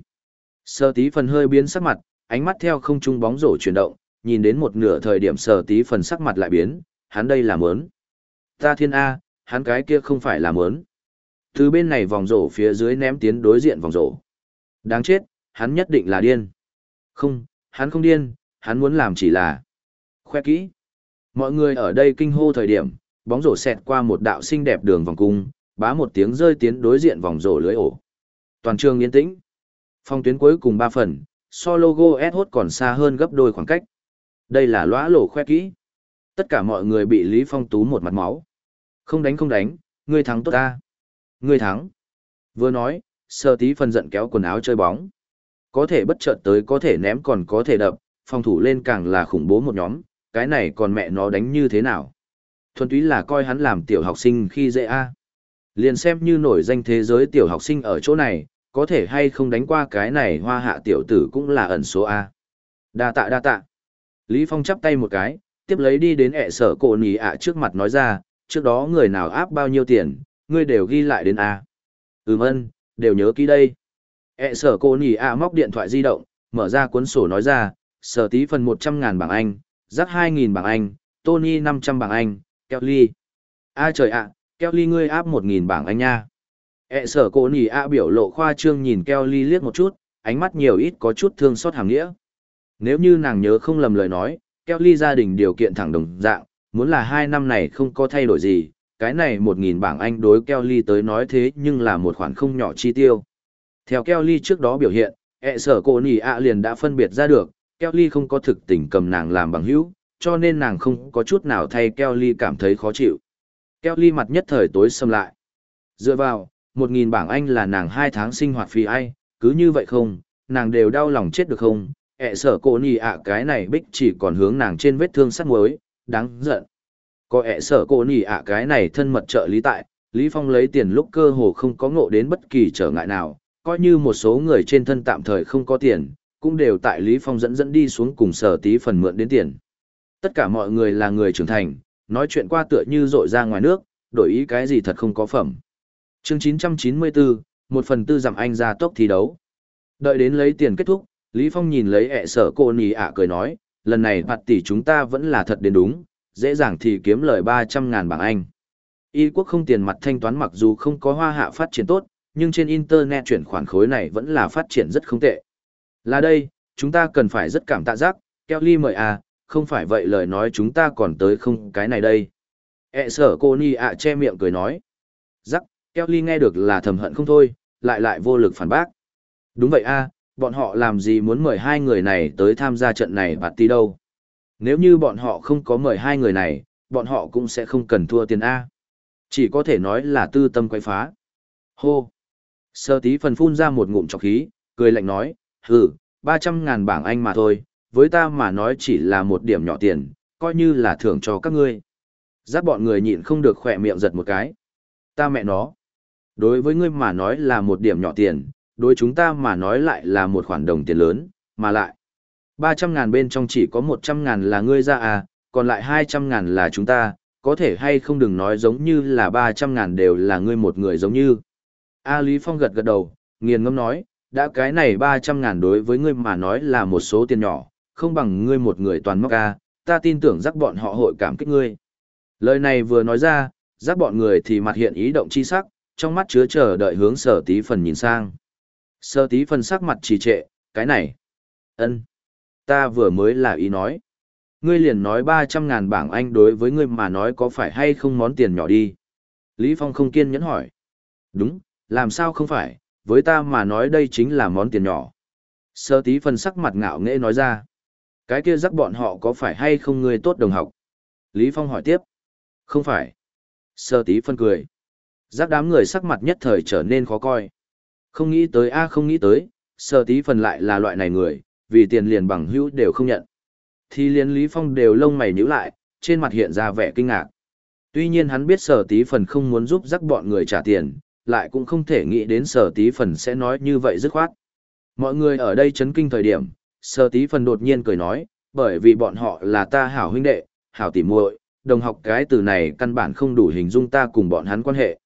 A: Sơ tí phần hơi biến sắc mặt, ánh mắt theo không trung bóng rổ chuyển động, nhìn đến một nửa thời điểm sở tí phần sắc mặt lại biến, hắn đây là mớn. Ta thiên A, hắn cái kia không phải là mớn. Từ bên này vòng rổ phía dưới ném tiến đối diện vòng rổ. Đáng chết, hắn nhất định là điên. Không, hắn không điên, hắn muốn làm chỉ là khoe kỹ. Mọi người ở đây kinh hô thời điểm, bóng rổ xẹt qua một đạo xinh đẹp đường vòng cung, bá một tiếng rơi tiến đối diện vòng rổ lưới ổ. Toàn trường yên tĩnh. Phong tuyến cuối cùng 3 phần, so logo S hốt còn xa hơn gấp đôi khoảng cách. Đây là lõa lổ khoe kỹ. Tất cả mọi người bị Lý Phong tú một mặt máu. Không đánh không đánh, ngươi thắng tốt ta. Ngươi thắng. Vừa nói, sơ tí phần giận kéo quần áo chơi bóng. Có thể bất chợt tới có thể ném còn có thể đập, phòng thủ lên càng là khủng bố một nhóm, cái này còn mẹ nó đánh như thế nào. Thuần túy là coi hắn làm tiểu học sinh khi dễ a. Liền xem như nổi danh thế giới tiểu học sinh ở chỗ này, có thể hay không đánh qua cái này hoa hạ tiểu tử cũng là ẩn số A. Đa tạ đa tạ. Lý Phong chắp tay một cái, tiếp lấy đi đến ẹ sở cổ nì ạ trước mặt nói ra, trước đó người nào áp bao nhiêu tiền, ngươi đều ghi lại đến A. Ừm ân, đều nhớ kỹ đây. ẹ sở cổ nì ạ móc điện thoại di động, mở ra cuốn sổ nói ra, sở tí phần 100 ngàn bảng Anh, rắc 2.000 bảng Anh, Tony 500 bảng Anh, Kelly. A trời ạ, Kelly ngươi áp 1.000 bảng Anh nha. E sở cô nì ạ biểu lộ khoa trương nhìn Kelly liếc một chút, ánh mắt nhiều ít có chút thương xót hàng nghĩa. Nếu như nàng nhớ không lầm lời nói, Kelly gia đình điều kiện thẳng đồng dạng, muốn là hai năm này không có thay đổi gì, cái này một nghìn bảng Anh đối Kelly tới nói thế nhưng là một khoản không nhỏ chi tiêu. Theo Kelly trước đó biểu hiện, E sở cô nì ạ liền đã phân biệt ra được, Kelly không có thực tình cầm nàng làm bằng hữu, cho nên nàng không có chút nào thay Kelly cảm thấy khó chịu. Kelly mặt nhất thời tối xâm lại. Dựa vào, một nghìn bảng Anh là nàng hai tháng sinh hoạt phí ai, cứ như vậy không, nàng đều đau lòng chết được không, ẹ sở cô nì ạ cái này bích chỉ còn hướng nàng trên vết thương sắt muối, đáng giận. Có ẹ sở cô nì ạ cái này thân mật trợ lý tại, Lý Phong lấy tiền lúc cơ hồ không có ngộ đến bất kỳ trở ngại nào, coi như một số người trên thân tạm thời không có tiền, cũng đều tại Lý Phong dẫn dẫn đi xuống cùng sở tí phần mượn đến tiền. Tất cả mọi người là người trưởng thành, nói chuyện qua tựa như rội ra ngoài nước, đổi ý cái gì thật không có phẩm. Chương 994, một phần tư giảm anh ra tốc thi đấu. Đợi đến lấy tiền kết thúc, Lý Phong nhìn lấy ẹ sở cô nì ạ cười nói, lần này bạt tỷ chúng ta vẫn là thật đến đúng, dễ dàng thì kiếm lời 300 ngàn bảng Anh. Y quốc không tiền mặt thanh toán mặc dù không có hoa hạ phát triển tốt, nhưng trên Internet chuyển khoản khối này vẫn là phát triển rất không tệ. Là đây, chúng ta cần phải rất cảm tạ giác, Kelly mời à, không phải vậy lời nói chúng ta còn tới không cái này đây. E sở cô ni ạ che miệng cười nói. Giác, Kelly nghe được là thầm hận không thôi, lại lại vô lực phản bác. Đúng vậy a, à, bọn họ làm gì muốn mời hai người này tới tham gia trận này bạt tí đâu. Nếu như bọn họ không có mời hai người này, bọn họ cũng sẽ không cần thua tiền A. Chỉ có thể nói là tư tâm quay phá. Hô! Sơ tí phần phun ra một ngụm chọc khí, cười lạnh nói, hừ, ba trăm ngàn bảng Anh mà thôi, với ta mà nói chỉ là một điểm nhỏ tiền, coi như là thưởng cho các ngươi. Giáp bọn người nhịn không được khỏe miệng giật một cái. Ta mẹ nó. Đối với ngươi mà nói là một điểm nhỏ tiền, đối chúng ta mà nói lại là một khoản đồng tiền lớn, mà lại. 300 ngàn bên trong chỉ có 100 ngàn là ngươi ra à, còn lại 200 ngàn là chúng ta, có thể hay không đừng nói giống như là 300 ngàn đều là ngươi một người giống như. A Lý Phong gật gật đầu, nghiền ngâm nói, đã cái này 300 ngàn đối với ngươi mà nói là một số tiền nhỏ, không bằng ngươi một người toàn móc ca, ta tin tưởng rắc bọn họ hội cảm kích ngươi. Lời này vừa nói ra, rắc bọn người thì mặt hiện ý động chi sắc, trong mắt chứa chờ đợi hướng sở tí phần nhìn sang. Sở tí phần sắc mặt trì trệ, cái này. ân ta vừa mới là ý nói. Ngươi liền nói 300 ngàn bảng Anh đối với ngươi mà nói có phải hay không món tiền nhỏ đi. Lý Phong không kiên nhẫn hỏi. Đúng, làm sao không phải, với ta mà nói đây chính là món tiền nhỏ. Sơ tí phần sắc mặt ngạo nghễ nói ra. Cái kia rắc bọn họ có phải hay không ngươi tốt đồng học? Lý Phong hỏi tiếp. Không phải. Sơ tí phân cười. rắc đám người sắc mặt nhất thời trở nên khó coi. Không nghĩ tới a không nghĩ tới, sơ tí phần lại là loại này người, vì tiền liền bằng hữu đều không nhận. Thì liền Lý Phong đều lông mày nhíu lại, trên mặt hiện ra vẻ kinh ngạc. Tuy nhiên hắn biết sở tí phần không muốn giúp rắc bọn người trả tiền, lại cũng không thể nghĩ đến sở tí phần sẽ nói như vậy dứt khoát. Mọi người ở đây chấn kinh thời điểm, Sơ tí phần đột nhiên cười nói, bởi vì bọn họ là ta hảo huynh đệ, hảo tỉ muội, đồng học cái từ này căn bản không đủ hình dung ta cùng bọn hắn quan hệ.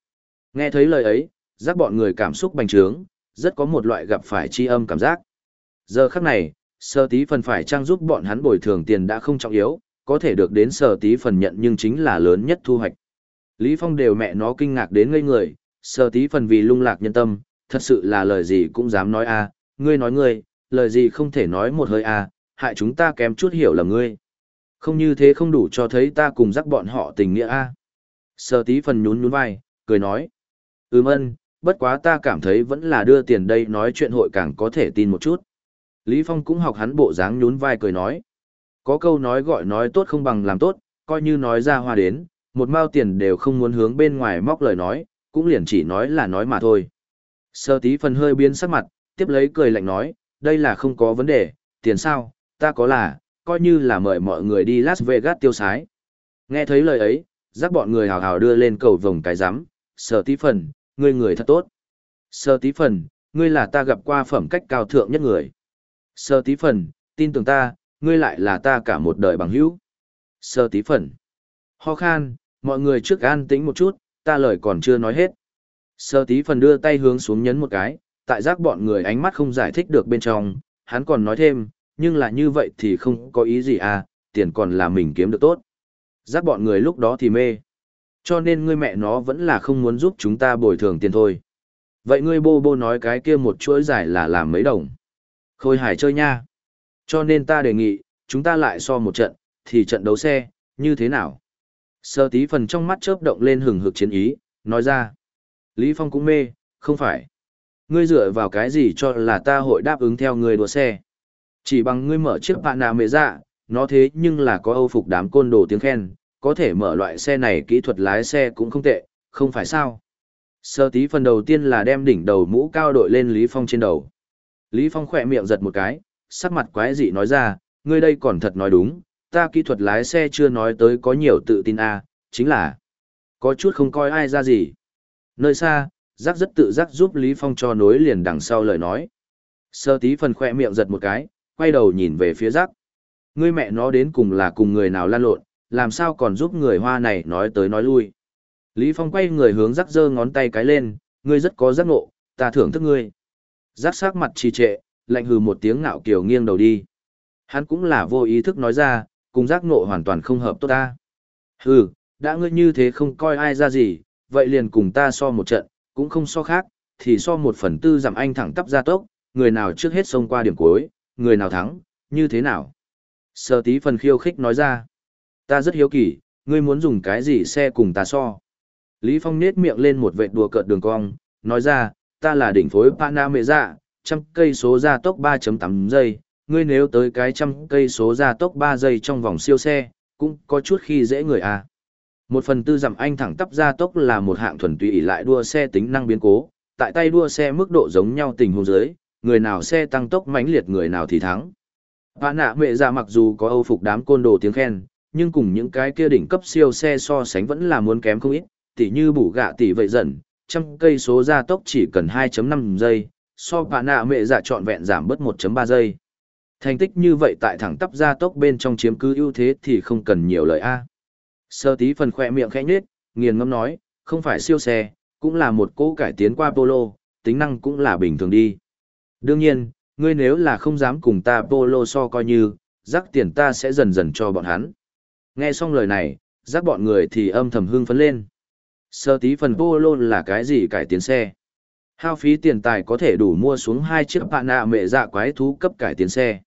A: Nghe thấy lời ấy, giác bọn người cảm xúc bành trướng, rất có một loại gặp phải tri âm cảm giác. Giờ khắc này, Sơ tí phần phải trang giúp bọn hắn bồi thường tiền đã không trọng yếu, có thể được đến Sơ tí phần nhận nhưng chính là lớn nhất thu hoạch. Lý Phong đều mẹ nó kinh ngạc đến ngây người, Sơ tí phần vì lung lạc nhân tâm, thật sự là lời gì cũng dám nói a, à, ngươi nói ngươi, lời gì không thể nói một hơi à hại chúng ta kém chút hiểu là ngươi. Không như thế không đủ cho thấy ta cùng dắt bọn họ tình nghĩa à. a. Sở tí phần nhún nhún vai, cười nói. Ừm ân, bất quá ta cảm thấy vẫn là đưa tiền đây nói chuyện hội càng có thể tin một chút. Lý Phong cũng học hắn bộ dáng nhún vai cười nói. Có câu nói gọi nói tốt không bằng làm tốt, coi như nói ra hoa đến, một mao tiền đều không muốn hướng bên ngoài móc lời nói, cũng liền chỉ nói là nói mà thôi. Sơ tí phần hơi biến sắc mặt, tiếp lấy cười lạnh nói, đây là không có vấn đề, tiền sao, ta có là, coi như là mời mọi người đi Las Vegas tiêu sái. Nghe thấy lời ấy, giác bọn người hào hào đưa lên cầu vồng cái rắm sơ tí phần, ngươi người thật tốt. Sơ tí phần, ngươi là ta gặp qua phẩm cách cao thượng nhất người. Sơ tí phần, tin tưởng ta, ngươi lại là ta cả một đời bằng hữu. Sơ tí phần. Ho khan, mọi người trước an tĩnh một chút, ta lời còn chưa nói hết. Sơ tí phần đưa tay hướng xuống nhấn một cái, tại giác bọn người ánh mắt không giải thích được bên trong, hắn còn nói thêm, nhưng là như vậy thì không có ý gì à, tiền còn là mình kiếm được tốt. Giác bọn người lúc đó thì mê. Cho nên ngươi mẹ nó vẫn là không muốn giúp chúng ta bồi thường tiền thôi. Vậy ngươi bô bô nói cái kia một chuỗi giải là làm mấy đồng. Khôi hải chơi nha. Cho nên ta đề nghị, chúng ta lại so một trận, thì trận đấu xe, như thế nào? Sơ tí phần trong mắt chớp động lên hừng hực chiến ý, nói ra. Lý Phong cũng mê, không phải. Ngươi dựa vào cái gì cho là ta hội đáp ứng theo ngươi đua xe. Chỉ bằng ngươi mở chiếc bạn nào mẹ dạ, nó thế nhưng là có âu phục đám côn đồ tiếng khen, có thể mở loại xe này kỹ thuật lái xe cũng không tệ, không phải sao. Sơ tí phần đầu tiên là đem đỉnh đầu mũ cao đội lên Lý Phong trên đầu. Lý Phong khỏe miệng giật một cái, sắc mặt quái dị nói ra, ngươi đây còn thật nói đúng, ta kỹ thuật lái xe chưa nói tới có nhiều tự tin a, à, chính là có chút không coi ai ra gì. Nơi xa, giác rất tự giác giúp Lý Phong cho nối liền đằng sau lời nói. Sơ tí phần khoe miệng giật một cái, quay đầu nhìn về phía giác. Ngươi mẹ nó đến cùng là cùng người nào lan lộn, làm sao còn giúp người hoa này nói tới nói lui. Lý Phong quay người hướng giác giơ ngón tay cái lên, ngươi rất có giác ngộ, ta thưởng thức ngươi. Giác sắc mặt trì trệ, lạnh hừ một tiếng ngạo kiều nghiêng đầu đi. Hắn cũng là vô ý thức nói ra, cùng giác ngộ hoàn toàn không hợp tốt ta. Hừ, đã ngươi như thế không coi ai ra gì, vậy liền cùng ta so một trận, cũng không so khác, thì so một phần tư giảm anh thẳng tắp ra tốc, người nào trước hết xông qua điểm cuối, người nào thắng, như thế nào. Sở tí phần khiêu khích nói ra, ta rất hiếu kỳ, ngươi muốn dùng cái gì xe cùng ta so. Lý Phong nết miệng lên một vệt đùa cợt đường cong, nói ra, ta là đỉnh phối Panamera, trăm cây số gia tốc 3.8 giây, ngươi nếu tới cái trăm cây số gia tốc 3 giây trong vòng siêu xe, cũng có chút khi dễ người à. Một phần tư dặm anh thẳng tắp ra tốc là một hạng thuần túy lại đua xe tính năng biến cố, tại tay đua xe mức độ giống nhau tình huống dưới, người nào xe tăng tốc mãnh liệt người nào thì thắng. Bà nạ mẹ ra mặc dù có âu phục đám côn đồ tiếng khen, nhưng cùng những cái kia đỉnh cấp siêu xe so sánh vẫn là muốn kém không ít, tỉ như bù gạ tỷ vậy dần, trăm cây số gia tốc chỉ cần 2.5 giây, so bà nạ mẹ giả trọn vẹn giảm bớt 1.3 giây. Thành tích như vậy tại thẳng tắp gia tốc bên trong chiếm cứ ưu thế thì không cần nhiều lời A. Sơ tí phần khỏe miệng khẽ nhếch, nghiền ngâm nói, không phải siêu xe, cũng là một cỗ cải tiến qua Polo, tính năng cũng là bình thường đi. Đương nhiên, ngươi nếu là không dám cùng ta Polo so coi như, rắc tiền ta sẽ dần dần cho bọn hắn. Nghe xong lời này, rắc bọn người thì âm thầm hưng phấn lên. Sơ tí phần Polo là cái gì cải tiến xe? Hao phí tiền tài có thể đủ mua xuống hai chiếc bạn nạ mẹ dạ quái thú cấp cải tiến xe.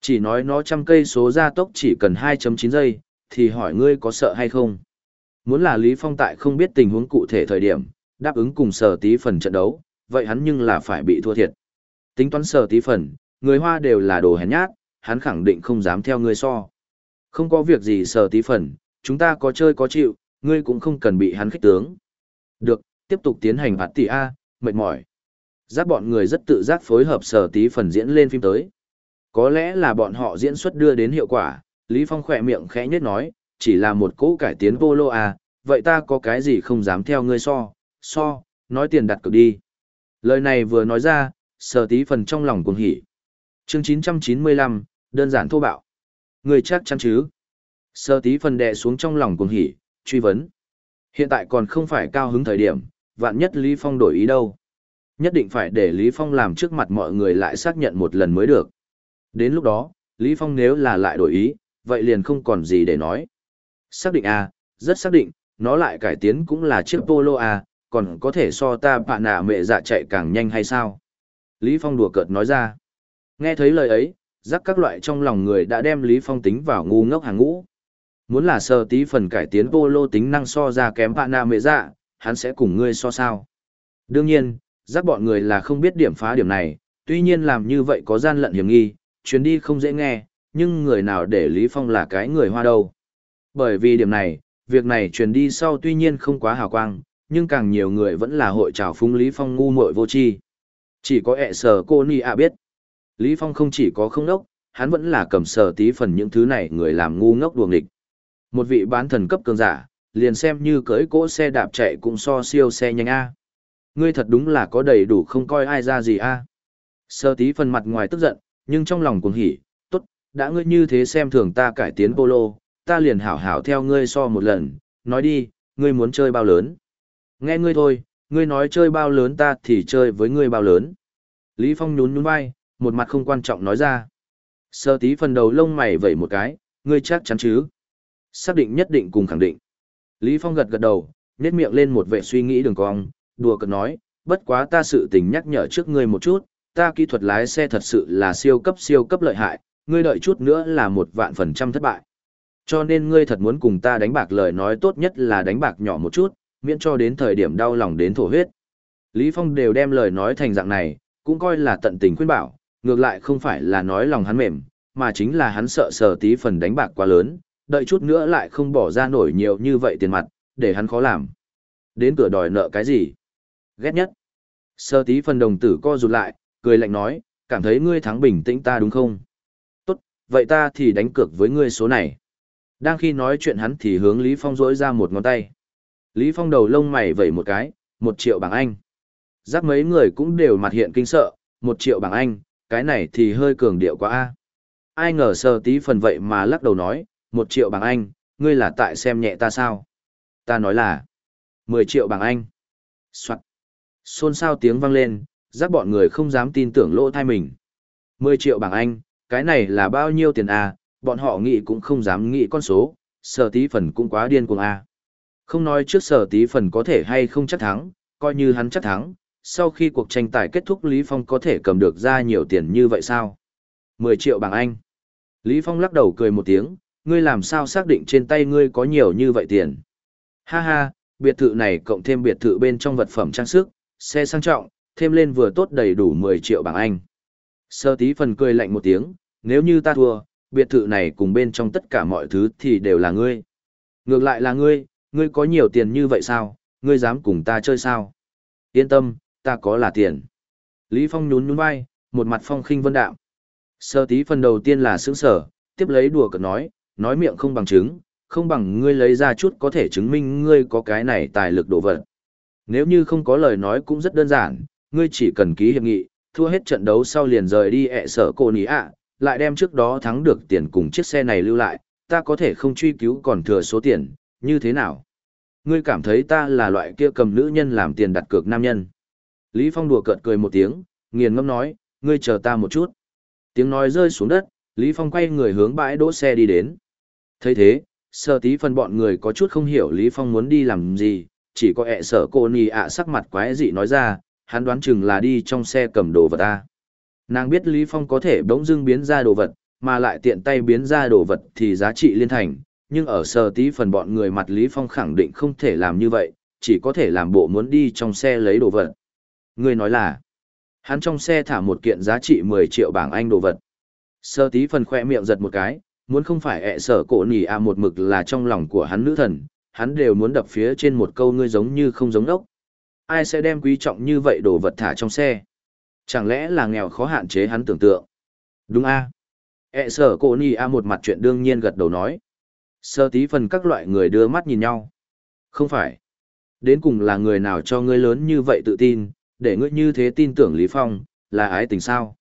A: Chỉ nói nó trăm cây số gia tốc chỉ cần 2.9 giây, thì hỏi ngươi có sợ hay không? Muốn là Lý Phong tại không biết tình huống cụ thể thời điểm, đáp ứng cùng sở tí phần trận đấu, vậy hắn nhưng là phải bị thua thiệt. Tính toán sở tí phần, người Hoa đều là đồ hèn nhát, hắn khẳng định không dám theo ngươi so. Không có việc gì sở tí phần, chúng ta có chơi có chịu, ngươi cũng không cần bị hắn khích tướng. Được, tiếp tục tiến hành phạt tỷ A, mệt mỏi. Giác bọn người rất tự giác phối hợp sở tí phần diễn lên phim tới. Có lẽ là bọn họ diễn xuất đưa đến hiệu quả, Lý Phong khỏe miệng khẽ nhất nói, chỉ là một cỗ cải tiến vô lô à, vậy ta có cái gì không dám theo ngươi so, so, nói tiền đặt cược đi. Lời này vừa nói ra, sở tí phần trong lòng cuồng hỉ. Chương 995, đơn giản thô bạo. người chắc chắn chứ? Sở tí phần đè xuống trong lòng cuồng hỉ, truy vấn. Hiện tại còn không phải cao hứng thời điểm, vạn nhất Lý Phong đổi ý đâu. Nhất định phải để Lý Phong làm trước mặt mọi người lại xác nhận một lần mới được. Đến lúc đó, Lý Phong nếu là lại đổi ý, vậy liền không còn gì để nói. Xác định à, rất xác định, nó lại cải tiến cũng là chiếc polo à, còn có thể so ta bạn nạ mẹ dạ chạy càng nhanh hay sao? Lý Phong đùa cợt nói ra. Nghe thấy lời ấy, rắc các loại trong lòng người đã đem Lý Phong tính vào ngu ngốc hàng ngũ. Muốn là sơ tí phần cải tiến polo tính năng so ra kém bạn nạ mẹ dạ, hắn sẽ cùng ngươi so sao. Đương nhiên, rắc bọn người là không biết điểm phá điểm này, tuy nhiên làm như vậy có gian lận hiểm nghi, chuyến đi không dễ nghe, nhưng người nào để Lý Phong là cái người hoa đâu. Bởi vì điểm này, việc này truyền đi sau tuy nhiên không quá hào quang, nhưng càng nhiều người vẫn là hội trào phúng Lý Phong ngu muội vô tri. Chỉ có ẹ sở cô Ni ạ biết. Lý Phong không chỉ có không đốc, hắn vẫn là cầm sở tí phần những thứ này người làm ngu ngốc đuồng địch. Một vị bán thần cấp cường giả, liền xem như cưỡi cỗ xe đạp chạy cũng so siêu xe nhanh A. Ngươi thật đúng là có đầy đủ không coi ai ra gì A. Sở tí phần mặt ngoài tức giận, nhưng trong lòng cuồng hỉ, đã ngươi như thế xem thường ta cải tiến polo, ta liền hảo hảo theo ngươi so một lần, nói đi, ngươi muốn chơi bao lớn. Nghe ngươi thôi, ngươi nói chơi bao lớn ta thì chơi với ngươi bao lớn. Lý Phong nhún nhún vai, một mặt không quan trọng nói ra. Sơ tí phần đầu lông mày vẩy một cái, ngươi chắc chắn chứ? Xác định nhất định cùng khẳng định. Lý Phong gật gật đầu, nét miệng lên một vệ suy nghĩ đường cong, đùa cợt nói, bất quá ta sự tình nhắc nhở trước ngươi một chút, ta kỹ thuật lái xe thật sự là siêu cấp siêu cấp lợi hại, ngươi đợi chút nữa là một vạn phần trăm thất bại. Cho nên ngươi thật muốn cùng ta đánh bạc lời nói tốt nhất là đánh bạc nhỏ một chút, miễn cho đến thời điểm đau lòng đến thổ huyết. Lý Phong đều đem lời nói thành dạng này, cũng coi là tận tình khuyên bảo, ngược lại không phải là nói lòng hắn mềm, mà chính là hắn sợ sờ tí phần đánh bạc quá lớn, đợi chút nữa lại không bỏ ra nổi nhiều như vậy tiền mặt, để hắn khó làm. Đến cửa đòi nợ cái gì? Ghét nhất. Sơ tí phần đồng tử co rụt lại, cười lạnh nói, cảm thấy ngươi thắng bình tĩnh ta đúng không? Vậy ta thì đánh cược với ngươi số này. Đang khi nói chuyện hắn thì hướng Lý Phong rỗi ra một ngón tay. Lý Phong đầu lông mày vẩy một cái, một triệu bảng Anh. Giác mấy người cũng đều mặt hiện kinh sợ, một triệu bảng Anh, cái này thì hơi cường điệu quá a. Ai ngờ sơ tí phần vậy mà lắc đầu nói, một triệu bảng Anh, ngươi là tại xem nhẹ ta sao? Ta nói là, mười triệu bảng Anh. Soạn. Xôn xao tiếng vang lên, giác bọn người không dám tin tưởng lỗ thai mình. Mười triệu bảng Anh, cái này là bao nhiêu tiền à? bọn họ nghĩ cũng không dám nghĩ con số, sở tí phần cũng quá điên cuồng à? Không nói trước sở tí phần có thể hay không chắc thắng, coi như hắn chắc thắng, sau khi cuộc tranh tài kết thúc Lý Phong có thể cầm được ra nhiều tiền như vậy sao? 10 triệu bảng Anh. Lý Phong lắc đầu cười một tiếng, ngươi làm sao xác định trên tay ngươi có nhiều như vậy tiền? Ha ha, biệt thự này cộng thêm biệt thự bên trong vật phẩm trang sức, xe sang trọng, thêm lên vừa tốt đầy đủ 10 triệu bảng Anh. Sơ tí phần cười lạnh một tiếng, nếu như ta thua, biệt thự này cùng bên trong tất cả mọi thứ thì đều là ngươi. Ngược lại là ngươi, ngươi có nhiều tiền như vậy sao, ngươi dám cùng ta chơi sao? Yên tâm, ta có là tiền. Lý Phong nhún nhún vai, một mặt phong khinh vân đạm. Sơ tí phần đầu tiên là sướng sở, tiếp lấy đùa cợt nói, nói miệng không bằng chứng, không bằng ngươi lấy ra chút có thể chứng minh ngươi có cái này tài lực đồ vật. Nếu như không có lời nói cũng rất đơn giản, ngươi chỉ cần ký hiệp nghị, thua hết trận đấu sau liền rời đi ẹ sở cô ní ạ, lại đem trước đó thắng được tiền cùng chiếc xe này lưu lại, ta có thể không truy cứu còn thừa số tiền, như thế nào? Ngươi cảm thấy ta là loại kia cầm nữ nhân làm tiền đặt cược nam nhân. Lý Phong đùa cợt cười một tiếng, nghiền ngâm nói, ngươi chờ ta một chút. Tiếng nói rơi xuống đất, Lý Phong quay người hướng bãi đỗ xe đi đến. thấy thế, sơ tí phần bọn người có chút không hiểu Lý Phong muốn đi làm gì, chỉ có ẹ sợ cô nì ạ sắc mặt quái dị nói ra, hắn đoán chừng là đi trong xe cầm đồ vật ta. Nàng biết Lý Phong có thể bỗng dưng biến ra đồ vật, mà lại tiện tay biến ra đồ vật thì giá trị liên thành, nhưng ở sơ tí phần bọn người mặt Lý Phong khẳng định không thể làm như vậy, chỉ có thể làm bộ muốn đi trong xe lấy đồ vật. Người nói là, hắn trong xe thả một kiện giá trị 10 triệu bảng Anh đồ vật. Sơ tí phần khoe miệng giật một cái, muốn không phải ẹ sở cổ nỉ à một mực là trong lòng của hắn nữ thần, hắn đều muốn đập phía trên một câu ngươi giống như không giống đốc. Ai sẽ đem quý trọng như vậy đồ vật thả trong xe? Chẳng lẽ là nghèo khó hạn chế hắn tưởng tượng? Đúng a e à? ẹ sở cổ nỉ a một mặt chuyện đương nhiên gật đầu nói. Sơ tí phần các loại người đưa mắt nhìn nhau. Không phải. Đến cùng là người nào cho ngươi lớn như vậy tự tin, để ngươi như thế tin tưởng Lý Phong, là ái tình sao?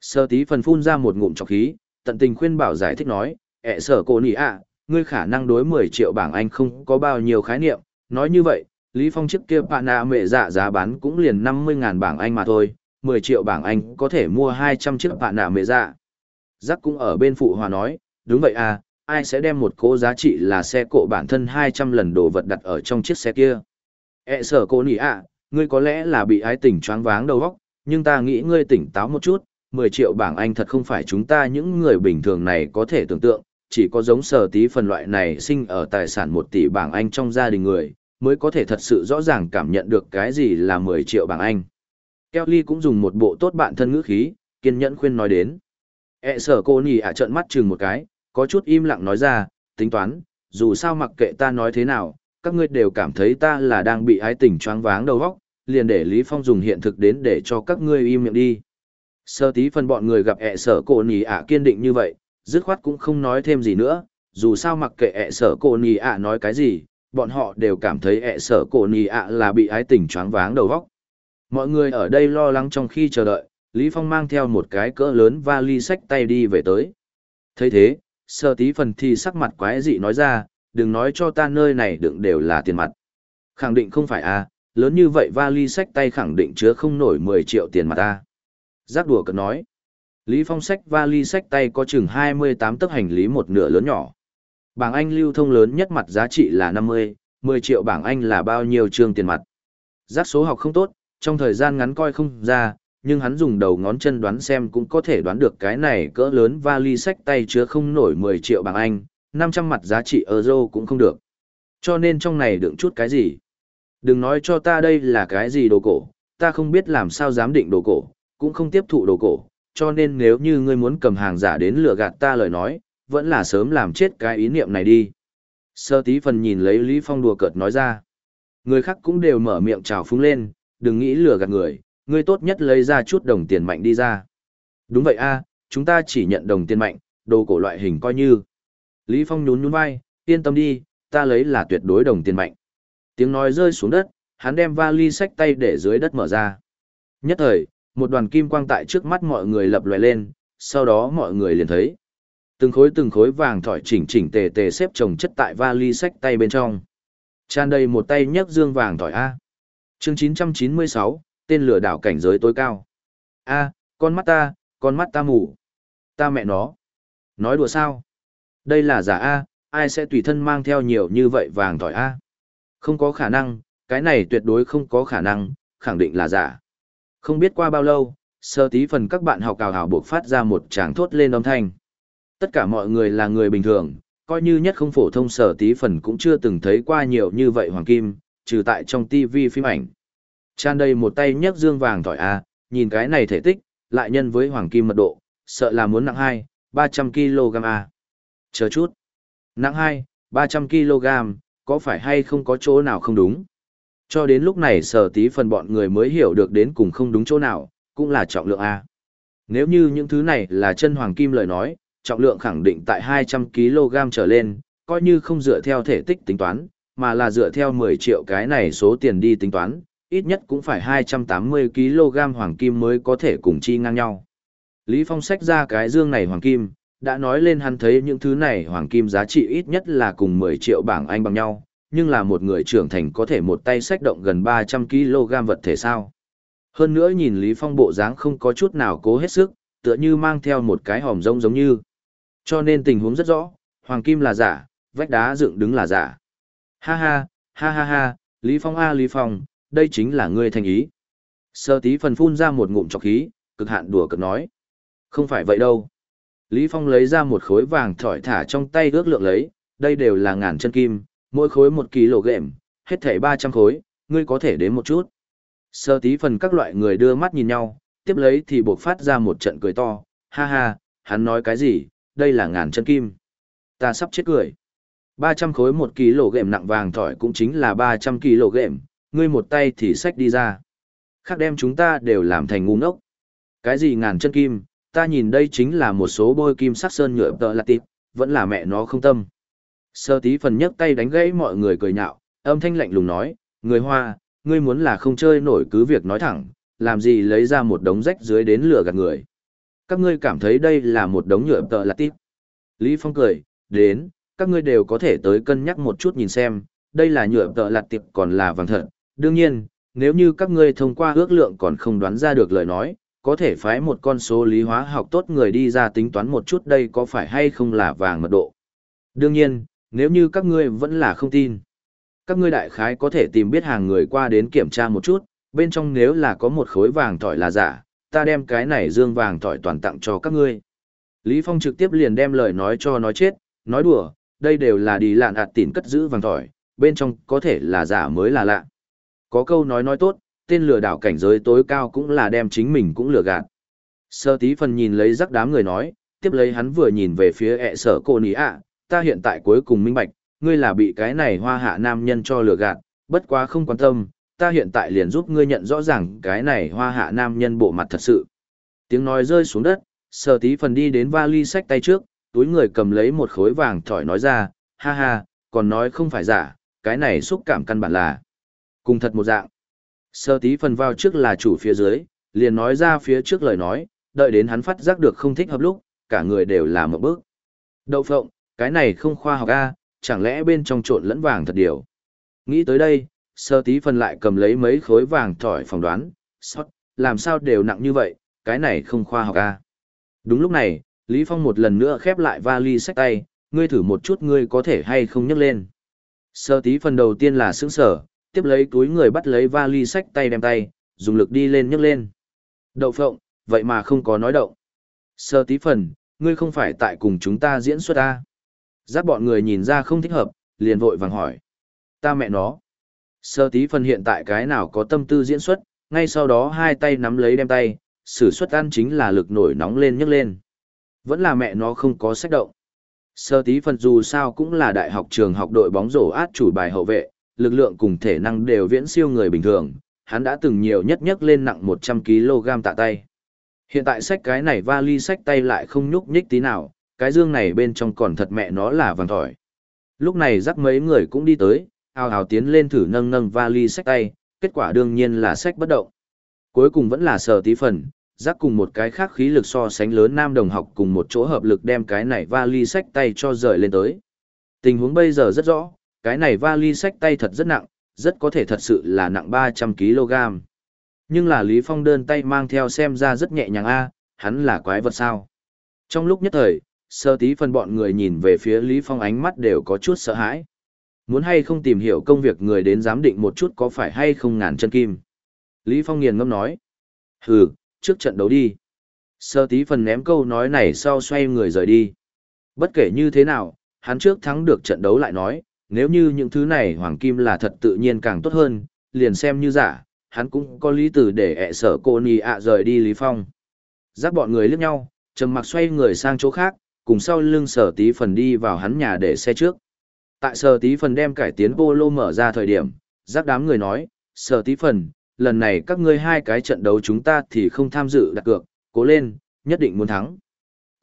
A: Sơ tí phần phun ra một ngụm trọc khí, tận tình khuyên bảo giải thích nói, e ẹ sở cô nỉ a, ngươi khả năng đối 10 triệu bảng Anh không có bao nhiêu khái niệm, nói như vậy, Lý Phong chiếc kia Pana mẹ dạ giá bán cũng liền 50.000 bảng Anh mà thôi, 10 triệu bảng Anh có thể mua 200 chiếc Pana mẹ dạ. Giác cũng ở bên phụ hòa nói, đúng vậy à, ai sẽ đem một cố giá trị là xe cộ bản thân 200 lần đồ vật đặt ở trong chiếc xe kia. E sở cô nỉ ạ, ngươi có lẽ là bị ái tỉnh choáng váng đầu óc, nhưng ta nghĩ ngươi tỉnh táo một chút, 10 triệu bảng Anh thật không phải chúng ta những người bình thường này có thể tưởng tượng, chỉ có giống sở tí phần loại này sinh ở tài sản 1 tỷ bảng Anh trong gia đình người, mới có thể thật sự rõ ràng cảm nhận được cái gì là 10 triệu bảng Anh. Kelly cũng dùng một bộ tốt bạn thân ngữ khí, kiên nhẫn khuyên nói đến. E sở cô nì ạ trợn mắt chừng một cái, có chút im lặng nói ra, tính toán, dù sao mặc kệ ta nói thế nào, các ngươi đều cảm thấy ta là đang bị ái tình choáng váng đầu óc, liền để Lý Phong dùng hiện thực đến để cho các ngươi im miệng đi. Sơ tí phần bọn người gặp ẹ sở cổ nì ạ kiên định như vậy, dứt khoát cũng không nói thêm gì nữa, dù sao mặc kệ ẹ sở cổ nì ạ nói cái gì, bọn họ đều cảm thấy ẹ sở cổ nì ạ là bị ái tình choáng váng đầu óc. Mọi người ở đây lo lắng trong khi chờ đợi, Lý Phong mang theo một cái cỡ lớn vali sách tay đi về tới. thấy thế, sơ tí phần thì sắc mặt quái dị nói ra, đừng nói cho ta nơi này đựng đều là tiền mặt. Khẳng định không phải à, lớn như vậy vali sách tay khẳng định chứa không nổi 10 triệu tiền mặt ta. Giác đùa cợt nói. Lý Phong sách vali sách tay có chừng 28 tấc hành lý một nửa lớn nhỏ. Bảng Anh lưu thông lớn nhất mặt giá trị là 50, 10 triệu bảng Anh là bao nhiêu trương tiền mặt. Giác số học không tốt, trong thời gian ngắn coi không ra, nhưng hắn dùng đầu ngón chân đoán xem cũng có thể đoán được cái này cỡ lớn vali sách tay chứa không nổi 10 triệu bảng Anh, 500 mặt giá trị euro cũng không được. Cho nên trong này đựng chút cái gì. Đừng nói cho ta đây là cái gì đồ cổ, ta không biết làm sao dám định đồ cổ, cũng không tiếp thụ đồ cổ, cho nên nếu như ngươi muốn cầm hàng giả đến lừa gạt ta lời nói, vẫn là sớm làm chết cái ý niệm này đi. Sơ tí phần nhìn lấy Lý Phong đùa cợt nói ra. Người khác cũng đều mở miệng chào phúng lên, đừng nghĩ lừa gạt người, ngươi tốt nhất lấy ra chút đồng tiền mạnh đi ra. Đúng vậy a, chúng ta chỉ nhận đồng tiền mạnh, đồ cổ loại hình coi như. Lý Phong nhún nhún vai, yên tâm đi, ta lấy là tuyệt đối đồng tiền mạnh. Tiếng nói rơi xuống đất, hắn đem vali sách tay để dưới đất mở ra. Nhất thời, một đoàn kim quang tại trước mắt mọi người lập lòe lên, sau đó mọi người liền thấy. Từng khối từng khối vàng thỏi chỉnh chỉnh tề tề xếp chồng chất tại vali sách tay bên trong. Tràn đầy một tay nhấc dương vàng thỏi A. Chương 996, tên lừa đảo cảnh giới tối cao. A, con mắt ta, con mắt ta mù. Ta mẹ nó. Nói đùa sao? Đây là giả A, ai sẽ tùy thân mang theo nhiều như vậy vàng thỏi A? Không có khả năng, cái này tuyệt đối không có khả năng, khẳng định là giả. Không biết qua bao lâu, sơ tí phần các bạn học cào hào buộc phát ra một tràng thốt lên âm thanh. Tất cả mọi người là người bình thường, coi như nhất không phổ thông sở tí phần cũng chưa từng thấy qua nhiều như vậy hoàng kim, trừ tại trong TV phim ảnh. Tràn đầy một tay nhấc dương vàng tỏi A, nhìn cái này thể tích, lại nhân với hoàng kim mật độ, sợ là muốn nặng 2, 300 kg A. Chờ chút. Nặng 2, 300 kg, có phải hay không có chỗ nào không đúng? Cho đến lúc này sở tí phần bọn người mới hiểu được đến cùng không đúng chỗ nào, cũng là trọng lượng A. Nếu như những thứ này là chân hoàng kim lời nói, trọng lượng khẳng định tại 200 kg trở lên, coi như không dựa theo thể tích tính toán, mà là dựa theo 10 triệu cái này số tiền đi tính toán, ít nhất cũng phải 280 kg hoàng kim mới có thể cùng chi ngang nhau. Lý Phong xách ra cái dương này hoàng kim, đã nói lên hắn thấy những thứ này hoàng kim giá trị ít nhất là cùng 10 triệu bảng Anh bằng nhau, nhưng là một người trưởng thành có thể một tay xách động gần 300 kg vật thể sao. Hơn nữa nhìn Lý Phong bộ dáng không có chút nào cố hết sức, tựa như mang theo một cái hòm rông giống như. Cho nên tình huống rất rõ, hoàng kim là giả, vách đá dựng đứng là giả. Ha ha, ha ha ha, Lý Phong a Lý Phong, đây chính là ngươi thành ý. Sơ tí phần phun ra một ngụm trọc khí, cực hạn đùa cực nói. Không phải vậy đâu. Lý Phong lấy ra một khối vàng thỏi thả trong tay ước lượng lấy, đây đều là ngàn chân kim, mỗi khối một kg, hết thảy 300 khối, ngươi có thể đến một chút. Sơ tí phần các loại người đưa mắt nhìn nhau, tiếp lấy thì buộc phát ra một trận cười to, ha ha, hắn nói cái gì, đây là ngàn chân kim. Ta sắp chết cười. 300 khối một kg nặng vàng thỏi cũng chính là 300 kg, ngươi một tay thì xách đi ra. Khác đem chúng ta đều làm thành ngu ngốc. Cái gì ngàn chân kim, ta nhìn đây chính là một số bôi kim sắc sơn nhựa tợ là tịp, vẫn là mẹ nó không tâm. Sơ tí phần nhấc tay đánh gãy mọi người cười nhạo, âm thanh lạnh lùng nói, người hoa, ngươi muốn là không chơi nổi cứ việc nói thẳng, làm gì lấy ra một đống rách dưới đến lửa gạt người. Các ngươi cảm thấy đây là một đống nhựa tợ là tiếp. Lý Phong cười, đến, các ngươi đều có thể tới cân nhắc một chút nhìn xem, đây là nhựa tợ lặt tiệp còn là vàng thật. Đương nhiên, nếu như các ngươi thông qua ước lượng còn không đoán ra được lời nói, có thể phái một con số lý hóa học tốt người đi ra tính toán một chút đây có phải hay không là vàng mật độ. Đương nhiên, nếu như các ngươi vẫn là không tin, các ngươi đại khái có thể tìm biết hàng người qua đến kiểm tra một chút, bên trong nếu là có một khối vàng tỏi là giả, ta đem cái này dương vàng thỏi toàn tặng cho các ngươi. Lý Phong trực tiếp liền đem lời nói cho nói chết, nói đùa, đây đều là đi lạn ạt tỉn cất giữ vàng thỏi, bên trong có thể là giả mới là lạ. Có câu nói nói tốt, tên lừa đảo cảnh giới tối cao cũng là đem chính mình cũng lừa gạt. Sơ tí phần nhìn lấy rắc đám người nói, tiếp lấy hắn vừa nhìn về phía ẹ sở cô ní ạ, ta hiện tại cuối cùng minh bạch, ngươi là bị cái này hoa hạ nam nhân cho lừa gạt, bất quá không quan tâm, ta hiện tại liền giúp ngươi nhận rõ ràng cái này hoa hạ nam nhân bộ mặt thật sự. Tiếng nói rơi xuống đất, sơ tí phần đi đến vali sách tay trước, túi người cầm lấy một khối vàng thỏi nói ra, ha ha, còn nói không phải giả, cái này xúc cảm căn bản là cùng thật một dạng. Sơ tí phần vào trước là chủ phía dưới, liền nói ra phía trước lời nói, đợi đến hắn phát giác được không thích hợp lúc, cả người đều là một bước. Đậu phộng, cái này không khoa học a, chẳng lẽ bên trong trộn lẫn vàng thật điều. Nghĩ tới đây, sơ tí phần lại cầm lấy mấy khối vàng thỏi phỏng đoán, sót, làm sao đều nặng như vậy, cái này không khoa học a. Đúng lúc này, Lý Phong một lần nữa khép lại vali sách tay, ngươi thử một chút ngươi có thể hay không nhấc lên. Sơ tí phần đầu tiên là sững sở, tiếp lấy túi người bắt lấy vali sách tay đem tay, dùng lực đi lên nhấc lên. Đậu phộng, vậy mà không có nói động. Sơ tí phần, ngươi không phải tại cùng chúng ta diễn xuất ta. Giác bọn người nhìn ra không thích hợp, liền vội vàng hỏi. Ta mẹ nó. Sơ tí phần hiện tại cái nào có tâm tư diễn xuất, ngay sau đó hai tay nắm lấy đem tay, sử xuất ăn chính là lực nổi nóng lên nhấc lên. Vẫn là mẹ nó không có sách động. Sơ tí phần dù sao cũng là đại học trường học đội bóng rổ át chủ bài hậu vệ, lực lượng cùng thể năng đều viễn siêu người bình thường, hắn đã từng nhiều nhất nhất lên nặng 100kg tạ tay. Hiện tại sách cái này vali sách tay lại không nhúc nhích tí nào, cái dương này bên trong còn thật mẹ nó là vàng thỏi. Lúc này rắc mấy người cũng đi tới, ào ào tiến lên thử nâng nâng vali sách tay, kết quả đương nhiên là sách bất động. Cuối cùng vẫn là sờ tí phần, rắc cùng một cái khác khí lực so sánh lớn nam đồng học cùng một chỗ hợp lực đem cái này vali sách tay cho rời lên tới. Tình huống bây giờ rất rõ, cái này vali sách tay thật rất nặng, rất có thể thật sự là nặng 300kg. Nhưng là Lý Phong đơn tay mang theo xem ra rất nhẹ nhàng a, hắn là quái vật sao. Trong lúc nhất thời, sơ tí phân bọn người nhìn về phía Lý Phong ánh mắt đều có chút sợ hãi. Muốn hay không tìm hiểu công việc người đến giám định một chút có phải hay không ngàn chân kim. Lý Phong nghiền ngâm nói. Hừ, trước trận đấu đi. Sơ tí phần ném câu nói này sau xoay người rời đi. Bất kể như thế nào, hắn trước thắng được trận đấu lại nói, nếu như những thứ này hoàng kim là thật tự nhiên càng tốt hơn, liền xem như giả, hắn cũng có lý từ để ẹ sở cô nì ạ rời đi Lý Phong. Giác bọn người liếc nhau, trầm mặc xoay người sang chỗ khác, cùng sau lưng sở tí phần đi vào hắn nhà để xe trước. Tại sở tí phần đem cải tiến polo mở ra thời điểm, giác đám người nói, sở tí phần, lần này các ngươi hai cái trận đấu chúng ta thì không tham dự đặt cược, cố lên, nhất định muốn thắng.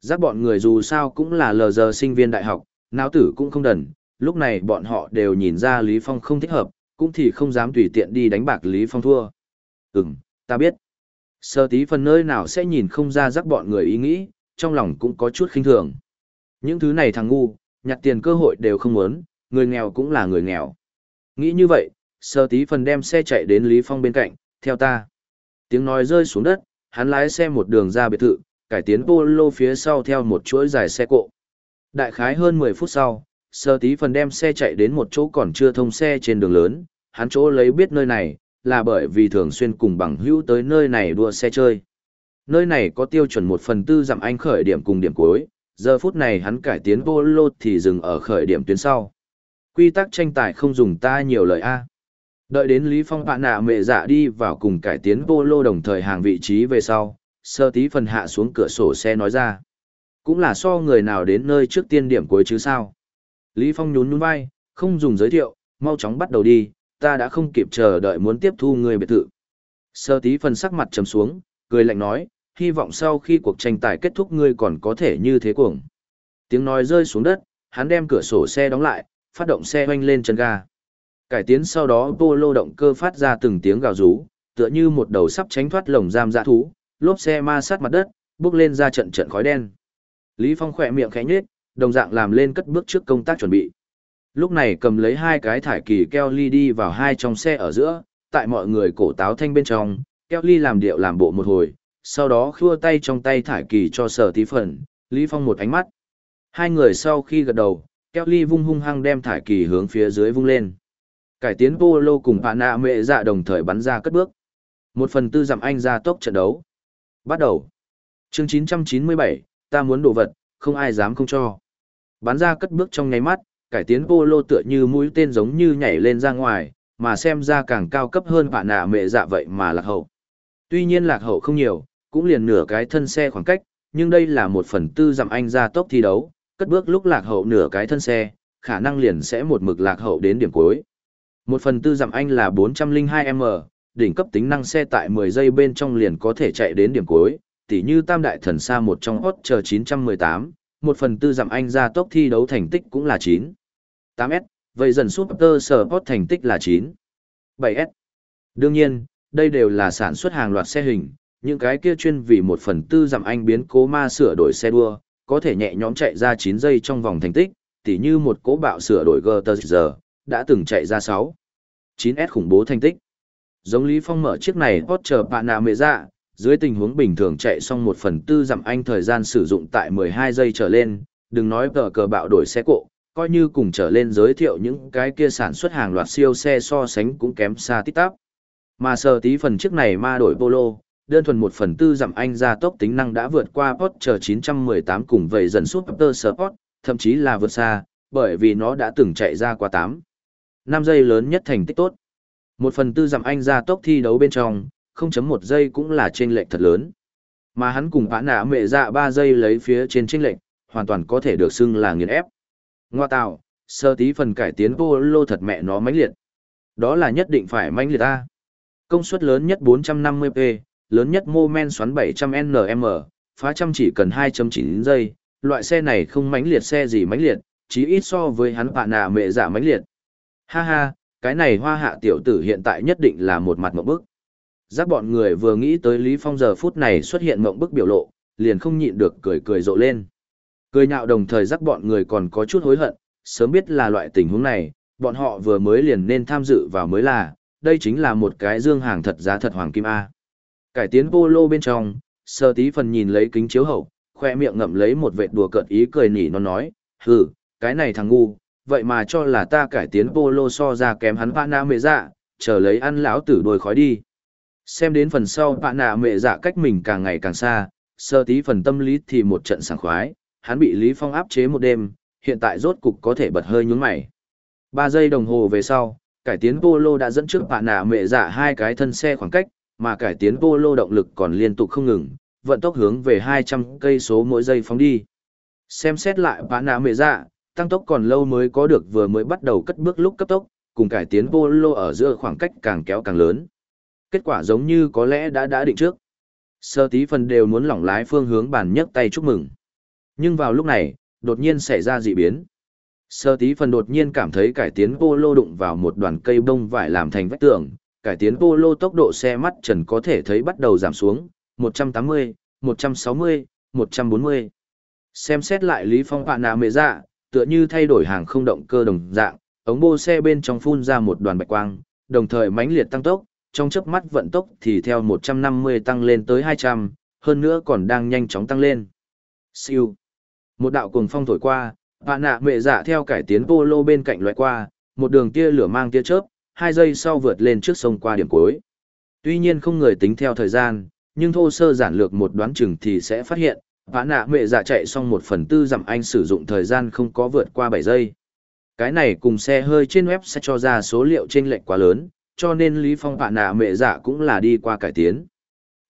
A: Giác bọn người dù sao cũng là lờ giờ sinh viên đại học, não tử cũng không đần, lúc này bọn họ đều nhìn ra Lý Phong không thích hợp, cũng thì không dám tùy tiện đi đánh bạc Lý Phong thua. Ừm, ta biết. Sơ tí phần nơi nào sẽ nhìn không ra rắc bọn người ý nghĩ, trong lòng cũng có chút khinh thường. Những thứ này thằng ngu, nhặt tiền cơ hội đều không muốn, người nghèo cũng là người nghèo. Nghĩ như vậy, sơ tí phần đem xe chạy đến Lý Phong bên cạnh, theo ta. Tiếng nói rơi xuống đất, hắn lái xe một đường ra biệt thự, cải tiến polo phía sau theo một chuỗi dài xe cộ. Đại khái hơn 10 phút sau, sơ tí phần đem xe chạy đến một chỗ còn chưa thông xe trên đường lớn, hắn chỗ lấy biết nơi này, là bởi vì thường xuyên cùng bằng hữu tới nơi này đua xe chơi. Nơi này có tiêu chuẩn một phần tư dặm anh khởi điểm cùng điểm cuối, giờ phút này hắn cải tiến vô lô thì dừng ở khởi điểm tuyến sau. Quy tắc tranh tài không dùng ta nhiều lời A. Đợi đến Lý Phong bạn nạ mẹ dạ đi vào cùng cải tiến vô lô đồng thời hàng vị trí về sau, sơ tí phần hạ xuống cửa sổ xe nói ra. Cũng là so người nào đến nơi trước tiên điểm cuối chứ sao. Lý Phong nhún nhún vai, không dùng giới thiệu, mau chóng bắt đầu đi, ta đã không kịp chờ đợi muốn tiếp thu người biệt thự. Sơ tí phần sắc mặt trầm xuống, cười lạnh nói, hy vọng sau khi cuộc tranh tài kết thúc ngươi còn có thể như thế cuồng. Tiếng nói rơi xuống đất, hắn đem cửa sổ xe đóng lại, phát động xe hoanh lên chân ga. Cải tiến sau đó polo động cơ phát ra từng tiếng gào rú, tựa như một đầu sắp tránh thoát lồng giam dã thú, lốp xe ma sát mặt đất, bước lên ra trận trận khói đen. Lý Phong khỏe miệng khẽ nhếch, đồng dạng làm lên cất bước trước công tác chuẩn bị. Lúc này cầm lấy hai cái thải kỳ keo ly đi vào hai trong xe ở giữa, tại mọi người cổ táo thanh bên trong, keo ly làm điệu làm bộ một hồi, sau đó khua tay trong tay thải kỳ cho sở tí phần, Lý Phong một ánh mắt. Hai người sau khi gật đầu, Kelly vung hung hăng đem thải kỳ hướng phía dưới vung lên. Cải tiến Polo cùng bạn nạ mệ dạ đồng thời bắn ra cất bước. Một phần tư dặm anh ra tốc trận đấu. Bắt đầu. Chương 997, ta muốn đồ vật, không ai dám không cho. Bắn ra cất bước trong nháy mắt, cải tiến Polo tựa như mũi tên giống như nhảy lên ra ngoài, mà xem ra càng cao cấp hơn bạn nạ mệ dạ vậy mà lạc hậu. Tuy nhiên lạc hậu không nhiều, cũng liền nửa cái thân xe khoảng cách, nhưng đây là một phần tư dặm anh ra tốc thi đấu, cất bước lúc lạc hậu nửa cái thân xe, khả năng liền sẽ một mực lạc hậu đến điểm cuối. Một phần tư dặm anh là 402m, đỉnh cấp tính năng xe tại 10 giây bên trong liền có thể chạy đến điểm cuối, tỉ như tam đại thần xa một trong hot chờ 918, một phần tư dặm anh ra tốc thi đấu thành tích cũng là 9. 8S, vậy dần Super Hot thành tích là 9. 7S. Đương nhiên, đây đều là sản xuất hàng loạt xe hình, những cái kia chuyên vì một phần tư giảm anh biến cố ma sửa đổi xe đua, có thể nhẹ nhõm chạy ra 9 giây trong vòng thành tích, tỉ như một cố bạo sửa đổi giờ đã từng chạy ra 6. 9S khủng bố thành tích. Giống Lý Phong mở chiếc này Porsche Panamera, bạn nào dạ, dưới tình huống bình thường chạy xong một phần tư dặm anh thời gian sử dụng tại 12 giây trở lên, đừng nói tờ cờ bạo đổi xe cộ, coi như cùng trở lên giới thiệu những cái kia sản xuất hàng loạt siêu xe so sánh cũng kém xa tít tắp. Mà sờ tí phần chiếc này ma đổi polo, đơn thuần một phần tư giảm anh ra tốc tính năng đã vượt qua Porsche 918 cùng vậy dần Super Sport, thậm chí là vượt xa, bởi vì nó đã từng chạy ra qua 8. 5 giây lớn nhất thành tích tốt. Một phần tư giảm anh ra tốc thi đấu bên trong, 0.1 giây cũng là trên lệch thật lớn. Mà hắn cùng bã nạ mẹ dạ 3 giây lấy phía trên trên lệch, hoàn toàn có thể được xưng là nghiền ép. Ngoa tạo, sơ tí phần cải tiến polo thật mẹ nó mãnh liệt. Đó là nhất định phải mãnh liệt ta. Công suất lớn nhất 450p, lớn nhất mô men xoắn 700nm, phá trăm chỉ cần 2.9 giây, loại xe này không mãnh liệt xe gì mãnh liệt, chí ít so với hắn bạn nạ mẹ giả mãnh liệt. Ha ha, cái này hoa hạ tiểu tử hiện tại nhất định là một mặt mộng bức. Giác bọn người vừa nghĩ tới Lý Phong giờ phút này xuất hiện mộng bức biểu lộ, liền không nhịn được cười cười rộ lên. Cười nhạo đồng thời giác bọn người còn có chút hối hận, sớm biết là loại tình huống này, bọn họ vừa mới liền nên tham dự vào mới là, đây chính là một cái dương hàng thật giá thật hoàng kim A. Cải tiến polo bên trong, sơ tí phần nhìn lấy kính chiếu hậu, khoe miệng ngậm lấy một vệt đùa cợt ý cười nỉ nó nói, hừ, cái này thằng ngu, vậy mà cho là ta cải tiến polo so ra kém hắn bạn nạ mẹ dạ, chờ lấy ăn lão tử đuôi khói đi. Xem đến phần sau bạn nạ mẹ dạ cách mình càng ngày càng xa, sơ tí phần tâm lý thì một trận sảng khoái, hắn bị Lý Phong áp chế một đêm, hiện tại rốt cục có thể bật hơi nhún mày. Ba giây đồng hồ về sau, cải tiến polo đã dẫn trước bạn nạ mẹ giả hai cái thân xe khoảng cách, mà cải tiến polo động lực còn liên tục không ngừng, vận tốc hướng về 200 cây số mỗi giây phóng đi. Xem xét lại bạn nạ mẹ giả, tăng tốc còn lâu mới có được vừa mới bắt đầu cất bước lúc cấp tốc, cùng cải tiến polo ở giữa khoảng cách càng kéo càng lớn. Kết quả giống như có lẽ đã đã định trước. Sơ tí phần đều muốn lỏng lái phương hướng bàn nhấc tay chúc mừng. Nhưng vào lúc này, đột nhiên xảy ra dị biến. Sơ tí phần đột nhiên cảm thấy cải tiến polo đụng vào một đoàn cây bông vải làm thành vách tường, cải tiến polo tốc độ xe mắt trần có thể thấy bắt đầu giảm xuống, 180, 160, 140. Xem xét lại Lý Phong bạn nạ mệ dạ, tựa như thay đổi hàng không động cơ đồng dạng, ống bô xe bên trong phun ra một đoàn bạch quang, đồng thời mãnh liệt tăng tốc, trong chớp mắt vận tốc thì theo 150 tăng lên tới 200, hơn nữa còn đang nhanh chóng tăng lên. Siêu. Một đạo cuồng phong thổi qua, Bà nạ mệ dạ theo cải tiến polo bên cạnh loại qua, một đường tia lửa mang tia chớp, hai giây sau vượt lên trước sông qua điểm cuối. Tuy nhiên không người tính theo thời gian, nhưng thô sơ giản lược một đoán chừng thì sẽ phát hiện, bà nạ mệ dạ chạy xong một phần tư dặm anh sử dụng thời gian không có vượt qua 7 giây. Cái này cùng xe hơi trên web sẽ cho ra số liệu chênh lệch quá lớn, cho nên Lý Phong bà nạ mệ dạ cũng là đi qua cải tiến.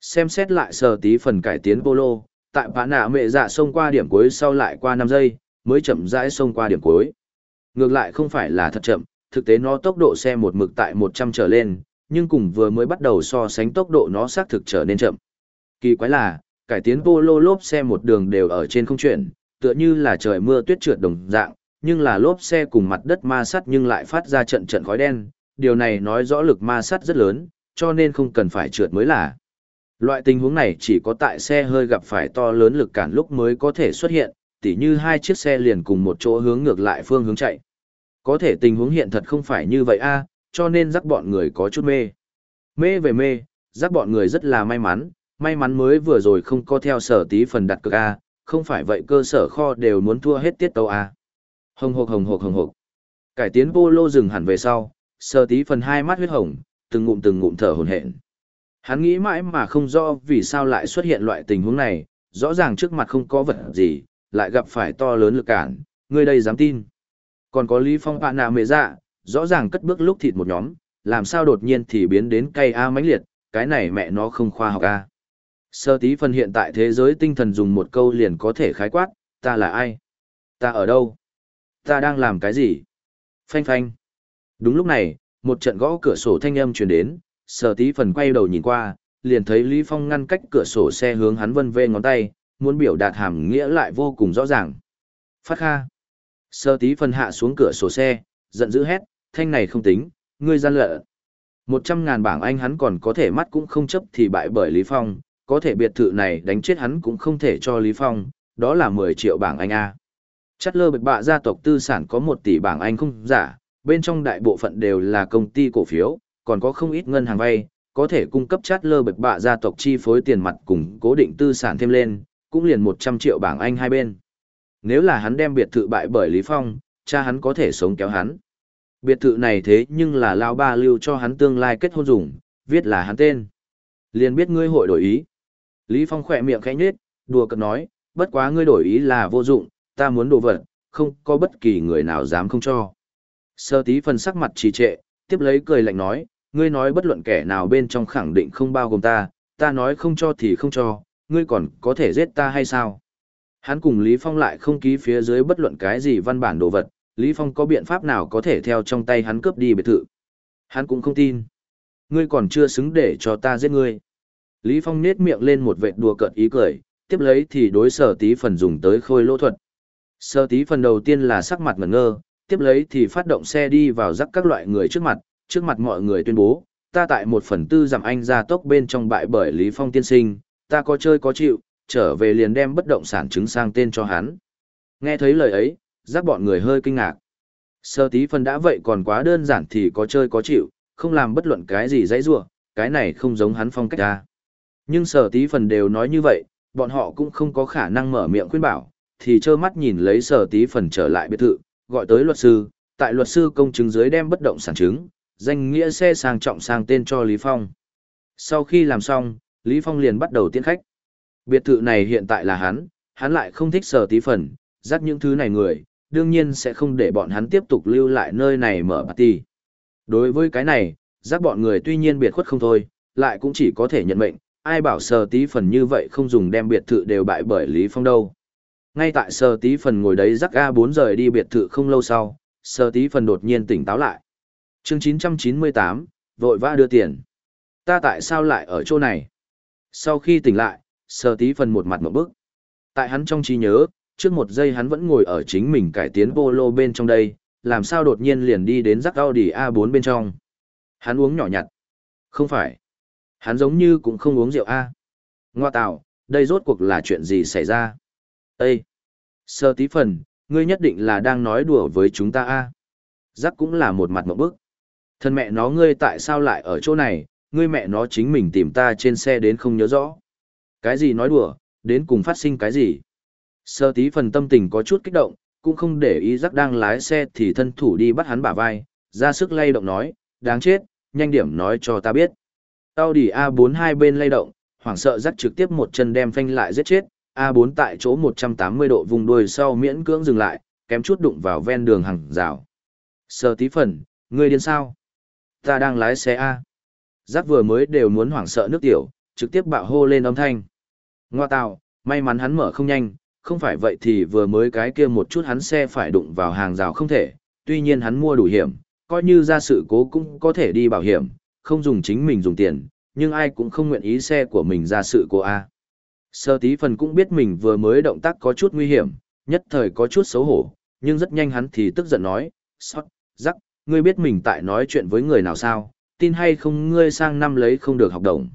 A: Xem xét lại sờ tí phần cải tiến polo, tại bà nạ mệ dạ xông qua điểm cuối sau lại qua 5 giây, mới chậm rãi xông qua điểm cuối. Ngược lại không phải là thật chậm, thực tế nó tốc độ xe một mực tại 100 trở lên, nhưng cùng vừa mới bắt đầu so sánh tốc độ nó xác thực trở nên chậm. Kỳ quái là, cải tiến polo lốp xe một đường đều ở trên không chuyển, tựa như là trời mưa tuyết trượt đồng dạng, nhưng là lốp xe cùng mặt đất ma sắt nhưng lại phát ra trận trận khói đen, điều này nói rõ lực ma sắt rất lớn, cho nên không cần phải trượt mới là. Loại tình huống này chỉ có tại xe hơi gặp phải to lớn lực cản lúc mới có thể xuất hiện, tỉ như hai chiếc xe liền cùng một chỗ hướng ngược lại phương hướng chạy. Có thể tình huống hiện thật không phải như vậy a, cho nên rắc bọn người có chút mê. Mê về mê, rắc bọn người rất là may mắn, may mắn mới vừa rồi không có theo sở tí phần đặt cược A, không phải vậy cơ sở kho đều muốn thua hết tiết tấu A. Hồng hộc hồng hộc hồng hộc. Cải tiến polo dừng hẳn về sau, sở tí phần hai mắt huyết hồng, từng ngụm từng ngụm thở hổn hển. Hắn nghĩ mãi mà không rõ vì sao lại xuất hiện loại tình huống này, rõ ràng trước mặt không có vật gì, lại gặp phải to lớn lực cản, ngươi đây dám tin. Còn có Lý Phong bạn nạ mệ dạ, rõ ràng cất bước lúc thịt một nhóm, làm sao đột nhiên thì biến đến cay a mãnh liệt, cái này mẹ nó không khoa học a. Sơ tí phần hiện tại thế giới tinh thần dùng một câu liền có thể khái quát, ta là ai? Ta ở đâu? Ta đang làm cái gì? Phanh phanh. Đúng lúc này, một trận gõ cửa sổ thanh âm truyền đến, sơ tí phần quay đầu nhìn qua, liền thấy Lý Phong ngăn cách cửa sổ xe hướng hắn vân vê ngón tay, muốn biểu đạt hàm nghĩa lại vô cùng rõ ràng. Phát kha. sơ tí phần hạ xuống cửa sổ xe, giận dữ hét, thanh này không tính, ngươi gian lợ. Một trăm ngàn bảng Anh hắn còn có thể mắt cũng không chấp thì bại bởi Lý Phong, có thể biệt thự này đánh chết hắn cũng không thể cho Lý Phong, đó là 10 triệu bảng Anh A. Chất lơ bạch bạ gia tộc tư sản có 1 tỷ bảng Anh không giả, bên trong đại bộ phận đều là công ty cổ phiếu, còn có không ít ngân hàng vay, có thể cung cấp chát lơ bạch bạ gia tộc chi phối tiền mặt cùng cố định tư sản thêm lên, cũng liền 100 triệu bảng Anh hai bên. Nếu là hắn đem biệt thự bại bởi Lý Phong, cha hắn có thể sống kéo hắn. Biệt thự này thế nhưng là lao ba lưu cho hắn tương lai kết hôn dùng, viết là hắn tên. Liền biết ngươi hội đổi ý. Lý Phong khỏe miệng khẽ nhếch, đùa cợt nói, bất quá ngươi đổi ý là vô dụng, ta muốn đồ vật, không có bất kỳ người nào dám không cho. Sơ tí phần sắc mặt trì trệ, tiếp lấy cười lạnh nói, ngươi nói bất luận kẻ nào bên trong khẳng định không bao gồm ta, ta nói không cho thì không cho, ngươi còn có thể giết ta hay sao? Hắn cùng Lý Phong lại không ký phía dưới bất luận cái gì văn bản đồ vật, Lý Phong có biện pháp nào có thể theo trong tay hắn cướp đi biệt thự. Hắn cũng không tin. Ngươi còn chưa xứng để cho ta giết ngươi. Lý Phong nết miệng lên một vệt đùa cợt ý cười, tiếp lấy thì đối sở tí phần dùng tới khôi lỗ thuật. Sở tí phần đầu tiên là sắc mặt ngẩn ngơ, tiếp lấy thì phát động xe đi vào rắc các loại người trước mặt, trước mặt mọi người tuyên bố, ta tại một phần tư giảm anh ra tốc bên trong bại bởi Lý Phong tiên sinh, ta có chơi có chịu, trở về liền đem bất động sản chứng sang tên cho hắn. Nghe thấy lời ấy, giác bọn người hơi kinh ngạc. Sơ tí phần đã vậy còn quá đơn giản thì có chơi có chịu, không làm bất luận cái gì dãy rua, cái này không giống hắn phong cách ra. Nhưng sở tí phần đều nói như vậy, bọn họ cũng không có khả năng mở miệng khuyên bảo, thì trơ mắt nhìn lấy sở tí phần trở lại biệt thự, gọi tới luật sư, tại luật sư công chứng dưới đem bất động sản chứng, danh nghĩa xe sang trọng sang tên cho Lý Phong. Sau khi làm xong, Lý Phong liền bắt đầu tiễn khách. Biệt thự này hiện tại là hắn, hắn lại không thích sờ tí phần, dắt những thứ này người, đương nhiên sẽ không để bọn hắn tiếp tục lưu lại nơi này mở party. Đối với cái này, dắt bọn người tuy nhiên biệt khuất không thôi, lại cũng chỉ có thể nhận mệnh, ai bảo sờ tí phần như vậy không dùng đem biệt thự đều bại bởi Lý Phong đâu. Ngay tại sờ tí phần ngồi đấy rắc A4 rời đi biệt thự không lâu sau, sờ tí phần đột nhiên tỉnh táo lại. chương 998, vội vã đưa tiền. Ta tại sao lại ở chỗ này? Sau khi tỉnh lại, sờ tí phần một mặt một bức. Tại hắn trong trí nhớ, trước một giây hắn vẫn ngồi ở chính mình cải tiến polo bên trong đây, làm sao đột nhiên liền đi đến rắc Audi A4 bên trong. Hắn uống nhỏ nhặt. Không phải. Hắn giống như cũng không uống rượu A. Ngoa tạo, đây rốt cuộc là chuyện gì xảy ra? Ê! Sơ tí phần, ngươi nhất định là đang nói đùa với chúng ta A. Rắc cũng là một mặt mộng bức. Thân mẹ nó ngươi tại sao lại ở chỗ này, ngươi mẹ nó chính mình tìm ta trên xe đến không nhớ rõ. Cái gì nói đùa, đến cùng phát sinh cái gì? Sơ tí phần tâm tình có chút kích động, cũng không để ý rắc đang lái xe thì thân thủ đi bắt hắn bả vai, ra sức lay động nói, đáng chết, nhanh điểm nói cho ta biết. Audi A4 hai bên lay động, hoảng sợ rắc trực tiếp một chân đem phanh lại giết chết, A4 tại chỗ 180 độ vùng đuôi sau miễn cưỡng dừng lại, kém chút đụng vào ven đường hàng rào. Sơ tí phần, ngươi điên sao? Ta đang lái xe A. Giác vừa mới đều muốn hoảng sợ nước tiểu, trực tiếp bạo hô lên âm thanh. Ngoa tạo, may mắn hắn mở không nhanh, không phải vậy thì vừa mới cái kia một chút hắn xe phải đụng vào hàng rào không thể, tuy nhiên hắn mua đủ hiểm, coi như ra sự cố cũng có thể đi bảo hiểm, không dùng chính mình dùng tiền, nhưng ai cũng không nguyện ý xe của mình ra sự cố A. Sơ tí phần cũng biết mình vừa mới động tác có chút nguy hiểm, nhất thời có chút xấu hổ, nhưng rất nhanh hắn thì tức giận nói, sót, rắc, ngươi biết mình tại nói chuyện với người nào sao, tin hay không ngươi sang năm lấy không được học đồng.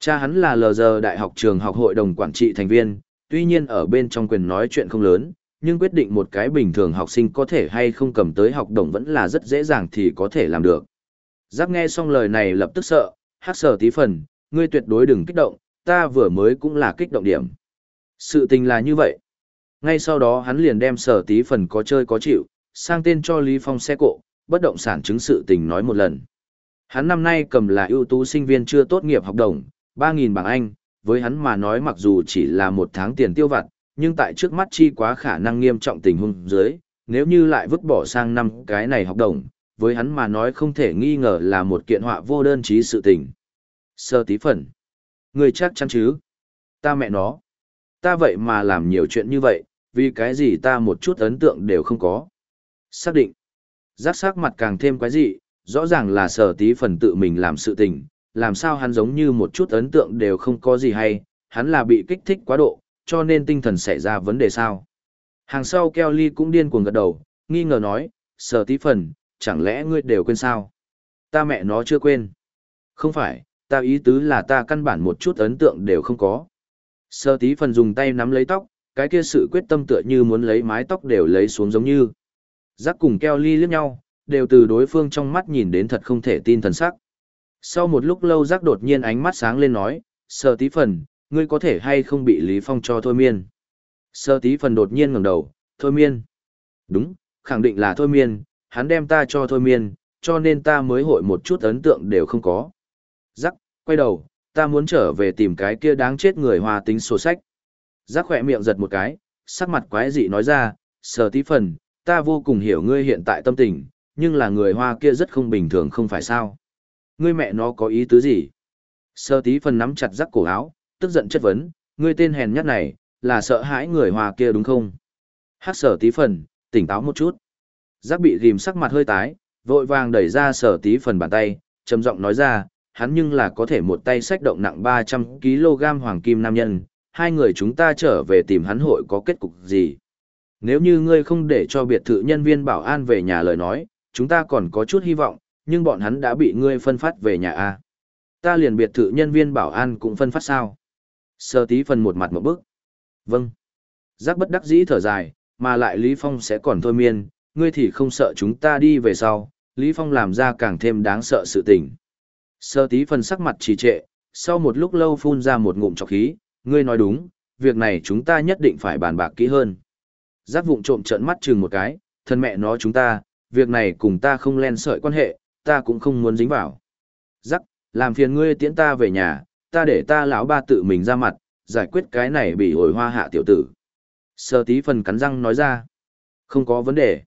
A: Cha hắn là lờ giờ đại học trường học hội đồng quản trị thành viên, tuy nhiên ở bên trong quyền nói chuyện không lớn, nhưng quyết định một cái bình thường học sinh có thể hay không cầm tới học đồng vẫn là rất dễ dàng thì có thể làm được. giáp nghe xong lời này lập tức sợ, hát sở tí phần, ngươi tuyệt đối đừng kích động, ta vừa mới cũng là kích động điểm. Sự tình là như vậy. Ngay sau đó hắn liền đem sở tí phần có chơi có chịu, sang tên cho Lý Phong xe cộ, bất động sản chứng sự tình nói một lần. Hắn năm nay cầm là ưu tú sinh viên chưa tốt nghiệp học đồng, 3.000 bảng Anh, với hắn mà nói mặc dù chỉ là một tháng tiền tiêu vặt, nhưng tại trước mắt chi quá khả năng nghiêm trọng tình huống dưới, nếu như lại vứt bỏ sang năm cái này học đồng, với hắn mà nói không thể nghi ngờ là một kiện họa vô đơn chí sự tình. Sơ tí phần. Người chắc chắn chứ? Ta mẹ nó. Ta vậy mà làm nhiều chuyện như vậy, vì cái gì ta một chút ấn tượng đều không có. Xác định. Giác sắc mặt càng thêm quái dị, rõ ràng là sở tí phần tự mình làm sự tình, làm sao hắn giống như một chút ấn tượng đều không có gì hay, hắn là bị kích thích quá độ, cho nên tinh thần xảy ra vấn đề sao. Hàng sau Kelly cũng điên cuồng gật đầu, nghi ngờ nói, sở tí phần, chẳng lẽ ngươi đều quên sao? Ta mẹ nó chưa quên. Không phải, ta ý tứ là ta căn bản một chút ấn tượng đều không có. Sở tí phần dùng tay nắm lấy tóc, cái kia sự quyết tâm tựa như muốn lấy mái tóc đều lấy xuống giống như. Giác cùng Kelly liếc nhau, đều từ đối phương trong mắt nhìn đến thật không thể tin thần sắc. Sau một lúc lâu giác đột nhiên ánh mắt sáng lên nói, sơ tí phần, ngươi có thể hay không bị Lý Phong cho thôi miên. Sơ tí phần đột nhiên ngẩng đầu, thôi miên. Đúng, khẳng định là thôi miên, hắn đem ta cho thôi miên, cho nên ta mới hội một chút ấn tượng đều không có. Giác, quay đầu, ta muốn trở về tìm cái kia đáng chết người hòa tính sổ sách. Giác khỏe miệng giật một cái, sắc mặt quái dị nói ra, sơ tí phần, ta vô cùng hiểu ngươi hiện tại tâm tình, nhưng là người hoa kia rất không bình thường không phải sao. Ngươi mẹ nó có ý tứ gì? Sơ tí phần nắm chặt rắc cổ áo, tức giận chất vấn, ngươi tên hèn nhát này, là sợ hãi người hoa kia đúng không? Hát sở tí phần, tỉnh táo một chút. Giác bị ghim sắc mặt hơi tái, vội vàng đẩy ra sở tí phần bàn tay, trầm giọng nói ra, hắn nhưng là có thể một tay sách động nặng 300kg hoàng kim nam nhân, hai người chúng ta trở về tìm hắn hội có kết cục gì? Nếu như ngươi không để cho biệt thự nhân viên bảo an về nhà lời nói, chúng ta còn có chút hy vọng, nhưng bọn hắn đã bị ngươi phân phát về nhà A. Ta liền biệt thự nhân viên bảo an cũng phân phát sao. Sơ tí phần một mặt một bước. Vâng. Giác bất đắc dĩ thở dài, mà lại Lý Phong sẽ còn thôi miên, ngươi thì không sợ chúng ta đi về sau, Lý Phong làm ra càng thêm đáng sợ sự tình. Sơ tí phần sắc mặt trì trệ, sau một lúc lâu phun ra một ngụm trọc khí, ngươi nói đúng, việc này chúng ta nhất định phải bàn bạc kỹ hơn. Giác vụng trộm trợn mắt chừng một cái, thân mẹ nó chúng ta, việc này cùng ta không len sợi quan hệ, ta cũng không muốn dính vào. Giác, làm phiền ngươi tiễn ta về nhà, ta để ta lão ba tự mình ra mặt, giải quyết cái này bị hồi hoa hạ tiểu tử. Sơ tí phần cắn răng nói ra. Không có vấn đề.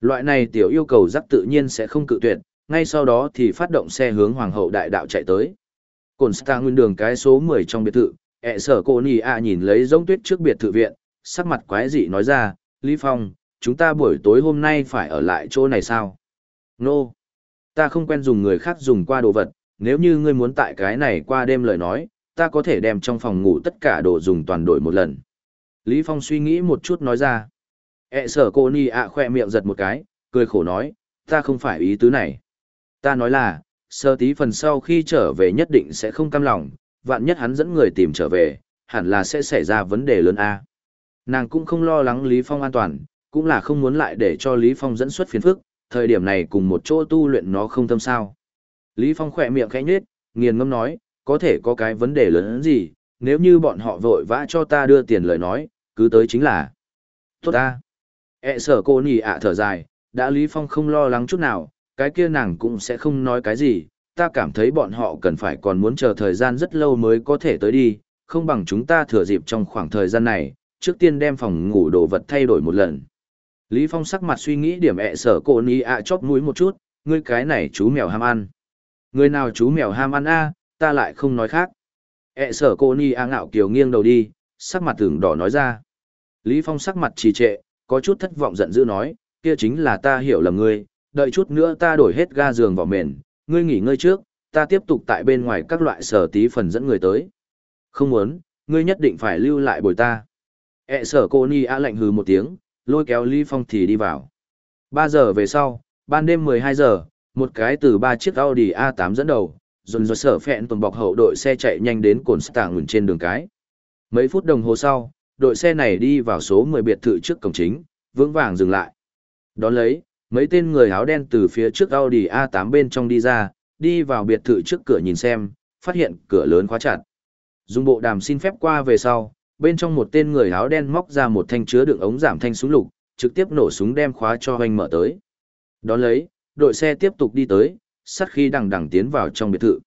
A: Loại này tiểu yêu cầu giắc tự nhiên sẽ không cự tuyệt, ngay sau đó thì phát động xe hướng hoàng hậu đại đạo chạy tới. Cổn Star nguyên đường cái số 10 trong biệt thự, ẹ sở cô Nì A nhìn lấy giống tuyết trước biệt thự viện, sắc mặt quái dị nói ra, Lý Phong, chúng ta buổi tối hôm nay phải ở lại chỗ này sao? Nô! No. Ta không quen dùng người khác dùng qua đồ vật, nếu như ngươi muốn tại cái này qua đêm lời nói, ta có thể đem trong phòng ngủ tất cả đồ dùng toàn đổi một lần. Lý Phong suy nghĩ một chút nói ra. E sở cô ni ạ khoe miệng giật một cái, cười khổ nói, ta không phải ý tứ này. Ta nói là, sơ tí phần sau khi trở về nhất định sẽ không cam lòng, vạn nhất hắn dẫn người tìm trở về, hẳn là sẽ xảy ra vấn đề lớn a. Nàng cũng không lo lắng Lý Phong an toàn, cũng là không muốn lại để cho Lý Phong dẫn xuất phiền phức, thời điểm này cùng một chỗ tu luyện nó không tâm sao. Lý Phong khỏe miệng khẽ nhếch, nghiền ngâm nói, có thể có cái vấn đề lớn gì, nếu như bọn họ vội vã cho ta đưa tiền lời nói, cứ tới chính là. Tốt ta. E sở cô nhỉ ạ thở dài, đã Lý Phong không lo lắng chút nào, cái kia nàng cũng sẽ không nói cái gì, ta cảm thấy bọn họ cần phải còn muốn chờ thời gian rất lâu mới có thể tới đi, không bằng chúng ta thừa dịp trong khoảng thời gian này, trước tiên đem phòng ngủ đồ vật thay đổi một lần. Lý Phong sắc mặt suy nghĩ điểm ẹ sở cô ni ạ chóp mũi một chút, ngươi cái này chú mèo ham ăn. Người nào chú mèo ham ăn a, ta lại không nói khác. ẹ sở cô ni ạ ngạo kiều nghiêng đầu đi, sắc mặt tưởng đỏ nói ra. Lý Phong sắc mặt trì trệ, có chút thất vọng giận dữ nói, kia chính là ta hiểu lầm ngươi, đợi chút nữa ta đổi hết ga giường vào mền, ngươi nghỉ ngơi trước, ta tiếp tục tại bên ngoài các loại sở tí phần dẫn người tới. Không muốn, ngươi nhất định phải lưu lại bồi ta. ẹ sở cô ni a lạnh hừ một tiếng, lôi kéo Lý Phong thì đi vào. 3 giờ về sau, ban đêm 12 giờ, một cái từ ba chiếc Audi A8 dẫn đầu, dồn dồn sở phẹn tuần bọc hậu đội xe chạy nhanh đến cồn stạng trên đường cái. Mấy phút đồng hồ sau, đội xe này đi vào số 10 biệt thự trước cổng chính, vững vàng dừng lại. Đón lấy, mấy tên người áo đen từ phía trước Audi A8 bên trong đi ra, đi vào biệt thự trước cửa nhìn xem, phát hiện cửa lớn khóa chặt. Dùng bộ đàm xin phép qua về sau, bên trong một tên người áo đen móc ra một thanh chứa đựng ống giảm thanh súng lục, trực tiếp nổ súng đem khóa cho hoành mở tới. Đón lấy, đội xe tiếp tục đi tới, sát khi đằng đằng tiến vào trong biệt thự.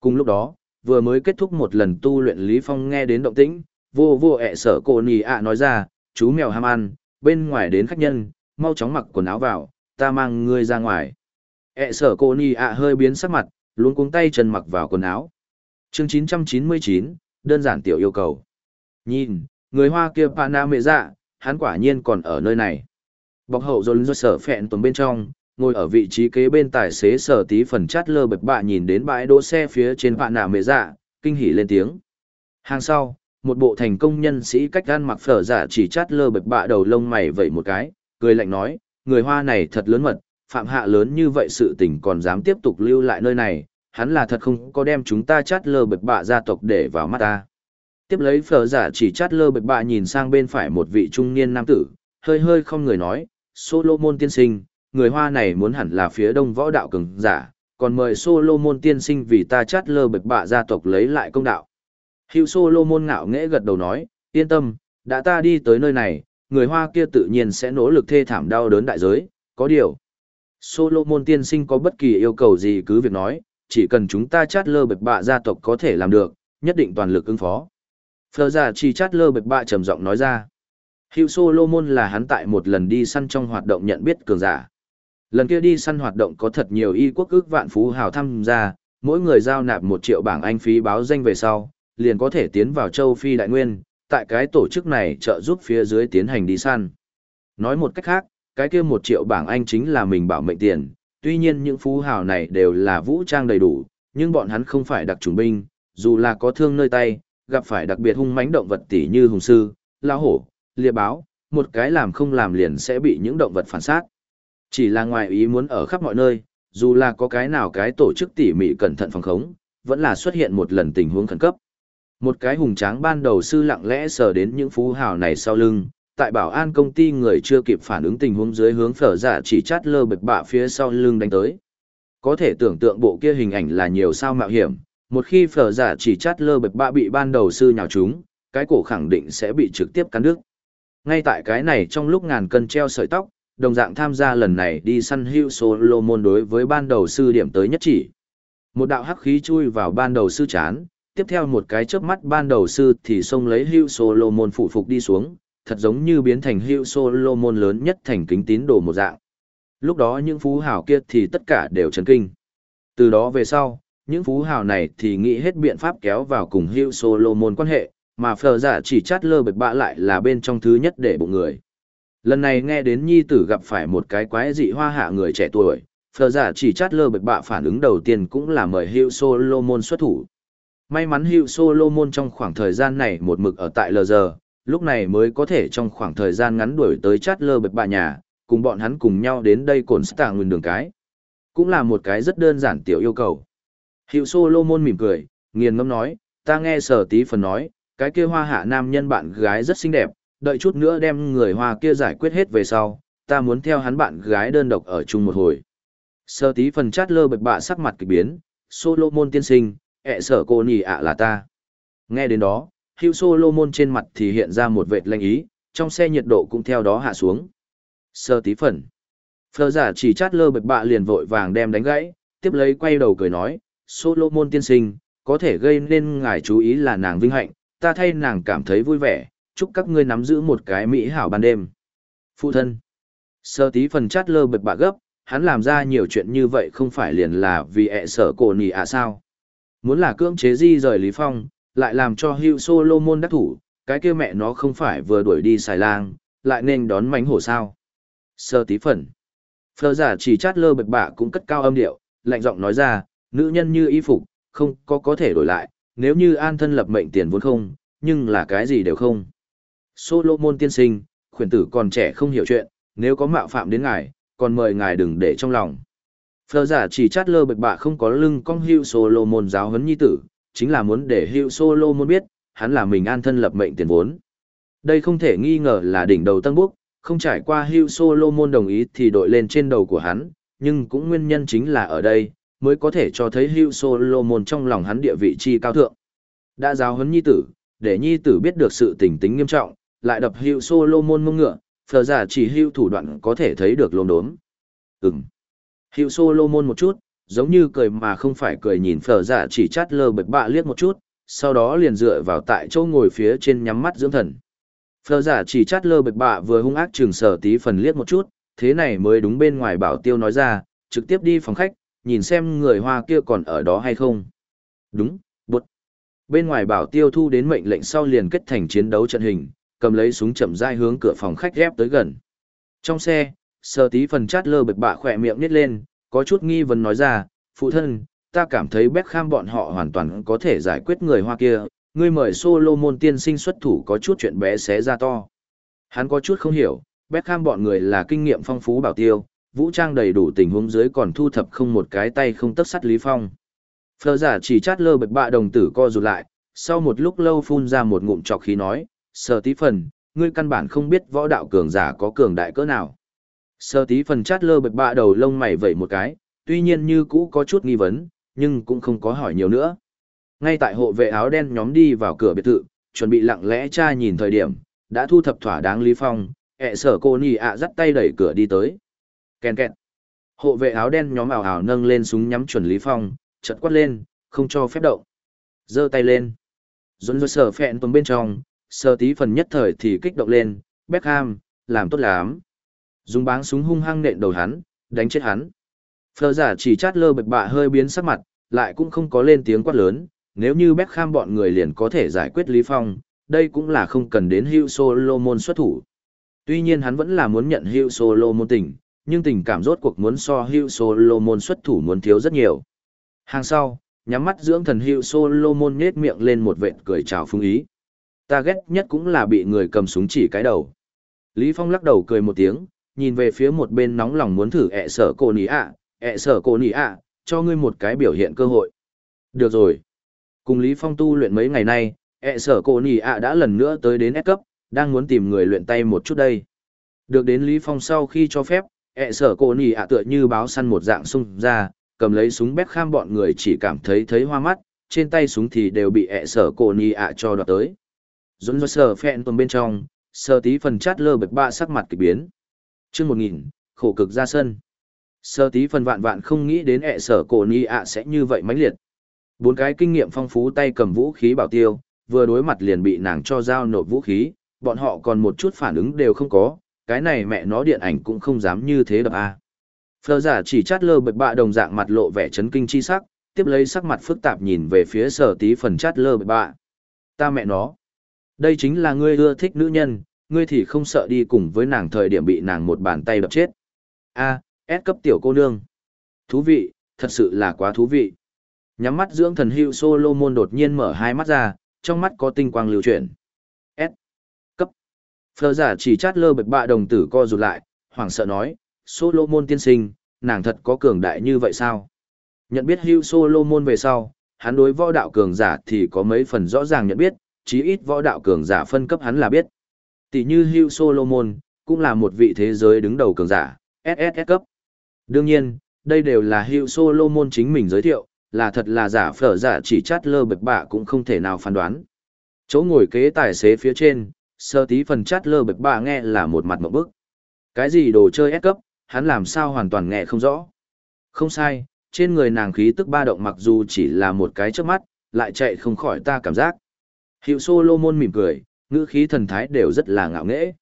A: Cùng lúc đó, vừa mới kết thúc một lần tu luyện Lý Phong nghe đến động tĩnh, vô vô ẹ sở cô nì ạ nói ra, chú mèo ham ăn, bên ngoài đến khách nhân, mau chóng mặc quần áo vào, ta mang ngươi ra ngoài. ẹ sở cô nì ạ hơi biến sắc mặt, luôn cuống tay chân mặc vào quần áo. Chương 999, đơn giản tiểu yêu cầu. Nhìn, người hoa kia Pana mẹ dạ, hắn quả nhiên còn ở nơi này. Bọc hậu dồn do sở phẹn tuần bên trong, ngồi ở vị trí kế bên tài xế sở tí phần chát lơ bập bạ nhìn đến bãi đỗ xe phía trên vạn nạ mẹ dạ, kinh hỉ lên tiếng. Hàng sau, một bộ thành công nhân sĩ cách gan mặc phở giả chỉ chát lơ bập bạ đầu lông mày vẩy một cái, cười lạnh nói, người hoa này thật lớn mật, phạm hạ lớn như vậy sự tình còn dám tiếp tục lưu lại nơi này, hắn là thật không có đem chúng ta chát lơ bật bạ gia tộc để vào mắt ta. Tiếp lấy phở giả chỉ chát lơ bật bạ nhìn sang bên phải một vị trung niên nam tử, hơi hơi không người nói, Solomon tiên sinh, người Hoa này muốn hẳn là phía đông võ đạo cường giả, còn mời Solomon tiên sinh vì ta chát lơ bật bạ gia tộc lấy lại công đạo. Hữu Solomon ngạo nghễ gật đầu nói, yên tâm, đã ta đi tới nơi này, người Hoa kia tự nhiên sẽ nỗ lực thê thảm đau đớn đại giới, có điều. Solomon tiên sinh có bất kỳ yêu cầu gì cứ việc nói, chỉ cần chúng ta chát lơ bật bạ gia tộc có thể làm được, nhất định toàn lực ứng phó. Phờ giả chỉ chát lơ bật bạ trầm giọng nói ra. Hiệu Solomon là hắn tại một lần đi săn trong hoạt động nhận biết cường giả. Lần kia đi săn hoạt động có thật nhiều y quốc ước vạn phú hào tham gia, mỗi người giao nạp một triệu bảng Anh phí báo danh về sau, liền có thể tiến vào châu Phi Đại Nguyên, tại cái tổ chức này trợ giúp phía dưới tiến hành đi săn. Nói một cách khác, cái kia một triệu bảng Anh chính là mình bảo mệnh tiền, tuy nhiên những phú hào này đều là vũ trang đầy đủ, nhưng bọn hắn không phải đặc chủng binh, dù là có thương nơi tay, gặp phải đặc biệt hung mãnh động vật tỉ như hùng sư, lao hổ, lia báo, một cái làm không làm liền sẽ bị những động vật phản sát. Chỉ là ngoài ý muốn ở khắp mọi nơi, dù là có cái nào cái tổ chức tỉ mỉ cẩn thận phòng khống, vẫn là xuất hiện một lần tình huống khẩn cấp. Một cái hùng tráng ban đầu sư lặng lẽ sờ đến những phú hào này sau lưng, tại bảo an công ty người chưa kịp phản ứng tình huống dưới hướng phở giả chỉ chát lơ bực bạ phía sau lưng đánh tới. Có thể tưởng tượng bộ kia hình ảnh là nhiều sao mạo hiểm, một khi phở giả chỉ chát lơ bực bạ bị ban đầu sư nhào chúng, cái cổ khẳng định sẽ bị trực tiếp cắn đứt. Ngay tại cái này trong lúc ngàn cân treo sợi tóc, đồng dạng tham gia lần này đi săn hữu Solomon đối với ban đầu sư điểm tới nhất chỉ. Một đạo hắc khí chui vào ban đầu sư chán, tiếp theo một cái chớp mắt ban đầu sư thì xông lấy hữu Solomon phụ phục đi xuống, thật giống như biến thành hữu Solomon lớn nhất thành kính tín đồ một dạng. Lúc đó những phú hào kia thì tất cả đều chấn kinh. Từ đó về sau, những phú hào này thì nghĩ hết biện pháp kéo vào cùng hữu Solomon quan hệ, mà phờ giả dạ chỉ chát lơ bật bạ lại là bên trong thứ nhất để bụng người. Lần này nghe đến nhi tử gặp phải một cái quái dị hoa hạ người trẻ tuổi, phờ giả dạ chỉ chát lơ bật bạ phản ứng đầu tiên cũng là mời Hữu Solomon xuất thủ. May mắn Hữu Solomon trong khoảng thời gian này một mực ở tại lờ giờ, lúc này mới có thể trong khoảng thời gian ngắn đuổi tới chát lơ bật bạ nhà, cùng bọn hắn cùng nhau đến đây cồn stạng nguyên đường cái. Cũng là một cái rất đơn giản tiểu yêu cầu. Hiệu Solomon mỉm cười, nghiền ngâm nói, ta nghe sở tí phần nói, cái kia hoa hạ nam nhân bạn gái rất xinh đẹp, đợi chút nữa đem người hoa kia giải quyết hết về sau, ta muốn theo hắn bạn gái đơn độc ở chung một hồi. Sơ tí phần chát lơ bật bạ sắc mặt kỳ biến, Solomon tiên sinh, ẹ sở cô nhì ạ là ta. Nghe đến đó, Hiệu Solomon trên mặt thì hiện ra một vệt lanh ý, trong xe nhiệt độ cũng theo đó hạ xuống. Sơ tí phần. Phờ giả chỉ chát lơ bật bạ liền vội vàng đem đánh gãy, tiếp lấy quay đầu cười nói, Solomon tiên sinh, có thể gây nên ngài chú ý là nàng vinh hạnh, ta thay nàng cảm thấy vui vẻ, chúc các ngươi nắm giữ một cái mỹ hảo ban đêm. Phụ thân. Sơ tí phần chát lơ bật bạ gấp, hắn làm ra nhiều chuyện như vậy không phải liền là vì ẹ sở cổ nì à sao. Muốn là cưỡng chế di rời Lý Phong, lại làm cho Hugh Solomon đắc thủ, cái kia mẹ nó không phải vừa đuổi đi xài lang, lại nên đón mánh hổ sao. Sơ tí phần. Phờ giả chỉ chát lơ bật bạ cũng cất cao âm điệu, lạnh giọng nói ra, nữ nhân như y phục, không có có thể đổi lại, nếu như an thân lập mệnh tiền vốn không, nhưng là cái gì đều không. Solomon tiên sinh, khuyển tử còn trẻ không hiểu chuyện, nếu có mạo phạm đến ngài, còn mời ngài đừng để trong lòng. Phờ giả chỉ chát lơ bạch bạ không có lưng cong hưu Solomon giáo huấn nhi tử, chính là muốn để hưu Solomon biết, hắn là mình an thân lập mệnh tiền vốn. Đây không thể nghi ngờ là đỉnh đầu tăng bước không trải qua hưu Solomon đồng ý thì đội lên trên đầu của hắn, nhưng cũng nguyên nhân chính là ở đây, mới có thể cho thấy hưu Solomon trong lòng hắn địa vị chi cao thượng. Đã giáo huấn nhi tử, để nhi tử biết được sự tình tính nghiêm trọng, lại đập hữu Solomon mông ngựa, phờ giả chỉ hữu thủ đoạn có thể thấy được lồn đốm. Ừm. Hữu Solomon một chút, giống như cười mà không phải cười nhìn phở giả chỉ chát lơ bật bạ liếc một chút, sau đó liền dựa vào tại chỗ ngồi phía trên nhắm mắt dưỡng thần. Phở giả chỉ chát lơ bật bạ vừa hung ác trừng sở tí phần liếc một chút, thế này mới đúng bên ngoài bảo tiêu nói ra, trực tiếp đi phòng khách, nhìn xem người hoa kia còn ở đó hay không. Đúng, bụt. Bên ngoài bảo tiêu thu đến mệnh lệnh sau liền kết thành chiến đấu trận hình, cầm lấy súng chậm rãi hướng cửa phòng khách ghép tới gần. Trong xe, sơ tí phần chát lơ bực bạ khỏe miệng nít lên, có chút nghi vấn nói ra, phụ thân, ta cảm thấy Beckham bọn họ hoàn toàn có thể giải quyết người hoa kia, ngươi mời Solomon tiên sinh xuất thủ có chút chuyện bé xé ra to. Hắn có chút không hiểu, Beckham bọn người là kinh nghiệm phong phú bảo tiêu, vũ trang đầy đủ tình huống dưới còn thu thập không một cái tay không tấc sắt Lý Phong. Phờ giả chỉ chát lơ bạch bạ đồng tử co rụt lại, sau một lúc lâu phun ra một ngụm trọc khí nói, sờ tí phần, ngươi căn bản không biết võ đạo cường giả có cường đại cỡ nào. Sờ tí phần chát lơ bạch bạ đầu lông mày vẩy một cái, tuy nhiên như cũ có chút nghi vấn, nhưng cũng không có hỏi nhiều nữa. Ngay tại hộ vệ áo đen nhóm đi vào cửa biệt thự, chuẩn bị lặng lẽ tra nhìn thời điểm, đã thu thập thỏa đáng Lý Phong, ẹ sở cô nì ạ dắt tay đẩy cửa đi tới. Kèn kẹt. Hộ vệ áo đen nhóm ảo ảo nâng lên súng nhắm chuẩn Lý Phong, chật quát lên, không cho phép động. giơ tay lên. Dồn dơ sở phẹn tuần bên trong, sơ tí phần nhất thời thì kích động lên, Beckham, làm tốt lắm. Dùng báng súng hung hăng nện đầu hắn, đánh chết hắn. Phờ giả chỉ chát lơ bạch bạ hơi biến sắc mặt, lại cũng không có lên tiếng quát lớn, nếu như Beckham bọn người liền có thể giải quyết Lý Phong, đây cũng là không cần đến Hugh Solomon xuất thủ. Tuy nhiên hắn vẫn là muốn nhận Hugh Solomon tỉnh nhưng tình cảm rốt cuộc muốn so hữu Solomon xuất thủ muốn thiếu rất nhiều. Hàng sau, nhắm mắt dưỡng thần Hữu Solomon nhếch miệng lên một vệt cười chào phương ý. Ta ghét nhất cũng là bị người cầm súng chỉ cái đầu. Lý Phong lắc đầu cười một tiếng, nhìn về phía một bên nóng lòng muốn thử ẹ sở cô nỉ ạ, ẹ sở cô nỉ ạ, cho ngươi một cái biểu hiện cơ hội. Được rồi. Cùng Lý Phong tu luyện mấy ngày nay, ẹ sở cô nỉ ạ đã lần nữa tới đến S cấp, đang muốn tìm người luyện tay một chút đây. Được đến Lý Phong sau khi cho phép, ẹ sở cô nỉ ạ tựa như báo săn một dạng xung ra, cầm lấy súng bét kham bọn người chỉ cảm thấy thấy hoa mắt, trên tay súng thì đều bị ẹ sở cô nỉ ạ cho đoạt tới. Dũng do sở phẹn tuần bên trong, sơ tí phần chát lơ bật bạ sắc mặt kỳ biến. Chương một nghìn khổ cực ra sân. Sơ tí phần vạn vạn không nghĩ đến ẹ sở cổ ni ạ sẽ như vậy mãnh liệt. Bốn cái kinh nghiệm phong phú tay cầm vũ khí bảo tiêu, vừa đối mặt liền bị nàng cho giao nộp vũ khí, bọn họ còn một chút phản ứng đều không có, cái này mẹ nó điện ảnh cũng không dám như thế đập a. À. Phờ giả chỉ chát lơ bật bạ đồng dạng mặt lộ vẻ chấn kinh chi sắc, tiếp lấy sắc mặt phức tạp nhìn về phía sở tí phần chát lơ bật bạ. Ta mẹ nó. Đây chính là ngươi ưa thích nữ nhân, ngươi thì không sợ đi cùng với nàng thời điểm bị nàng một bàn tay đập chết. A, S cấp tiểu cô nương. Thú vị, thật sự là quá thú vị. Nhắm mắt dưỡng thần hữu Solomon đột nhiên mở hai mắt ra, trong mắt có tinh quang lưu chuyển. Phờ giả chỉ chát lơ bạch bạ đồng tử co rụt lại, hoảng sợ nói, Solomon tiên sinh, nàng thật có cường đại như vậy sao? Nhận biết hưu Solomon về sau, hắn đối võ đạo cường giả thì có mấy phần rõ ràng nhận biết, chí ít võ đạo cường giả phân cấp hắn là biết. Tỷ như hưu Solomon, cũng là một vị thế giới đứng đầu cường giả, SSS cấp. Đương nhiên, đây đều là hưu Solomon chính mình giới thiệu, là thật là giả phở giả chỉ chát lơ bạch bạ cũng không thể nào phán đoán. Chỗ ngồi kế tài xế phía trên, sơ tí phần chát lơ bực bạ nghe là một mặt một bức. Cái gì đồ chơi S cấp, hắn làm sao hoàn toàn nghe không rõ. Không sai, trên người nàng khí tức ba động mặc dù chỉ là một cái trước mắt, lại chạy không khỏi ta cảm giác. Hiệu Solomon mỉm cười, ngữ khí thần thái đều rất là ngạo nghễ.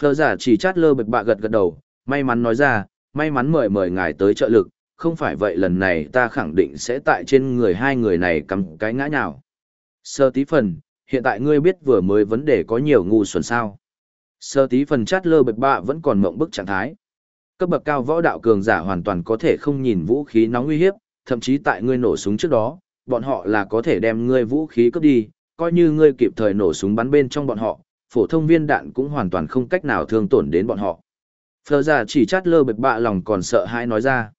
A: Phờ giả chỉ chát lơ bực bạ gật gật đầu, may mắn nói ra, may mắn mời mời ngài tới trợ lực, không phải vậy lần này ta khẳng định sẽ tại trên người hai người này cầm cái ngã nhào. Sơ tí phần, hiện tại ngươi biết vừa mới vấn đề có nhiều ngu xuẩn sao. Sơ tí phần chát lơ bực bạ vẫn còn mộng bức trạng thái. Cấp bậc cao võ đạo cường giả hoàn toàn có thể không nhìn vũ khí nóng nguy hiếp, thậm chí tại ngươi nổ súng trước đó, bọn họ là có thể đem ngươi vũ khí cướp đi, coi như ngươi kịp thời nổ súng bắn bên trong bọn họ, phổ thông viên đạn cũng hoàn toàn không cách nào thương tổn đến bọn họ. Phờ giả chỉ chát lơ bực bạ lòng còn sợ hãi nói ra.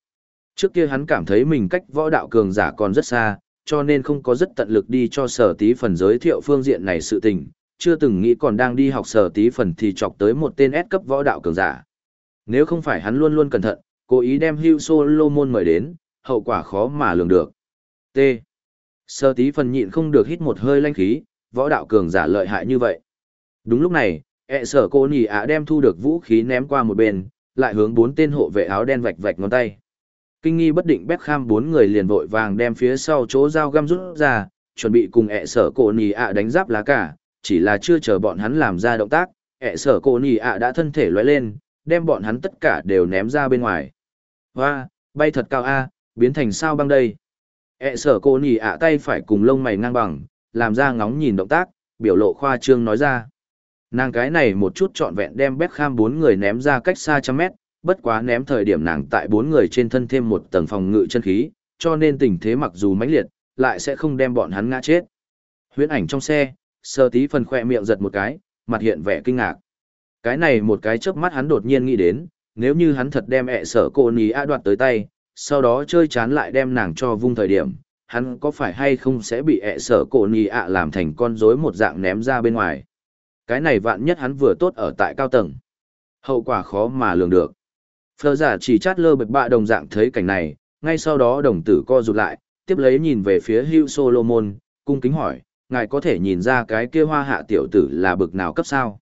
A: Trước kia hắn cảm thấy mình cách võ đạo cường giả còn rất xa, cho nên không có rất tận lực đi cho sở tí phần giới thiệu phương diện này sự tình, chưa từng nghĩ còn đang đi học sở tí phần thì chọc tới một tên S cấp võ đạo cường giả. Nếu không phải hắn luôn luôn cẩn thận, cố ý đem Hugh Solomon mời đến, hậu quả khó mà lường được. T. sở tí phần nhịn không được hít một hơi lanh khí, võ đạo cường giả lợi hại như vậy. Đúng lúc này, ẹ sở cô nỉ ạ đem thu được vũ khí ném qua một bên, lại hướng bốn tên hộ vệ áo đen vạch vạch ngón tay. Kinh nghi bất định Beckham bốn người liền vội vàng đem phía sau chỗ dao găm rút ra, chuẩn bị cùng ẹ sở cổ nì ạ đánh giáp lá cả, chỉ là chưa chờ bọn hắn làm ra động tác, ẹ sở cổ nì ạ đã thân thể lóe lên, đem bọn hắn tất cả đều ném ra bên ngoài. Hoa, bay thật cao a, biến thành sao băng đây. ẹ sở cổ nì ạ tay phải cùng lông mày ngang bằng, làm ra ngóng nhìn động tác, biểu lộ khoa trương nói ra. Nàng cái này một chút trọn vẹn đem Beckham bốn người ném ra cách xa trăm mét, bất quá ném thời điểm nàng tại bốn người trên thân thêm một tầng phòng ngự chân khí, cho nên tình thế mặc dù mãnh liệt, lại sẽ không đem bọn hắn ngã chết. Huyễn ảnh trong xe, sơ tí phần khỏe miệng giật một cái, mặt hiện vẻ kinh ngạc. Cái này một cái chớp mắt hắn đột nhiên nghĩ đến, nếu như hắn thật đem ẹ sở cô ní a đoạt tới tay, sau đó chơi chán lại đem nàng cho vung thời điểm, hắn có phải hay không sẽ bị ẹ sở cổ ní ạ làm thành con rối một dạng ném ra bên ngoài. Cái này vạn nhất hắn vừa tốt ở tại cao tầng. Hậu quả khó mà lường được. Phờ giả chỉ chát lơ bật bạ đồng dạng thấy cảnh này, ngay sau đó đồng tử co rụt lại, tiếp lấy nhìn về phía Hưu Solomon, cung kính hỏi, ngài có thể nhìn ra cái kia hoa hạ tiểu tử là bực nào cấp sao?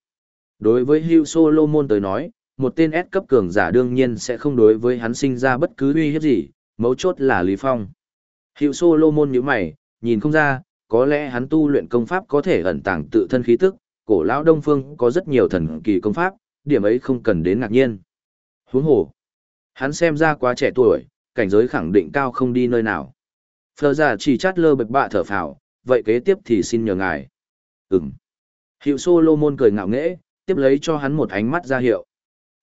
A: Đối với Hưu Solomon tới nói, một tên S cấp cường giả đương nhiên sẽ không đối với hắn sinh ra bất cứ uy hiếp gì, mấu chốt là Lý Phong. Hugh Solomon nhíu mày, nhìn không ra, có lẽ hắn tu luyện công pháp có thể ẩn tàng tự thân khí tức, cổ lão Đông Phương có rất nhiều thần kỳ công pháp, điểm ấy không cần đến ngạc nhiên. Huống hồ, hắn xem ra quá trẻ tuổi, cảnh giới khẳng định cao không đi nơi nào. Phờ giả chỉ chát lơ bật bạ thở phào, vậy kế tiếp thì xin nhờ ngài. Ừm. Hiệu Solomon cười ngạo nghễ, tiếp lấy cho hắn một ánh mắt ra hiệu.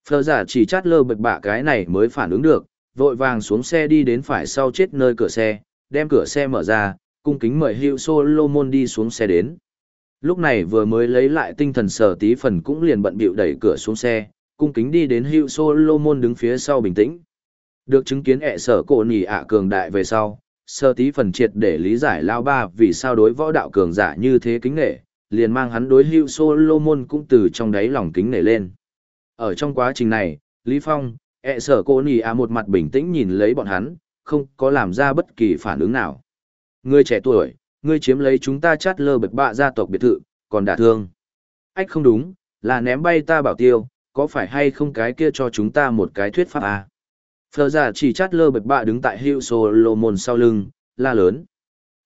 A: Phờ giả chỉ chát lơ bật bạ cái này mới phản ứng được, vội vàng xuống xe đi đến phải sau chết nơi cửa xe, đem cửa xe mở ra, cung kính mời Hiệu Solomon đi xuống xe đến. Lúc này vừa mới lấy lại tinh thần sở tí phần cũng liền bận bịu đẩy cửa xuống xe, cung kính đi đến hữu Solomon đứng phía sau bình tĩnh. Được chứng kiến ẹ sở cổ nỉ ạ cường đại về sau, sơ tí phần triệt để lý giải lao ba vì sao đối võ đạo cường giả như thế kính nghệ, liền mang hắn đối hữu Solomon cũng từ trong đáy lòng kính nể lên. Ở trong quá trình này, Lý Phong, ẹ sở cổ nỉ ạ một mặt bình tĩnh nhìn lấy bọn hắn, không có làm ra bất kỳ phản ứng nào. Người trẻ tuổi, ngươi chiếm lấy chúng ta chát lơ bật bạ gia tộc biệt thự, còn đả thương. Ách không đúng, là ném bay ta bảo tiêu, có phải hay không cái kia cho chúng ta một cái thuyết pháp à? Phờ giả chỉ chát lơ bật bạ đứng tại hiệu Solomon sau lưng, la lớn.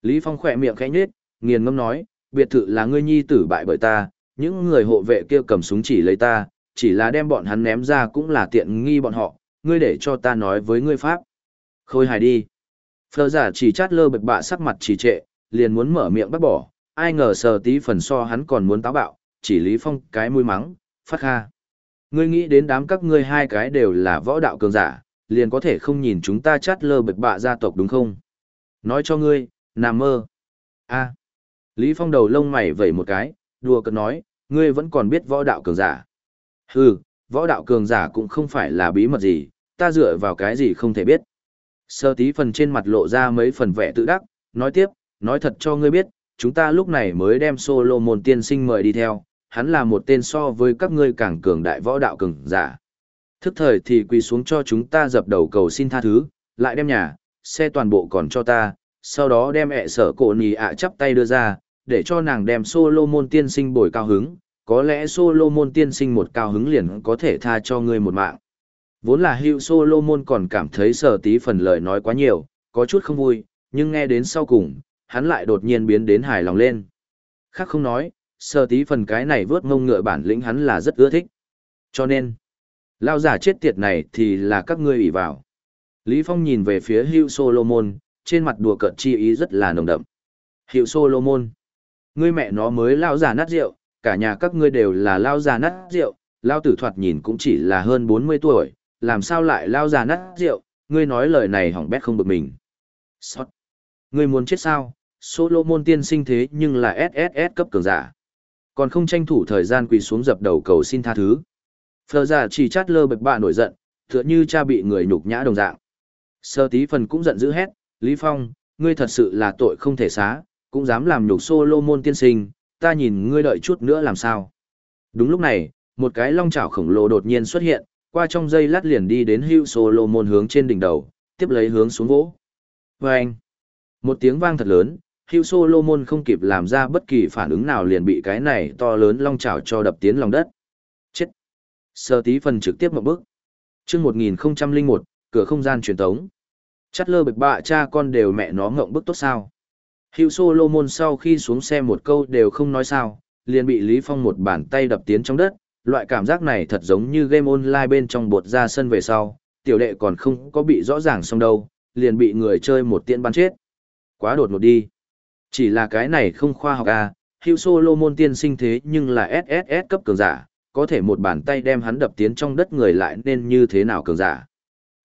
A: Lý Phong khỏe miệng khẽ nhếch, nghiền ngâm nói, biệt thự là ngươi nhi tử bại bởi ta, những người hộ vệ kia cầm súng chỉ lấy ta, chỉ là đem bọn hắn ném ra cũng là tiện nghi bọn họ, ngươi để cho ta nói với ngươi pháp. Khôi hài đi. Phờ giả chỉ chát lơ bật bạ sắc mặt chỉ trệ, liền muốn mở miệng bắt bỏ, ai ngờ sờ tí phần so hắn còn muốn táo bạo, chỉ Lý Phong cái mũi mắng, phát kha. Ngươi nghĩ đến đám các ngươi hai cái đều là võ đạo cường giả, liền có thể không nhìn chúng ta chát lơ bật bạ gia tộc đúng không? Nói cho ngươi, nằm mơ. a Lý Phong đầu lông mày vẩy một cái, đùa cợt nói, ngươi vẫn còn biết võ đạo cường giả. Hừ, võ đạo cường giả cũng không phải là bí mật gì, ta dựa vào cái gì không thể biết. Sơ tí phần trên mặt lộ ra mấy phần vẻ tự đắc, nói tiếp, nói thật cho ngươi biết, chúng ta lúc này mới đem Solomon tiên sinh mời đi theo, hắn là một tên so với các ngươi càng cường đại võ đạo cường giả. Thức thời thì quỳ xuống cho chúng ta dập đầu cầu xin tha thứ, lại đem nhà, xe toàn bộ còn cho ta, sau đó đem ẹ sở cổ nì ạ chắp tay đưa ra, để cho nàng đem Solomon tiên sinh bồi cao hứng, có lẽ Solomon tiên sinh một cao hứng liền có thể tha cho ngươi một mạng. Vốn là hữu Solomon còn cảm thấy sở tí phần lời nói quá nhiều, có chút không vui, nhưng nghe đến sau cùng, hắn lại đột nhiên biến đến hài lòng lên. Khác không nói, sơ tí phần cái này vớt ngông ngựa bản lĩnh hắn là rất ưa thích. Cho nên, lao giả chết tiệt này thì là các ngươi ủy vào. Lý Phong nhìn về phía Hữu Solomon, trên mặt đùa cợt chi ý rất là nồng đậm. Hữu Solomon, ngươi mẹ nó mới lao giả nát rượu, cả nhà các ngươi đều là lao giả nát rượu, lao tử thoạt nhìn cũng chỉ là hơn 40 tuổi, làm sao lại lao giả nát rượu, ngươi nói lời này hỏng bét không bực mình. Sót. Ngươi muốn chết sao? Solomon tiên sinh thế nhưng là SSS cấp cường giả. Còn không tranh thủ thời gian quỳ xuống dập đầu cầu xin tha thứ. Phờ giả chỉ chát lơ bạch bạ nổi giận, tựa như cha bị người nhục nhã đồng dạng. Sơ tí phần cũng giận dữ hét, Lý Phong, ngươi thật sự là tội không thể xá, cũng dám làm nhục Solomon tiên sinh, ta nhìn ngươi đợi chút nữa làm sao. Đúng lúc này, một cái long chảo khổng lồ đột nhiên xuất hiện, qua trong dây lát liền đi đến hưu Solomon hướng trên đỉnh đầu, tiếp lấy hướng xuống vỗ. Và anh, một tiếng vang thật lớn, Hugh Solomon không kịp làm ra bất kỳ phản ứng nào liền bị cái này to lớn long chảo cho đập tiến lòng đất. Chết! Sơ tí phần trực tiếp một bước. chương 1001, cửa không gian truyền tống. Chắt lơ bực bạ cha con đều mẹ nó ngộng bức tốt sao. Hugh Solomon sau khi xuống xe một câu đều không nói sao, liền bị Lý Phong một bàn tay đập tiến trong đất, loại cảm giác này thật giống như game online bên trong bột ra sân về sau, tiểu đệ còn không có bị rõ ràng xong đâu, liền bị người chơi một tiện bắn chết. Quá đột ngột đi. Chỉ là cái này không khoa học à, hữu Solomon tiên sinh thế nhưng là SSS cấp cường giả, có thể một bàn tay đem hắn đập tiến trong đất người lại nên như thế nào cường giả.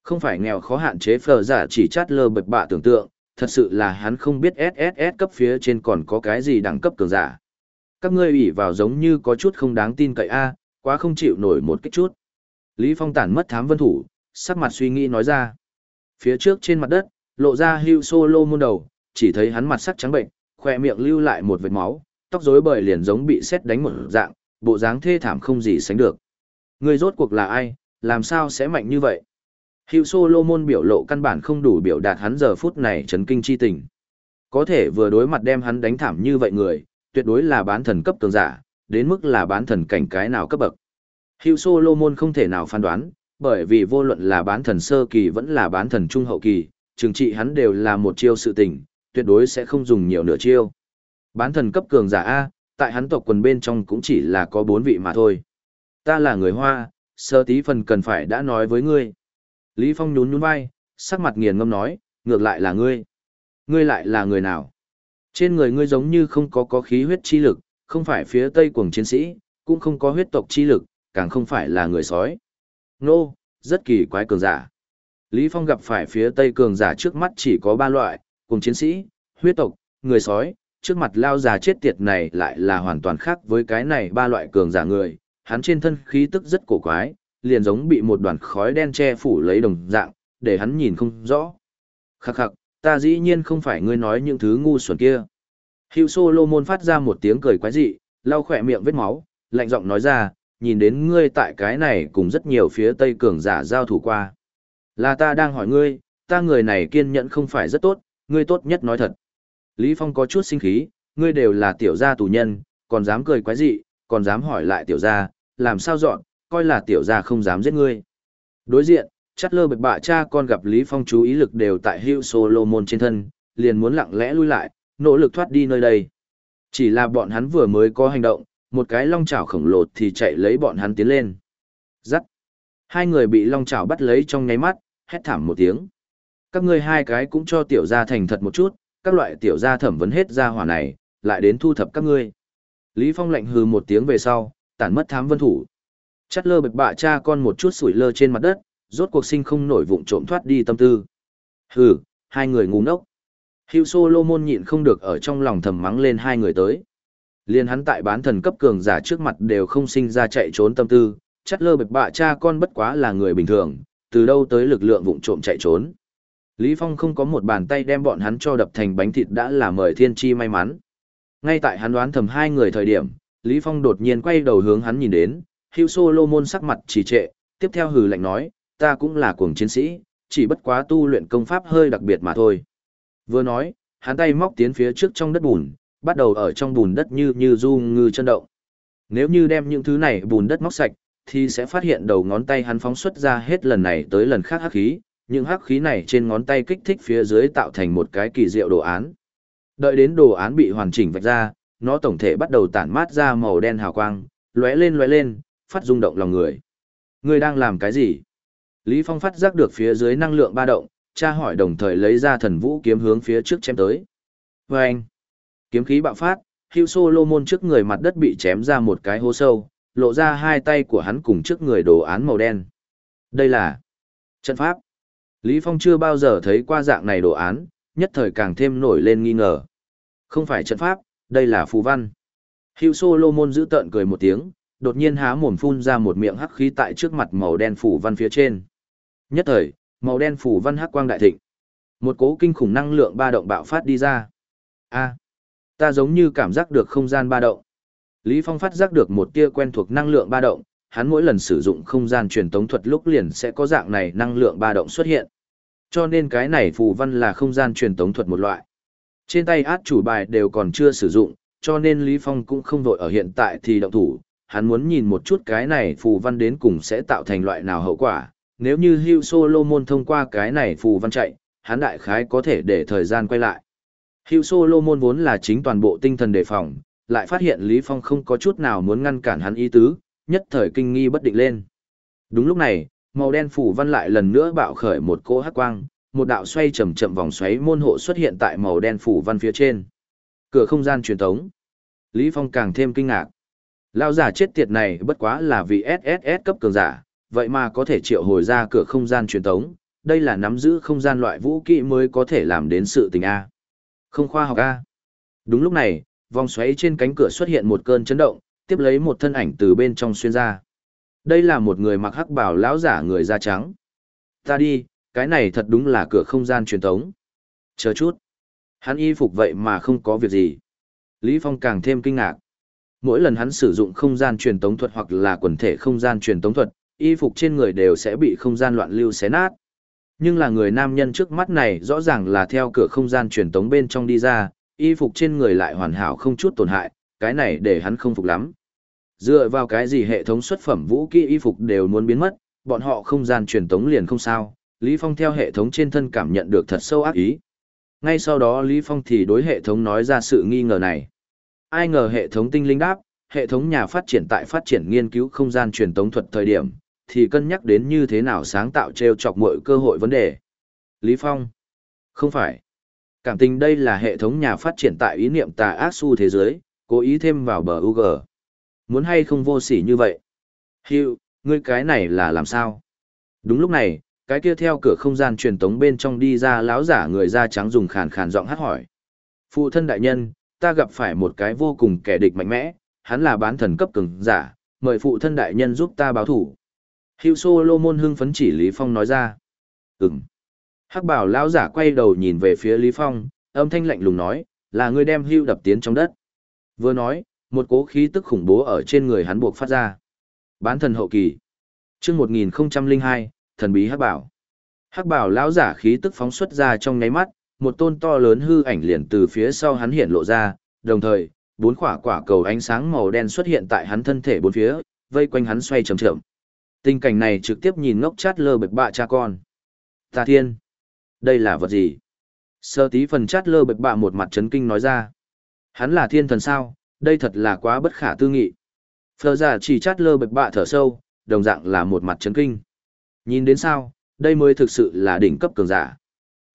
A: Không phải nghèo khó hạn chế phở giả chỉ chát lơ bập bạ tưởng tượng, thật sự là hắn không biết SSS cấp phía trên còn có cái gì đẳng cấp cường giả. Các ngươi ủy vào giống như có chút không đáng tin cậy a, quá không chịu nổi một kích chút. Lý Phong tản mất thám vân thủ, sắc mặt suy nghĩ nói ra. Phía trước trên mặt đất, lộ ra hưu solo môn đầu, chỉ thấy hắn mặt sắc trắng bệnh, khoe miệng lưu lại một vệt máu, tóc rối bời liền giống bị xét đánh một dạng, bộ dáng thê thảm không gì sánh được. Người rốt cuộc là ai, làm sao sẽ mạnh như vậy? Hữu Solomon biểu lộ căn bản không đủ biểu đạt hắn giờ phút này chấn kinh chi tình. Có thể vừa đối mặt đem hắn đánh thảm như vậy người, tuyệt đối là bán thần cấp cường giả, đến mức là bán thần cảnh cái nào cấp bậc. Hữu Solomon không thể nào phán đoán, bởi vì vô luận là bán thần sơ kỳ vẫn là bán thần trung hậu kỳ, trừng trị hắn đều là một chiêu sự tình, tuyệt đối sẽ không dùng nhiều nửa chiêu. Bán thần cấp cường giả A, tại hắn tộc quần bên trong cũng chỉ là có bốn vị mà thôi. Ta là người Hoa, sơ tí phần cần phải đã nói với ngươi. Lý Phong nhún nhún vai, sắc mặt nghiền ngâm nói, ngược lại là ngươi. Ngươi lại là người nào? Trên người ngươi giống như không có có khí huyết chi lực, không phải phía tây cuồng chiến sĩ, cũng không có huyết tộc chi lực, càng không phải là người sói. Nô, no, rất kỳ quái cường giả. Lý Phong gặp phải phía tây cường giả trước mắt chỉ có ba loại, cùng chiến sĩ, huyết tộc, người sói, trước mặt lao già chết tiệt này lại là hoàn toàn khác với cái này ba loại cường giả người, hắn trên thân khí tức rất cổ quái, liền giống bị một đoàn khói đen che phủ lấy đồng dạng, để hắn nhìn không rõ. Khắc khắc, ta dĩ nhiên không phải ngươi nói những thứ ngu xuẩn kia. Hugh Solomon phát ra một tiếng cười quái dị, lau khỏe miệng vết máu, lạnh giọng nói ra, nhìn đến ngươi tại cái này cùng rất nhiều phía tây cường giả giao thủ qua. Là ta đang hỏi ngươi, ta người này kiên nhẫn không phải rất tốt, ngươi tốt nhất nói thật. Lý Phong có chút sinh khí, ngươi đều là tiểu gia tù nhân, còn dám cười quái dị, còn dám hỏi lại tiểu gia, làm sao dọn, coi là tiểu gia không dám giết ngươi. Đối diện, chắt lơ bạch bạ cha con gặp Lý Phong chú ý lực đều tại Hugh Solomon trên thân, liền muốn lặng lẽ lui lại, nỗ lực thoát đi nơi đây. Chỉ là bọn hắn vừa mới có hành động, một cái long chảo khổng lồ thì chạy lấy bọn hắn tiến lên. Dắt. Hai người bị long chảo bắt lấy trong nháy mắt, hét thảm một tiếng. Các ngươi hai cái cũng cho tiểu gia thành thật một chút, các loại tiểu gia thẩm vấn hết gia hỏa này, lại đến thu thập các ngươi. Lý Phong lạnh hừ một tiếng về sau, tản mất thám vân thủ. Chắt lơ bực bạ cha con một chút sủi lơ trên mặt đất, rốt cuộc sinh không nổi vụng trộm thoát đi tâm tư. Hừ, hai người ngu ngốc. Hugh Solomon nhịn không được ở trong lòng thầm mắng lên hai người tới. Liên hắn tại bán thần cấp cường giả trước mặt đều không sinh ra chạy trốn tâm tư, chắt lơ bực bạ cha con bất quá là người bình thường, từ đâu tới lực lượng vụng trộm chạy trốn. Lý Phong không có một bàn tay đem bọn hắn cho đập thành bánh thịt đã là mời thiên chi may mắn. Ngay tại hắn đoán thầm hai người thời điểm, Lý Phong đột nhiên quay đầu hướng hắn nhìn đến, Hưu Solomon sắc mặt trì trệ, tiếp theo hừ lạnh nói, ta cũng là cuồng chiến sĩ, chỉ bất quá tu luyện công pháp hơi đặc biệt mà thôi. Vừa nói, hắn tay móc tiến phía trước trong đất bùn, bắt đầu ở trong bùn đất như như du ngư chân động. Nếu như đem những thứ này bùn đất móc sạch, thì sẽ phát hiện đầu ngón tay hắn phóng xuất ra hết lần này tới lần khác hắc khí, những hắc khí này trên ngón tay kích thích phía dưới tạo thành một cái kỳ diệu đồ án. Đợi đến đồ án bị hoàn chỉnh vạch ra, nó tổng thể bắt đầu tản mát ra màu đen hào quang, lóe lên lóe lên, phát rung động lòng người. Người đang làm cái gì? Lý Phong phát giác được phía dưới năng lượng ba động, tra hỏi đồng thời lấy ra thần vũ kiếm hướng phía trước chém tới. Và anh, kiếm khí bạo phát, Hugh Solomon trước người mặt đất bị chém ra một cái hố sâu, lộ ra hai tay của hắn cùng trước người đồ án màu đen. Đây là trận pháp. Lý Phong chưa bao giờ thấy qua dạng này đồ án, nhất thời càng thêm nổi lên nghi ngờ. Không phải trận pháp, đây là phù văn. Hugh Solomon giữ tợn cười một tiếng, đột nhiên há mồm phun ra một miệng hắc khí tại trước mặt màu đen phủ văn phía trên. Nhất thời, màu đen phủ văn hắc quang đại thịnh. Một cố kinh khủng năng lượng ba động bạo phát đi ra. A, ta giống như cảm giác được không gian ba động. Lý Phong phát giác được một tia quen thuộc năng lượng ba động, hắn mỗi lần sử dụng không gian truyền tống thuật lúc liền sẽ có dạng này năng lượng ba động xuất hiện. Cho nên cái này phù văn là không gian truyền tống thuật một loại. Trên tay át chủ bài đều còn chưa sử dụng, cho nên Lý Phong cũng không vội ở hiện tại thì động thủ, hắn muốn nhìn một chút cái này phù văn đến cùng sẽ tạo thành loại nào hậu quả. Nếu như Hugh Solomon thông qua cái này phù văn chạy, hắn đại khái có thể để thời gian quay lại. Hugh Solomon vốn là chính toàn bộ tinh thần đề phòng, lại phát hiện Lý Phong không có chút nào muốn ngăn cản hắn ý tứ, nhất thời kinh nghi bất định lên. Đúng lúc này, màu đen phủ văn lại lần nữa bạo khởi một cỗ hắc quang, một đạo xoay chậm chậm vòng xoáy môn hộ xuất hiện tại màu đen phủ văn phía trên. Cửa không gian truyền tống. Lý Phong càng thêm kinh ngạc. Lao giả chết tiệt này bất quá là vì SSS cấp cường giả, vậy mà có thể triệu hồi ra cửa không gian truyền tống, đây là nắm giữ không gian loại vũ kỹ mới có thể làm đến sự tình A. Không khoa học A. Đúng lúc này, vòng xoáy trên cánh cửa xuất hiện một cơn chấn động, tiếp lấy một thân ảnh từ bên trong xuyên ra. Đây là một người mặc hắc bảo lão giả người da trắng. Ta đi, cái này thật đúng là cửa không gian truyền thống. Chờ chút. Hắn y phục vậy mà không có việc gì. Lý Phong càng thêm kinh ngạc. Mỗi lần hắn sử dụng không gian truyền tống thuật hoặc là quần thể không gian truyền tống thuật, y phục trên người đều sẽ bị không gian loạn lưu xé nát. Nhưng là người nam nhân trước mắt này rõ ràng là theo cửa không gian truyền tống bên trong đi ra, y phục trên người lại hoàn hảo không chút tổn hại, cái này để hắn không phục lắm. Dựa vào cái gì hệ thống xuất phẩm vũ kỹ y phục đều muốn biến mất, bọn họ không gian truyền tống liền không sao, Lý Phong theo hệ thống trên thân cảm nhận được thật sâu ác ý. Ngay sau đó Lý Phong thì đối hệ thống nói ra sự nghi ngờ này. Ai ngờ hệ thống tinh linh đáp, hệ thống nhà phát triển tại phát triển nghiên cứu không gian truyền tống thuật thời điểm, thì cân nhắc đến như thế nào sáng tạo treo chọc mọi cơ hội vấn đề. Lý Phong. Không phải. Cảm tình đây là hệ thống nhà phát triển tại ý niệm tà ác su thế giới, cố ý thêm vào bờ UG. Muốn hay không vô sỉ như vậy? hiu ngươi cái này là làm sao? Đúng lúc này, cái kia theo cửa không gian truyền tống bên trong đi ra lão giả người da trắng dùng khàn khàn giọng hát hỏi. Phụ thân đại nhân, ta gặp phải một cái vô cùng kẻ địch mạnh mẽ, hắn là bán thần cấp cường giả, mời phụ thân đại nhân giúp ta báo thủ. Hugh Solomon hưng phấn chỉ Lý Phong nói ra. Ừm. Hắc bảo lão giả quay đầu nhìn về phía Lý Phong, âm thanh lạnh lùng nói, là ngươi đem hiu đập tiến trong đất. Vừa nói, một cố khí tức khủng bố ở trên người hắn buộc phát ra. Bán thần hậu kỳ. Trước 1002, thần bí hắc bảo. Hắc bảo lão giả khí tức phóng xuất ra trong nháy mắt, một tôn to lớn hư ảnh liền từ phía sau hắn hiện lộ ra, đồng thời, bốn quả quả cầu ánh sáng màu đen xuất hiện tại hắn thân thể bốn phía, vây quanh hắn xoay chậm chậm. Tình cảnh này trực tiếp nhìn ngốc chát lơ bạch bạ cha con. Ta thiên! Đây là vật gì? Sơ tí phần chát lơ bạch bạ một mặt chấn kinh nói ra. Hắn là thiên thần sao, đây thật là quá bất khả tư nghị. Phờ giả chỉ chát lơ bạch bạ thở sâu, đồng dạng là một mặt chấn kinh. Nhìn đến sao, đây mới thực sự là đỉnh cấp cường giả.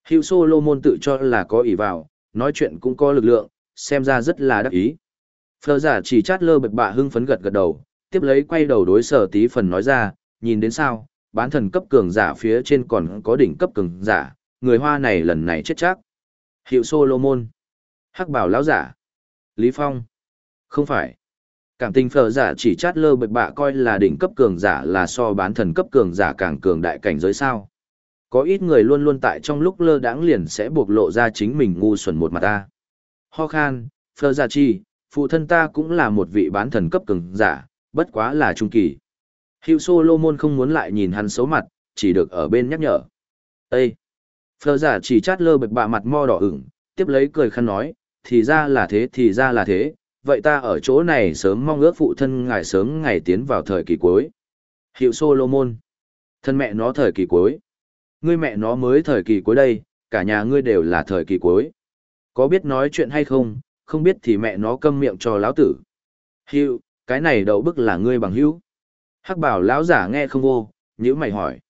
A: Hữu Solomon tự cho là có ý vào, nói chuyện cũng có lực lượng, xem ra rất là đắc ý. Phờ giả chỉ chát lơ bạch bạ hưng phấn gật gật đầu, tiếp lấy quay đầu đối sở tí phần nói ra, nhìn đến sao, bán thần cấp cường giả phía trên còn có đỉnh cấp cường giả, người hoa này lần này chết chắc. Hiệu Solomon, Hắc bảo lão giả, Lý Phong, không phải. Cảm tình phở giả chỉ chát lơ bạch bạ coi là đỉnh cấp cường giả là so bán thần cấp cường giả càng cường đại cảnh giới sao. Có ít người luôn luôn tại trong lúc lơ đãng liền sẽ buộc lộ ra chính mình ngu xuẩn một mặt ta. Ho khan, phở giả chi, phụ thân ta cũng là một vị bán thần cấp cường giả, bất quá là trung kỳ. Hiệu Solomon không muốn lại nhìn hắn xấu mặt, chỉ được ở bên nhắc nhở. Ê! Phở giả chỉ chát lơ bạch bạ mặt mo đỏ ửng, tiếp lấy cười khăn nói, thì ra là thế thì ra là thế, vậy ta ở chỗ này sớm mong ước phụ thân ngài sớm ngày tiến vào thời kỳ cuối. Hiệu Solomon. Thân mẹ nó thời kỳ cuối. Ngươi mẹ nó mới thời kỳ cuối đây, cả nhà ngươi đều là thời kỳ cuối. Có biết nói chuyện hay không, không biết thì mẹ nó câm miệng cho lão tử. Hiệu, cái này đậu bức là ngươi bằng hữu. Hắc bảo lão giả nghe không vô, nhữ mày hỏi.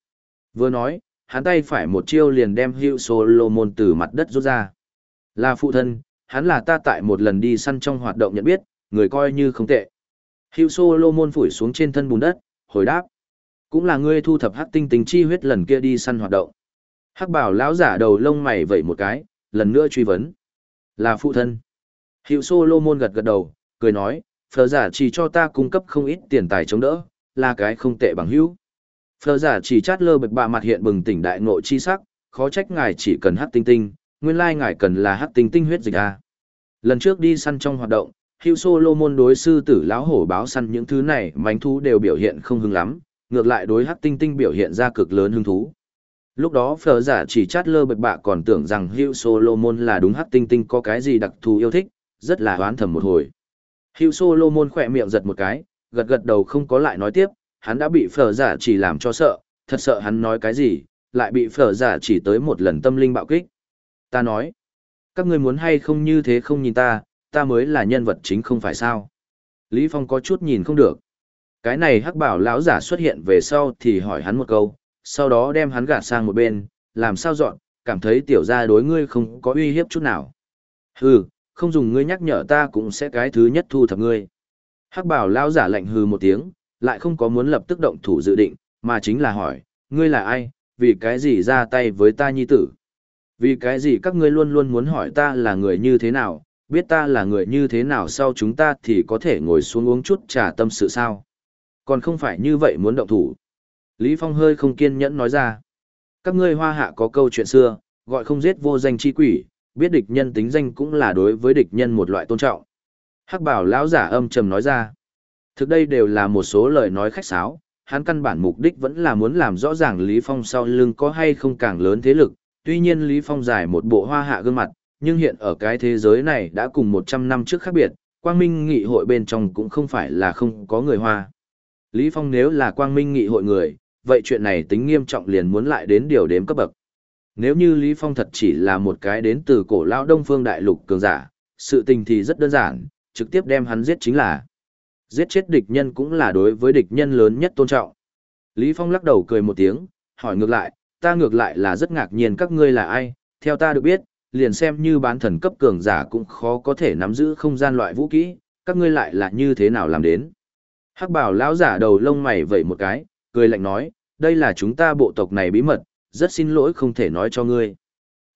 A: Vừa nói, hắn tay phải một chiêu liền đem Hiệu Solomon từ mặt đất rút ra. Là phụ thân, hắn là ta tại một lần đi săn trong hoạt động nhận biết, người coi như không tệ. Hữu Solomon phủi xuống trên thân bùn đất, hồi đáp. Cũng là ngươi thu thập hắc tinh tinh chi huyết lần kia đi săn hoạt động. Hắc bảo lão giả đầu lông mày vẩy một cái, lần nữa truy vấn. Là phụ thân. Hữu Solomon gật gật đầu, cười nói, phở giả chỉ cho ta cung cấp không ít tiền tài chống đỡ, là cái không tệ bằng hữu. Phở giả chỉ chát lơ bực bạ mặt hiện bừng tỉnh đại ngộ chi sắc, khó trách ngài chỉ cần hắc tinh tinh, nguyên lai ngài cần là hắc tinh tinh huyết dịch a. Lần trước đi săn trong hoạt động, Hữu Solomon đối sư tử lão hổ báo săn những thứ này, mánh thú đều biểu hiện không hứng lắm, ngược lại đối hắc tinh tinh biểu hiện ra cực lớn hứng thú. Lúc đó phở giả chỉ chát lơ bật bạ còn tưởng rằng Hữu Solomon là đúng hắc tinh tinh có cái gì đặc thù yêu thích, rất là oán thầm một hồi. Hữu Solomon khỏe miệng giật một cái, gật gật đầu không có lại nói tiếp, hắn đã bị phở giả chỉ làm cho sợ, thật sợ hắn nói cái gì, lại bị phở giả chỉ tới một lần tâm linh bạo kích. Ta nói, các ngươi muốn hay không như thế không nhìn ta, ta mới là nhân vật chính không phải sao. Lý Phong có chút nhìn không được. Cái này hắc bảo lão giả xuất hiện về sau thì hỏi hắn một câu, sau đó đem hắn gạt sang một bên, làm sao dọn, cảm thấy tiểu gia đối ngươi không có uy hiếp chút nào. Hừ, không dùng ngươi nhắc nhở ta cũng sẽ cái thứ nhất thu thập ngươi. Hắc bảo lão giả lạnh hừ một tiếng, lại không có muốn lập tức động thủ dự định, mà chính là hỏi, ngươi là ai, vì cái gì ra tay với ta nhi tử? Vì cái gì các ngươi luôn luôn muốn hỏi ta là người như thế nào, biết ta là người như thế nào sau chúng ta thì có thể ngồi xuống uống chút trà tâm sự sao? Còn không phải như vậy muốn động thủ. Lý Phong hơi không kiên nhẫn nói ra. Các ngươi hoa hạ có câu chuyện xưa, gọi không giết vô danh chi quỷ, biết địch nhân tính danh cũng là đối với địch nhân một loại tôn trọng. Hắc bảo lão giả âm trầm nói ra. Thực đây đều là một số lời nói khách sáo, hắn căn bản mục đích vẫn là muốn làm rõ ràng Lý Phong sau lưng có hay không càng lớn thế lực. Tuy nhiên Lý Phong giải một bộ hoa hạ gương mặt, nhưng hiện ở cái thế giới này đã cùng 100 năm trước khác biệt, quang minh nghị hội bên trong cũng không phải là không có người hoa. Lý Phong nếu là quang minh nghị hội người, vậy chuyện này tính nghiêm trọng liền muốn lại đến điều đếm cấp bậc. Nếu như Lý Phong thật chỉ là một cái đến từ cổ lão Đông Phương Đại Lục cường giả, sự tình thì rất đơn giản, trực tiếp đem hắn giết chính là. Giết chết địch nhân cũng là đối với địch nhân lớn nhất tôn trọng. Lý Phong lắc đầu cười một tiếng, hỏi ngược lại, ta ngược lại là rất ngạc nhiên các ngươi là ai, theo ta được biết, liền xem như bán thần cấp cường giả cũng khó có thể nắm giữ không gian loại vũ kỹ, các ngươi lại là như thế nào làm đến. Hắc bảo lão giả đầu lông mày vẩy một cái, cười lạnh nói, đây là chúng ta bộ tộc này bí mật, rất xin lỗi không thể nói cho ngươi.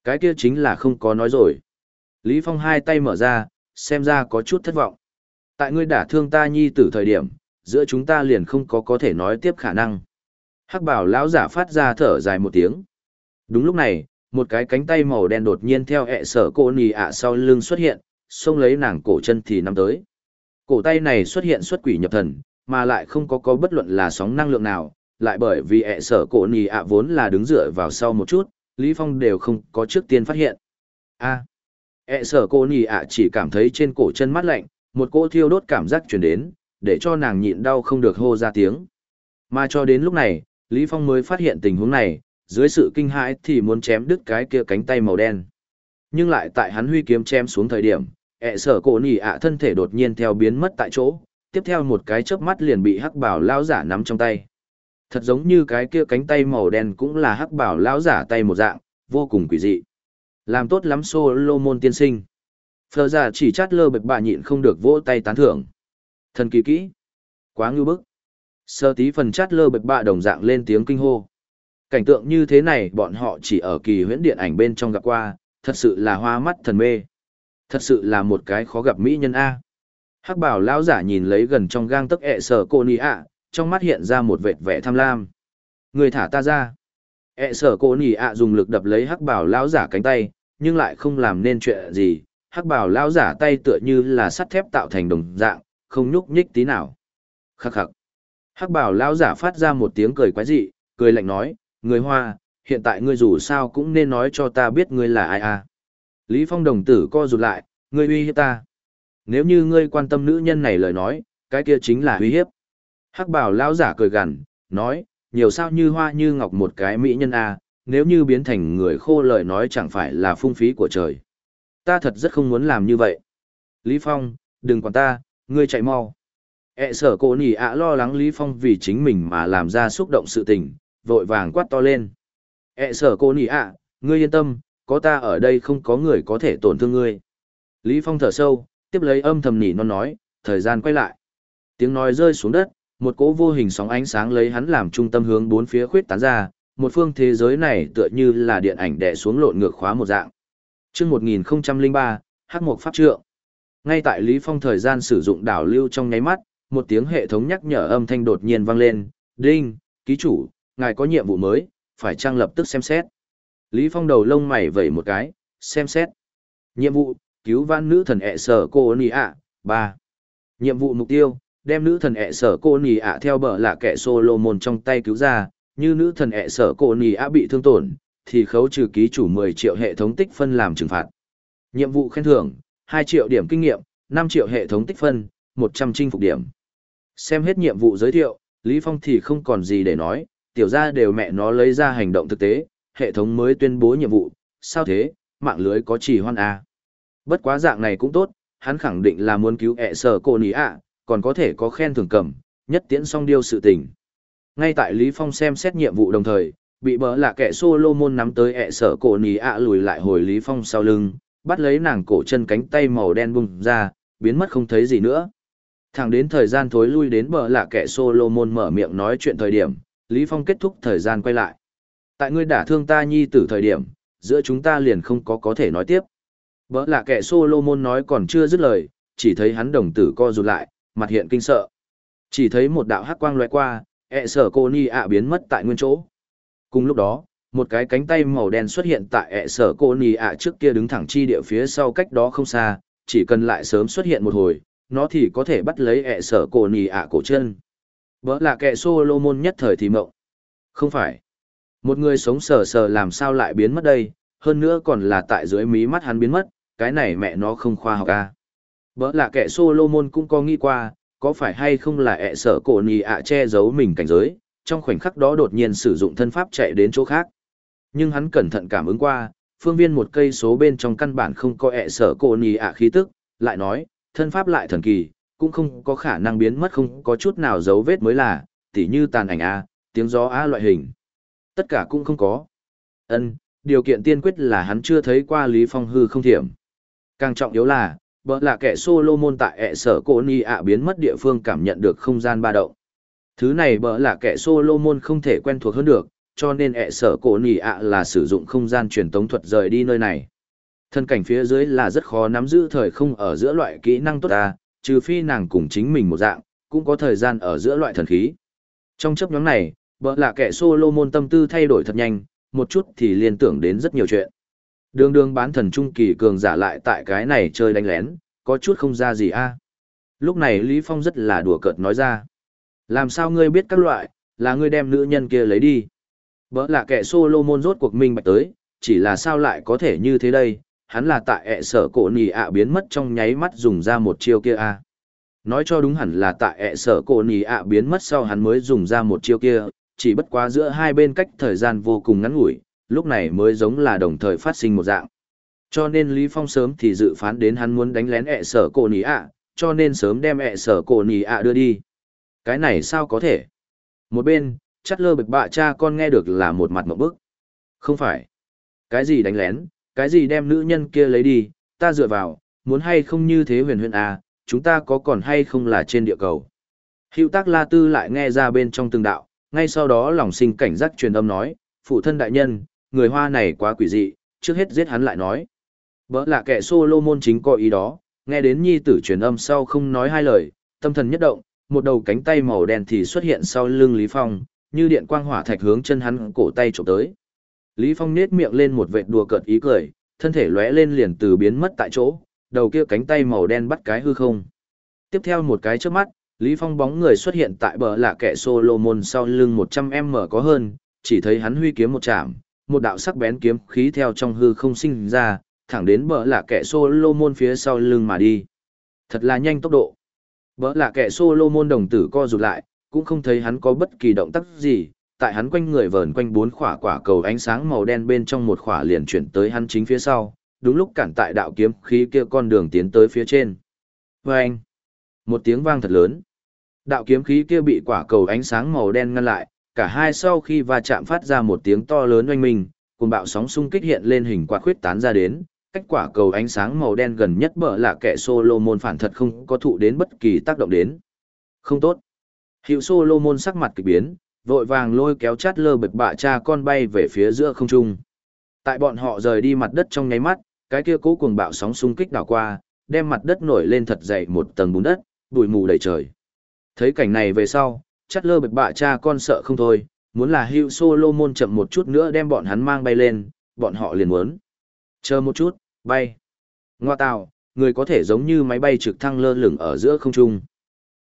A: Cái kia chính là không có nói rồi. Lý Phong hai tay mở ra, xem ra có chút thất vọng. Tại ngươi đả thương ta nhi tử thời điểm, giữa chúng ta liền không có có thể nói tiếp khả năng. Hắc bảo lão giả phát ra thở dài một tiếng. Đúng lúc này, một cái cánh tay màu đen đột nhiên theo hẹ sở cô nì ạ sau lưng xuất hiện, xông lấy nàng cổ chân thì nắm tới. Cổ tay này xuất hiện xuất quỷ nhập thần, mà lại không có có bất luận là sóng năng lượng nào, lại bởi vì hẹ sở cổ nì ạ vốn là đứng dựa vào sau một chút, Lý Phong đều không có trước tiên phát hiện. A. hẹ sở cô nì ạ chỉ cảm thấy trên cổ chân mát lạnh, một cỗ thiêu đốt cảm giác truyền đến, để cho nàng nhịn đau không được hô ra tiếng. Mà cho đến lúc này, Lý Phong mới phát hiện tình huống này, dưới sự kinh hãi thì muốn chém đứt cái kia cánh tay màu đen. Nhưng lại tại hắn huy kiếm chém xuống thời điểm, ẹ sở cổ nỉ ạ thân thể đột nhiên theo biến mất tại chỗ, tiếp theo một cái chớp mắt liền bị hắc bảo lao giả nắm trong tay. Thật giống như cái kia cánh tay màu đen cũng là hắc bảo lao giả tay một dạng, vô cùng quỷ dị. Làm tốt lắm Solomon tiên sinh. Phờ giả chỉ chát lơ bạch bạ nhịn không được vỗ tay tán thưởng. Thần kỳ kỹ. Quá ngưu bức. Sơ tí phần chát lơ bạch bạ đồng dạng lên tiếng kinh hô. Cảnh tượng như thế này bọn họ chỉ ở kỳ huyễn điện ảnh bên trong gặp qua, thật sự là hoa mắt thần mê. Thật sự là một cái khó gặp mỹ nhân A. Hắc bảo lão giả nhìn lấy gần trong gang tấc ẹ sở cô nì ạ, trong mắt hiện ra một vệt vẻ tham lam. Người thả ta ra. ẹ sở cô nì ạ dùng lực đập lấy hắc bảo lão giả cánh tay, nhưng lại không làm nên chuyện gì. Hắc bảo lão giả tay tựa như là sắt thép tạo thành đồng dạng, không nhúc nhích tí nào. Khắc khắc. Hắc bảo lão giả phát ra một tiếng cười quái dị, cười lạnh nói, người hoa, hiện tại ngươi dù sao cũng nên nói cho ta biết ngươi là ai à. Lý Phong đồng tử co rụt lại, ngươi uy hiếp ta. Nếu như ngươi quan tâm nữ nhân này lời nói, cái kia chính là uy hiếp. Hắc bảo lão giả cười gằn, nói, nhiều sao như hoa như ngọc một cái mỹ nhân a, à, nếu như biến thành người khô lời nói chẳng phải là phung phí của trời. Ta thật rất không muốn làm như vậy. Lý Phong, đừng quản ta, ngươi chạy mau. E sở cô nỉ ạ lo lắng Lý Phong vì chính mình mà làm ra xúc động sự tình, vội vàng quát to lên. E sở cô nỉ ạ, ngươi yên tâm, có ta ở đây không có người có thể tổn thương ngươi. Lý Phong thở sâu, tiếp lấy âm thầm nỉ non nói, thời gian quay lại. Tiếng nói rơi xuống đất, một cỗ vô hình sóng ánh sáng lấy hắn làm trung tâm hướng bốn phía khuyết tán ra, một phương thế giới này tựa như là điện ảnh đè xuống lộn ngược khóa một dạng. Trước 1003, Hắc Mộc Pháp Trượng. Ngay tại Lý Phong thời gian sử dụng đảo lưu trong nháy mắt, một tiếng hệ thống nhắc nhở âm thanh đột nhiên vang lên, "Đinh, ký chủ, ngài có nhiệm vụ mới, phải trang lập tức xem xét." Lý Phong đầu lông mày vẩy một cái, xem xét. Nhiệm vụ, cứu vãn nữ thần ẹ sở cô nì ạ, ba. Nhiệm vụ mục tiêu, đem nữ thần ẹ sở cô nì ạ theo bờ là kẻ Solomon trong tay cứu ra, như nữ thần ẹ sở cô nì ạ bị thương tổn, thì khấu trừ ký chủ 10 triệu hệ thống tích phân làm trừng phạt. Nhiệm vụ khen thưởng, 2 triệu điểm kinh nghiệm, 5 triệu hệ thống tích phân, 100 chinh phục điểm. Xem hết nhiệm vụ giới thiệu, Lý Phong thì không còn gì để nói, tiểu gia đều mẹ nó lấy ra hành động thực tế, hệ thống mới tuyên bố nhiệm vụ, sao thế, mạng lưới có chỉ hoan à. Bất quá dạng này cũng tốt, hắn khẳng định là muốn cứu ẹ sở cô ní ạ, còn có thể có khen thưởng cầm, nhất tiễn song điêu sự tình. Ngay tại Lý Phong xem xét nhiệm vụ đồng thời, bị bỡ là kẻ Solomon nắm tới ẹ sở cổ ní ạ lùi lại hồi Lý Phong sau lưng, bắt lấy nàng cổ chân cánh tay màu đen bung ra, biến mất không thấy gì nữa. Thẳng đến thời gian thối lui đến bờ là kẻ Solomon mở miệng nói chuyện thời điểm, Lý Phong kết thúc thời gian quay lại. Tại ngươi đả thương ta nhi tử thời điểm, giữa chúng ta liền không có có thể nói tiếp. Bỡ là kẻ Solomon nói còn chưa dứt lời, chỉ thấy hắn đồng tử co rụt lại, mặt hiện kinh sợ. Chỉ thấy một đạo hắc quang loại qua, e ẹ sở cô ni ạ biến mất tại nguyên chỗ. Cùng lúc đó, một cái cánh tay màu đen xuất hiện tại e ẹ sở cô ni ạ trước kia đứng thẳng chi địa phía sau cách đó không xa, chỉ cần lại sớm xuất hiện một hồi, nó thì có thể bắt lấy ẹ sở cổ nì ạ cổ chân. Bỡ là kẻ Solomon nhất thời thì mộng. Không phải. Một người sống sờ sờ làm sao lại biến mất đây, hơn nữa còn là tại dưới mí mắt hắn biến mất, cái này mẹ nó không khoa học à. Bỡ là kẻ Solomon cũng có nghĩ qua, có phải hay không là ẹ sở cổ nì ạ che giấu mình cảnh giới, trong khoảnh khắc đó đột nhiên sử dụng thân pháp chạy đến chỗ khác. Nhưng hắn cẩn thận cảm ứng qua, phương viên một cây số bên trong căn bản không có ẹ sở cổ nì ạ khí tức, lại nói, thân pháp lại thần kỳ, cũng không có khả năng biến mất không có chút nào dấu vết mới là, tỉ như tàn ảnh A, tiếng gió A loại hình. Tất cả cũng không có. ân điều kiện tiên quyết là hắn chưa thấy qua Lý Phong hư không thiểm. Càng trọng yếu là, bỡ là kẻ Solomon tại ẹ sở cổ ni ạ biến mất địa phương cảm nhận được không gian ba động. Thứ này bỡ là kẻ Solomon không thể quen thuộc hơn được, cho nên ẹ sở cổ ni ạ là sử dụng không gian truyền tống thuật rời đi nơi này. Thân cảnh phía dưới là rất khó nắm giữ thời không ở giữa loại kỹ năng tốt ta, trừ phi nàng cùng chính mình một dạng, cũng có thời gian ở giữa loại thần khí. Trong chấp nhóm này, bỡ là kẻ Solomon tâm tư thay đổi thật nhanh, một chút thì liên tưởng đến rất nhiều chuyện. Đường đường bán thần trung kỳ cường giả lại tại cái này chơi đánh lén, có chút không ra gì a. Lúc này Lý Phong rất là đùa cợt nói ra. Làm sao ngươi biết các loại, là ngươi đem nữ nhân kia lấy đi. Bỡ là kẻ Solomon rốt cuộc minh bạch tới, chỉ là sao lại có thể như thế đây, hắn là tại ẹ sở cổ nì ạ biến mất trong nháy mắt dùng ra một chiêu kia a. Nói cho đúng hẳn là tại ẹ sở cổ nì ạ biến mất sau hắn mới dùng ra một chiêu kia, chỉ bất quá giữa hai bên cách thời gian vô cùng ngắn ngủi, lúc này mới giống là đồng thời phát sinh một dạng. Cho nên Lý Phong sớm thì dự phán đến hắn muốn đánh lén ẹ sở cổ nì ạ, cho nên sớm đem ẹ sở cổ nì ạ đưa đi. Cái này sao có thể? Một bên, chắt lơ bực bạ cha con nghe được là một mặt một bức. Không phải. Cái gì đánh lén, cái gì đem nữ nhân kia lấy đi, ta dựa vào, muốn hay không như thế huyền huyền à, chúng ta có còn hay không là trên địa cầu. Hữu tác la tư lại nghe ra bên trong từng đạo, ngay sau đó lòng sinh cảnh giác truyền âm nói, phụ thân đại nhân, người hoa này quá quỷ dị, trước hết giết hắn lại nói. Bỡ là kẻ Solomon chính có ý đó, nghe đến nhi tử truyền âm sau không nói hai lời, tâm thần nhất động, một đầu cánh tay màu đen thì xuất hiện sau lưng Lý Phong, như điện quang hỏa thạch hướng chân hắn cổ tay chụp tới. Lý Phong nết miệng lên một vệt đùa cợt ý cười, thân thể lóe lên liền từ biến mất tại chỗ, đầu kia cánh tay màu đen bắt cái hư không. Tiếp theo một cái trước mắt, Lý Phong bóng người xuất hiện tại bờ lạ kẻ Solomon sau lưng 100m có hơn, chỉ thấy hắn huy kiếm một chạm, một đạo sắc bén kiếm khí theo trong hư không sinh ra, thẳng đến bờ lạ kẻ Solomon phía sau lưng mà đi. Thật là nhanh tốc độ. Bờ lạ kẻ Solomon đồng tử co rụt lại, cũng không thấy hắn có bất kỳ động tác gì, tại hắn quanh người vờn quanh bốn khỏa quả cầu ánh sáng màu đen bên trong một khỏa liền chuyển tới hắn chính phía sau, đúng lúc cản tại đạo kiếm khí kia con đường tiến tới phía trên. Và anh, một tiếng vang thật lớn. Đạo kiếm khí kia bị quả cầu ánh sáng màu đen ngăn lại, cả hai sau khi va chạm phát ra một tiếng to lớn oanh minh, cùng bạo sóng xung kích hiện lên hình quạt khuyết tán ra đến, cách quả cầu ánh sáng màu đen gần nhất bờ là kẻ Solomon phản thật không có thụ đến bất kỳ tác động đến. Không tốt. Hiệu Solomon sắc mặt kỳ biến, vội vàng lôi kéo chát lơ bực bạ cha con bay về phía giữa không trung. Tại bọn họ rời đi mặt đất trong nháy mắt, cái kia cố cuồng bạo sóng xung kích đảo qua, đem mặt đất nổi lên thật dày một tầng bùn đất, bụi mù đầy trời. Thấy cảnh này về sau, chát lơ bực bạ cha con sợ không thôi, muốn là Hugh Solomon chậm một chút nữa đem bọn hắn mang bay lên, bọn họ liền muốn. Chờ một chút, bay. Ngoa tạo, người có thể giống như máy bay trực thăng lơ lửng ở giữa không trung.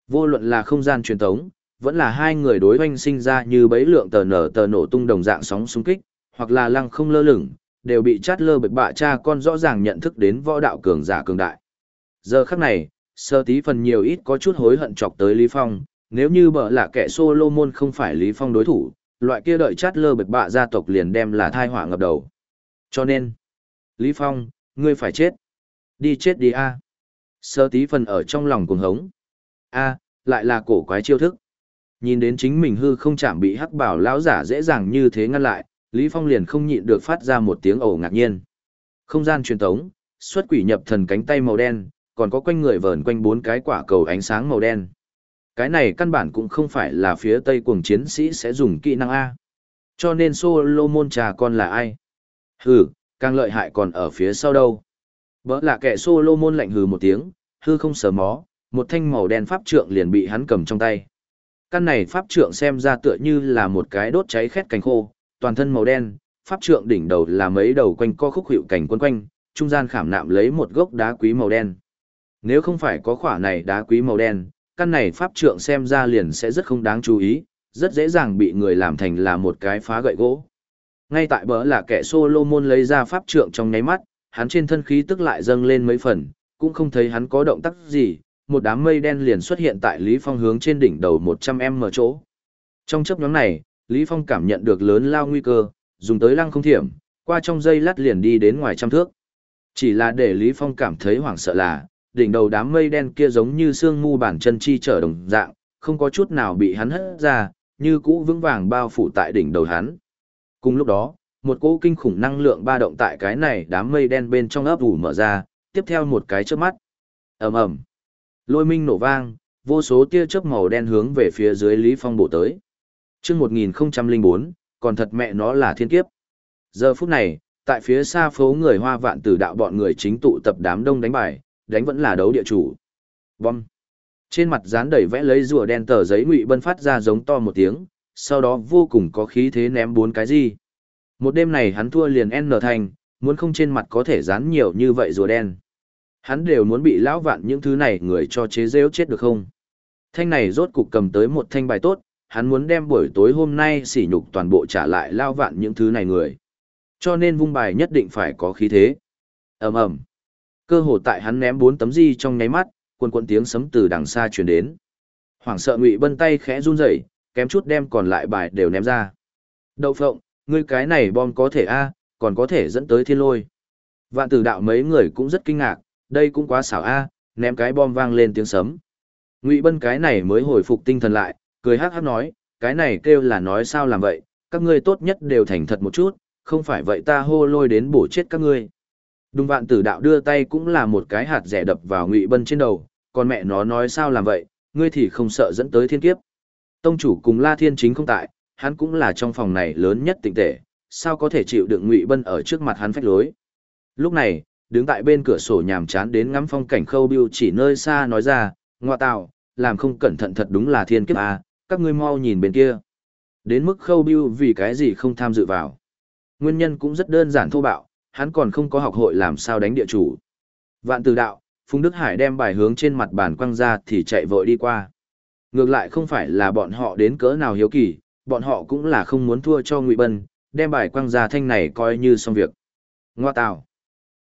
A: Vô luận là không gian truyền thống, vẫn là hai người đối oanh sinh ra như bấy lượng tờ nở tờ nổ tung đồng dạng sóng xung kích, hoặc là lăng không lơ lửng, đều bị chát lơ bạch bạ cha con rõ ràng nhận thức đến võ đạo cường giả cường đại. Giờ khắc này, sơ tí phần nhiều ít có chút hối hận chọc tới Lý Phong, nếu như bở là kẻ Solomon không phải Lý Phong đối thủ, loại kia đợi chát lơ bạch bạ gia tộc liền đem là thai họa ngập đầu. Cho nên, Lý Phong, ngươi phải chết. Đi chết đi a. Sơ tí phần ở trong lòng cuồng hống. A, lại là cổ quái chiêu thức. Nhìn đến chính mình hư không chạm bị hắc bảo lão giả dễ dàng như thế ngăn lại, Lý Phong liền không nhịn được phát ra một tiếng ồ ngạc nhiên. Không gian truyền tống, xuất quỷ nhập thần cánh tay màu đen, còn có quanh người vờn quanh bốn cái quả cầu ánh sáng màu đen. Cái này căn bản cũng không phải là phía tây cuồng chiến sĩ sẽ dùng kỹ năng A. Cho nên Solomon trà con là ai? Hừ, càng lợi hại còn ở phía sau đâu. Bỡ là kẻ Solomon lạnh hừ một tiếng, hư không sờ mó, một thanh màu đen pháp trượng liền bị hắn cầm trong tay. Căn này pháp trượng xem ra tựa như là một cái đốt cháy khét cánh khô, toàn thân màu đen, pháp trượng đỉnh đầu là mấy đầu quanh co khúc hiệu cảnh quấn quanh, trung gian khảm nạm lấy một gốc đá quý màu đen. Nếu không phải có khỏa này đá quý màu đen, căn này pháp trượng xem ra liền sẽ rất không đáng chú ý, rất dễ dàng bị người làm thành là một cái phá gậy gỗ. Ngay tại bờ là kẻ Solomon lấy ra pháp trượng trong nháy mắt, hắn trên thân khí tức lại dâng lên mấy phần, cũng không thấy hắn có động tác gì, một đám mây đen liền xuất hiện tại Lý Phong hướng trên đỉnh đầu 100m chỗ. Trong chấp nhóm này, Lý Phong cảm nhận được lớn lao nguy cơ, dùng tới lăng không thiểm, qua trong dây lát liền đi đến ngoài trăm thước. Chỉ là để Lý Phong cảm thấy hoảng sợ là, đỉnh đầu đám mây đen kia giống như xương mu bản chân chi trở đồng dạng, không có chút nào bị hắn hất ra, như cũ vững vàng bao phủ tại đỉnh đầu hắn. Cùng lúc đó, một cỗ kinh khủng năng lượng ba động tại cái này đám mây đen bên trong ấp ủ mở ra, tiếp theo một cái chớp mắt. ầm ầm, lôi minh nổ vang, vô số tia chớp màu đen hướng về phía dưới Lý Phong bổ tới. Trước 1004, còn thật mẹ nó là thiên kiếp. Giờ phút này, tại phía xa phố người hoa vạn tử đạo bọn người chính tụ tập đám đông đánh bài, đánh vẫn là đấu địa chủ. Bom. Trên mặt dán đầy vẽ lấy rùa đen tờ giấy ngụy bân phát ra giống to một tiếng, sau đó vô cùng có khí thế ném bốn cái gì. Một đêm này hắn thua liền N thành, muốn không trên mặt có thể dán nhiều như vậy rùa đen. Hắn đều muốn bị lão vạn những thứ này người cho chế rêu chết được không? Thanh này rốt cục cầm tới một thanh bài tốt, hắn muốn đem buổi tối hôm nay sỉ nhục toàn bộ trả lại lao vạn những thứ này người. Cho nên vung bài nhất định phải có khí thế. ầm ầm Cơ hồ tại hắn ném bốn tấm di trong nháy mắt, quần quần tiếng sấm từ đằng xa truyền đến. Hoảng sợ Ngụy Bân tay khẽ run rẩy, kém chút đem còn lại bài đều ném ra. Đậu phộng, ngươi cái này bom có thể a, còn có thể dẫn tới thiên lôi. Vạn tử đạo mấy người cũng rất kinh ngạc, đây cũng quá xảo a, ném cái bom vang lên tiếng sấm. Ngụy Bân cái này mới hồi phục tinh thần lại, cười hắc hắc nói, cái này kêu là nói sao làm vậy, các ngươi tốt nhất đều thành thật một chút, không phải vậy ta hô lôi đến bổ chết các ngươi. Đùng vạn tử đạo đưa tay cũng là một cái hạt rẻ đập vào ngụy bân trên đầu, còn mẹ nó nói sao làm vậy, ngươi thì không sợ dẫn tới thiên kiếp. Tông chủ cùng La Thiên chính không tại, hắn cũng là trong phòng này lớn nhất tịnh tể sao có thể chịu đựng ngụy bân ở trước mặt hắn phách lối. Lúc này, đứng tại bên cửa sổ nhàm chán đến ngắm phong cảnh khâu biêu chỉ nơi xa nói ra, ngoa tạo, làm không cẩn thận thật đúng là thiên kiếp à, các ngươi mau nhìn bên kia. Đến mức khâu biêu vì cái gì không tham dự vào. Nguyên nhân cũng rất đơn giản thô bạo, hắn còn không có học hội làm sao đánh địa chủ. Vạn từ đạo, Phùng Đức Hải đem bài hướng trên mặt bàn quăng ra thì chạy vội đi qua. Ngược lại không phải là bọn họ đến cỡ nào hiếu kỳ, bọn họ cũng là không muốn thua cho Ngụy Bân, đem bài quăng ra thanh này coi như xong việc. Ngoa tạo.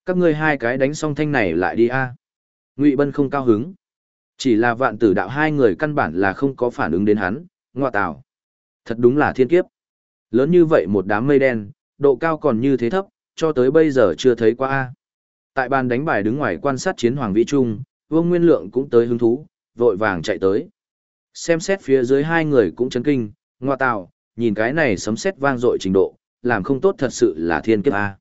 A: Các ngươi hai cái đánh xong thanh này lại đi a. Ngụy Bân không cao hứng. Chỉ là vạn tử đạo hai người căn bản là không có phản ứng đến hắn, ngoa tào. Thật đúng là thiên kiếp. Lớn như vậy một đám mây đen, độ cao còn như thế thấp, cho tới bây giờ chưa thấy qua a. Tại bàn đánh bài đứng ngoài quan sát chiến hoàng vĩ trung, Vương Nguyên Lượng cũng tới hứng thú, vội vàng chạy tới. Xem xét phía dưới hai người cũng chấn kinh, ngoa tạo, nhìn cái này sấm xét vang dội trình độ, làm không tốt thật sự là thiên kiếp a.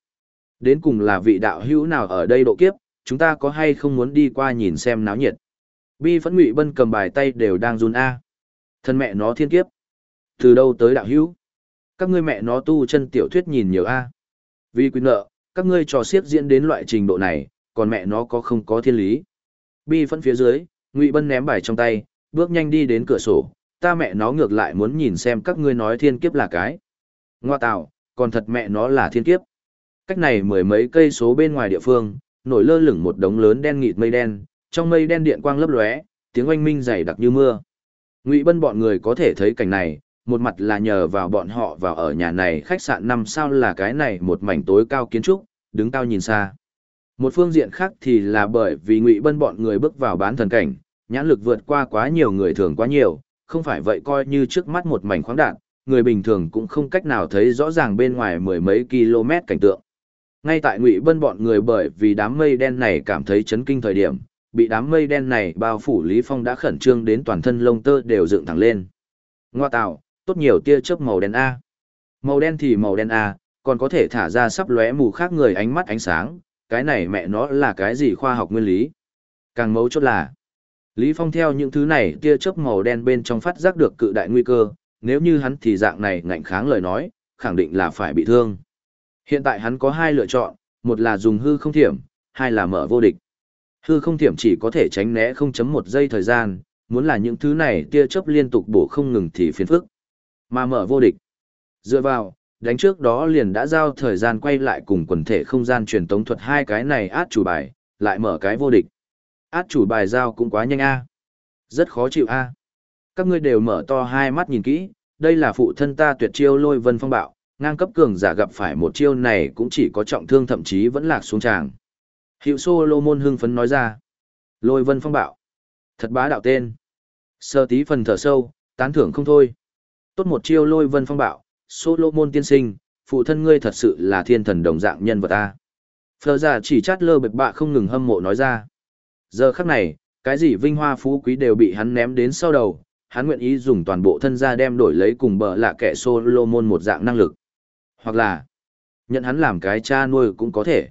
A: Đến cùng là vị đạo hữu nào ở đây độ kiếp, chúng ta có hay không muốn đi qua nhìn xem náo nhiệt. Bi phẫn ngụy bân cầm bài tay đều đang run a. Thân mẹ nó thiên kiếp. Từ đâu tới đạo hữu? Các ngươi mẹ nó tu chân tiểu thuyết nhìn nhiều a. Vì quyền nợ, các ngươi trò xiết diễn đến loại trình độ này, còn mẹ nó có không có thiên lý. Bi phẫn phía dưới, Ngụy Bân ném bài trong tay, bước nhanh đi đến cửa sổ, ta mẹ nó ngược lại muốn nhìn xem các ngươi nói thiên kiếp là cái. Ngoa tạo, còn thật mẹ nó là thiên kiếp. Cách này mười mấy cây số bên ngoài địa phương, nổi lơ lửng một đống lớn đen nghịt mây đen, trong mây đen điện quang lấp lóe, tiếng oanh minh dày đặc như mưa. Ngụy Bân bọn người có thể thấy cảnh này, một mặt là nhờ vào bọn họ vào ở nhà này khách sạn năm sao là cái này một mảnh tối cao kiến trúc, đứng cao nhìn xa. Một phương diện khác thì là bởi vì Ngụy Bân bọn người bước vào bán thần cảnh, nhãn lực vượt qua quá nhiều người thường quá nhiều, không phải vậy coi như trước mắt một mảnh khoáng đạn, người bình thường cũng không cách nào thấy rõ ràng bên ngoài mười mấy km cảnh tượng. Ngay tại Ngụy Bân bọn người bởi vì đám mây đen này cảm thấy chấn kinh thời điểm, bị đám mây đen này bao phủ Lý Phong đã khẩn trương đến toàn thân lông tơ đều dựng thẳng lên. Ngoa tạo, tốt nhiều tia chớp màu đen A. Màu đen thì màu đen A, còn có thể thả ra sắp lóe mù khác người ánh mắt ánh sáng, cái này mẹ nó là cái gì khoa học nguyên lý. Càng mấu chốt là, Lý Phong theo những thứ này tia chớp màu đen bên trong phát giác được cự đại nguy cơ, nếu như hắn thì dạng này ngạnh kháng lời nói, khẳng định là phải bị thương. Hiện tại hắn có hai lựa chọn, một là dùng hư không thiểm, hai là mở vô địch. Hư không thiểm chỉ có thể tránh né 0.1 giây thời gian, muốn là những thứ này tia chớp liên tục bổ không ngừng thì phiền phức. Mà mở vô địch. Dựa vào, đánh trước đó liền đã giao thời gian quay lại cùng quần thể không gian truyền tống thuật hai cái này át chủ bài, lại mở cái vô địch. Át chủ bài giao cũng quá nhanh a. Rất khó chịu a. Các ngươi đều mở to hai mắt nhìn kỹ, đây là phụ thân ta tuyệt chiêu lôi vân phong bạo, ngang cấp cường giả gặp phải một chiêu này cũng chỉ có trọng thương thậm chí vẫn lạc xuống tràng. Hiệu Solomon hưng phấn nói ra. Lôi vân phong bạo. Thật bá đạo tên. Sơ tí phần thở sâu, tán thưởng không thôi. Tốt một chiêu lôi vân phong bạo, Solomon tiên sinh, phụ thân ngươi thật sự là thiên thần đồng dạng nhân vật ta. Phờ giả chỉ chát lơ bực bạ không ngừng hâm mộ nói ra. Giờ khắc này, cái gì vinh hoa phú quý đều bị hắn ném đến sau đầu, hắn nguyện ý dùng toàn bộ thân gia đem đổi lấy cùng bờ lạ kẻ Solomon một dạng năng lực. Hoặc là, nhận hắn làm cái cha nuôi cũng có thể.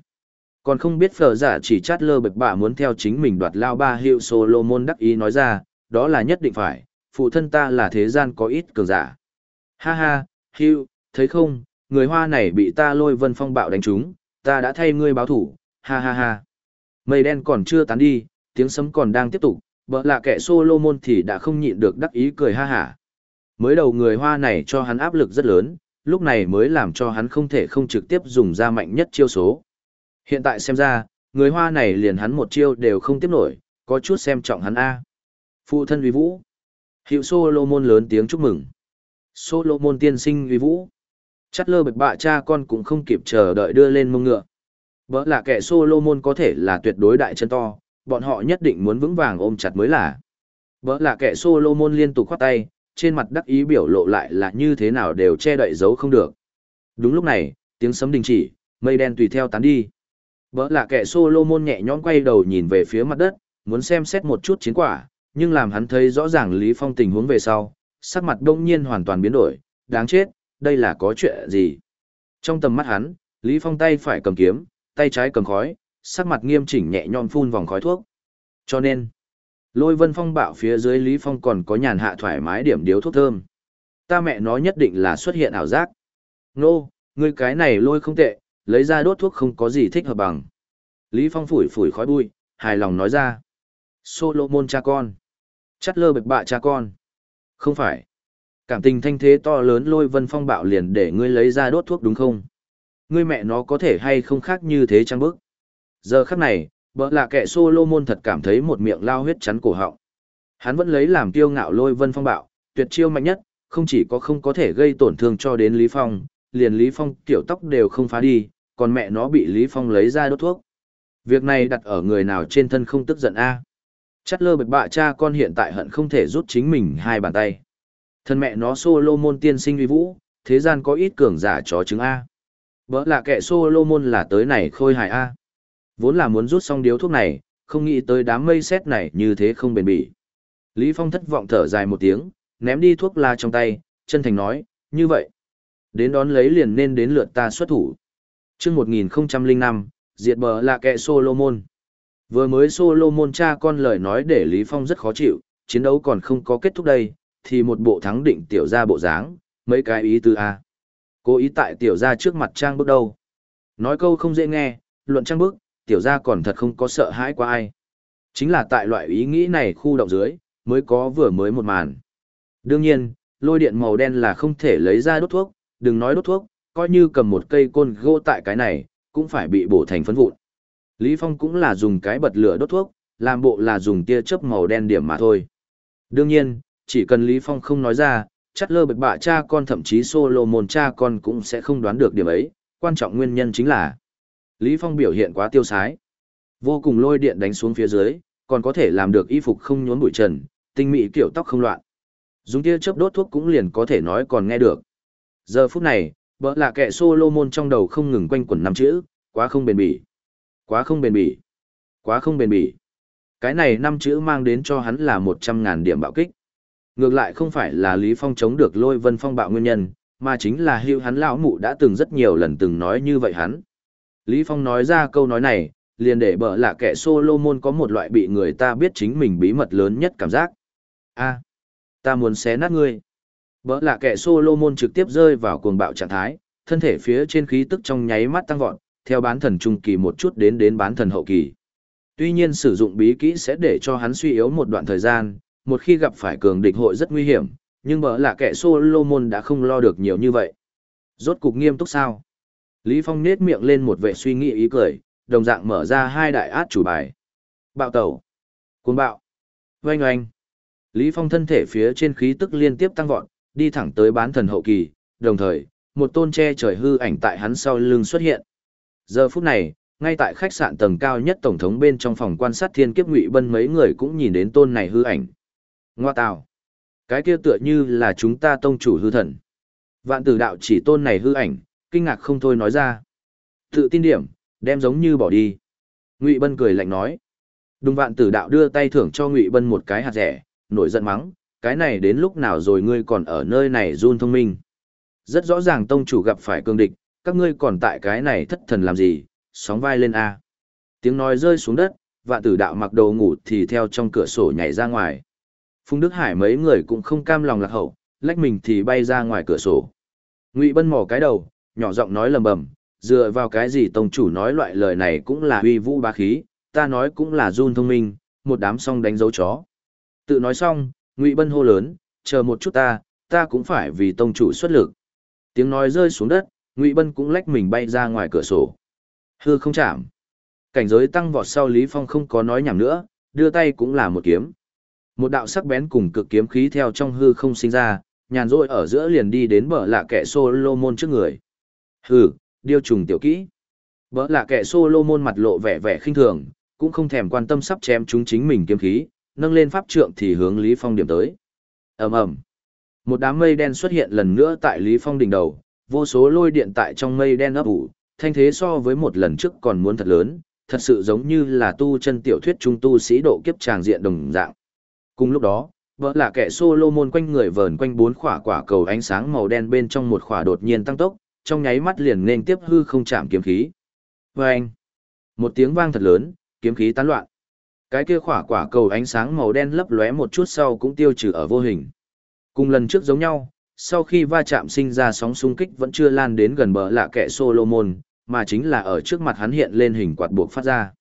A: Còn không biết phở giả chỉ chát lơ bực bạ muốn theo chính mình đoạt lao ba hiệu Solomon đắc ý nói ra, đó là nhất định phải, phụ thân ta là thế gian có ít cường giả. Ha ha, hiệu, thấy không, người hoa này bị ta lôi vân phong bạo đánh trúng, ta đã thay ngươi báo thủ, ha ha ha. Mây đen còn chưa tán đi, tiếng sấm còn đang tiếp tục, bợ lạ kẻ Solomon thì đã không nhịn được đắc ý cười ha hả. Mới đầu người hoa này cho hắn áp lực rất lớn, lúc này mới làm cho hắn không thể không trực tiếp dùng ra mạnh nhất chiêu số. Hiện tại xem ra, người hoa này liền hắn một chiêu đều không tiếp nổi, có chút xem trọng hắn A. Phụ thân uy vũ. Hiệu Solomon lớn tiếng chúc mừng. Solomon tiên sinh uy vũ. Chắt lơ bạch bạ cha con cũng không kịp chờ đợi đưa lên mông ngựa. vỡ là kẻ Solomon có thể là tuyệt đối đại chân to, bọn họ nhất định muốn vững vàng ôm chặt mới là. vỡ là kẻ Solomon liên tục khoát tay, trên mặt đắc ý biểu lộ lại là như thế nào đều che đậy giấu không được. Đúng lúc này, tiếng sấm đình chỉ, mây đen tùy theo tán đi. Bỡ là kẻ Solomon nhẹ nhõm quay đầu nhìn về phía mặt đất, muốn xem xét một chút chiến quả, nhưng làm hắn thấy rõ ràng Lý Phong tình huống về sau, sắc mặt đông nhiên hoàn toàn biến đổi, đáng chết, đây là có chuyện gì? Trong tầm mắt hắn, Lý Phong tay phải cầm kiếm, tay trái cầm khói, sắc mặt nghiêm chỉnh nhẹ nhõm phun vòng khói thuốc. Cho nên, lôi vân phong bạo phía dưới Lý Phong còn có nhàn hạ thoải mái điểm điếu thuốc thơm. Ta mẹ nó nhất định là xuất hiện ảo giác. Nô, no, ngươi cái này lôi không tệ, lấy ra đốt thuốc không có gì thích hợp bằng. Lý Phong phủi phủi khói bụi, hài lòng nói ra. Solomon cha con. Chắt lơ bạch bạ cha con. Không phải. Cảm tình thanh thế to lớn lôi vân phong bạo liền để ngươi lấy ra đốt thuốc đúng không? Ngươi mẹ nó có thể hay không khác như thế chăng bức? Giờ khắc này, bỡ là kẻ Solomon thật cảm thấy một miệng lao huyết chắn cổ họng. Hắn vẫn lấy làm tiêu ngạo lôi vân phong bạo, tuyệt chiêu mạnh nhất, không chỉ có không có thể gây tổn thương cho đến Lý Phong, liền Lý Phong kiểu tóc đều không phá đi, còn mẹ nó bị Lý Phong lấy ra đốt thuốc. Việc này đặt ở người nào trên thân không tức giận a? Chắt lơ bạch bạ cha con hiện tại hận không thể rút chính mình hai bàn tay. Thân mẹ nó Solomon tiên sinh uy vũ, thế gian có ít cường giả chó trứng A. Vỡ là kẻ Solomon là tới này khôi hài A. Vốn là muốn rút xong điếu thuốc này, không nghĩ tới đám mây xét này như thế không bền bỉ. Lý Phong thất vọng thở dài một tiếng, ném đi thuốc la trong tay, chân thành nói, như vậy. Đến đón lấy liền nên đến lượt ta xuất thủ. Trước 1005, diệt bờ là kẻ Solomon. Vừa mới Solomon cha con lời nói để Lý Phong rất khó chịu, chiến đấu còn không có kết thúc đây, thì một bộ thắng định tiểu ra bộ dáng, mấy cái ý tư A. Cố ý tại tiểu ra trước mặt trang bước đâu. Nói câu không dễ nghe, luận trang bước, tiểu gia còn thật không có sợ hãi qua ai. Chính là tại loại ý nghĩ này khu động dưới, mới có vừa mới một màn. Đương nhiên, lôi điện màu đen là không thể lấy ra đốt thuốc, đừng nói đốt thuốc, coi như cầm một cây côn gỗ tại cái này, cũng phải bị bổ thành phấn vụn. Lý Phong cũng là dùng cái bật lửa đốt thuốc, làm bộ là dùng tia chớp màu đen điểm mà thôi. Đương nhiên, chỉ cần Lý Phong không nói ra, chắc lơ bật bạ cha con thậm chí Solomon cha con cũng sẽ không đoán được điểm ấy, quan trọng nguyên nhân chính là Lý Phong biểu hiện quá tiêu sái. Vô cùng lôi điện đánh xuống phía dưới, còn có thể làm được y phục không nhốn bụi trần, tinh mỹ kiểu tóc không loạn. Dùng tia chớp đốt thuốc cũng liền có thể nói còn nghe được. Giờ phút này, bỡ là kẻ Solomon trong đầu không ngừng quanh quẩn năm chữ, quá không bền bỉ. Quá không bền bỉ. Quá không bền bỉ. Cái này năm chữ mang đến cho hắn là một trăm ngàn điểm bạo kích. Ngược lại không phải là Lý Phong chống được lôi vân phong bạo nguyên nhân, mà chính là hưu hắn lão mụ đã từng rất nhiều lần từng nói như vậy hắn. Lý Phong nói ra câu nói này, liền để bở lạ kẻ Solomon có một loại bị người ta biết chính mình bí mật lớn nhất cảm giác. a ta muốn xé nát ngươi. Bở lạ kẻ Solomon trực tiếp rơi vào cuồng bạo trạng thái, thân thể phía trên khí tức trong nháy mắt tăng vọt, theo bán thần trung kỳ một chút đến đến bán thần hậu kỳ. Tuy nhiên sử dụng bí kỹ sẽ để cho hắn suy yếu một đoạn thời gian, một khi gặp phải cường địch hội rất nguy hiểm, nhưng bở lạ kẻ Solomon đã không lo được nhiều như vậy. Rốt cục nghiêm túc sao? Lý Phong nết miệng lên một vệ suy nghĩ ý cười, đồng dạng mở ra hai đại át chủ bài. Bạo tẩu. Cuồng bạo. Oanh oanh. Lý Phong thân thể phía trên khí tức liên tiếp tăng vọt, đi thẳng tới bán thần hậu kỳ, đồng thời, một tôn che trời hư ảnh tại hắn sau lưng xuất hiện. Giờ phút này, ngay tại khách sạn tầng cao nhất tổng thống bên trong phòng quan sát thiên kiếp ngụy bân mấy người cũng nhìn đến tôn này hư ảnh. Ngoa tào. Cái kia tựa như là chúng ta tông chủ hư thần. Vạn tử đạo chỉ tôn này hư ảnh, kinh ngạc không thôi nói ra. Tự tin điểm, đem giống như bỏ đi. Ngụy Bân cười lạnh nói. Đùng vạn tử đạo đưa tay thưởng cho Ngụy Bân một cái hạt rẻ, nổi giận mắng, cái này đến lúc nào rồi ngươi còn ở nơi này run thông minh. Rất rõ ràng tông chủ gặp phải cương địch, các ngươi còn tại cái này thất thần làm gì, sóng vai lên A. Tiếng nói rơi xuống đất, vạn tử đạo mặc đồ ngủ thì theo trong cửa sổ nhảy ra ngoài. Phùng Đức Hải mấy người cũng không cam lòng lạc hậu, lách mình thì bay ra ngoài cửa sổ. Ngụy Bân mò cái đầu, nhỏ giọng nói lầm bầm, dựa vào cái gì tông chủ nói loại lời này cũng là uy vũ bá khí, ta nói cũng là run thông minh, một đám song đánh dấu chó. Tự nói xong, Ngụy Bân hô lớn, chờ một chút ta, ta cũng phải vì tông chủ xuất lực. Tiếng nói rơi xuống đất, Ngụy Bân cũng lách mình bay ra ngoài cửa sổ. Hư không chạm. Cảnh giới tăng vọt sau Lý Phong không có nói nhảm nữa, đưa tay cũng là một kiếm. Một đạo sắc bén cùng cực kiếm khí theo trong hư không sinh ra, nhàn rỗi ở giữa liền đi đến bờ lạ kẻ Solomon trước người. Hừ, điêu trùng tiểu kỹ. Bỡ là kẻ Solomon mặt lộ vẻ vẻ khinh thường, cũng không thèm quan tâm sắp chém chúng chính mình kiếm khí, nâng lên pháp trượng thì hướng Lý Phong điểm tới. ầm ầm, Một đám mây đen xuất hiện lần nữa tại Lý Phong đỉnh đầu, vô số lôi điện tại trong mây đen ấp ủ, thanh thế so với một lần trước còn muốn thật lớn, thật sự giống như là tu chân tiểu thuyết trung tu sĩ độ kiếp tràng diện đồng dạng. Cùng lúc đó, vợ là kẻ Solomon quanh người vờn quanh bốn khỏa quả cầu ánh sáng màu đen bên trong một khỏa đột nhiên tăng tốc, trong nháy mắt liền nên tiếp hư không chạm kiếm khí. Vâng! Một tiếng vang thật lớn, kiếm khí tán loạn. Cái kia khỏa quả cầu ánh sáng màu đen lấp lóe một chút sau cũng tiêu trừ ở vô hình. Cùng lần trước giống nhau, sau khi va chạm sinh ra sóng xung kích vẫn chưa lan đến gần bờ lạ kẻ Solomon, mà chính là ở trước mặt hắn hiện lên hình quạt buộc phát ra.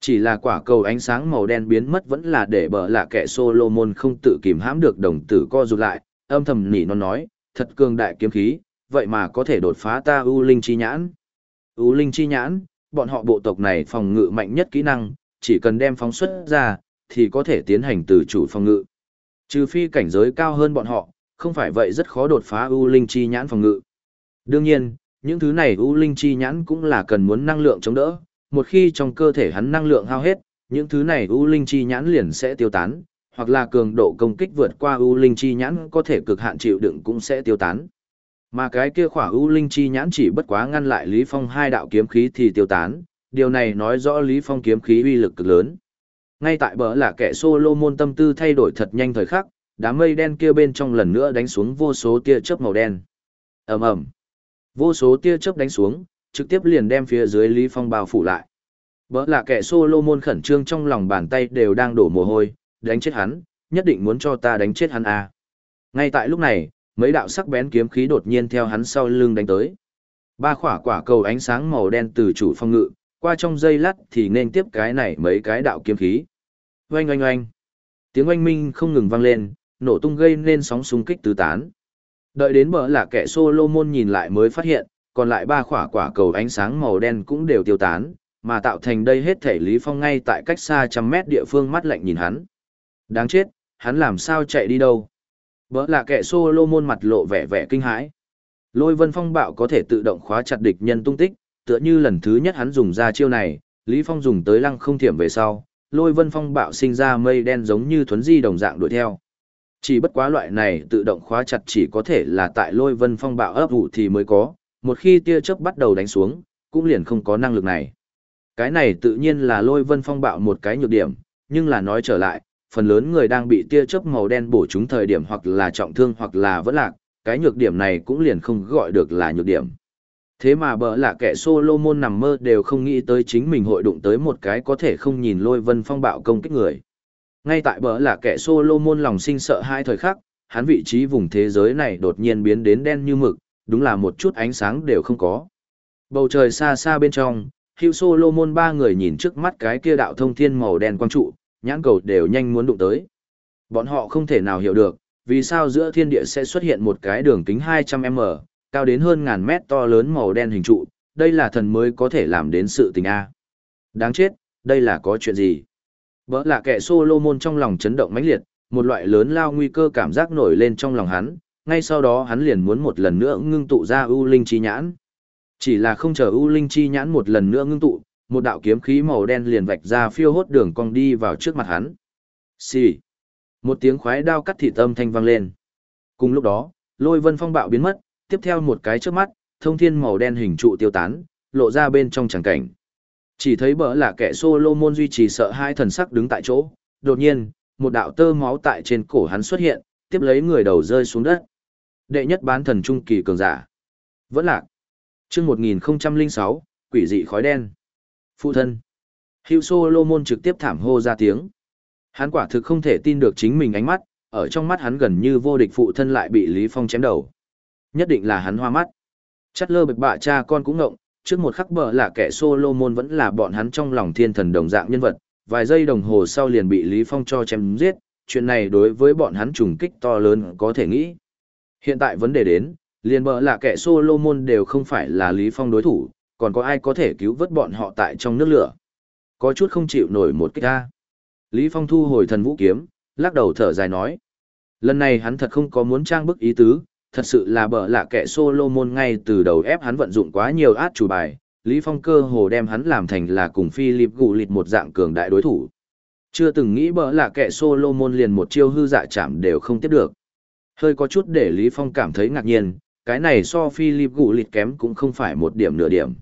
A: Chỉ là quả cầu ánh sáng màu đen biến mất vẫn là để bờ lạ kẻ Solomon không tự kìm hãm được đồng tử co rụt lại, âm thầm nỉ nó nói, thật cường đại kiếm khí, vậy mà có thể đột phá ta U Linh Chi Nhãn. U Linh Chi Nhãn, bọn họ bộ tộc này phòng ngự mạnh nhất kỹ năng, chỉ cần đem phóng xuất ra, thì có thể tiến hành từ chủ phòng ngự. Trừ phi cảnh giới cao hơn bọn họ, không phải vậy rất khó đột phá U Linh Chi Nhãn phòng ngự. Đương nhiên, những thứ này U Linh Chi Nhãn cũng là cần muốn năng lượng chống đỡ, một khi trong cơ thể hắn năng lượng hao hết, những thứ này U Linh Chi Nhãn liền sẽ tiêu tán, hoặc là cường độ công kích vượt qua U Linh Chi Nhãn có thể cực hạn chịu đựng cũng sẽ tiêu tán. Mà cái kia khỏa ưu linh chi nhãn chỉ bất quá ngăn lại Lý Phong hai đạo kiếm khí thì tiêu tán, điều này nói rõ Lý Phong kiếm khí uy lực cực lớn. Ngay tại bờ là kẻ Solomon tâm tư thay đổi thật nhanh thời khắc, đám mây đen kia bên trong lần nữa đánh xuống vô số tia chớp màu đen. Ầm ầm. Vô số tia chớp đánh xuống, trực tiếp liền đem phía dưới Lý Phong bao phủ lại. Bỡ là kẻ Solomon khẩn trương trong lòng bàn tay đều đang đổ mồ hôi, đánh chết hắn, nhất định muốn cho ta đánh chết hắn à. Ngay tại lúc này, mấy đạo sắc bén kiếm khí đột nhiên theo hắn sau lưng đánh tới. Ba khỏa quả cầu ánh sáng màu đen từ chủ phong ngự, qua trong dây lắt thì nên tiếp cái này mấy cái đạo kiếm khí. Oanh oanh oanh. Tiếng oanh minh không ngừng vang lên, nổ tung gây nên sóng xung kích tứ tán. Đợi đến bờ là kẻ Solomon nhìn lại mới phát hiện, còn lại ba khỏa quả cầu ánh sáng màu đen cũng đều tiêu tán, mà tạo thành đây hết thể Lý Phong ngay tại cách xa trăm mét địa phương mắt lạnh nhìn hắn. Đáng chết, hắn làm sao chạy đi đâu? Bỡ là kẻ Solomon mặt lộ vẻ vẻ kinh hãi. Lôi vân phong bạo có thể tự động khóa chặt địch nhân tung tích, tựa như lần thứ nhất hắn dùng ra chiêu này, Lý Phong dùng tới lăng không thiểm về sau, lôi vân phong bạo sinh ra mây đen giống như thuấn di đồng dạng đuổi theo. Chỉ bất quá loại này tự động khóa chặt chỉ có thể là tại lôi vân phong bạo ấp ủ thì mới có, một khi tia chớp bắt đầu đánh xuống, cũng liền không có năng lực này. Cái này tự nhiên là lôi vân phong bạo một cái nhược điểm, nhưng là nói trở lại, phần lớn người đang bị tia chớp màu đen bổ trúng thời điểm hoặc là trọng thương hoặc là vẫn lạc, cái nhược điểm này cũng liền không gọi được là nhược điểm. Thế mà bỡ là kẻ Solomon nằm mơ đều không nghĩ tới chính mình hội đụng tới một cái có thể không nhìn lôi vân phong bạo công kích người. Ngay tại bỡ là kẻ Solomon lòng sinh sợ hai thời khắc, hắn vị trí vùng thế giới này đột nhiên biến đến đen như mực, đúng là một chút ánh sáng đều không có. Bầu trời xa xa bên trong, Hugh Solomon ba người nhìn trước mắt cái kia đạo thông thiên màu đen quang trụ, nhãn cầu đều nhanh muốn đụng tới. Bọn họ không thể nào hiểu được, vì sao giữa thiên địa sẽ xuất hiện một cái đường kính 200m, cao đến hơn ngàn mét to lớn màu đen hình trụ, đây là thần mới có thể làm đến sự tình A. Đáng chết, đây là có chuyện gì? Bỡ là kẻ Solomon trong lòng chấn động mãnh liệt, một loại lớn lao nguy cơ cảm giác nổi lên trong lòng hắn, ngay sau đó hắn liền muốn một lần nữa ngưng tụ ra U linh chi nhãn. Chỉ là không chờ U linh chi nhãn một lần nữa ngưng tụ, một đạo kiếm khí màu đen liền vạch ra phiêu hốt đường cong đi vào trước mặt hắn. Xì. Một tiếng khoái đao cắt thị tâm thanh vang lên. Cùng lúc đó, lôi vân phong bạo biến mất, tiếp theo một cái trước mắt, thông thiên màu đen hình trụ tiêu tán, lộ ra bên trong tràng cảnh. Chỉ thấy bỡ là kẻ Solomon duy trì sợ hai thần sắc đứng tại chỗ, đột nhiên, một đạo tơ máu tại trên cổ hắn xuất hiện, tiếp lấy người đầu rơi xuống đất. Đệ nhất bán thần trung kỳ cường giả. Vẫn lạc. Chương 1006, quỷ dị khói đen. Phụ thân. Hữu Solomon trực tiếp thảm hô ra tiếng. Hắn quả thực không thể tin được chính mình ánh mắt, ở trong mắt hắn gần như vô địch phụ thân lại bị Lý Phong chém đầu. Nhất định là hắn hoa mắt. Chắt lơ bực bạ cha con cũng ngộng, trước một khắc bờ là kẻ Solomon vẫn là bọn hắn trong lòng thiên thần đồng dạng nhân vật, vài giây đồng hồ sau liền bị Lý Phong cho chém giết, chuyện này đối với bọn hắn trùng kích to lớn có thể nghĩ. Hiện tại vấn đề đến, liền bờ là kẻ Solomon đều không phải là Lý Phong đối thủ, còn có ai có thể cứu vớt bọn họ tại trong nước lửa. Có chút không chịu nổi một kích ta Lý Phong thu hồi thần vũ kiếm, lắc đầu thở dài nói. Lần này hắn thật không có muốn trang bức ý tứ, thật sự là bở lạ kẻ Solomon ngay từ đầu ép hắn vận dụng quá nhiều át chủ bài, Lý Phong cơ hồ đem hắn làm thành là cùng Philip gù lịt một dạng cường đại đối thủ. Chưa từng nghĩ bở lạ kẻ Solomon liền một chiêu hư dạ chạm đều không tiếp được. Hơi có chút để Lý Phong cảm thấy ngạc nhiên, cái này so Philip gù lịt kém cũng không phải một điểm nửa điểm.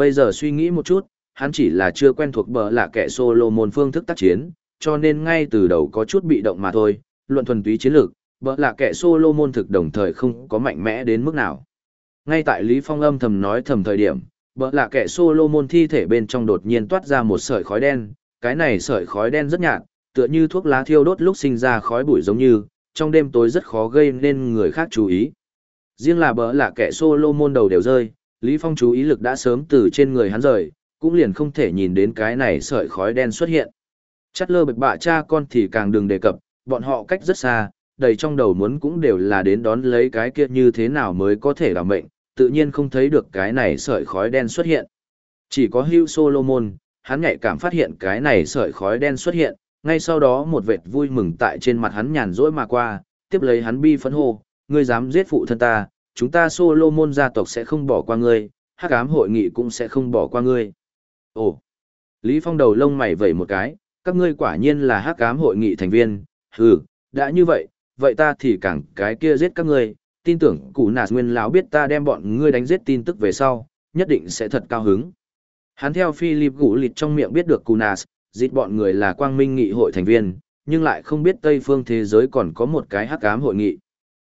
A: Bây giờ suy nghĩ một chút, hắn chỉ là chưa quen thuộc bờ lạ kẻ Solomon phương thức tác chiến, cho nên ngay từ đầu có chút bị động mà thôi, luận thuần túy chiến lược, bờ lạ kẻ Solomon thực đồng thời không có mạnh mẽ đến mức nào. Ngay tại Lý Phong âm thầm nói thầm thời điểm, bờ lạ kẻ Solomon thi thể bên trong đột nhiên toát ra một sợi khói đen, cái này sợi khói đen rất nhạt, tựa như thuốc lá thiêu đốt lúc sinh ra khói bụi giống như, trong đêm tối rất khó gây nên người khác chú ý. Riêng là bờ lạ kẻ Solomon đầu đều rơi, Lý Phong chú ý lực đã sớm từ trên người hắn rời, cũng liền không thể nhìn đến cái này sợi khói đen xuất hiện. Chắt lơ bực bạ cha con thì càng đừng đề cập, bọn họ cách rất xa, đầy trong đầu muốn cũng đều là đến đón lấy cái kia như thế nào mới có thể đảm mệnh, tự nhiên không thấy được cái này sợi khói đen xuất hiện. Chỉ có Hugh Solomon, hắn nhạy cảm phát hiện cái này sợi khói đen xuất hiện, ngay sau đó một vệt vui mừng tại trên mặt hắn nhàn rỗi mà qua, tiếp lấy hắn bi phấn hô, ngươi dám giết phụ thân ta, chúng ta Solomon gia tộc sẽ không bỏ qua ngươi, hắc ám hội nghị cũng sẽ không bỏ qua ngươi. Ồ, Lý Phong đầu lông mày vẩy một cái, các ngươi quả nhiên là hắc ám hội nghị thành viên, hừ, đã như vậy, vậy ta thì càng cái kia giết các ngươi, tin tưởng cụ nạt nguyên lão biết ta đem bọn ngươi đánh giết tin tức về sau, nhất định sẽ thật cao hứng. Hắn theo Philip gũ lịt trong miệng biết được cụ nạt, giết bọn người là quang minh nghị hội thành viên, nhưng lại không biết Tây phương thế giới còn có một cái hắc ám hội nghị.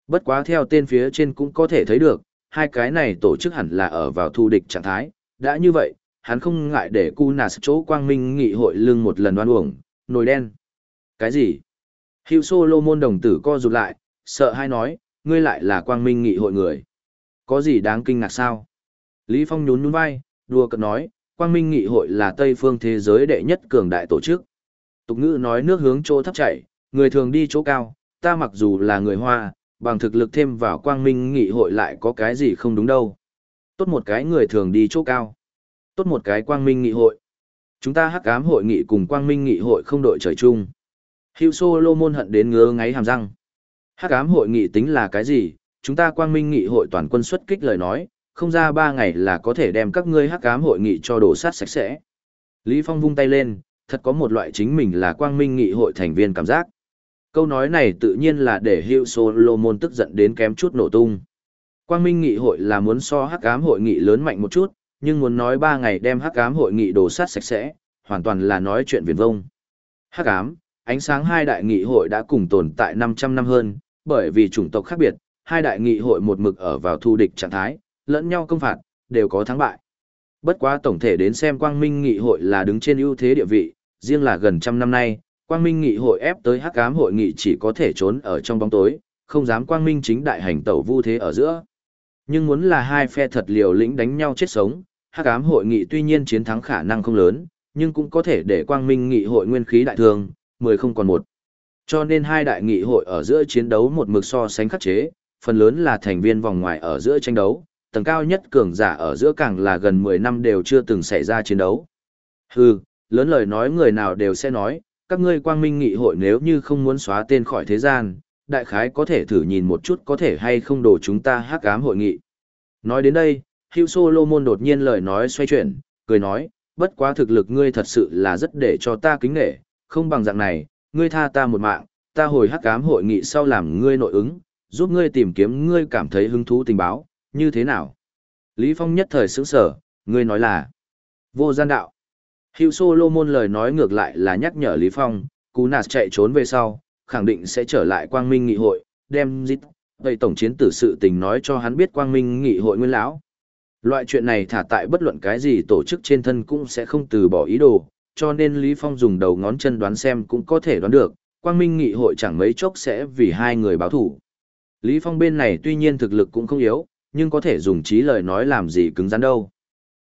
A: Bất quá theo tên phía trên cũng có thể thấy được, hai cái này tổ chức hẳn là ở vào thù địch trạng thái, đã như vậy, hắn không ngại để cu nà chỗ quang minh nghị hội lưng một lần đoan uổng, nồi đen. Cái gì? Hữu Solomon đồng tử co rụt lại, sợ hai nói, ngươi lại là quang minh nghị hội người. Có gì đáng kinh ngạc sao? Lý Phong nhún nhún vai, đùa cợt nói, quang minh nghị hội là Tây phương thế giới đệ nhất cường đại tổ chức. Tục ngữ nói nước hướng chỗ thấp chảy, người thường đi chỗ cao, ta mặc dù là người Hoa, bằng thực lực thêm vào quang minh nghị hội lại có cái gì không đúng đâu. Tốt một cái người thường đi chỗ cao. Tốt một cái quang minh nghị hội. Chúng ta hắc ám hội nghị cùng quang minh nghị hội không đội trời chung. Hữu Solomon hận đến ngứa ngáy hàm răng. Hắc ám hội nghị tính là cái gì? Chúng ta quang minh nghị hội toàn quân xuất kích lời nói, không ra ba ngày là có thể đem các ngươi hắc ám hội nghị cho đổ sát sạch sẽ. Lý Phong vung tay lên, thật có một loại chính mình là quang minh nghị hội thành viên cảm giác. Câu nói này tự nhiên là để Hugh Solomon tức giận đến kém chút nổ tung. Quang minh nghị hội là muốn so hắc ám hội nghị lớn mạnh một chút, nhưng muốn nói ba ngày đem hắc ám hội nghị đổ sát sạch sẽ, hoàn toàn là nói chuyện viển vông. Hắc ám, ánh sáng hai đại nghị hội đã cùng tồn tại 500 năm hơn, bởi vì chủng tộc khác biệt, hai đại nghị hội một mực ở vào thu địch trạng thái, lẫn nhau công phạt, đều có thắng bại. Bất quá tổng thể đến xem Quang Minh Nghị hội là đứng trên ưu thế địa vị, riêng là gần trăm năm nay, Quang Minh Nghị hội ép tới Hắc Ám hội nghị chỉ có thể trốn ở trong bóng tối, không dám Quang Minh chính đại hành tẩu vu thế ở giữa. Nhưng muốn là hai phe thật liều lĩnh đánh nhau chết sống, Hắc Ám hội nghị tuy nhiên chiến thắng khả năng không lớn, nhưng cũng có thể để Quang Minh Nghị hội nguyên khí đại thường, mười không còn một. Cho nên hai đại nghị hội ở giữa chiến đấu một mực so sánh khắc chế, phần lớn là thành viên vòng ngoài ở giữa tranh đấu, tầng cao nhất cường giả ở giữa càng là gần 10 năm đều chưa từng xảy ra chiến đấu. Hừ, lớn lời nói người nào đều sẽ nói, các ngươi quang minh nghị hội nếu như không muốn xóa tên khỏi thế gian, đại khái có thể thử nhìn một chút có thể hay không đổ chúng ta hắc ám hội nghị. Nói đến đây, Hugh Solomon đột nhiên lời nói xoay chuyển, cười nói, bất quá thực lực ngươi thật sự là rất để cho ta kính nghệ, không bằng dạng này, ngươi tha ta một mạng, ta hồi hắc ám hội nghị sau làm ngươi nội ứng, giúp ngươi tìm kiếm ngươi cảm thấy hứng thú tình báo, như thế nào? Lý Phong nhất thời sững sở, ngươi nói là vô gian đạo. Hugh Solomon lời nói ngược lại là nhắc nhở Lý Phong, Cú Nạt chạy trốn về sau, khẳng định sẽ trở lại Quang Minh Nghị hội, đem giết, vậy tổng chiến tử sự tình nói cho hắn biết Quang Minh Nghị hội nguyên lão. Loại chuyện này thả tại bất luận cái gì tổ chức trên thân cũng sẽ không từ bỏ ý đồ, cho nên Lý Phong dùng đầu ngón chân đoán xem cũng có thể đoán được, Quang Minh Nghị hội chẳng mấy chốc sẽ vì hai người báo thủ. Lý Phong bên này tuy nhiên thực lực cũng không yếu, nhưng có thể dùng trí lời nói làm gì cứng rắn đâu.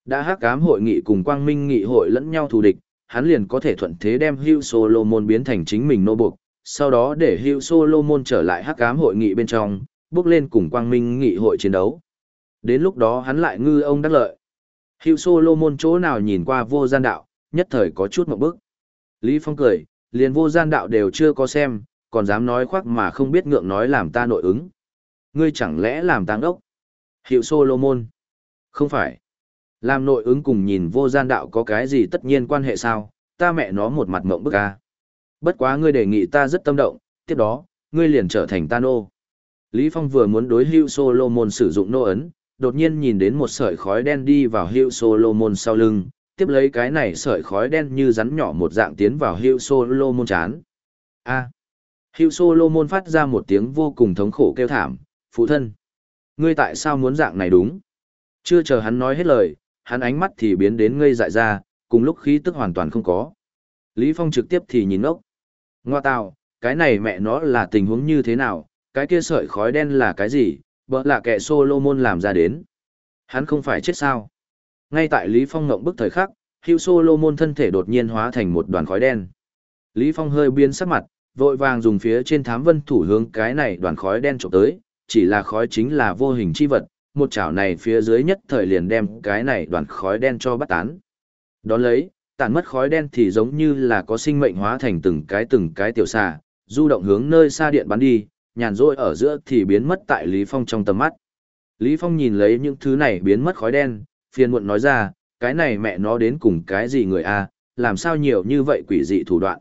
A: Đã hắc ám hội nghị cùng quang minh nghị hội lẫn nhau thù địch, hắn liền có thể thuận thế đem Hưu Solomon biến thành chính mình nô buộc, sau đó để Hưu Solomon trở lại hắc ám hội nghị bên trong, bước lên cùng quang minh nghị hội chiến đấu. Đến lúc đó hắn lại ngư ông đắc lợi. Hưu Solomon chỗ nào nhìn qua vô gian đạo, nhất thời có chút một bức. Lý Phong cười, liền vô gian đạo đều chưa có xem, còn dám nói khoác mà không biết ngượng nói làm ta nội ứng. Ngươi chẳng lẽ làm tang ốc? Hiệu Solomon. Không phải. Làm nội ứng cùng nhìn vô gian đạo có cái gì tất nhiên quan hệ sao, ta mẹ nó một mặt mộng bức a. Bất quá ngươi đề nghị ta rất tâm động, tiếp đó, ngươi liền trở thành ta nô. Lý Phong vừa muốn đối hưu Solomon sử dụng nô ấn, đột nhiên nhìn đến một sợi khói đen đi vào hưu Solomon sau lưng, tiếp lấy cái này sợi khói đen như rắn nhỏ một dạng tiến vào hưu Solomon chán. A. À. Solomon phát ra một tiếng vô cùng thống khổ kêu thảm, phụ thân. Ngươi tại sao muốn dạng này đúng? Chưa chờ hắn nói hết lời, hắn ánh mắt thì biến đến ngây dại ra, cùng lúc khí tức hoàn toàn không có. Lý Phong trực tiếp thì nhìn ốc. Ngoa tào, cái này mẹ nó là tình huống như thế nào, cái kia sợi khói đen là cái gì, bỡ là kẻ Solomon làm ra đến. Hắn không phải chết sao. Ngay tại Lý Phong ngộng bức thời khắc, Hugh Solomon thân thể đột nhiên hóa thành một đoàn khói đen. Lý Phong hơi biến sắc mặt, vội vàng dùng phía trên thám vân thủ hướng cái này đoàn khói đen trộm tới, chỉ là khói chính là vô hình chi vật, một chảo này phía dưới nhất thời liền đem cái này đoàn khói đen cho bắt tán. Đón lấy, tản mất khói đen thì giống như là có sinh mệnh hóa thành từng cái từng cái tiểu xà, du động hướng nơi xa điện bắn đi, nhàn rỗi ở giữa thì biến mất tại Lý Phong trong tầm mắt. Lý Phong nhìn lấy những thứ này biến mất khói đen, phiền muộn nói ra, cái này mẹ nó đến cùng cái gì người a, làm sao nhiều như vậy quỷ dị thủ đoạn.